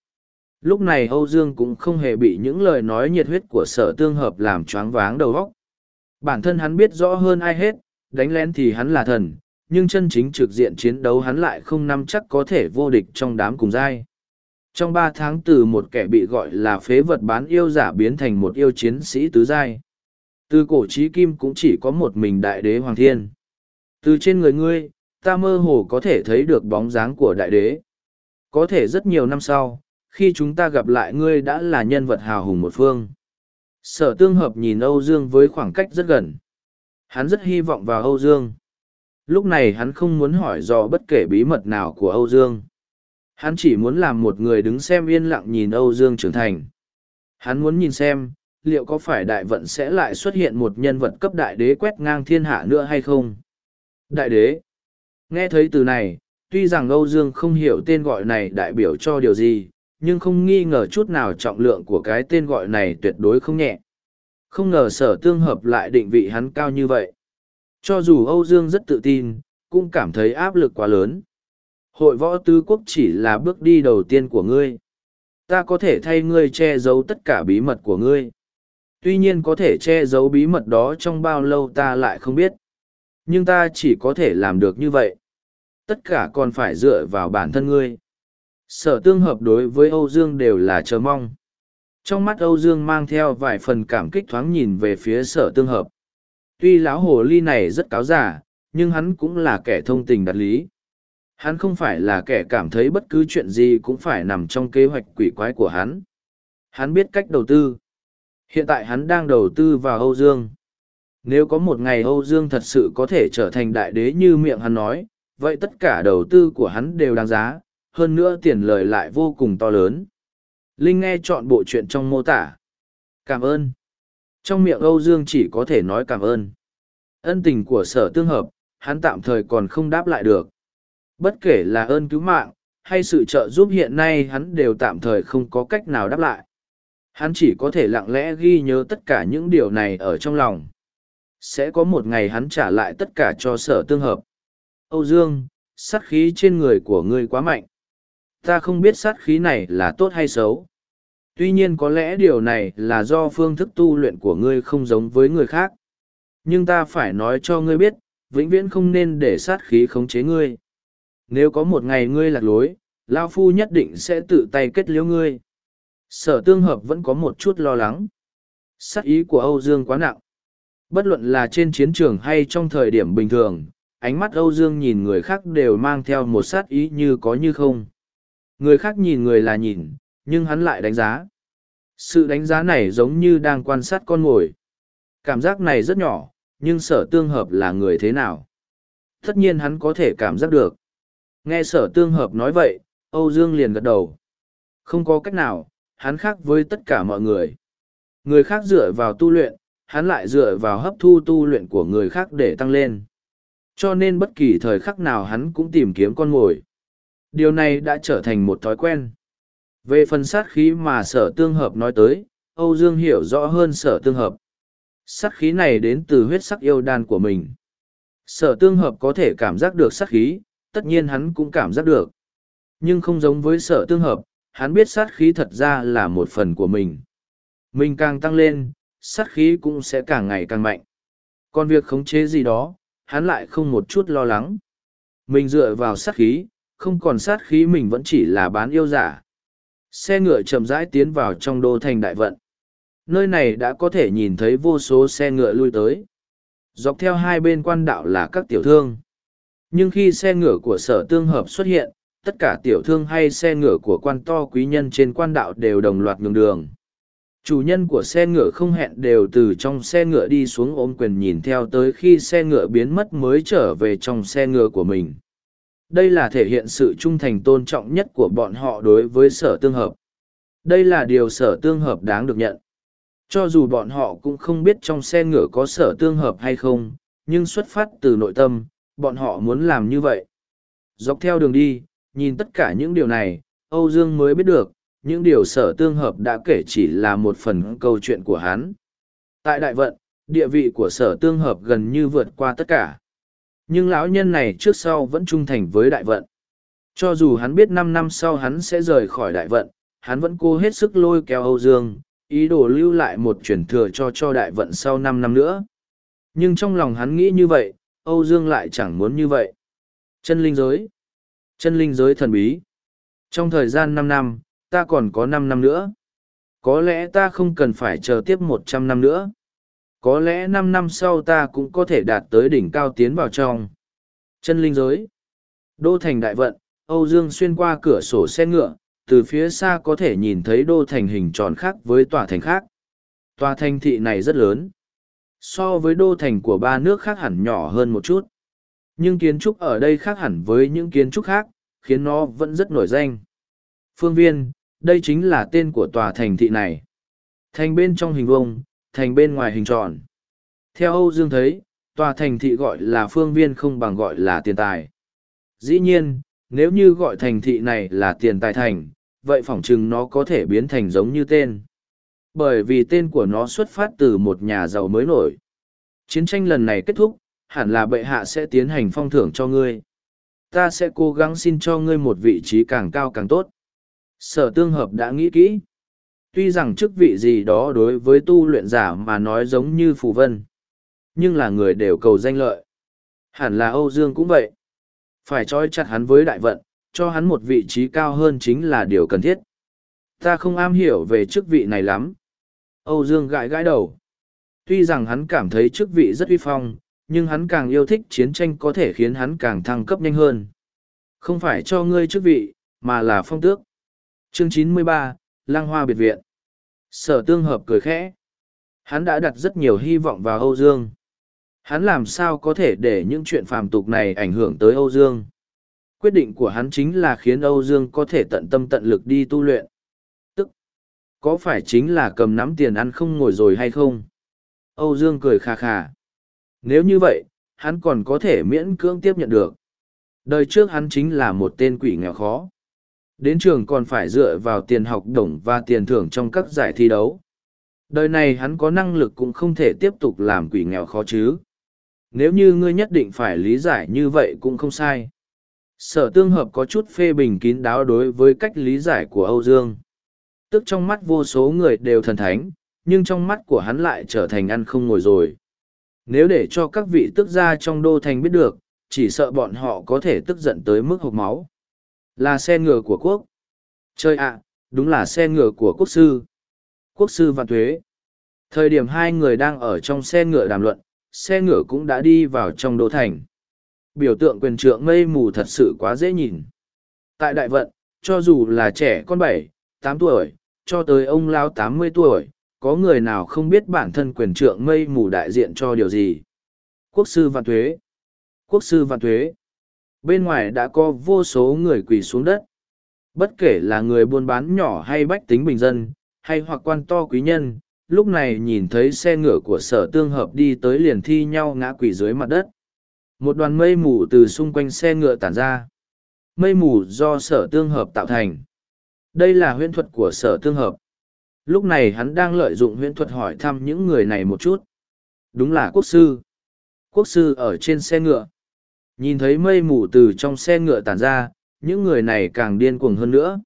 Lúc này Âu Dương cũng không hề bị những lời nói nhiệt huyết của sở tương hợp làm choáng váng đầu óc. Bản thân hắn biết rõ hơn ai hết, đánh lén thì hắn là thần, nhưng chân chính trực diện chiến đấu hắn lại không nắm chắc có thể vô địch trong đám cùng giai. Trong ba tháng từ một kẻ bị gọi là phế vật bán yêu giả biến thành một yêu chiến sĩ tứ giai. Từ cổ trí kim cũng chỉ có một mình đại đế Hoàng Thiên. Từ trên người ngươi, ta mơ hồ có thể thấy được bóng dáng của đại đế. Có thể rất nhiều năm sau, khi chúng ta gặp lại ngươi đã là nhân vật hào hùng một phương. Sở tương hợp nhìn Âu Dương với khoảng cách rất gần. Hắn rất hy vọng vào Âu Dương. Lúc này hắn không muốn hỏi do bất kể bí mật nào của Âu Dương. Hắn chỉ muốn làm một người đứng xem yên lặng nhìn Âu Dương trưởng thành. Hắn muốn nhìn xem, liệu có phải đại vận sẽ lại xuất hiện một nhân vật cấp đại đế quét ngang thiên hạ nữa hay không? Đại đế. Nghe thấy từ này, tuy rằng Âu Dương không hiểu tên gọi này đại biểu cho điều gì, nhưng không nghi ngờ chút nào trọng lượng của cái tên gọi này tuyệt đối không nhẹ. Không ngờ sở tương hợp lại định vị hắn cao như vậy. Cho dù Âu Dương rất tự tin, cũng cảm thấy áp lực quá lớn. Hội võ tứ quốc chỉ là bước đi đầu tiên của ngươi. Ta có thể thay ngươi che giấu tất cả bí mật của ngươi. Tuy nhiên có thể che giấu bí mật đó trong bao lâu ta lại không biết. Nhưng ta chỉ có thể làm được như vậy. Tất cả còn phải dựa vào bản thân ngươi. Sở tương hợp đối với Âu Dương đều là chờ mong. Trong mắt Âu Dương mang theo vài phần cảm kích thoáng nhìn về phía sở tương hợp. Tuy lão hồ ly này rất cáo giả, nhưng hắn cũng là kẻ thông tình đạt lý. Hắn không phải là kẻ cảm thấy bất cứ chuyện gì cũng phải nằm trong kế hoạch quỷ quái của hắn. Hắn biết cách đầu tư. Hiện tại hắn đang đầu tư vào Âu Dương. Nếu có một ngày Âu Dương thật sự có thể trở thành đại đế như miệng hắn nói, vậy tất cả đầu tư của hắn đều đáng giá, hơn nữa tiền lời lại vô cùng to lớn. Linh nghe chọn bộ chuyện trong mô tả. Cảm ơn. Trong miệng Âu Dương chỉ có thể nói cảm ơn. Ân tình của sở tương hợp, hắn tạm thời còn không đáp lại được. Bất kể là ơn cứu mạng, hay sự trợ giúp hiện nay hắn đều tạm thời không có cách nào đáp lại. Hắn chỉ có thể lặng lẽ ghi nhớ tất cả những điều này ở trong lòng. Sẽ có một ngày hắn trả lại tất cả cho sở tương hợp. Âu Dương, sát khí trên người của ngươi quá mạnh. Ta không biết sát khí này là tốt hay xấu. Tuy nhiên có lẽ điều này là do phương thức tu luyện của ngươi không giống với người khác. Nhưng ta phải nói cho ngươi biết, vĩnh viễn không nên để sát khí khống chế ngươi. Nếu có một ngày ngươi lạc lối, Lao Phu nhất định sẽ tự tay kết liễu ngươi. Sở tương hợp vẫn có một chút lo lắng. Sát ý của Âu Dương quá nặng. Bất luận là trên chiến trường hay trong thời điểm bình thường, ánh mắt Âu Dương nhìn người khác đều mang theo một sát ý như có như không. Người khác nhìn người là nhìn, nhưng hắn lại đánh giá. Sự đánh giá này giống như đang quan sát con ngồi. Cảm giác này rất nhỏ, nhưng sở tương hợp là người thế nào? Tất nhiên hắn có thể cảm giác được. Nghe sở tương hợp nói vậy, Âu Dương liền gật đầu. Không có cách nào, hắn khác với tất cả mọi người. Người khác dựa vào tu luyện, hắn lại dựa vào hấp thu tu luyện của người khác để tăng lên. Cho nên bất kỳ thời khắc nào hắn cũng tìm kiếm con mồi. Điều này đã trở thành một thói quen. Về phần sát khí mà sở tương hợp nói tới, Âu Dương hiểu rõ hơn sở tương hợp. Sát khí này đến từ huyết sắc yêu đan của mình. Sở tương hợp có thể cảm giác được sát khí, tất nhiên hắn cũng cảm giác được. Nhưng không giống với sở tương hợp, hắn biết sát khí thật ra là một phần của mình. Mình càng tăng lên, sát khí cũng sẽ càng ngày càng mạnh. Còn việc khống chế gì đó, hắn lại không một chút lo lắng. Mình dựa vào sát khí, không còn sát khí mình vẫn chỉ là bán yêu giả. Xe ngựa chậm rãi tiến vào trong đô thành đại vận. Nơi này đã có thể nhìn thấy vô số xe ngựa lui tới. Dọc theo hai bên quan đạo là các tiểu thương. Nhưng khi xe ngựa của sở tương hợp xuất hiện, tất cả tiểu thương hay xe ngựa của quan to quý nhân trên quan đạo đều đồng loạt nhường đường. Chủ nhân của xe ngựa không hẹn đều từ trong xe ngựa đi xuống ôm quyền nhìn theo tới khi xe ngựa biến mất mới trở về trong xe ngựa của mình. Đây là thể hiện sự trung thành tôn trọng nhất của bọn họ đối với sở tương hợp. Đây là điều sở tương hợp đáng được nhận. Cho dù bọn họ cũng không biết trong xe ngựa có sở tương hợp hay không nhưng xuất phát từ nội tâm bọn họ muốn làm như vậy. Dọc theo đường đi, nhìn tất cả những điều này, Âu Dương mới biết được, những điều sở tương hợp đã kể chỉ là một phần câu chuyện của hắn. Tại đại vận, địa vị của sở tương hợp gần như vượt qua tất cả. Nhưng lão nhân này trước sau vẫn trung thành với đại vận. Cho dù hắn biết năm năm sau hắn sẽ rời khỏi đại vận, hắn vẫn cố hết sức lôi kéo Âu Dương, ý đồ lưu lại một chuyển thừa cho cho đại vận sau năm năm nữa. Nhưng trong lòng hắn nghĩ như vậy, Âu Dương lại chẳng muốn như vậy. Chân linh giới. Chân linh giới thần bí. Trong thời gian năm năm, ta còn có năm năm nữa. Có lẽ ta không cần phải chờ tiếp một trăm năm nữa. Có lẽ năm năm sau ta cũng có thể đạt tới đỉnh cao tiến vào trong. Chân linh giới. Đô thành đại vận, Âu Dương xuyên qua cửa sổ xe ngựa, từ phía xa có thể nhìn thấy đô thành hình tròn khác với tòa thành khác. Tòa thành thị này rất lớn. So với đô thành của ba nước khác hẳn nhỏ hơn một chút. Nhưng kiến trúc ở đây khác hẳn với những kiến trúc khác, khiến nó vẫn rất nổi danh. Phương Viên, đây chính là tên của tòa thành thị này. Thành bên trong hình vuông, thành bên ngoài hình tròn. Theo Âu Dương thấy, tòa thành thị gọi là phương viên không bằng gọi là tiền tài. Dĩ nhiên, nếu như gọi thành thị này là tiền tài thành, vậy phỏng chừng nó có thể biến thành giống như tên. Bởi vì tên của nó xuất phát từ một nhà giàu mới nổi. Chiến tranh lần này kết thúc, hẳn là bệ hạ sẽ tiến hành phong thưởng cho ngươi. Ta sẽ cố gắng xin cho ngươi một vị trí càng cao càng tốt. Sở tương hợp đã nghĩ kỹ. Tuy rằng chức vị gì đó đối với tu luyện giả mà nói giống như phù vân. Nhưng là người đều cầu danh lợi. Hẳn là Âu Dương cũng vậy. Phải trói chặt hắn với đại vận, cho hắn một vị trí cao hơn chính là điều cần thiết. Ta không am hiểu về chức vị này lắm. Âu Dương gãi gãi đầu. Tuy rằng hắn cảm thấy chức vị rất uy phong, nhưng hắn càng yêu thích chiến tranh có thể khiến hắn càng thăng cấp nhanh hơn. Không phải cho ngươi chức vị, mà là phong tước. Chương 93, Lang Hoa Biệt Viện. Sở tương hợp cười khẽ. Hắn đã đặt rất nhiều hy vọng vào Âu Dương. Hắn làm sao có thể để những chuyện phàm tục này ảnh hưởng tới Âu Dương. Quyết định của hắn chính là khiến Âu Dương có thể tận tâm tận lực đi tu luyện. Tức, có phải chính là cầm nắm tiền ăn không ngồi rồi hay không? Âu Dương cười khà khà. Nếu như vậy, hắn còn có thể miễn cưỡng tiếp nhận được. Đời trước hắn chính là một tên quỷ nghèo khó. Đến trường còn phải dựa vào tiền học đồng và tiền thưởng trong các giải thi đấu. Đời này hắn có năng lực cũng không thể tiếp tục làm quỷ nghèo khó chứ. Nếu như ngươi nhất định phải lý giải như vậy cũng không sai. Sở tương hợp có chút phê bình kín đáo đối với cách lý giải của Âu Dương. Tức trong mắt vô số người đều thần thánh, nhưng trong mắt của hắn lại trở thành ăn không ngồi rồi. Nếu để cho các vị tức gia trong đô thành biết được, chỉ sợ bọn họ có thể tức giận tới mức hộp máu. Là xe ngựa của quốc. Chơi ạ, đúng là xe ngựa của quốc sư. Quốc sư và thuế. Thời điểm hai người đang ở trong xe ngựa đàm luận, xe ngựa cũng đã đi vào trong đô thành. Biểu tượng quyền trượng mây mù thật sự quá dễ nhìn. Tại đại vận, cho dù là trẻ con bảy, tám tuổi, cho tới ông lao tám mươi tuổi, có người nào không biết bản thân quyền trượng mây mù đại diện cho điều gì? Quốc sư vạn thuế. Quốc sư vạn thuế. Bên ngoài đã có vô số người quỳ xuống đất. Bất kể là người buôn bán nhỏ hay bách tính bình dân, hay hoặc quan to quý nhân, lúc này nhìn thấy xe ngựa của sở tương hợp đi tới liền thi nhau ngã quỳ dưới mặt đất. Một đoàn mây mù từ xung quanh xe ngựa tản ra. Mây mù do sở tương hợp tạo thành. Đây là huyễn thuật của sở tương hợp. Lúc này hắn đang lợi dụng huyễn thuật hỏi thăm những người này một chút. Đúng là quốc sư. Quốc sư ở trên xe ngựa. Nhìn thấy mây mù từ trong xe ngựa tản ra, những người này càng điên cuồng hơn nữa.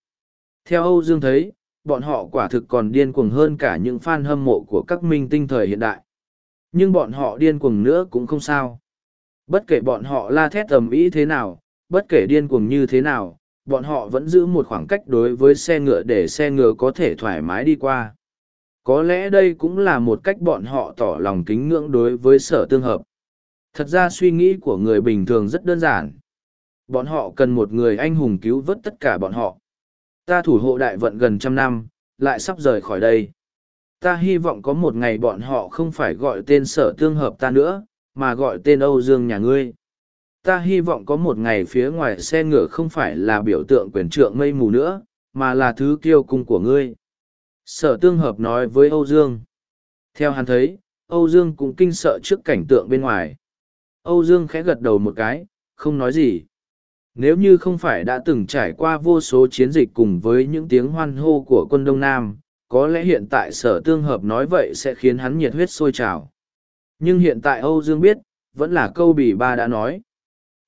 Theo Âu Dương thấy, bọn họ quả thực còn điên cuồng hơn cả những fan hâm mộ của các minh tinh thời hiện đại. Nhưng bọn họ điên cuồng nữa cũng không sao. Bất kể bọn họ la thét tầm ý thế nào, bất kể điên cuồng như thế nào, bọn họ vẫn giữ một khoảng cách đối với xe ngựa để xe ngựa có thể thoải mái đi qua. Có lẽ đây cũng là một cách bọn họ tỏ lòng kính ngưỡng đối với sở tương hợp. Thật ra suy nghĩ của người bình thường rất đơn giản. Bọn họ cần một người anh hùng cứu vớt tất cả bọn họ. Ta thủ hộ đại vận gần trăm năm, lại sắp rời khỏi đây. Ta hy vọng có một ngày bọn họ không phải gọi tên sở tương hợp ta nữa, mà gọi tên Âu Dương nhà ngươi. Ta hy vọng có một ngày phía ngoài xe ngựa không phải là biểu tượng quyền trượng mây mù nữa, mà là thứ kiêu cung của ngươi. Sở tương hợp nói với Âu Dương. Theo hắn thấy, Âu Dương cũng kinh sợ trước cảnh tượng bên ngoài. Âu Dương khẽ gật đầu một cái, không nói gì. Nếu như không phải đã từng trải qua vô số chiến dịch cùng với những tiếng hoan hô của quân Đông Nam, có lẽ hiện tại sở tương hợp nói vậy sẽ khiến hắn nhiệt huyết sôi trào. Nhưng hiện tại Âu Dương biết, vẫn là câu bỉ ba đã nói.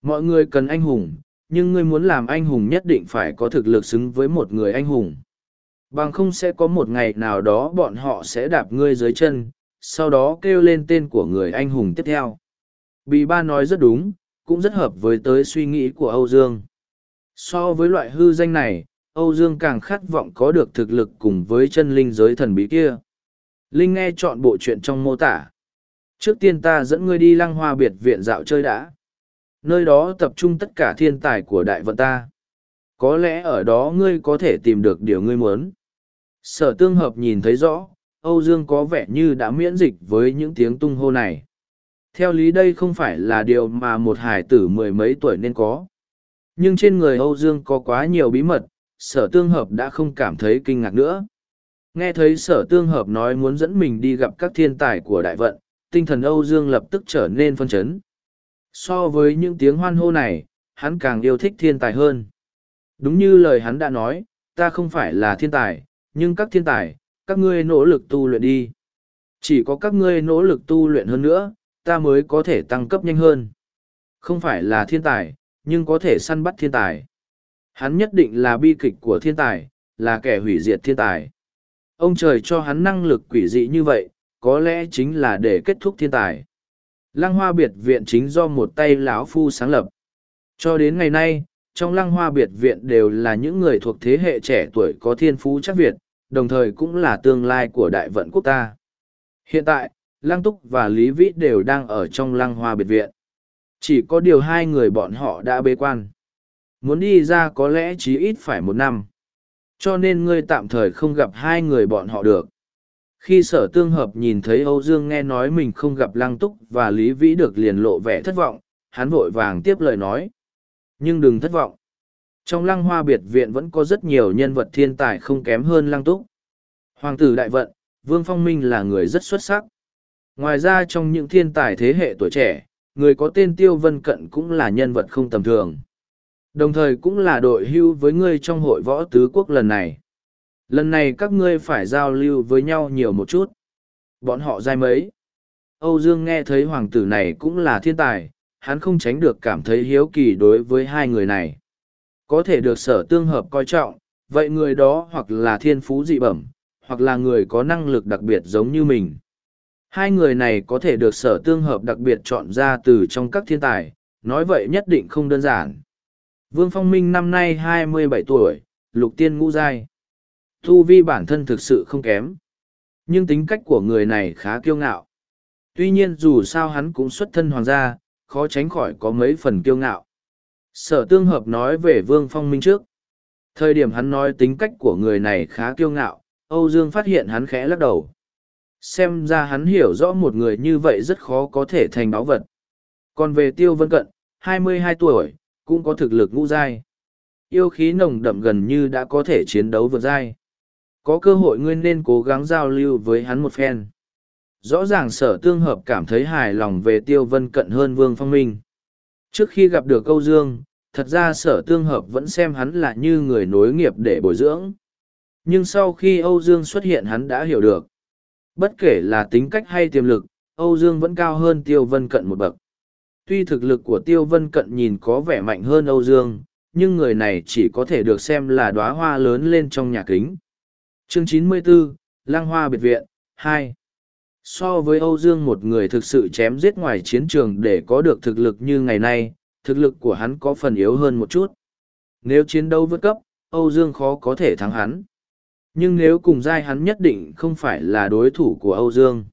Mọi người cần anh hùng, nhưng ngươi muốn làm anh hùng nhất định phải có thực lực xứng với một người anh hùng. Bằng không sẽ có một ngày nào đó bọn họ sẽ đạp ngươi dưới chân, sau đó kêu lên tên của người anh hùng tiếp theo. Bì ba nói rất đúng, cũng rất hợp với tới suy nghĩ của Âu Dương. So với loại hư danh này, Âu Dương càng khát vọng có được thực lực cùng với chân linh giới thần bí kia. Linh nghe chọn bộ chuyện trong mô tả. Trước tiên ta dẫn ngươi đi lăng hoa biệt viện dạo chơi đã. Nơi đó tập trung tất cả thiên tài của đại vận ta. Có lẽ ở đó ngươi có thể tìm được điều ngươi muốn. Sở tương hợp nhìn thấy rõ, Âu Dương có vẻ như đã miễn dịch với những tiếng tung hô này. Theo lý đây không phải là điều mà một hải tử mười mấy tuổi nên có. Nhưng trên người Âu Dương có quá nhiều bí mật, sở tương hợp đã không cảm thấy kinh ngạc nữa. Nghe thấy sở tương hợp nói muốn dẫn mình đi gặp các thiên tài của đại vận, tinh thần Âu Dương lập tức trở nên phân chấn. So với những tiếng hoan hô này, hắn càng yêu thích thiên tài hơn. Đúng như lời hắn đã nói, ta không phải là thiên tài, nhưng các thiên tài, các ngươi nỗ lực tu luyện đi. Chỉ có các ngươi nỗ lực tu luyện hơn nữa, ta mới có thể tăng cấp nhanh hơn. Không phải là thiên tài, nhưng có thể săn bắt thiên tài. Hắn nhất định là bi kịch của thiên tài, là kẻ hủy diệt thiên tài. Ông trời cho hắn năng lực quỷ dị như vậy, có lẽ chính là để kết thúc thiên tài. Lăng hoa biệt viện chính do một tay lão phu sáng lập. Cho đến ngày nay, trong lăng hoa biệt viện đều là những người thuộc thế hệ trẻ tuổi có thiên phú chắc Việt, đồng thời cũng là tương lai của đại vận quốc ta. Hiện tại, Lăng Túc và Lý Vĩ đều đang ở trong lăng hoa biệt viện. Chỉ có điều hai người bọn họ đã bế quan. Muốn đi ra có lẽ chí ít phải một năm. Cho nên ngươi tạm thời không gặp hai người bọn họ được. Khi sở tương hợp nhìn thấy Âu Dương nghe nói mình không gặp Lăng Túc và Lý Vĩ được liền lộ vẻ thất vọng, hắn vội vàng tiếp lời nói. Nhưng đừng thất vọng. Trong lăng hoa biệt viện vẫn có rất nhiều nhân vật thiên tài không kém hơn Lăng Túc. Hoàng tử Đại Vận, Vương Phong Minh là người rất xuất sắc. Ngoài ra trong những thiên tài thế hệ tuổi trẻ, người có tên Tiêu Vân Cận cũng là nhân vật không tầm thường. Đồng thời cũng là đội hưu với ngươi trong hội võ tứ quốc lần này. Lần này các ngươi phải giao lưu với nhau nhiều một chút. Bọn họ dai mấy. Âu Dương nghe thấy hoàng tử này cũng là thiên tài, hắn không tránh được cảm thấy hiếu kỳ đối với hai người này. Có thể được sở tương hợp coi trọng, vậy người đó hoặc là thiên phú dị bẩm, hoặc là người có năng lực đặc biệt giống như mình. Hai người này có thể được sở tương hợp đặc biệt chọn ra từ trong các thiên tài, nói vậy nhất định không đơn giản. Vương Phong Minh năm nay hai mươi bảy tuổi, lục tiên ngũ giai. Thu vi bản thân thực sự không kém. Nhưng tính cách của người này khá kiêu ngạo. Tuy nhiên dù sao hắn cũng xuất thân hoàng gia, khó tránh khỏi có mấy phần kiêu ngạo. Sở tương hợp nói về Vương Phong Minh trước. Thời điểm hắn nói tính cách của người này khá kiêu ngạo, Âu Dương phát hiện hắn khẽ lắc đầu. Xem ra hắn hiểu rõ một người như vậy rất khó có thể thành báu vật. Còn về Tiêu Vân Cận, 22 tuổi, cũng có thực lực ngũ giai. Yêu khí nồng đậm gần như đã có thể chiến đấu vượt giai. Có cơ hội ngươi nên cố gắng giao lưu với hắn một phen. Rõ ràng sở tương hợp cảm thấy hài lòng về Tiêu Vân Cận hơn Vương Phong Minh. Trước khi gặp được câu dương, thật ra sở tương hợp vẫn xem hắn là như người nối nghiệp để bồi dưỡng. Nhưng sau khi Âu Dương xuất hiện hắn đã hiểu được. Bất kể là tính cách hay tiềm lực, Âu Dương vẫn cao hơn Tiêu Vân Cận một bậc. Tuy thực lực của Tiêu Vân Cận nhìn có vẻ mạnh hơn Âu Dương, nhưng người này chỉ có thể được xem là đóa hoa lớn lên trong nhà kính. Chương 94, Lăng Hoa Biệt Viện, 2 So với Âu Dương một người thực sự chém giết ngoài chiến trường để có được thực lực như ngày nay, thực lực của hắn có phần yếu hơn một chút. Nếu chiến đấu vượt cấp, Âu Dương khó có thể thắng hắn nhưng nếu cùng giai hắn nhất định không phải là đối thủ của âu dương.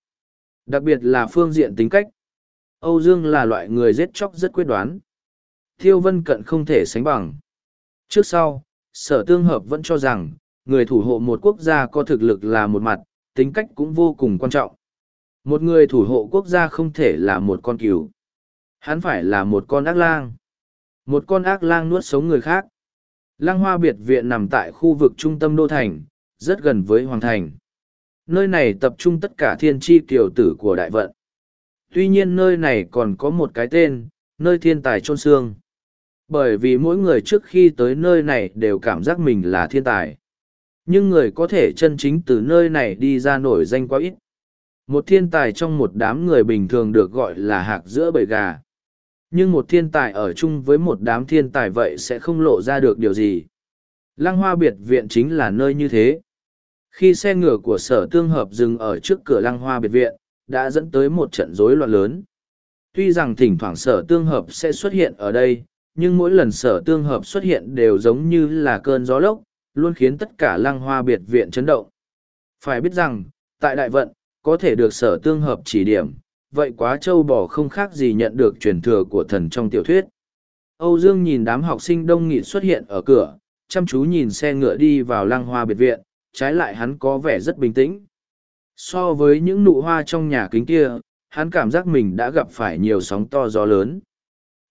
Đặc biệt là phương diện tính cách. Âu dương là loại người giết chóc rất quyết đoán. Thiêu vân cận không thể sánh bằng. Trước sau, sở tương hợp vẫn cho rằng, người thủ hộ một quốc gia có thực lực là một mặt, tính cách cũng vô cùng quan trọng. Một người thủ hộ quốc gia không thể là một con cừu. Hắn phải là một con ác lang. Một con ác lang nuốt sống người khác. Lang hoa biệt viện nằm tại khu vực trung tâm đô thành rất gần với Hoàng Thành. Nơi này tập trung tất cả thiên tri kiều tử của đại vận. Tuy nhiên nơi này còn có một cái tên, nơi thiên tài trôn xương. Bởi vì mỗi người trước khi tới nơi này đều cảm giác mình là thiên tài. Nhưng người có thể chân chính từ nơi này đi ra nổi danh quá ít. Một thiên tài trong một đám người bình thường được gọi là hạc giữa bầy gà. Nhưng một thiên tài ở chung với một đám thiên tài vậy sẽ không lộ ra được điều gì. Lăng hoa biệt viện chính là nơi như thế. Khi xe ngựa của sở tương hợp dừng ở trước cửa lăng hoa biệt viện, đã dẫn tới một trận rối loạn lớn. Tuy rằng thỉnh thoảng sở tương hợp sẽ xuất hiện ở đây, nhưng mỗi lần sở tương hợp xuất hiện đều giống như là cơn gió lốc, luôn khiến tất cả lăng hoa biệt viện chấn động. Phải biết rằng, tại đại vận, có thể được sở tương hợp chỉ điểm, vậy quá châu bò không khác gì nhận được truyền thừa của thần trong tiểu thuyết. Âu Dương nhìn đám học sinh đông nghịt xuất hiện ở cửa, chăm chú nhìn xe ngựa đi vào lăng hoa biệt viện, trái lại hắn có vẻ rất bình tĩnh. So với những nụ hoa trong nhà kính kia, hắn cảm giác mình đã gặp phải nhiều sóng to gió lớn.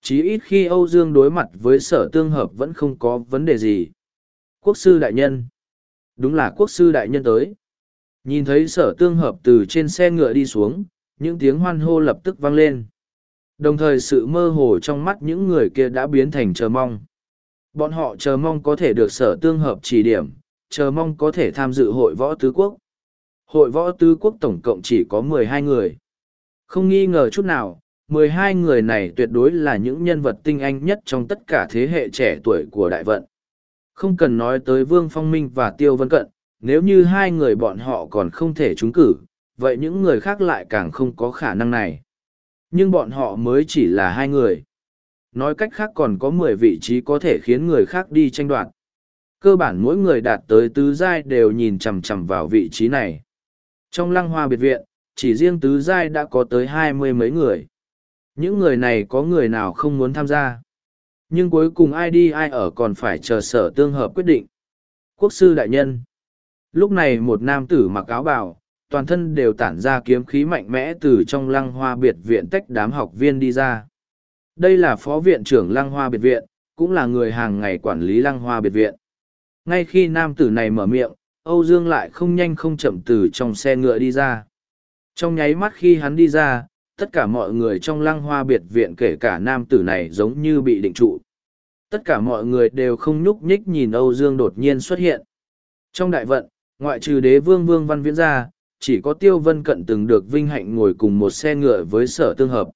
Chí ít khi Âu Dương đối mặt với sở tương hợp vẫn không có vấn đề gì. Quốc sư đại nhân. Đúng là quốc sư đại nhân tới. Nhìn thấy sở tương hợp từ trên xe ngựa đi xuống, những tiếng hoan hô lập tức vang lên. Đồng thời sự mơ hồ trong mắt những người kia đã biến thành chờ mong. Bọn họ chờ mong có thể được sở tương hợp chỉ điểm, chờ mong có thể tham dự hội võ tứ quốc. Hội võ tứ quốc tổng cộng chỉ có mười hai người. Không nghi ngờ chút nào, mười hai người này tuyệt đối là những nhân vật tinh anh nhất trong tất cả thế hệ trẻ tuổi của đại vận. Không cần nói tới Vương Phong Minh và Tiêu Vân Cận, nếu như hai người bọn họ còn không thể trúng cử, vậy những người khác lại càng không có khả năng này. Nhưng bọn họ mới chỉ là hai người. Nói cách khác còn có mười vị trí có thể khiến người khác đi tranh đoạt. Cơ bản mỗi người đạt tới tứ giai đều nhìn chằm chằm vào vị trí này. Trong lăng hoa biệt viện, chỉ riêng tứ giai đã có tới hai mươi mấy người. Những người này có người nào không muốn tham gia. Nhưng cuối cùng ai đi ai ở còn phải chờ sở tương hợp quyết định. Quốc sư đại nhân. Lúc này một nam tử mặc áo bào, toàn thân đều tản ra kiếm khí mạnh mẽ từ trong lăng hoa biệt viện tách đám học viên đi ra. Đây là phó viện trưởng lăng hoa biệt viện, cũng là người hàng ngày quản lý lăng hoa biệt viện. Ngay khi nam tử này mở miệng, Âu Dương lại không nhanh không chậm từ trong xe ngựa đi ra. Trong nháy mắt khi hắn đi ra, tất cả mọi người trong lăng hoa biệt viện kể cả nam tử này giống như bị định trụ. Tất cả mọi người đều không nhúc nhích nhìn Âu Dương đột nhiên xuất hiện. Trong đại vận, ngoại trừ đế vương vương văn viễn ra, chỉ có tiêu vân cận từng được vinh hạnh ngồi cùng một xe ngựa với sở tương hợp.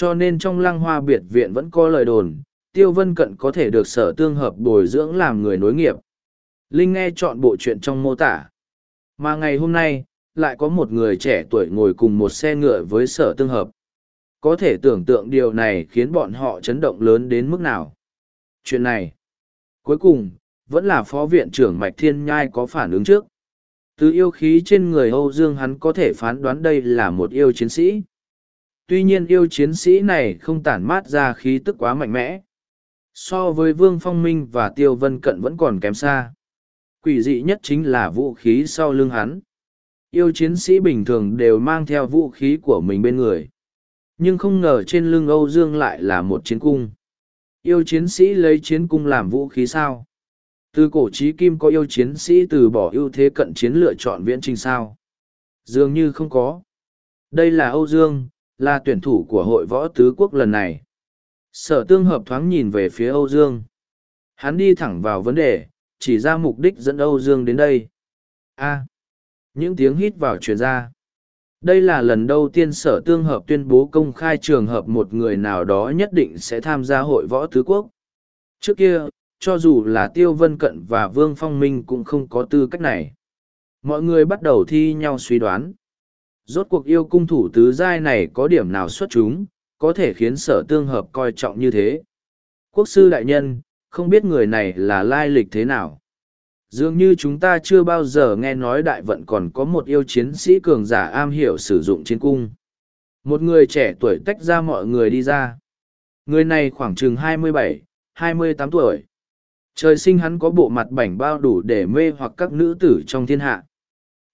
Cho nên trong lăng hoa biệt viện vẫn có lời đồn, tiêu vân cận có thể được sở tương hợp bồi dưỡng làm người nối nghiệp. Linh nghe chọn bộ chuyện trong mô tả. Mà ngày hôm nay, lại có một người trẻ tuổi ngồi cùng một xe ngựa với sở tương hợp. Có thể tưởng tượng điều này khiến bọn họ chấn động lớn đến mức nào. Chuyện này, cuối cùng, vẫn là phó viện trưởng Mạch Thiên Nhai có phản ứng trước. Từ yêu khí trên người Âu Dương hắn có thể phán đoán đây là một yêu chiến sĩ. Tuy nhiên yêu chiến sĩ này không tản mát ra khí tức quá mạnh mẽ. So với Vương Phong Minh và Tiêu Vân Cận vẫn còn kém xa. Quỷ dị nhất chính là vũ khí sau lưng hắn. Yêu chiến sĩ bình thường đều mang theo vũ khí của mình bên người. Nhưng không ngờ trên lưng Âu Dương lại là một chiến cung. Yêu chiến sĩ lấy chiến cung làm vũ khí sao? Từ cổ trí kim có yêu chiến sĩ từ bỏ ưu thế cận chiến lựa chọn viễn trình sao? Dường như không có. Đây là Âu Dương, là tuyển thủ của hội võ tứ quốc lần này. Sở tương hợp thoáng nhìn về phía Âu Dương. Hắn đi thẳng vào vấn đề, chỉ ra mục đích dẫn Âu Dương đến đây. A. À, những tiếng hít vào truyền ra. Đây là lần đầu tiên sở tương hợp tuyên bố công khai trường hợp một người nào đó nhất định sẽ tham gia hội võ tứ quốc. Trước kia, cho dù là Tiêu Vân Cận và Vương Phong Minh cũng không có tư cách này. Mọi người bắt đầu thi nhau suy đoán. Rốt cuộc yêu cung thủ tứ giai này có điểm nào xuất chúng, có thể khiến sở tương hợp coi trọng như thế. Quốc sư đại nhân, không biết người này là lai lịch thế nào. Dường như chúng ta chưa bao giờ nghe nói đại vận còn có một yêu chiến sĩ cường giả am hiểu sử dụng chiến cung. Một người trẻ tuổi tách ra mọi người đi ra. Người này khoảng chừng 27, 28 tuổi. Trời sinh hắn có bộ mặt bảnh bao đủ để mê hoặc các nữ tử trong thiên hạ.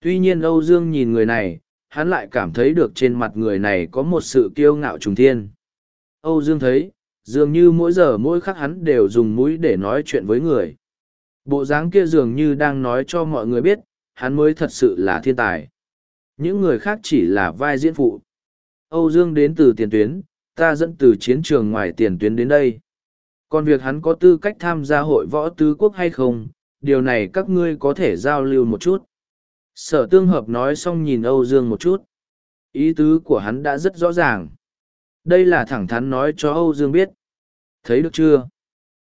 Tuy nhiên Âu Dương nhìn người này, hắn lại cảm thấy được trên mặt người này có một sự kiêu ngạo trùng thiên. Âu Dương thấy, dường như mỗi giờ mỗi khắc hắn đều dùng mũi để nói chuyện với người. Bộ dáng kia dường như đang nói cho mọi người biết, hắn mới thật sự là thiên tài. Những người khác chỉ là vai diễn phụ. Âu Dương đến từ tiền tuyến, ta dẫn từ chiến trường ngoài tiền tuyến đến đây. Còn việc hắn có tư cách tham gia hội võ tứ quốc hay không, điều này các ngươi có thể giao lưu một chút. Sở tương hợp nói xong nhìn Âu Dương một chút. Ý tứ của hắn đã rất rõ ràng. Đây là thẳng thắn nói cho Âu Dương biết. Thấy được chưa?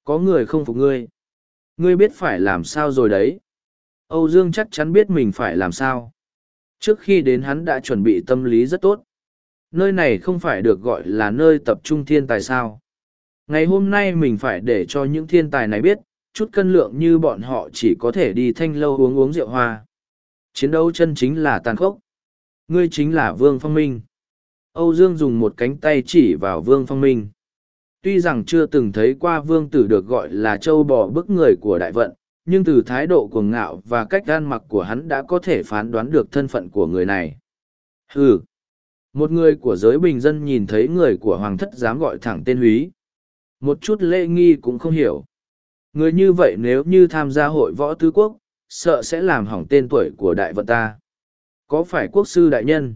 Có người không phục ngươi. Ngươi biết phải làm sao rồi đấy. Âu Dương chắc chắn biết mình phải làm sao. Trước khi đến hắn đã chuẩn bị tâm lý rất tốt. Nơi này không phải được gọi là nơi tập trung thiên tài sao. Ngày hôm nay mình phải để cho những thiên tài này biết, chút cân lượng như bọn họ chỉ có thể đi thanh lâu uống uống rượu hoa. Chiến đấu chân chính là tàn khốc. Ngươi chính là Vương Phong Minh. Âu Dương dùng một cánh tay chỉ vào Vương Phong Minh. Tuy rằng chưa từng thấy qua Vương Tử được gọi là châu bò bức người của đại vận, nhưng từ thái độ cuồng ngạo và cách gan mặc của hắn đã có thể phán đoán được thân phận của người này. Hừ! Một người của giới bình dân nhìn thấy người của hoàng thất dám gọi thẳng tên húy. Một chút lễ nghi cũng không hiểu. Người như vậy nếu như tham gia hội võ tứ quốc, sợ sẽ làm hỏng tên tuổi của đại vận ta. Có phải quốc sư đại nhân?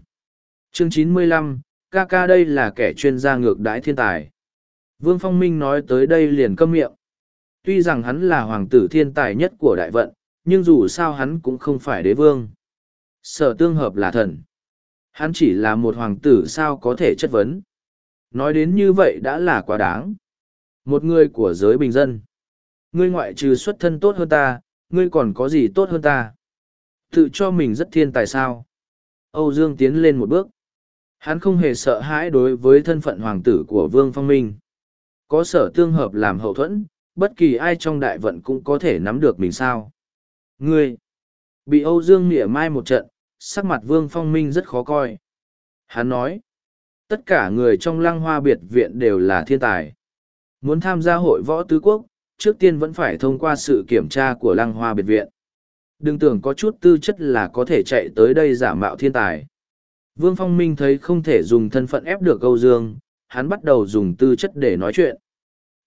Chương chín mươi lăm, ca ca đây là kẻ chuyên gia ngược đãi thiên tài. Vương Phong Minh nói tới đây liền câm miệng. Tuy rằng hắn là hoàng tử thiên tài nhất của đại vận, nhưng dù sao hắn cũng không phải đế vương. Sở tương hợp là thần. Hắn chỉ là một hoàng tử sao có thể chất vấn. Nói đến như vậy đã là quá đáng. Một người của giới bình dân. Ngươi ngoại trừ xuất thân tốt hơn ta, ngươi còn có gì tốt hơn ta? Tự cho mình rất thiên tài sao? Âu Dương tiến lên một bước. Hắn không hề sợ hãi đối với thân phận hoàng tử của Vương Phong Minh. Có sở tương hợp làm hậu thuẫn, bất kỳ ai trong đại vận cũng có thể nắm được mình sao. Ngươi! Bị Âu Dương mỉa mai một trận, sắc mặt Vương Phong Minh rất khó coi. Hắn nói, tất cả người trong lăng hoa biệt viện đều là thiên tài. Muốn tham gia hội võ tứ quốc, trước tiên vẫn phải thông qua sự kiểm tra của lăng hoa biệt viện. Đừng tưởng có chút tư chất là có thể chạy tới đây giả mạo thiên tài. Vương Phong Minh thấy không thể dùng thân phận ép được Âu Dương, hắn bắt đầu dùng tư chất để nói chuyện.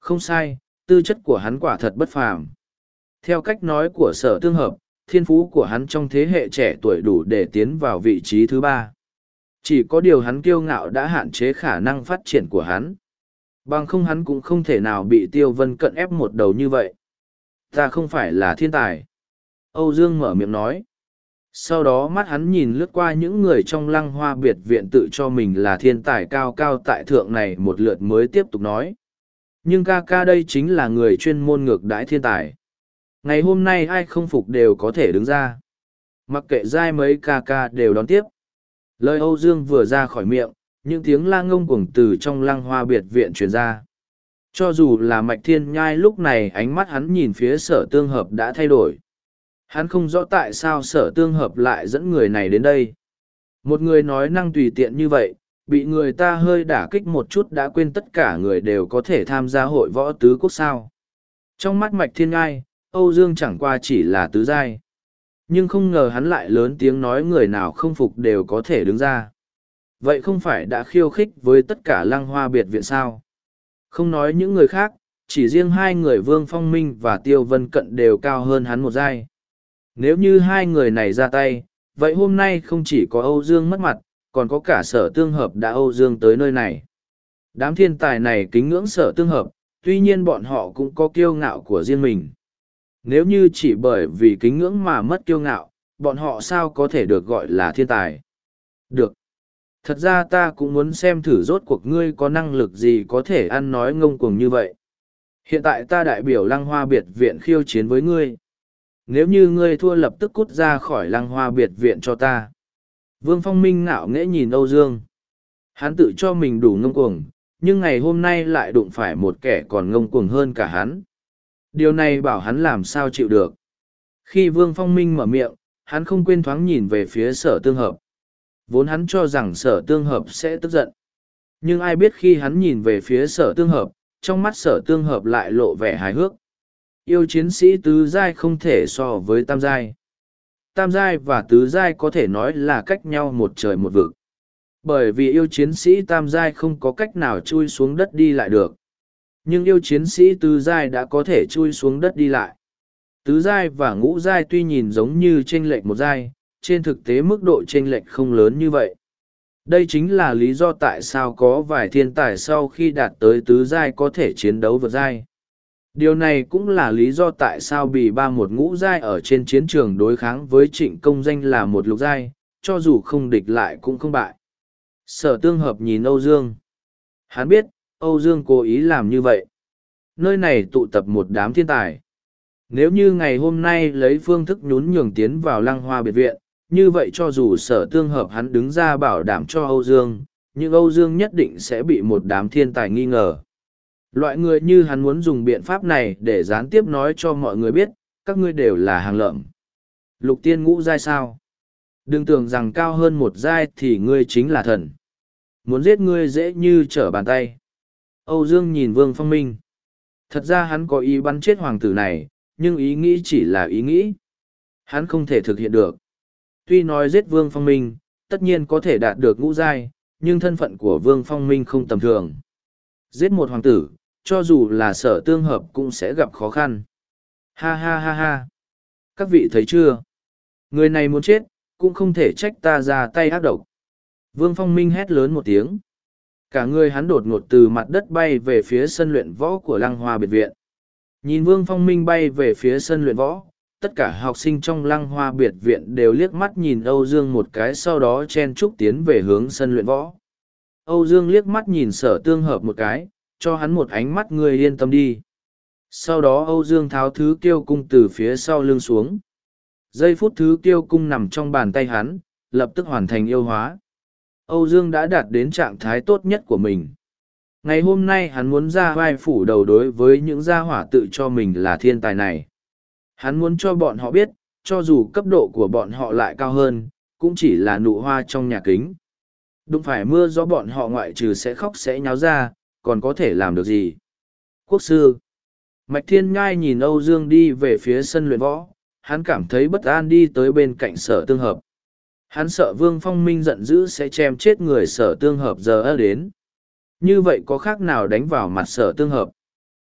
Không sai, tư chất của hắn quả thật bất phàm. Theo cách nói của sở tương hợp, thiên phú của hắn trong thế hệ trẻ tuổi đủ để tiến vào vị trí thứ ba. Chỉ có điều hắn kiêu ngạo đã hạn chế khả năng phát triển của hắn. Bằng không hắn cũng không thể nào bị tiêu vân cận ép một đầu như vậy. Ta không phải là thiên tài. Âu Dương mở miệng nói. Sau đó mắt hắn nhìn lướt qua những người trong lăng hoa biệt viện tự cho mình là thiên tài cao cao tại thượng này một lượt mới tiếp tục nói. Nhưng ca ca đây chính là người chuyên môn ngược đãi thiên tài. Ngày hôm nay ai không phục đều có thể đứng ra. Mặc kệ dai mấy ca ca đều đón tiếp. Lời Âu Dương vừa ra khỏi miệng, những tiếng la ngông cuồng từ trong lăng hoa biệt viện truyền ra. Cho dù là mạch thiên nhai lúc này ánh mắt hắn nhìn phía sở tương hợp đã thay đổi. Hắn không rõ tại sao sở tương hợp lại dẫn người này đến đây. Một người nói năng tùy tiện như vậy, bị người ta hơi đả kích một chút đã quên tất cả người đều có thể tham gia hội võ tứ quốc sao. Trong mắt mạch thiên ngai, Âu Dương chẳng qua chỉ là tứ giai. Nhưng không ngờ hắn lại lớn tiếng nói người nào không phục đều có thể đứng ra. Vậy không phải đã khiêu khích với tất cả lăng hoa biệt viện sao? Không nói những người khác, chỉ riêng hai người Vương Phong Minh và Tiêu Vân Cận đều cao hơn hắn một giai. Nếu như hai người này ra tay, vậy hôm nay không chỉ có Âu Dương mất mặt, còn có cả sở tương hợp đã Âu Dương tới nơi này. Đám thiên tài này kính ngưỡng sở tương hợp, tuy nhiên bọn họ cũng có kiêu ngạo của riêng mình. Nếu như chỉ bởi vì kính ngưỡng mà mất kiêu ngạo, bọn họ sao có thể được gọi là thiên tài? Được. Thật ra ta cũng muốn xem thử rốt cuộc ngươi có năng lực gì có thể ăn nói ngông cuồng như vậy. Hiện tại ta đại biểu lăng hoa biệt viện khiêu chiến với ngươi. Nếu như ngươi thua lập tức cút ra khỏi lăng hoa biệt viện cho ta. Vương Phong Minh ngạo nghễ nhìn Âu Dương. Hắn tự cho mình đủ ngông cuồng, nhưng ngày hôm nay lại đụng phải một kẻ còn ngông cuồng hơn cả hắn. Điều này bảo hắn làm sao chịu được. Khi Vương Phong Minh mở miệng, hắn không quên thoáng nhìn về phía sở tương hợp. Vốn hắn cho rằng sở tương hợp sẽ tức giận. Nhưng ai biết khi hắn nhìn về phía sở tương hợp, trong mắt sở tương hợp lại lộ vẻ hài hước. Yêu chiến sĩ tứ giai không thể so với tam giai. Tam giai và tứ giai có thể nói là cách nhau một trời một vực. Bởi vì yêu chiến sĩ tam giai không có cách nào chui xuống đất đi lại được nhưng yêu chiến sĩ tứ giai đã có thể chui xuống đất đi lại tứ giai và ngũ giai tuy nhìn giống như t r ê n lệch một giai trên thực tế mức độ t r ê n lệch không lớn như vậy đây chính là lý do tại sao có vài thiên tài sau khi đạt tới tứ giai có thể chiến đấu vượt giai Điều này cũng là lý do tại sao bì ba một ngũ giai ở trên chiến trường đối kháng với trịnh công danh là một lục giai, cho dù không địch lại cũng không bại. Sở tương hợp nhìn Âu Dương. Hắn biết, Âu Dương cố ý làm như vậy. Nơi này tụ tập một đám thiên tài. Nếu như ngày hôm nay lấy phương thức nhún nhường tiến vào lăng hoa biệt viện, như vậy cho dù sở tương hợp hắn đứng ra bảo đảm cho Âu Dương, nhưng Âu Dương nhất định sẽ bị một đám thiên tài nghi ngờ. Loại người như hắn muốn dùng biện pháp này để gián tiếp nói cho mọi người biết, các ngươi đều là hàng lợm. Lục tiên ngũ giai sao? Đừng tưởng rằng cao hơn một giai thì ngươi chính là thần. Muốn giết ngươi dễ như trở bàn tay. Âu Dương nhìn Vương Phong Minh. Thật ra hắn có ý bắn chết hoàng tử này, nhưng ý nghĩ chỉ là ý nghĩ. Hắn không thể thực hiện được. Tuy nói giết Vương Phong Minh, tất nhiên có thể đạt được ngũ giai, nhưng thân phận của Vương Phong Minh không tầm thường. Giết một hoàng tử, cho dù là sở tương hợp cũng sẽ gặp khó khăn. Ha ha ha ha. Các vị thấy chưa? Người này muốn chết, cũng không thể trách ta ra tay ác độc. Vương Phong Minh hét lớn một tiếng. Cả người hắn đột ngột từ mặt đất bay về phía sân luyện võ của Lăng Hoa biệt viện. Nhìn Vương Phong Minh bay về phía sân luyện võ, tất cả học sinh trong Lăng Hoa biệt viện đều liếc mắt nhìn Âu Dương một cái sau đó chen trúc tiến về hướng sân luyện võ. Âu Dương liếc mắt nhìn sở tương hợp một cái, cho hắn một ánh mắt người yên tâm đi. Sau đó Âu Dương tháo thứ kiêu cung từ phía sau lưng xuống. Giây phút thứ kiêu cung nằm trong bàn tay hắn, lập tức hoàn thành yêu hóa. Âu Dương đã đạt đến trạng thái tốt nhất của mình. Ngày hôm nay hắn muốn ra vai phủ đầu đối với những gia hỏa tự cho mình là thiên tài này. Hắn muốn cho bọn họ biết, cho dù cấp độ của bọn họ lại cao hơn, cũng chỉ là nụ hoa trong nhà kính. Đụng phải mưa gió bọn họ ngoại trừ sẽ khóc sẽ nháo ra, còn có thể làm được gì? Quốc sư Mạch Thiên Nhai nhìn Âu Dương đi về phía sân luyện võ, hắn cảm thấy bất an đi tới bên cạnh sở tương hợp. Hắn sợ Vương Phong Minh giận dữ sẽ chém chết người sở tương hợp giờ ơ đến. Như vậy có khác nào đánh vào mặt sở tương hợp?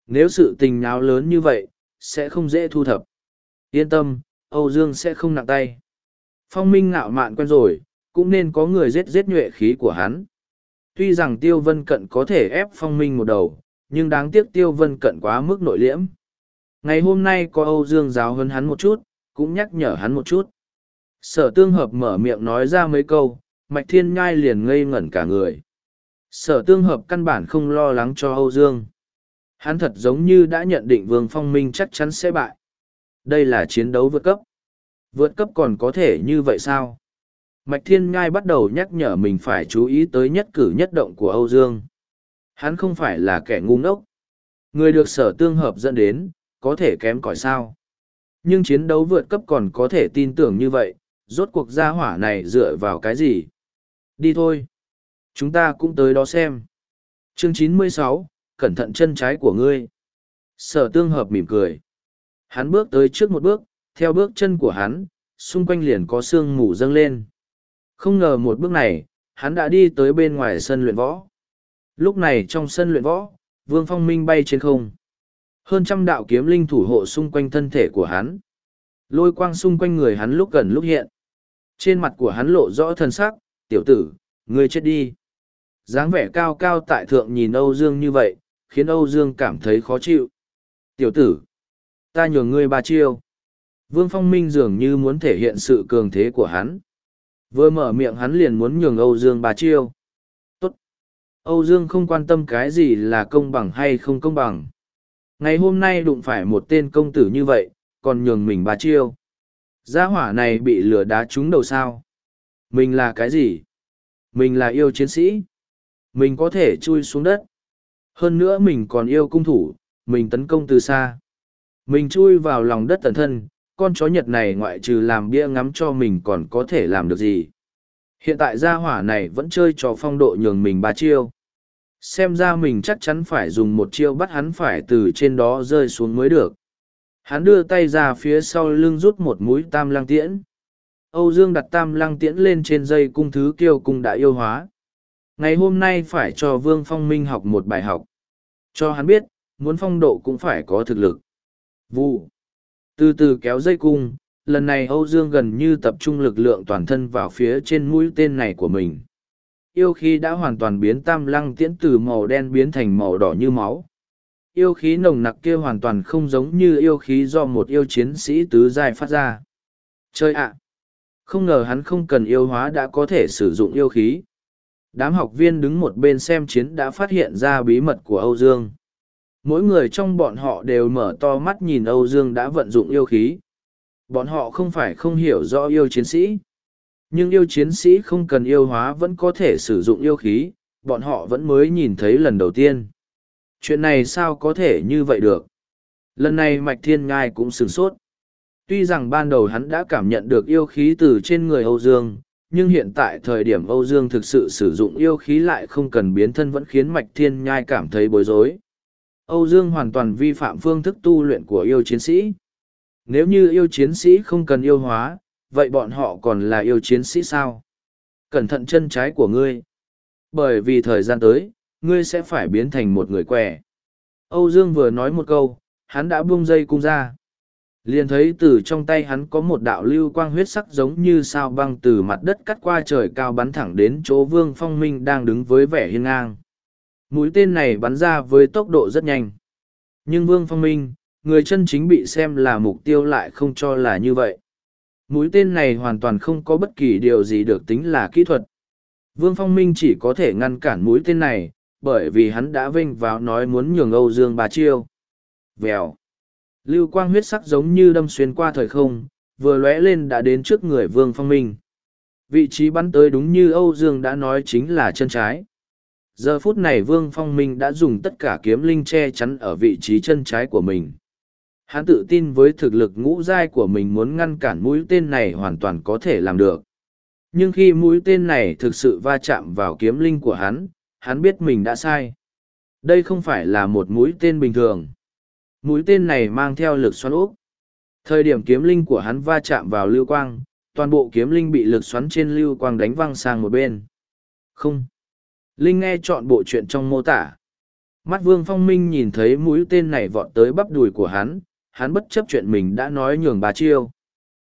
Nếu sự tình nháo lớn như vậy, sẽ không dễ thu thập. Yên tâm, Âu Dương sẽ không nặng tay. Phong Minh ngạo mạn quen rồi, cũng nên có người giết giết nhuệ khí của hắn. Tuy rằng Tiêu Vân Cận có thể ép Phong Minh một đầu, nhưng đáng tiếc Tiêu Vân Cận quá mức nội liễm. Ngày hôm nay có Âu Dương giáo hơn hắn một chút, cũng nhắc nhở hắn một chút. Sở tương hợp mở miệng nói ra mấy câu, Mạch Thiên Nhai liền ngây ngẩn cả người. Sở tương hợp căn bản không lo lắng cho Âu Dương. Hắn thật giống như đã nhận định Vương Phong Minh chắc chắn sẽ bại. Đây là chiến đấu vượt cấp. Vượt cấp còn có thể như vậy sao? Mạch Thiên Ngai bắt đầu nhắc nhở mình phải chú ý tới nhất cử nhất động của Âu Dương. Hắn không phải là kẻ ngu ngốc. Người được sở tương hợp dẫn đến, có thể kém cỏi sao. Nhưng chiến đấu vượt cấp còn có thể tin tưởng như vậy, rốt cuộc gia hỏa này dựa vào cái gì? Đi thôi. Chúng ta cũng tới đó xem. Chương 96, cẩn thận chân trái của ngươi. Sở tương hợp mỉm cười. Hắn bước tới trước một bước, theo bước chân của hắn, xung quanh liền có sương mù dâng lên. Không ngờ một bước này, hắn đã đi tới bên ngoài sân luyện võ. Lúc này trong sân luyện võ, Vương Phong Minh bay trên không. Hơn trăm đạo kiếm linh thủ hộ xung quanh thân thể của hắn. Lôi quang xung quanh người hắn lúc gần lúc hiện. Trên mặt của hắn lộ rõ thần sắc, tiểu tử, ngươi chết đi. dáng vẻ cao cao tại thượng nhìn Âu Dương như vậy, khiến Âu Dương cảm thấy khó chịu. Tiểu tử, ta nhường ngươi ba chiêu. Vương Phong Minh dường như muốn thể hiện sự cường thế của hắn. Vừa mở miệng hắn liền muốn nhường Âu Dương ba chiêu. Tốt. Âu Dương không quan tâm cái gì là công bằng hay không công bằng. Ngày hôm nay đụng phải một tên công tử như vậy, còn nhường mình ba chiêu. Gia hỏa này bị lửa đá trúng đầu sao. Mình là cái gì? Mình là yêu chiến sĩ. Mình có thể chui xuống đất. Hơn nữa mình còn yêu cung thủ, mình tấn công từ xa. Mình chui vào lòng đất tần thân, con chó nhật này ngoại trừ làm bia ngắm cho mình còn có thể làm được gì. Hiện tại gia hỏa này vẫn chơi trò phong độ nhường mình ba chiêu. Xem ra mình chắc chắn phải dùng một chiêu bắt hắn phải từ trên đó rơi xuống mới được. Hắn đưa tay ra phía sau lưng rút một mũi tam lăng tiễn. Âu Dương đặt tam lăng tiễn lên trên dây cung thứ kiêu cung đã yêu hóa. Ngày hôm nay phải cho Vương Phong Minh học một bài học. Cho hắn biết, muốn phong độ cũng phải có thực lực. Vụ. Từ từ kéo dây cung, lần này Âu Dương gần như tập trung lực lượng toàn thân vào phía trên mũi tên này của mình. Yêu khí đã hoàn toàn biến tam lăng tiễn từ màu đen biến thành màu đỏ như máu. yêu khí nồng nặc kia hoàn toàn không giống như yêu khí do một yêu chiến sĩ tứ giai phát ra. Chơi ạ! Không ngờ hắn không cần yêu hóa đã có thể sử dụng yêu khí. Đám học viên đứng một bên xem chiến đã phát hiện ra bí mật của Âu Dương. Mỗi người trong bọn họ đều mở to mắt nhìn Âu Dương đã vận dụng yêu khí. Bọn họ không phải không hiểu rõ yêu chiến sĩ. Nhưng yêu chiến sĩ không cần yêu hóa vẫn có thể sử dụng yêu khí, bọn họ vẫn mới nhìn thấy lần đầu tiên. Chuyện này sao có thể như vậy được? Lần này Mạch Thiên Ngai cũng sửng sốt. Tuy rằng ban đầu hắn đã cảm nhận được yêu khí từ trên người Âu Dương, nhưng hiện tại thời điểm Âu Dương thực sự sử dụng yêu khí lại không cần biến thân vẫn khiến Mạch Thiên Nhai cảm thấy bối rối. Âu Dương hoàn toàn vi phạm phương thức tu luyện của yêu chiến sĩ. Nếu như yêu chiến sĩ không cần yêu hóa, vậy bọn họ còn là yêu chiến sĩ sao? Cẩn thận chân trái của ngươi. Bởi vì thời gian tới, ngươi sẽ phải biến thành một người quẻ. Âu Dương vừa nói một câu, hắn đã buông dây cung ra. Liền thấy từ trong tay hắn có một đạo lưu quang huyết sắc giống như sao băng từ mặt đất cắt qua trời cao bắn thẳng đến chỗ Vương Phong Minh đang đứng với vẻ hiên ngang. Mũi tên này bắn ra với tốc độ rất nhanh. Nhưng Vương Phong Minh, người chân chính bị xem là mục tiêu lại không cho là như vậy. Mũi tên này hoàn toàn không có bất kỳ điều gì được tính là kỹ thuật. Vương Phong Minh chỉ có thể ngăn cản mũi tên này, bởi vì hắn đã vinh vào nói muốn nhường Âu Dương bà chiêu. Vèo. Lưu quang huyết sắc giống như đâm xuyên qua thời không, vừa lóe lên đã đến trước người Vương Phong Minh. Vị trí bắn tới đúng như Âu Dương đã nói chính là chân trái. Giờ phút này Vương Phong Minh đã dùng tất cả kiếm linh che chắn ở vị trí chân trái của mình. Hắn tự tin với thực lực ngũ giai của mình muốn ngăn cản mũi tên này hoàn toàn có thể làm được. Nhưng khi mũi tên này thực sự va chạm vào kiếm linh của hắn, hắn biết mình đã sai. Đây không phải là một mũi tên bình thường. Mũi tên này mang theo lực xoắn úp. Thời điểm kiếm linh của hắn va chạm vào lưu quang, toàn bộ kiếm linh bị lực xoắn trên lưu quang đánh văng sang một bên. Không. Linh nghe chọn bộ chuyện trong mô tả. Mắt Vương Phong Minh nhìn thấy mũi tên này vọt tới bắp đùi của hắn, hắn bất chấp chuyện mình đã nói nhường bà chiêu.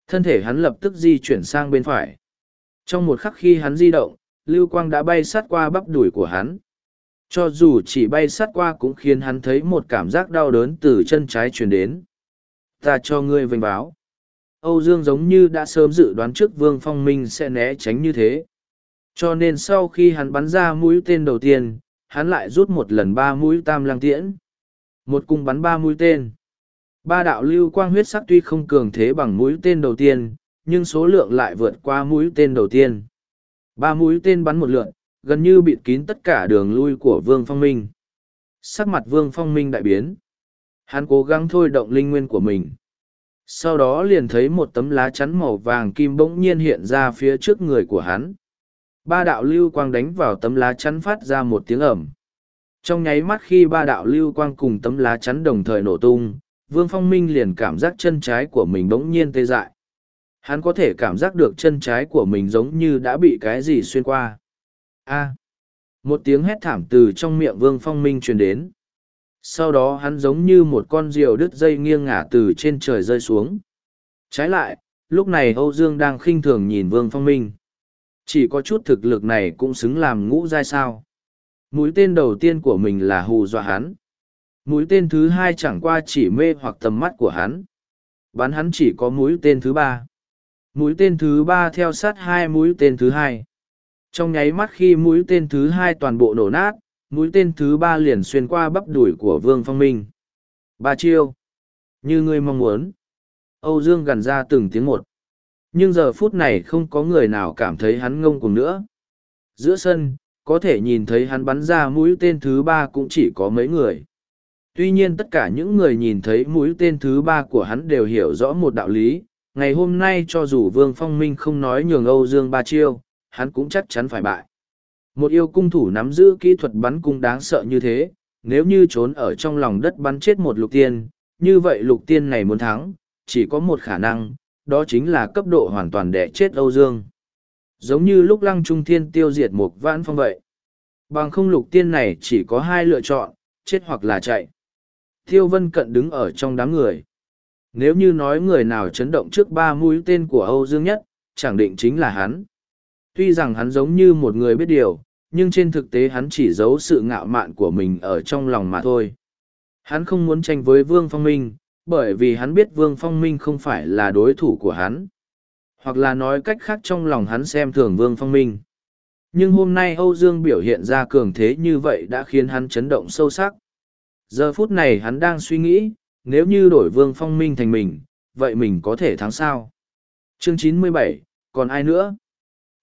Thân thể hắn lập tức di chuyển sang bên phải. Trong một khắc khi hắn di động, lưu quang đã bay sát qua bắp đùi của hắn. Cho dù chỉ bay sát qua cũng khiến hắn thấy một cảm giác đau đớn từ chân trái truyền đến. Ta cho ngươi vênh báo. Âu Dương giống như đã sớm dự đoán trước Vương Phong Minh sẽ né tránh như thế. Cho nên sau khi hắn bắn ra mũi tên đầu tiên, hắn lại rút một lần ba mũi tam lang tiễn. Một cung bắn ba mũi tên. Ba đạo lưu quang huyết sắc tuy không cường thế bằng mũi tên đầu tiên, nhưng số lượng lại vượt qua mũi tên đầu tiên. Ba mũi tên bắn một lượn, gần như bịt kín tất cả đường lui của Vương Phong Minh. Sắc mặt Vương Phong Minh đại biến. Hắn cố gắng thôi động linh nguyên của mình. Sau đó liền thấy một tấm lá chắn màu vàng kim bỗng nhiên hiện ra phía trước người của hắn. Ba đạo lưu quang đánh vào tấm lá chắn phát ra một tiếng ẩm. Trong nháy mắt khi ba đạo lưu quang cùng tấm lá chắn đồng thời nổ tung, Vương Phong Minh liền cảm giác chân trái của mình bỗng nhiên tê dại. Hắn có thể cảm giác được chân trái của mình giống như đã bị cái gì xuyên qua. A. một tiếng hét thảm từ trong miệng Vương Phong Minh truyền đến. Sau đó hắn giống như một con diều đứt dây nghiêng ngả từ trên trời rơi xuống. Trái lại, lúc này Âu Dương đang khinh thường nhìn Vương Phong Minh. Chỉ có chút thực lực này cũng xứng làm ngũ giai sao. Mũi tên đầu tiên của mình là hù dọa hắn. Mũi tên thứ hai chẳng qua chỉ mê hoặc tầm mắt của hắn. Bắn hắn chỉ có mũi tên thứ ba. Mũi tên thứ ba theo sát hai mũi tên thứ hai. Trong nháy mắt khi mũi tên thứ hai toàn bộ nổ nát, mũi tên thứ ba liền xuyên qua bắp đùi của Vương Phong Minh. Ba chiêu. Như ngươi mong muốn. Âu Dương gằn ra từng tiếng một. Nhưng giờ phút này không có người nào cảm thấy hắn ngông cuồng nữa. Giữa sân, có thể nhìn thấy hắn bắn ra mũi tên thứ ba cũng chỉ có mấy người. Tuy nhiên tất cả những người nhìn thấy mũi tên thứ ba của hắn đều hiểu rõ một đạo lý. Ngày hôm nay cho dù Vương Phong Minh không nói nhường Âu Dương ba chiêu, hắn cũng chắc chắn phải bại. Một yêu cung thủ nắm giữ kỹ thuật bắn cung đáng sợ như thế, nếu như trốn ở trong lòng đất bắn chết một lục tiên, như vậy lục tiên này muốn thắng, chỉ có một khả năng, đó chính là cấp độ hoàn toàn đẻ chết Âu Dương. Giống như lúc lăng trung thiên tiêu diệt một vãn phong vậy. Bằng không lục tiên này chỉ có hai lựa chọn, chết hoặc là chạy. Tiêu vân cận đứng ở trong đám người. Nếu như nói người nào chấn động trước ba mũi tên của Âu Dương nhất, chẳng định chính là hắn. Tuy rằng hắn giống như một người biết điều, nhưng trên thực tế hắn chỉ giấu sự ngạo mạn của mình ở trong lòng mà thôi. Hắn không muốn tranh với Vương Phong Minh, bởi vì hắn biết Vương Phong Minh không phải là đối thủ của hắn. Hoặc là nói cách khác trong lòng hắn xem thường Vương Phong Minh. Nhưng hôm nay Âu Dương biểu hiện ra cường thế như vậy đã khiến hắn chấn động sâu sắc. Giờ phút này hắn đang suy nghĩ, nếu như đổi Vương Phong Minh thành mình, vậy mình có thể thắng sao? Chương 97, còn ai nữa?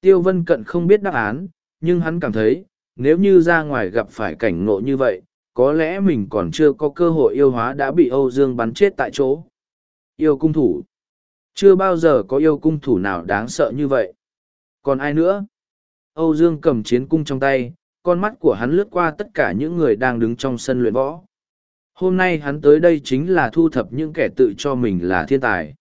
Tiêu Vân Cận không biết đáp án, nhưng hắn cảm thấy, nếu như ra ngoài gặp phải cảnh ngộ như vậy, có lẽ mình còn chưa có cơ hội yêu hóa đã bị Âu Dương bắn chết tại chỗ. Yêu cung thủ. Chưa bao giờ có yêu cung thủ nào đáng sợ như vậy. Còn ai nữa? Âu Dương cầm chiến cung trong tay, con mắt của hắn lướt qua tất cả những người đang đứng trong sân luyện võ. Hôm nay hắn tới đây chính là thu thập những kẻ tự cho mình là thiên tài.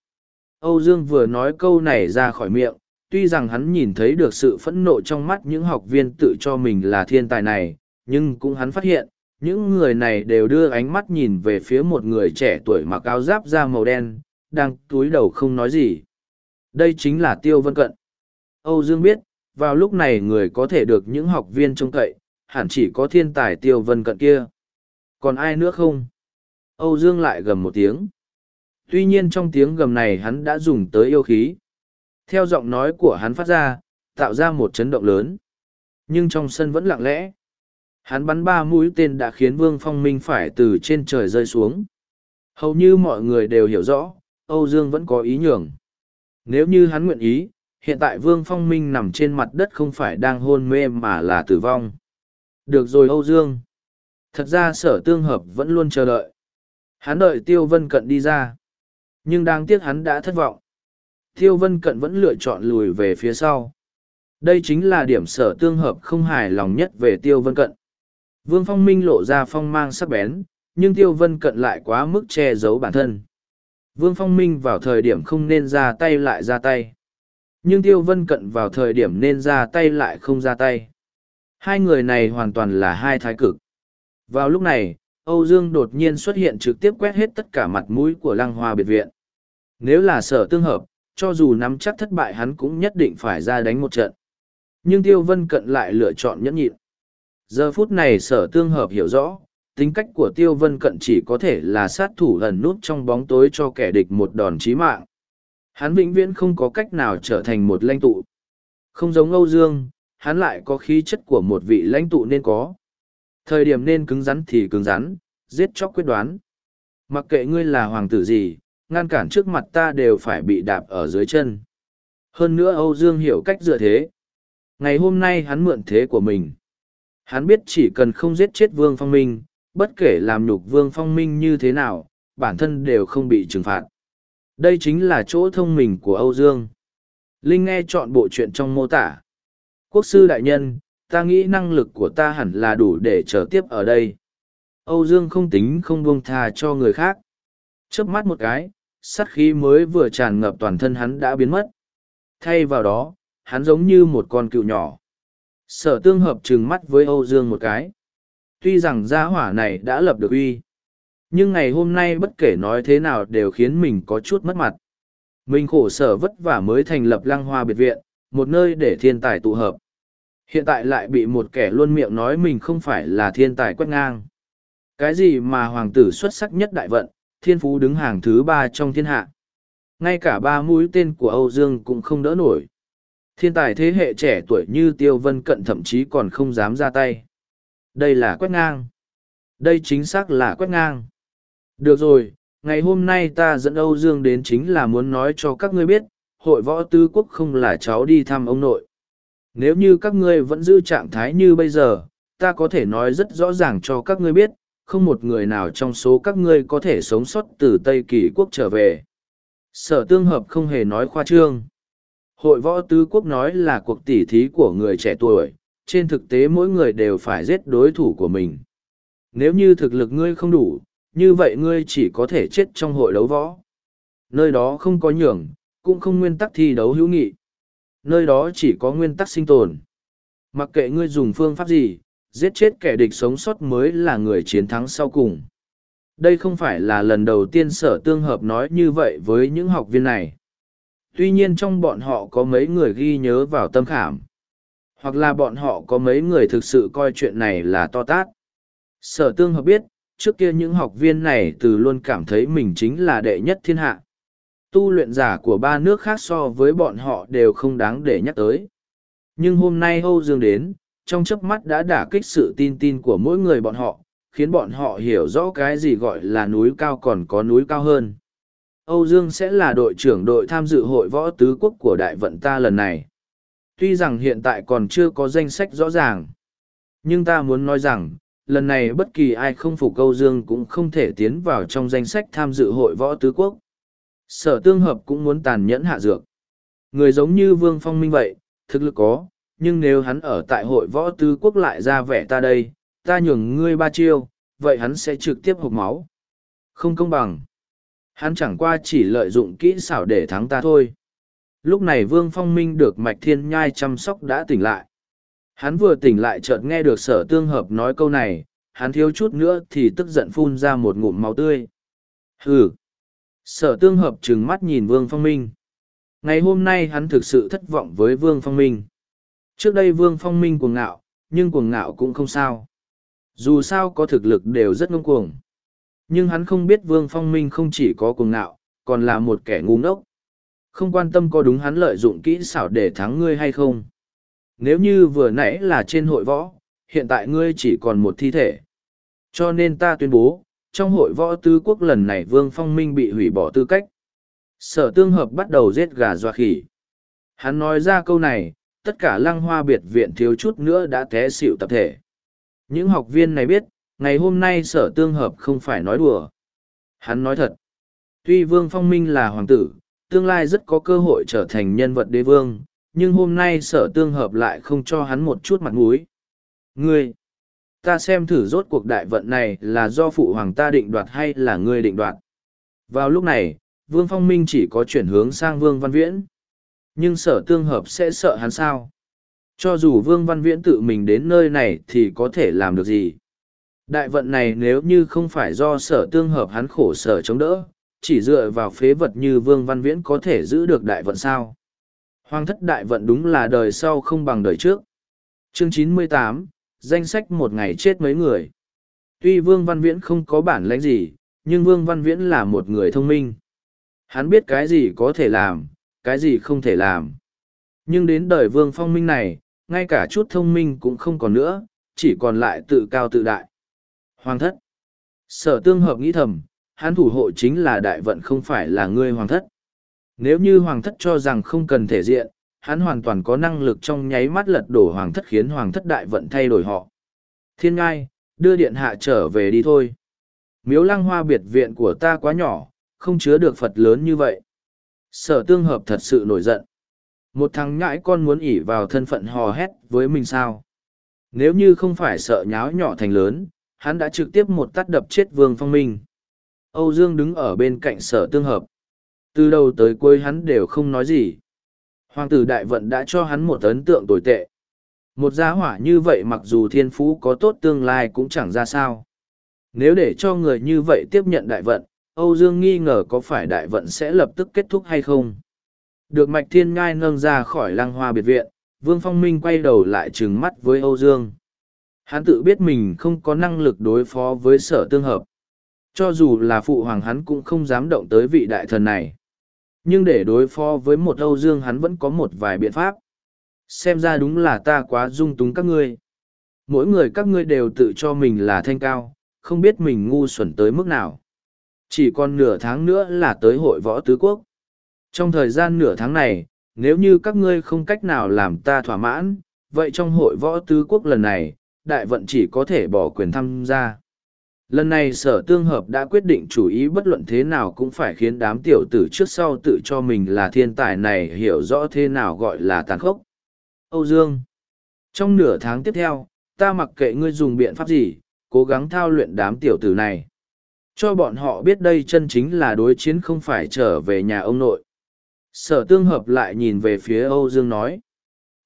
Âu Dương vừa nói câu này ra khỏi miệng, tuy rằng hắn nhìn thấy được sự phẫn nộ trong mắt những học viên tự cho mình là thiên tài này, nhưng cũng hắn phát hiện, những người này đều đưa ánh mắt nhìn về phía một người trẻ tuổi mặc áo giáp da màu đen, đang túi đầu không nói gì. Đây chính là Tiêu Vân Cận. Âu Dương biết, vào lúc này người có thể được những học viên trông cậy, hẳn chỉ có thiên tài Tiêu Vân Cận kia. Còn ai nữa không? Âu Dương lại gầm một tiếng. Tuy nhiên trong tiếng gầm này hắn đã dùng tới yêu khí. Theo giọng nói của hắn phát ra, tạo ra một chấn động lớn. Nhưng trong sân vẫn lặng lẽ. Hắn bắn ba mũi tên đã khiến Vương Phong Minh phải từ trên trời rơi xuống. Hầu như mọi người đều hiểu rõ, Âu Dương vẫn có ý nhường. Nếu như hắn nguyện ý, hiện tại Vương Phong Minh nằm trên mặt đất không phải đang hôn mê mà là tử vong. Được rồi Âu Dương. Thật ra sở tương hợp vẫn luôn chờ đợi. Hắn đợi Tiêu Vân Cận đi ra. Nhưng đáng tiếc hắn đã thất vọng. Tiêu Vân Cận vẫn lựa chọn lùi về phía sau. Đây chính là điểm sở tương hợp không hài lòng nhất về Tiêu Vân Cận. Vương Phong Minh lộ ra phong mang sắc bén, nhưng Tiêu Vân Cận lại quá mức che giấu bản thân. Vương Phong Minh vào thời điểm không nên ra tay lại ra tay. Nhưng Tiêu Vân Cận vào thời điểm nên ra tay lại không ra tay. Hai người này hoàn toàn là hai thái cực. Vào lúc này, Âu Dương đột nhiên xuất hiện trực tiếp quét hết tất cả mặt mũi của lăng hoa biệt viện. Nếu là sở tương hợp, cho dù nắm chắc thất bại hắn cũng nhất định phải ra đánh một trận. Nhưng Tiêu Vân Cận lại lựa chọn nhẫn nhịn. Giờ phút này sở tương hợp hiểu rõ, tính cách của Tiêu Vân Cận chỉ có thể là sát thủ ẩn nút trong bóng tối cho kẻ địch một đòn chí mạng. Hắn vĩnh viễn không có cách nào trở thành một lãnh tụ. Không giống Âu Dương, hắn lại có khí chất của một vị lãnh tụ nên có. Thời điểm nên cứng rắn thì cứng rắn, giết chóc quyết đoán. Mặc kệ ngươi là hoàng tử gì, ngăn cản trước mặt ta đều phải bị đạp ở dưới chân. Hơn nữa Âu Dương hiểu cách dựa thế. Ngày hôm nay hắn mượn thế của mình. Hắn biết chỉ cần không giết chết Vương Phong Minh, bất kể làm nhục Vương Phong Minh như thế nào, bản thân đều không bị trừng phạt. Đây chính là chỗ thông minh của Âu Dương. Linh nghe chọn bộ chuyện trong mô tả. Quốc sư đại nhân, ta nghĩ năng lực của ta hẳn là đủ để trở tiếp ở đây. Âu Dương không tính không buông tha cho người khác. Chớp mắt một cái, sát khí mới vừa tràn ngập toàn thân hắn đã biến mất. Thay vào đó, hắn giống như một con cựu nhỏ. Sở tương hợp trừng mắt với Âu Dương một cái. Tuy rằng gia hỏa này đã lập được uy. Nhưng ngày hôm nay bất kể nói thế nào đều khiến mình có chút mất mặt. Mình khổ sở vất vả mới thành lập lăng hoa biệt viện, một nơi để thiên tài tụ hợp. Hiện tại lại bị một kẻ luôn miệng nói mình không phải là thiên tài quét ngang. Cái gì mà hoàng tử xuất sắc nhất đại vận, thiên phú đứng hàng thứ ba trong thiên hạ. Ngay cả ba mũi tên của Âu Dương cũng không đỡ nổi. Thiên tài thế hệ trẻ tuổi như Tiêu Vân Cận thậm chí còn không dám ra tay. Đây là quét ngang. Đây chính xác là quét ngang. Được rồi, ngày hôm nay ta dẫn Âu Dương đến chính là muốn nói cho các ngươi biết, hội võ tư quốc không là cháu đi thăm ông nội. Nếu như các ngươi vẫn giữ trạng thái như bây giờ, ta có thể nói rất rõ ràng cho các ngươi biết, không một người nào trong số các ngươi có thể sống sót từ Tây Kỳ quốc trở về. Sở tương hợp không hề nói khoa trương. Hội võ tứ quốc nói là cuộc tỉ thí của người trẻ tuổi, trên thực tế mỗi người đều phải giết đối thủ của mình. Nếu như thực lực ngươi không đủ, như vậy ngươi chỉ có thể chết trong hội đấu võ. Nơi đó không có nhường, cũng không nguyên tắc thi đấu hữu nghị. Nơi đó chỉ có nguyên tắc sinh tồn. Mặc kệ ngươi dùng phương pháp gì, giết chết kẻ địch sống sót mới là người chiến thắng sau cùng. Đây không phải là lần đầu tiên sở tương hợp nói như vậy với những học viên này. Tuy nhiên trong bọn họ có mấy người ghi nhớ vào tâm khảm. Hoặc là bọn họ có mấy người thực sự coi chuyện này là to tát. Sở tương hợp biết, trước kia những học viên này từ luôn cảm thấy mình chính là đệ nhất thiên hạ. Tu luyện giả của ba nước khác so với bọn họ đều không đáng để nhắc tới. Nhưng hôm nay Âu Dương đến, trong chớp mắt đã đả kích sự tin tin của mỗi người bọn họ, khiến bọn họ hiểu rõ cái gì gọi là núi cao còn có núi cao hơn. Âu Dương sẽ là đội trưởng đội tham dự hội võ tứ quốc của đại vận ta lần này. Tuy rằng hiện tại còn chưa có danh sách rõ ràng, nhưng ta muốn nói rằng, lần này bất kỳ ai không phục Âu Dương cũng không thể tiến vào trong danh sách tham dự hội võ tứ quốc. Sở tương hợp cũng muốn tàn nhẫn hạ dược. Người giống như Vương Phong Minh vậy, thực lực có, nhưng nếu hắn ở tại hội võ tứ quốc lại ra vẻ ta đây, ta nhường ngươi ba chiêu, vậy hắn sẽ trực tiếp hộp máu. Không công bằng. Hắn chẳng qua chỉ lợi dụng kỹ xảo để thắng ta thôi. Lúc này Vương Phong Minh được Mạch Thiên Nhai chăm sóc đã tỉnh lại. Hắn vừa tỉnh lại chợt nghe được sở tương hợp nói câu này, hắn thiếu chút nữa thì tức giận phun ra một ngụm máu tươi. Hừ! Sở tương hợp trừng mắt nhìn Vương Phong Minh. Ngày hôm nay hắn thực sự thất vọng với Vương Phong Minh. Trước đây Vương Phong Minh cuồng ngạo, nhưng cuồng ngạo cũng không sao. Dù sao có thực lực đều rất ngông cuồng. Nhưng hắn không biết Vương Phong Minh không chỉ có cuồng ngạo, còn là một kẻ ngu ngốc. Không quan tâm có đúng hắn lợi dụng kỹ xảo để thắng ngươi hay không. Nếu như vừa nãy là trên hội võ, hiện tại ngươi chỉ còn một thi thể. Cho nên ta tuyên bố, trong hội võ tứ quốc lần này Vương Phong Minh bị hủy bỏ tư cách. Sở tương hợp bắt đầu giết gà doa khỉ. Hắn nói ra câu này, tất cả lăng hoa biệt viện thiếu chút nữa đã té xịu tập thể. Những học viên này biết, ngày hôm nay sở tương hợp không phải nói đùa. Hắn nói thật. Tuy Vương Phong Minh là hoàng tử, tương lai rất có cơ hội trở thành nhân vật đế vương, nhưng hôm nay sở tương hợp lại không cho hắn một chút mặt mũi. Ngươi, ta xem thử rốt cuộc đại vận này là do phụ hoàng ta định đoạt hay là ngươi định đoạt. Vào lúc này, Vương Phong Minh chỉ có chuyển hướng sang Vương Văn Viễn. Nhưng sở tương hợp sẽ sợ hắn sao? Cho dù Vương Văn Viễn tự mình đến nơi này thì có thể làm được gì? Đại vận này nếu như không phải do sở tương hợp hắn khổ sở chống đỡ, chỉ dựa vào phế vật như Vương Văn Viễn có thể giữ được đại vận sao? Hoàng thất đại vận đúng là đời sau không bằng đời trước. Chương chín mươi tám danh sách một ngày chết mấy người. Tuy Vương Văn Viễn không có bản lãnh gì, nhưng Vương Văn Viễn là một người thông minh. Hắn biết cái gì có thể làm, cái gì không thể làm. Nhưng đến đời Vương Phong Minh này, ngay cả chút thông minh cũng không còn nữa, chỉ còn lại tự cao tự đại. Hoàng thất. Sở tương hợp nghĩ thầm, hắn thủ hộ chính là đại vận không phải là ngươi hoàng thất. Nếu như hoàng thất cho rằng không cần thể diện, hắn hoàn toàn có năng lực trong nháy mắt lật đổ hoàng thất khiến hoàng thất đại vận thay đổi họ. Thiên ngai, đưa điện hạ trở về đi thôi. Miếu lăng hoa biệt viện của ta quá nhỏ, không chứa được Phật lớn như vậy. Sở tương hợp thật sự nổi giận. Một thằng nhãi con muốn ỉ vào thân phận hò hét với mình sao? Nếu như không phải sợ nháo nhỏ thành lớn, hắn đã trực tiếp một tắt đập chết Vương Phong Minh. Âu Dương đứng ở bên cạnh sở tương hợp. Từ đầu tới cuối hắn đều không nói gì. Hoàng tử đại vận đã cho hắn một ấn tượng tồi tệ. Một gia hỏa như vậy mặc dù thiên phú có tốt tương lai cũng chẳng ra sao. Nếu để cho người như vậy tiếp nhận đại vận, Âu Dương nghi ngờ có phải đại vận sẽ lập tức kết thúc hay không. Được Mạch Thiên Ngai nâng ra khỏi lăng hoa biệt viện, Vương Phong Minh quay đầu lại trừng mắt với Âu Dương. Hắn tự biết mình không có năng lực đối phó với sở tương hợp. Cho dù là phụ hoàng hắn cũng không dám động tới vị đại thần này. Nhưng để đối phó với một Âu Dương hắn vẫn có một vài biện pháp. Xem ra đúng là ta quá dung túng các ngươi. Mỗi người các ngươi đều tự cho mình là thanh cao, không biết mình ngu xuẩn tới mức nào. Chỉ còn nửa tháng nữa là tới hội võ tứ quốc. Trong thời gian nửa tháng này, nếu như các ngươi không cách nào làm ta thỏa mãn, vậy trong hội võ tứ quốc lần này, đại vận chỉ có thể bỏ quyền tham gia. Lần này sở tương hợp đã quyết định chủ ý bất luận thế nào cũng phải khiến đám tiểu tử trước sau tự cho mình là thiên tài này hiểu rõ thế nào gọi là tàn khốc. Âu Dương Trong nửa tháng tiếp theo, ta mặc kệ ngươi dùng biện pháp gì, cố gắng thao luyện đám tiểu tử này. Cho bọn họ biết đây chân chính là đối chiến không phải trở về nhà ông nội. Sở tương hợp lại nhìn về phía Âu Dương nói.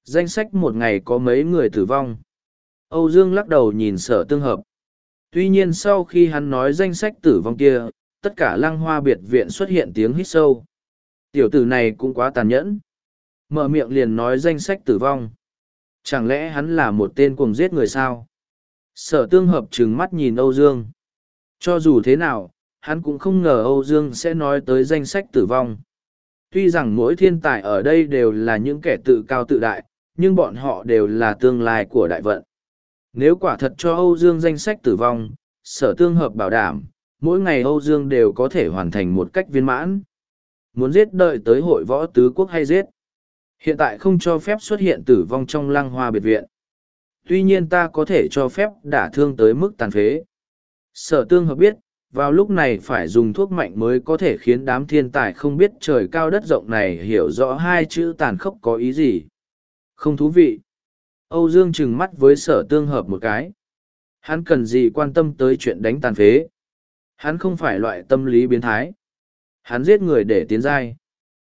Danh sách một ngày có mấy người tử vong. Âu Dương lắc đầu nhìn sở tương hợp. Tuy nhiên sau khi hắn nói danh sách tử vong kia, tất cả lăng hoa biệt viện xuất hiện tiếng hít sâu. Tiểu tử này cũng quá tàn nhẫn. Mở miệng liền nói danh sách tử vong. Chẳng lẽ hắn là một tên cuồng giết người sao? Sở tương hợp trừng mắt nhìn Âu Dương. Cho dù thế nào, hắn cũng không ngờ Âu Dương sẽ nói tới danh sách tử vong. Tuy rằng mỗi thiên tài ở đây đều là những kẻ tự cao tự đại, nhưng bọn họ đều là tương lai của đại vận. Nếu quả thật cho Âu Dương danh sách tử vong, sở tương hợp bảo đảm, mỗi ngày Âu Dương đều có thể hoàn thành một cách viên mãn. Muốn giết đợi tới hội võ tứ quốc hay giết. Hiện tại không cho phép xuất hiện tử vong trong lăng hoa biệt viện. Tuy nhiên ta có thể cho phép đả thương tới mức tàn phế. Sở tương hợp biết, vào lúc này phải dùng thuốc mạnh mới có thể khiến đám thiên tài không biết trời cao đất rộng này hiểu rõ hai chữ tàn khốc có ý gì. Không thú vị. Âu Dương trừng mắt với sở tương hợp một cái. Hắn cần gì quan tâm tới chuyện đánh tàn phế. Hắn không phải loại tâm lý biến thái. Hắn giết người để tiến giai.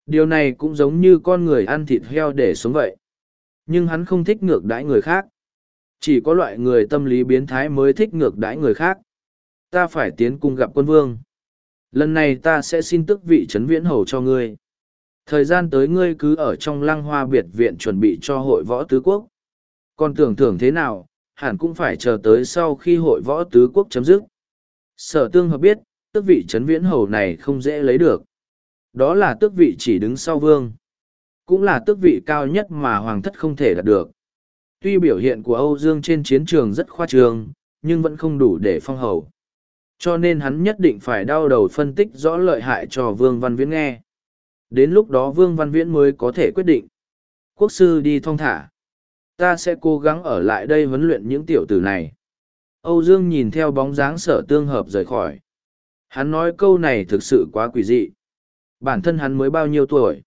Điều này cũng giống như con người ăn thịt heo để sống vậy. Nhưng hắn không thích ngược đãi người khác. Chỉ có loại người tâm lý biến thái mới thích ngược đãi người khác. Ta phải tiến cung gặp quân vương. Lần này ta sẽ xin tức vị trấn viễn hầu cho ngươi. Thời gian tới ngươi cứ ở trong lăng hoa biệt viện chuẩn bị cho hội võ tứ quốc. Còn tưởng thưởng thế nào, hẳn cũng phải chờ tới sau khi hội võ tứ quốc chấm dứt. Sở tương hợp biết, tước vị trấn viễn hầu này không dễ lấy được. Đó là tước vị chỉ đứng sau vương. Cũng là tước vị cao nhất mà hoàng thất không thể đạt được. Tuy biểu hiện của Âu Dương trên chiến trường rất khoa trương, nhưng vẫn không đủ để phong hầu. Cho nên hắn nhất định phải đau đầu phân tích rõ lợi hại cho Vương Văn Viễn nghe. Đến lúc đó Vương Văn Viễn mới có thể quyết định. Quốc sư đi thong thả. Ta sẽ cố gắng ở lại đây huấn luyện những tiểu tử này. Âu Dương nhìn theo bóng dáng sở tương hợp rời khỏi. Hắn nói câu này thực sự quá quỷ dị. Bản thân hắn mới bao nhiêu tuổi?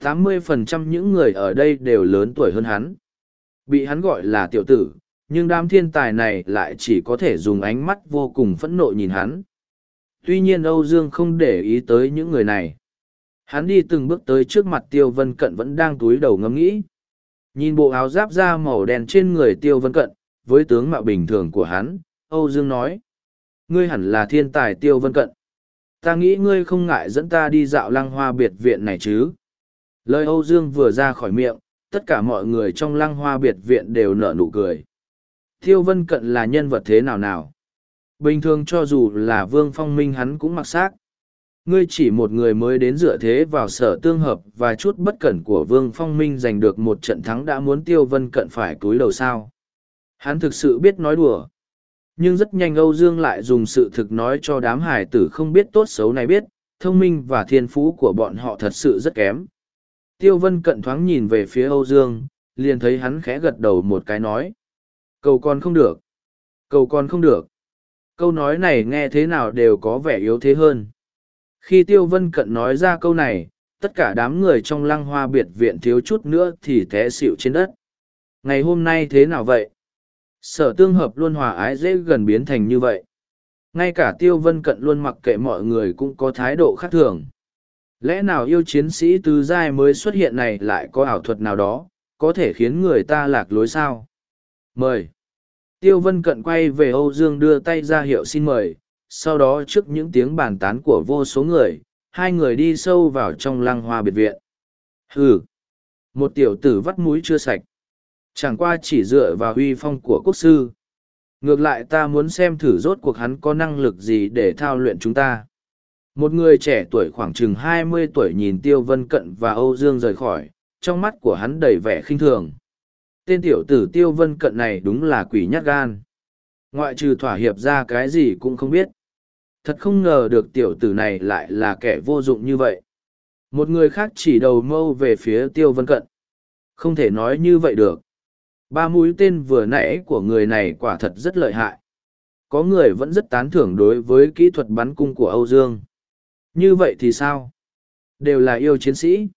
Tám mươi phần trăm những người ở đây đều lớn tuổi hơn hắn. Bị hắn gọi là tiểu tử, nhưng đám thiên tài này lại chỉ có thể dùng ánh mắt vô cùng phẫn nộ nhìn hắn. Tuy nhiên Âu Dương không để ý tới những người này. Hắn đi từng bước tới trước mặt Tiêu Vân Cận vẫn đang túi đầu ngẫm nghĩ. Nhìn bộ áo giáp da màu đen trên người Tiêu Vân Cận, với tướng mạo bình thường của hắn, Âu Dương nói. Ngươi hẳn là thiên tài Tiêu Vân Cận. Ta nghĩ ngươi không ngại dẫn ta đi dạo lăng hoa biệt viện này chứ. Lời Âu Dương vừa ra khỏi miệng, tất cả mọi người trong lăng hoa biệt viện đều nở nụ cười. Tiêu Vân Cận là nhân vật thế nào nào? Bình thường cho dù là Vương Phong Minh hắn cũng mặc xác. Ngươi chỉ một người mới đến dựa thế vào sở tương hợp và chút bất cẩn của Vương Phong Minh giành được một trận thắng đã muốn Tiêu Vân Cận phải cúi đầu sao. Hắn thực sự biết nói đùa. Nhưng rất nhanh Âu Dương lại dùng sự thực nói cho đám hải tử không biết tốt xấu này biết, thông minh và thiên phú của bọn họ thật sự rất kém. Tiêu Vân Cận thoáng nhìn về phía Âu Dương, liền thấy hắn khẽ gật đầu một cái nói. Cầu còn không được. Cầu còn không được. Câu nói này nghe thế nào đều có vẻ yếu thế hơn. Khi Tiêu Vân Cận nói ra câu này, tất cả đám người trong lăng hoa biệt viện thiếu chút nữa thì té xịu trên đất. Ngày hôm nay thế nào vậy? Sở tương hợp luôn hòa ái dễ gần biến thành như vậy. Ngay cả Tiêu Vân Cận luôn mặc kệ mọi người cũng có thái độ khác thường. Lẽ nào yêu chiến sĩ tứ giai mới xuất hiện này lại có ảo thuật nào đó, có thể khiến người ta lạc lối sao? Mời. Tiêu Vân Cận quay về Âu Dương đưa tay ra hiệu xin mời, sau đó trước những tiếng bàn tán của vô số người, hai người đi sâu vào trong lăng hoa biệt viện. Hừ. Một tiểu tử vắt mũi chưa sạch. Chẳng qua chỉ dựa vào uy phong của quốc sư. Ngược lại ta muốn xem thử rốt cuộc hắn có năng lực gì để thao luyện chúng ta. Một người trẻ tuổi khoảng chừng hai mươi tuổi nhìn Tiêu Vân Cận và Âu Dương rời khỏi, trong mắt của hắn đầy vẻ khinh thường tên tiểu tử tiêu vân cận này đúng là quỷ nhát gan ngoại trừ thỏa hiệp ra cái gì cũng không biết thật không ngờ được tiểu tử này lại là kẻ vô dụng như vậy. Một người khác chỉ đầu mâu về phía tiêu vân cận. Không thể nói như vậy được. Ba mũi tên vừa nãy của người này quả thật rất lợi hại. Có người vẫn rất tán thưởng đối với kỹ thuật bắn cung của âu dương. Như vậy thì sao? Đều là yêu chiến sĩ.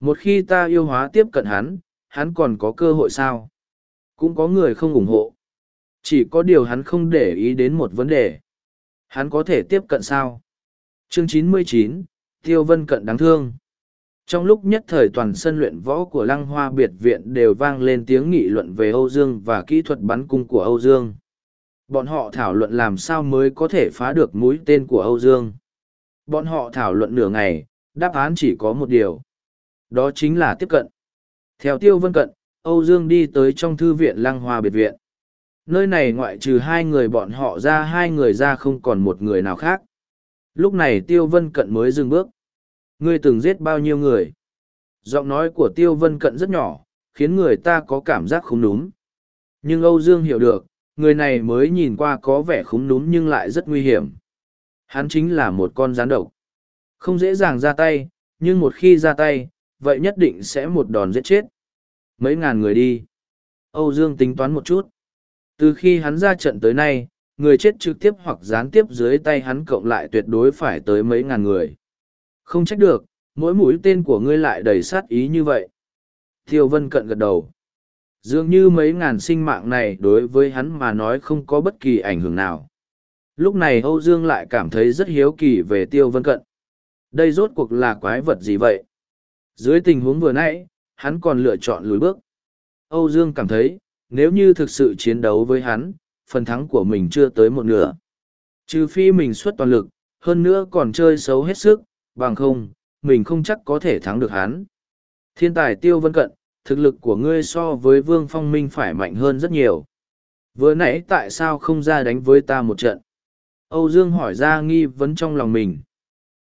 Một khi ta yêu hóa tiếp cận hắn hắn còn có cơ hội sao? Cũng có người không ủng hộ. Chỉ có điều hắn không để ý đến một vấn đề. Hắn có thể tiếp cận sao? Chương 99, Tiêu Vân Cận đáng thương. Trong lúc nhất thời toàn sân luyện võ của Lăng Hoa Biệt Viện đều vang lên tiếng nghị luận về Âu Dương và kỹ thuật bắn cung của Âu Dương. Bọn họ thảo luận làm sao mới có thể phá được mũi tên của Âu Dương. Bọn họ thảo luận nửa ngày, đáp án chỉ có một điều. Đó chính là tiếp cận. Theo Tiêu Vân Cận, Âu Dương đi tới trong thư viện Lăng Hoa Biệt Viện. Nơi này ngoại trừ hai người bọn họ ra hai người ra không còn một người nào khác. Lúc này Tiêu Vân Cận mới dừng bước. Ngươi từng giết bao nhiêu người? Giọng nói của Tiêu Vân Cận rất nhỏ, khiến người ta có cảm giác không đúng. Nhưng Âu Dương hiểu được, người này mới nhìn qua có vẻ khúng núm nhưng lại rất nguy hiểm. Hắn chính là một con rắn độc. Không dễ dàng ra tay, nhưng một khi ra tay, vậy nhất định sẽ một đòn giết chết. Mấy ngàn người đi. Âu Dương tính toán một chút. Từ khi hắn ra trận tới nay, người chết trực tiếp hoặc gián tiếp dưới tay hắn cộng lại tuyệt đối phải tới mấy ngàn người. Không trách được, mỗi mũi tên của ngươi lại đầy sát ý như vậy. Tiêu Vân cận gật đầu. Dường như mấy ngàn sinh mạng này đối với hắn mà nói không có bất kỳ ảnh hưởng nào. Lúc này Âu Dương lại cảm thấy rất hiếu kỳ về Tiêu Vân Cận. Đây rốt cuộc là quái vật gì vậy? Dưới tình huống vừa nãy, hắn còn lựa chọn lùi bước. Âu Dương cảm thấy, nếu như thực sự chiến đấu với hắn, phần thắng của mình chưa tới một nửa. Trừ phi mình xuất toàn lực, hơn nữa còn chơi xấu hết sức, bằng không, mình không chắc có thể thắng được hắn. Thiên tài Tiêu Vân Cận, thực lực của ngươi so với Vương Phong Minh phải mạnh hơn rất nhiều. Vừa nãy tại sao không ra đánh với ta một trận? Âu Dương hỏi ra nghi vấn trong lòng mình.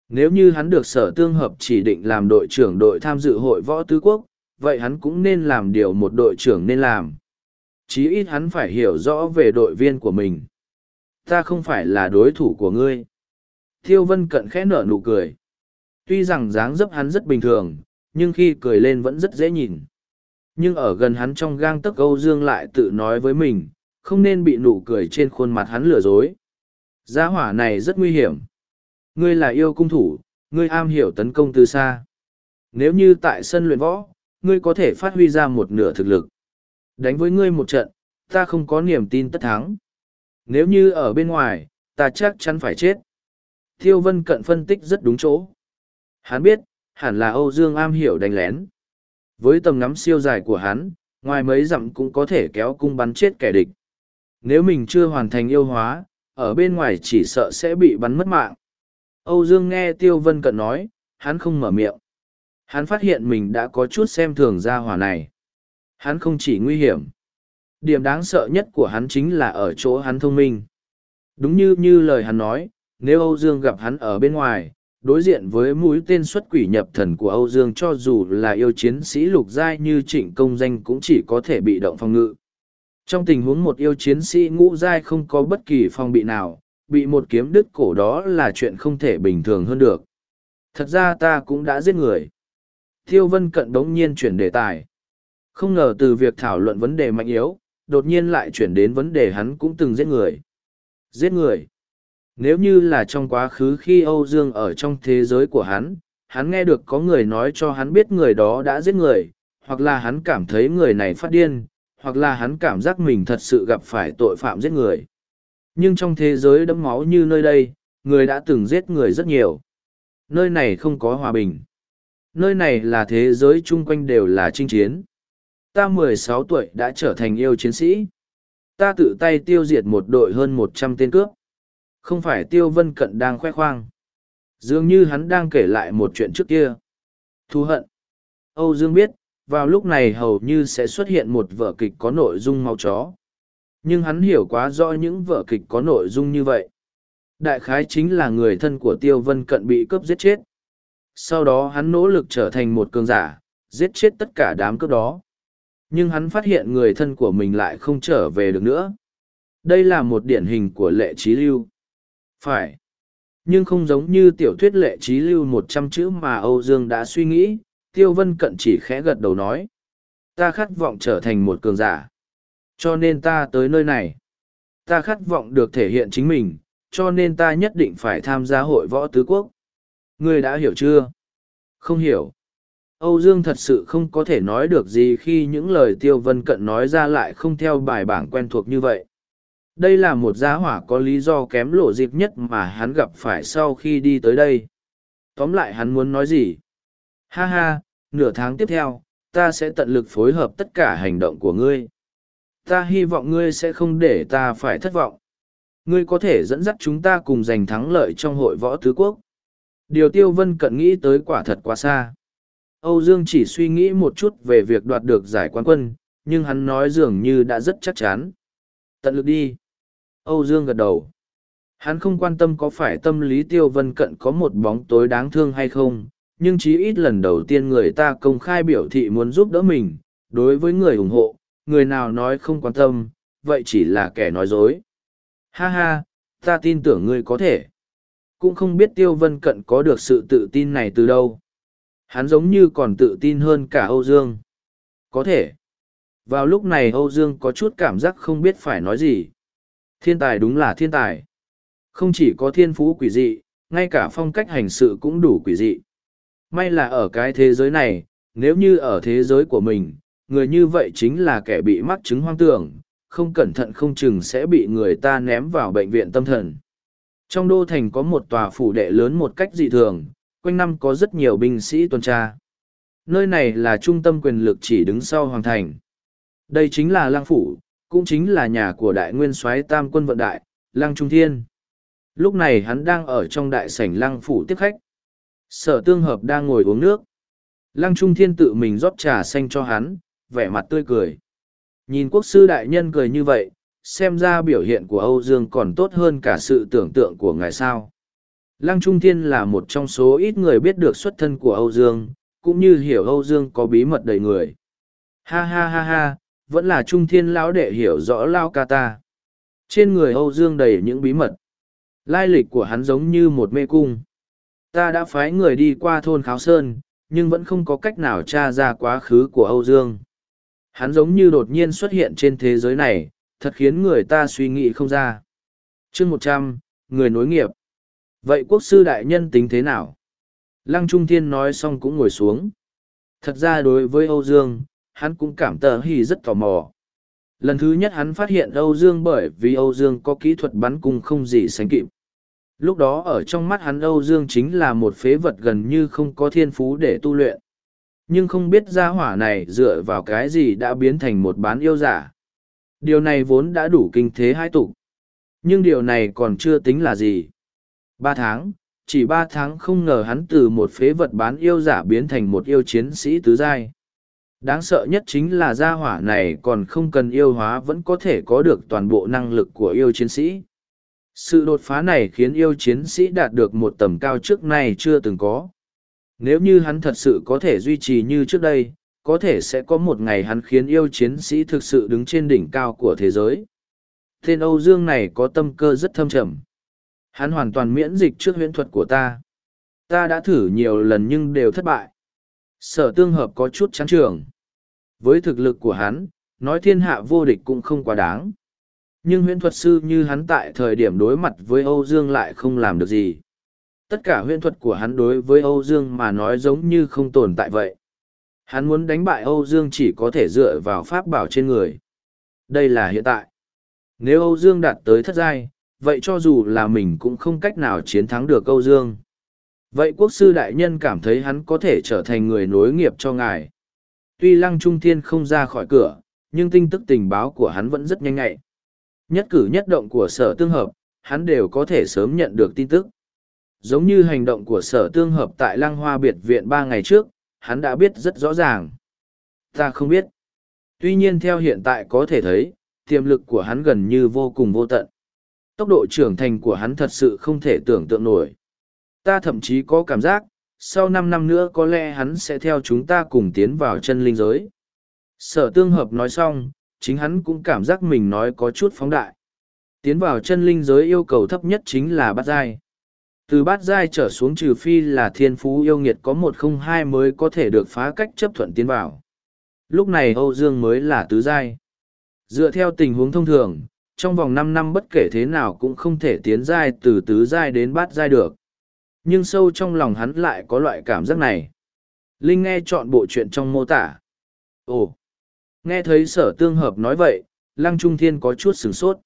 Nếu như hắn được sở tương hợp chỉ định làm đội trưởng đội tham dự hội võ tứ quốc, vậy hắn cũng nên làm điều một đội trưởng nên làm. Chí ít hắn phải hiểu rõ về đội viên của mình. Ta không phải là đối thủ của ngươi. Thiêu Vân cận khẽ nở nụ cười. Tuy rằng dáng dấp hắn rất bình thường, nhưng khi cười lên vẫn rất dễ nhìn. Nhưng ở gần hắn trong gang tấc Âu Dương lại tự nói với mình, không nên bị nụ cười trên khuôn mặt hắn lừa dối. Gia hỏa này rất nguy hiểm. Ngươi là yêu cung thủ, ngươi am hiểu tấn công từ xa. Nếu như tại sân luyện võ, ngươi có thể phát huy ra một nửa thực lực. Đánh với ngươi một trận, ta không có niềm tin tất thắng. Nếu như ở bên ngoài, ta chắc chắn phải chết. Thiêu Vân Cận phân tích rất đúng chỗ. Hắn biết, hẳn là Âu Dương am hiểu đánh lén. Với tầm ngắm siêu dài của hắn, ngoài mấy dặm cũng có thể kéo cung bắn chết kẻ địch. Nếu mình chưa hoàn thành yêu hóa, ở bên ngoài chỉ sợ sẽ bị bắn mất mạng. Âu Dương nghe Tiêu Vân Cận nói, hắn không mở miệng. Hắn phát hiện mình đã có chút xem thường ra hỏa này. Hắn không chỉ nguy hiểm. Điểm đáng sợ nhất của hắn chính là ở chỗ hắn thông minh. Đúng như như lời hắn nói, nếu Âu Dương gặp hắn ở bên ngoài, đối diện với mũi tên xuất quỷ nhập thần của Âu Dương cho dù là yêu chiến sĩ lục giai như trịnh công danh cũng chỉ có thể bị động phòng ngự. Trong tình huống một yêu chiến sĩ ngũ giai không có bất kỳ phòng bị nào, bị một kiếm đứt cổ đó là chuyện không thể bình thường hơn được. Thật ra ta cũng đã giết người. Thiêu Vân Cận đống nhiên chuyển đề tài. Không ngờ từ việc thảo luận vấn đề mạnh yếu, đột nhiên lại chuyển đến vấn đề hắn cũng từng giết người. Giết người. Nếu như là trong quá khứ khi Âu Dương ở trong thế giới của hắn, hắn nghe được có người nói cho hắn biết người đó đã giết người, hoặc là hắn cảm thấy người này phát điên, hoặc là hắn cảm giác mình thật sự gặp phải tội phạm giết người. Nhưng trong thế giới đẫm máu như nơi đây, người đã từng giết người rất nhiều. Nơi này không có hòa bình. Nơi này là thế giới chung quanh đều là chinh chiến. Ta mười sáu tuổi đã trở thành yêu chiến sĩ. Ta tự tay tiêu diệt một đội hơn một trăm tên cướp. Không phải Tiêu Vân Cận đang khoe khoang. Dường như hắn đang kể lại một chuyện trước kia. Thu hận. Âu Dương biết, vào lúc này hầu như sẽ xuất hiện một vở kịch có nội dung mau chó. Nhưng hắn hiểu quá rõ những vở kịch có nội dung như vậy. Đại khái chính là người thân của Tiêu Vân Cận bị cướp giết chết. Sau đó hắn nỗ lực trở thành một cường giả, giết chết tất cả đám cướp đó. Nhưng hắn phát hiện người thân của mình lại không trở về được nữa. Đây là một điển hình của lệ trí lưu. Phải. Nhưng không giống như tiểu thuyết lệ trí lưu một trăm chữ mà Âu Dương đã suy nghĩ, Tiêu Vân Cận chỉ khẽ gật đầu nói. Ta khát vọng trở thành một cường giả. Cho nên ta tới nơi này. Ta khát vọng được thể hiện chính mình, cho nên ta nhất định phải tham gia hội võ tứ quốc. Ngươi đã hiểu chưa? Không hiểu. Âu Dương thật sự không có thể nói được gì khi những lời Tiêu Vân Cận nói ra lại không theo bài bảng quen thuộc như vậy. Đây là một giá hỏa có lý do kém lộ dịp nhất mà hắn gặp phải sau khi đi tới đây. Tóm lại hắn muốn nói gì? Ha ha, nửa tháng tiếp theo, ta sẽ tận lực phối hợp tất cả hành động của ngươi. Ta hy vọng ngươi sẽ không để ta phải thất vọng. Ngươi có thể dẫn dắt chúng ta cùng giành thắng lợi trong hội võ tứ quốc. Điều Tiêu Vân Cận nghĩ tới quả thật quá xa. Âu Dương chỉ suy nghĩ một chút về việc đoạt được giải quán quân, nhưng hắn nói dường như đã rất chắc chắn. Tận lực đi. Âu Dương gật đầu. Hắn không quan tâm có phải tâm lý tiêu vân cận có một bóng tối đáng thương hay không, nhưng chí ít lần đầu tiên người ta công khai biểu thị muốn giúp đỡ mình, đối với người ủng hộ, người nào nói không quan tâm, vậy chỉ là kẻ nói dối. Ha ha, ta tin tưởng ngươi có thể. Cũng không biết Tiêu Vân Cận có được sự tự tin này từ đâu. Hắn giống như còn tự tin hơn cả Âu Dương. Có thể. Vào lúc này Âu Dương có chút cảm giác không biết phải nói gì. Thiên tài đúng là thiên tài. Không chỉ có thiên phú quỷ dị, ngay cả phong cách hành sự cũng đủ quỷ dị. May là ở cái thế giới này, nếu như ở thế giới của mình, người như vậy chính là kẻ bị mắc chứng hoang tưởng, không cẩn thận không chừng sẽ bị người ta ném vào bệnh viện tâm thần. Trong đô thành có một tòa phủ đệ lớn một cách dị thường, quanh năm có rất nhiều binh sĩ tuần tra. Nơi này là trung tâm quyền lực chỉ đứng sau hoàng thành. Đây chính là lang phủ, cũng chính là nhà của đại nguyên soái tam quân vận đại, lang trung thiên. Lúc này hắn đang ở trong đại sảnh lang phủ tiếp khách. Sở tương hợp đang ngồi uống nước. Lăng Trung Thiên tự mình rót trà xanh cho hắn, vẻ mặt tươi cười. Nhìn quốc sư đại nhân cười như vậy, xem ra biểu hiện của Âu Dương còn tốt hơn cả sự tưởng tượng của ngài sao. Lăng Trung Thiên là một trong số ít người biết được xuất thân của Âu Dương, cũng như hiểu Âu Dương có bí mật đầy người. Ha ha ha ha, vẫn là Trung Thiên lão đệ hiểu rõ Lao ca ta. Trên người Âu Dương đầy những bí mật. Lai lịch của hắn giống như một mê cung. Ta đã phái người đi qua thôn Kháo Sơn, nhưng vẫn không có cách nào tra ra quá khứ của Âu Dương. Hắn giống như đột nhiên xuất hiện trên thế giới này, thật khiến người ta suy nghĩ không ra. chương một trăm người nối nghiệp. Vậy quốc sư đại nhân tính thế nào? Lăng Trung Thiên nói xong cũng ngồi xuống. Thật ra đối với Âu Dương, hắn cũng cảm tờ hì rất tò mò. Lần thứ nhất hắn phát hiện Âu Dương bởi vì Âu Dương có kỹ thuật bắn cung không gì sánh kịp. Lúc đó ở trong mắt hắn Âu Dương chính là một phế vật gần như không có thiên phú để tu luyện. Nhưng không biết gia hỏa này dựa vào cái gì đã biến thành một bán yêu giả. Điều này vốn đã đủ kinh thế hai tục. Nhưng điều này còn chưa tính là gì. Ba tháng, chỉ ba tháng không ngờ hắn từ một phế vật bán yêu giả biến thành một yêu chiến sĩ tứ giai. Đáng sợ nhất chính là gia hỏa này còn không cần yêu hóa vẫn có thể có được toàn bộ năng lực của yêu chiến sĩ. Sự đột phá này khiến yêu chiến sĩ đạt được một tầm cao trước nay chưa từng có. Nếu như hắn thật sự có thể duy trì như trước đây, có thể sẽ có một ngày hắn khiến yêu chiến sĩ thực sự đứng trên đỉnh cao của thế giới. Tên Âu Dương này có tâm cơ rất thâm trầm. Hắn hoàn toàn miễn dịch trước huyễn thuật của ta. Ta đã thử nhiều lần nhưng đều thất bại. Sở tương hợp có chút chán trường. Với thực lực của hắn, nói thiên hạ vô địch cũng không quá đáng. Nhưng huyễn thuật sư như hắn tại thời điểm đối mặt với Âu Dương lại không làm được gì. Tất cả huyễn thuật của hắn đối với Âu Dương mà nói giống như không tồn tại vậy. Hắn muốn đánh bại Âu Dương chỉ có thể dựa vào pháp bảo trên người. Đây là hiện tại. Nếu Âu Dương đạt tới thất giai, vậy cho dù là mình cũng không cách nào chiến thắng được Âu Dương. Vậy quốc sư đại nhân cảm thấy hắn có thể trở thành người nối nghiệp cho ngài. Tuy Lăng Trung Thiên không ra khỏi cửa, nhưng tin tức tình báo của hắn vẫn rất nhanh nhạy. Nhất cử nhất động của sở tương hợp, hắn đều có thể sớm nhận được tin tức. Giống như hành động của sở tương hợp tại Lăng Hoa Biệt Viện ba ngày trước, hắn đã biết rất rõ ràng. Ta không biết. Tuy nhiên theo hiện tại có thể thấy, tiềm lực của hắn gần như vô cùng vô tận. Tốc độ trưởng thành của hắn thật sự không thể tưởng tượng nổi. Ta thậm chí có cảm giác, sau năm năm nữa có lẽ hắn sẽ theo chúng ta cùng tiến vào chân linh giới. Sở tương hợp nói xong, chính hắn cũng cảm giác mình nói có chút phóng đại. Tiến vào chân linh giới yêu cầu thấp nhất chính là bát giai. Từ bát giai trở xuống trừ phi là thiên phú yêu nghiệt có một không hai mới có thể được phá cách chấp thuận tiến vào. Lúc này Âu Dương mới là tứ giai. Dựa theo tình huống thông thường, trong vòng năm năm bất kể thế nào cũng không thể tiến giai từ tứ giai đến bát giai được. Nhưng sâu trong lòng hắn lại có loại cảm giác này. Linh nghe chọn bộ chuyện trong mô tả. Ồ! Nghe thấy sở tương hợp nói vậy, Lăng Trung Thiên có chút sửng sốt.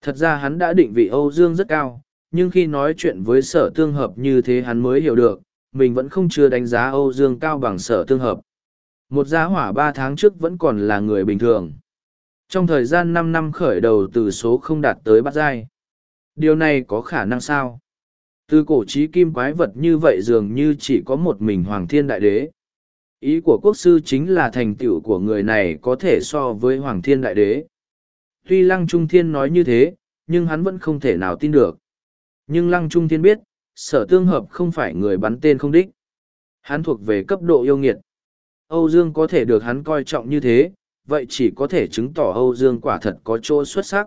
Thật ra hắn đã định vị Âu Dương rất cao, nhưng khi nói chuyện với sở tương hợp như thế hắn mới hiểu được, mình vẫn không chưa đánh giá Âu Dương cao bằng sở tương hợp. Một giá hỏa ba tháng trước vẫn còn là người bình thường. Trong thời gian năm năm khởi đầu từ số không đạt tới bát giai. Điều này có khả năng sao? Từ cổ trí kim quái vật như vậy dường như chỉ có một mình Hoàng Thiên Đại Đế. Ý của quốc sư chính là thành tựu của người này có thể so với Hoàng Thiên Đại Đế. Tuy Lăng Trung Thiên nói như thế, nhưng hắn vẫn không thể nào tin được. Nhưng Lăng Trung Thiên biết, sở tương hợp không phải người bắn tên không đích. Hắn thuộc về cấp độ yêu nghiệt. Âu Dương có thể được hắn coi trọng như thế, vậy chỉ có thể chứng tỏ Âu Dương quả thật có chỗ xuất sắc.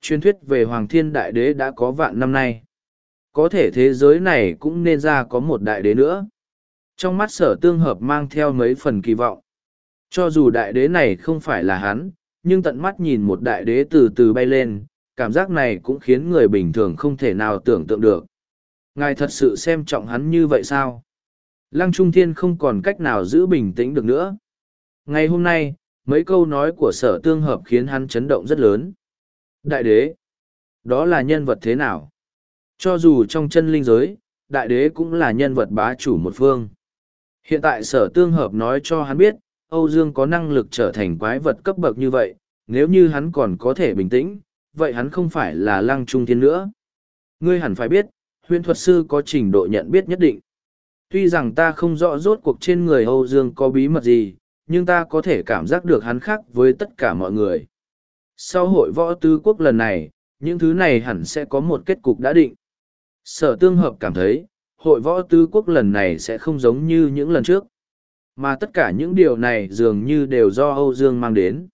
Truyền thuyết về Hoàng Thiên Đại Đế đã có vạn năm nay. Có thể thế giới này cũng nên ra có một đại đế nữa. Trong mắt sở tương hợp mang theo mấy phần kỳ vọng. Cho dù đại đế này không phải là hắn, nhưng tận mắt nhìn một đại đế từ từ bay lên, cảm giác này cũng khiến người bình thường không thể nào tưởng tượng được. Ngài thật sự xem trọng hắn như vậy sao? Lăng Trung Thiên không còn cách nào giữ bình tĩnh được nữa. Ngày hôm nay, mấy câu nói của sở tương hợp khiến hắn chấn động rất lớn. Đại đế, đó là nhân vật thế nào? Cho dù trong chân linh giới, đại đế cũng là nhân vật bá chủ một phương. Hiện tại sở tương hợp nói cho hắn biết, Âu Dương có năng lực trở thành quái vật cấp bậc như vậy, nếu như hắn còn có thể bình tĩnh, vậy hắn không phải là lăng trung thiên nữa. Ngươi hẳn phải biết, huyền thuật sư có trình độ nhận biết nhất định. Tuy rằng ta không rõ rốt cuộc trên người Âu Dương có bí mật gì, nhưng ta có thể cảm giác được hắn khác với tất cả mọi người. Sau hội võ tứ quốc lần này, những thứ này hẳn sẽ có một kết cục đã định. Sở tương hợp cảm thấy, hội võ tứ quốc lần này sẽ không giống như những lần trước. Mà tất cả những điều này dường như đều do Âu Dương mang đến.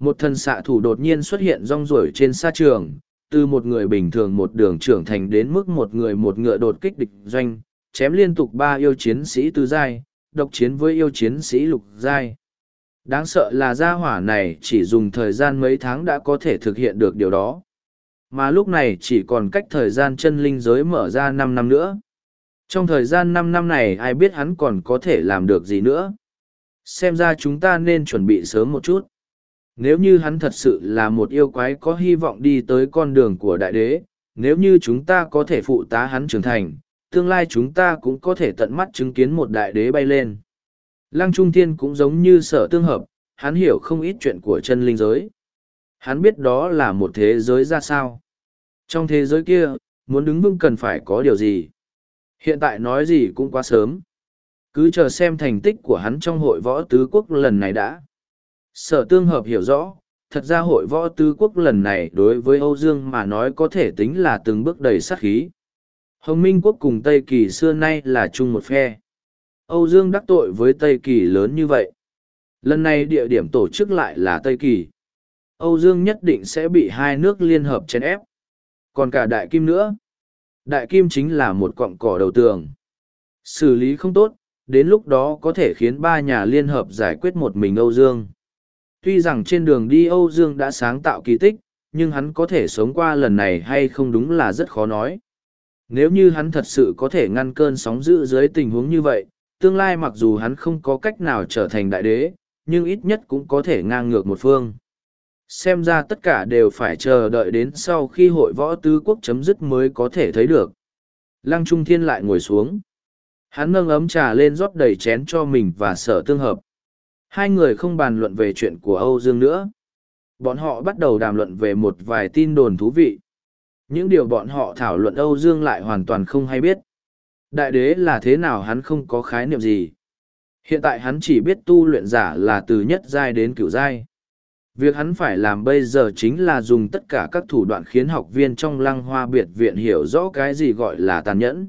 Một thần xạ thủ đột nhiên xuất hiện rong ruổi trên sa trường, từ một người bình thường một đường trưởng thành đến mức một người một ngựa đột kích địch doanh, chém liên tục ba yêu chiến sĩ tứ giai, độc chiến với yêu chiến sĩ lục giai. Đáng sợ là gia hỏa này chỉ dùng thời gian mấy tháng đã có thể thực hiện được điều đó. Mà lúc này chỉ còn cách thời gian chân linh giới mở ra năm năm nữa. Trong thời gian năm năm này ai biết hắn còn có thể làm được gì nữa. Xem ra chúng ta nên chuẩn bị sớm một chút. Nếu như hắn thật sự là một yêu quái có hy vọng đi tới con đường của đại đế, nếu như chúng ta có thể phụ tá hắn trưởng thành, tương lai chúng ta cũng có thể tận mắt chứng kiến một đại đế bay lên. Lăng Trung Thiên cũng giống như sở tương hợp, hắn hiểu không ít chuyện của chân linh giới. Hắn biết đó là một thế giới ra sao. Trong thế giới kia, muốn đứng vững cần phải có điều gì. Hiện tại nói gì cũng quá sớm. Cứ chờ xem thành tích của hắn trong hội võ tứ quốc lần này đã. Sở tương hợp hiểu rõ, thật ra hội võ tứ quốc lần này đối với Âu Dương mà nói có thể tính là từng bước đầy sát khí. Hồng Minh quốc cùng Tây Kỳ xưa nay là chung một phe. Âu Dương đắc tội với Tây Kỳ lớn như vậy. Lần này địa điểm tổ chức lại là Tây Kỳ. Âu Dương nhất định sẽ bị hai nước liên hợp chèn ép. Còn cả Đại Kim nữa. Đại Kim chính là một cọng cỏ đầu tường. Xử lý không tốt, đến lúc đó có thể khiến ba nhà liên hợp giải quyết một mình Âu Dương. Tuy rằng trên đường đi Âu Dương đã sáng tạo kỳ tích, nhưng hắn có thể sống qua lần này hay không đúng là rất khó nói. Nếu như hắn thật sự có thể ngăn cơn sóng dữ dưới tình huống như vậy, tương lai mặc dù hắn không có cách nào trở thành đại đế, nhưng ít nhất cũng có thể ngang ngược một phương. Xem ra tất cả đều phải chờ đợi đến sau khi hội võ tứ quốc chấm dứt mới có thể thấy được. Lăng Trung Thiên lại ngồi xuống. Hắn nâng ấm trà lên rót đầy chén cho mình và sở tương hợp. Hai người không bàn luận về chuyện của Âu Dương nữa. Bọn họ bắt đầu đàm luận về một vài tin đồn thú vị. Những điều bọn họ thảo luận Âu Dương lại hoàn toàn không hay biết. Đại đế là thế nào hắn không có khái niệm gì. Hiện tại hắn chỉ biết tu luyện giả là từ nhất giai đến cửu giai. Việc hắn phải làm bây giờ chính là dùng tất cả các thủ đoạn khiến học viên trong lăng hoa biệt viện hiểu rõ cái gì gọi là tàn nhẫn.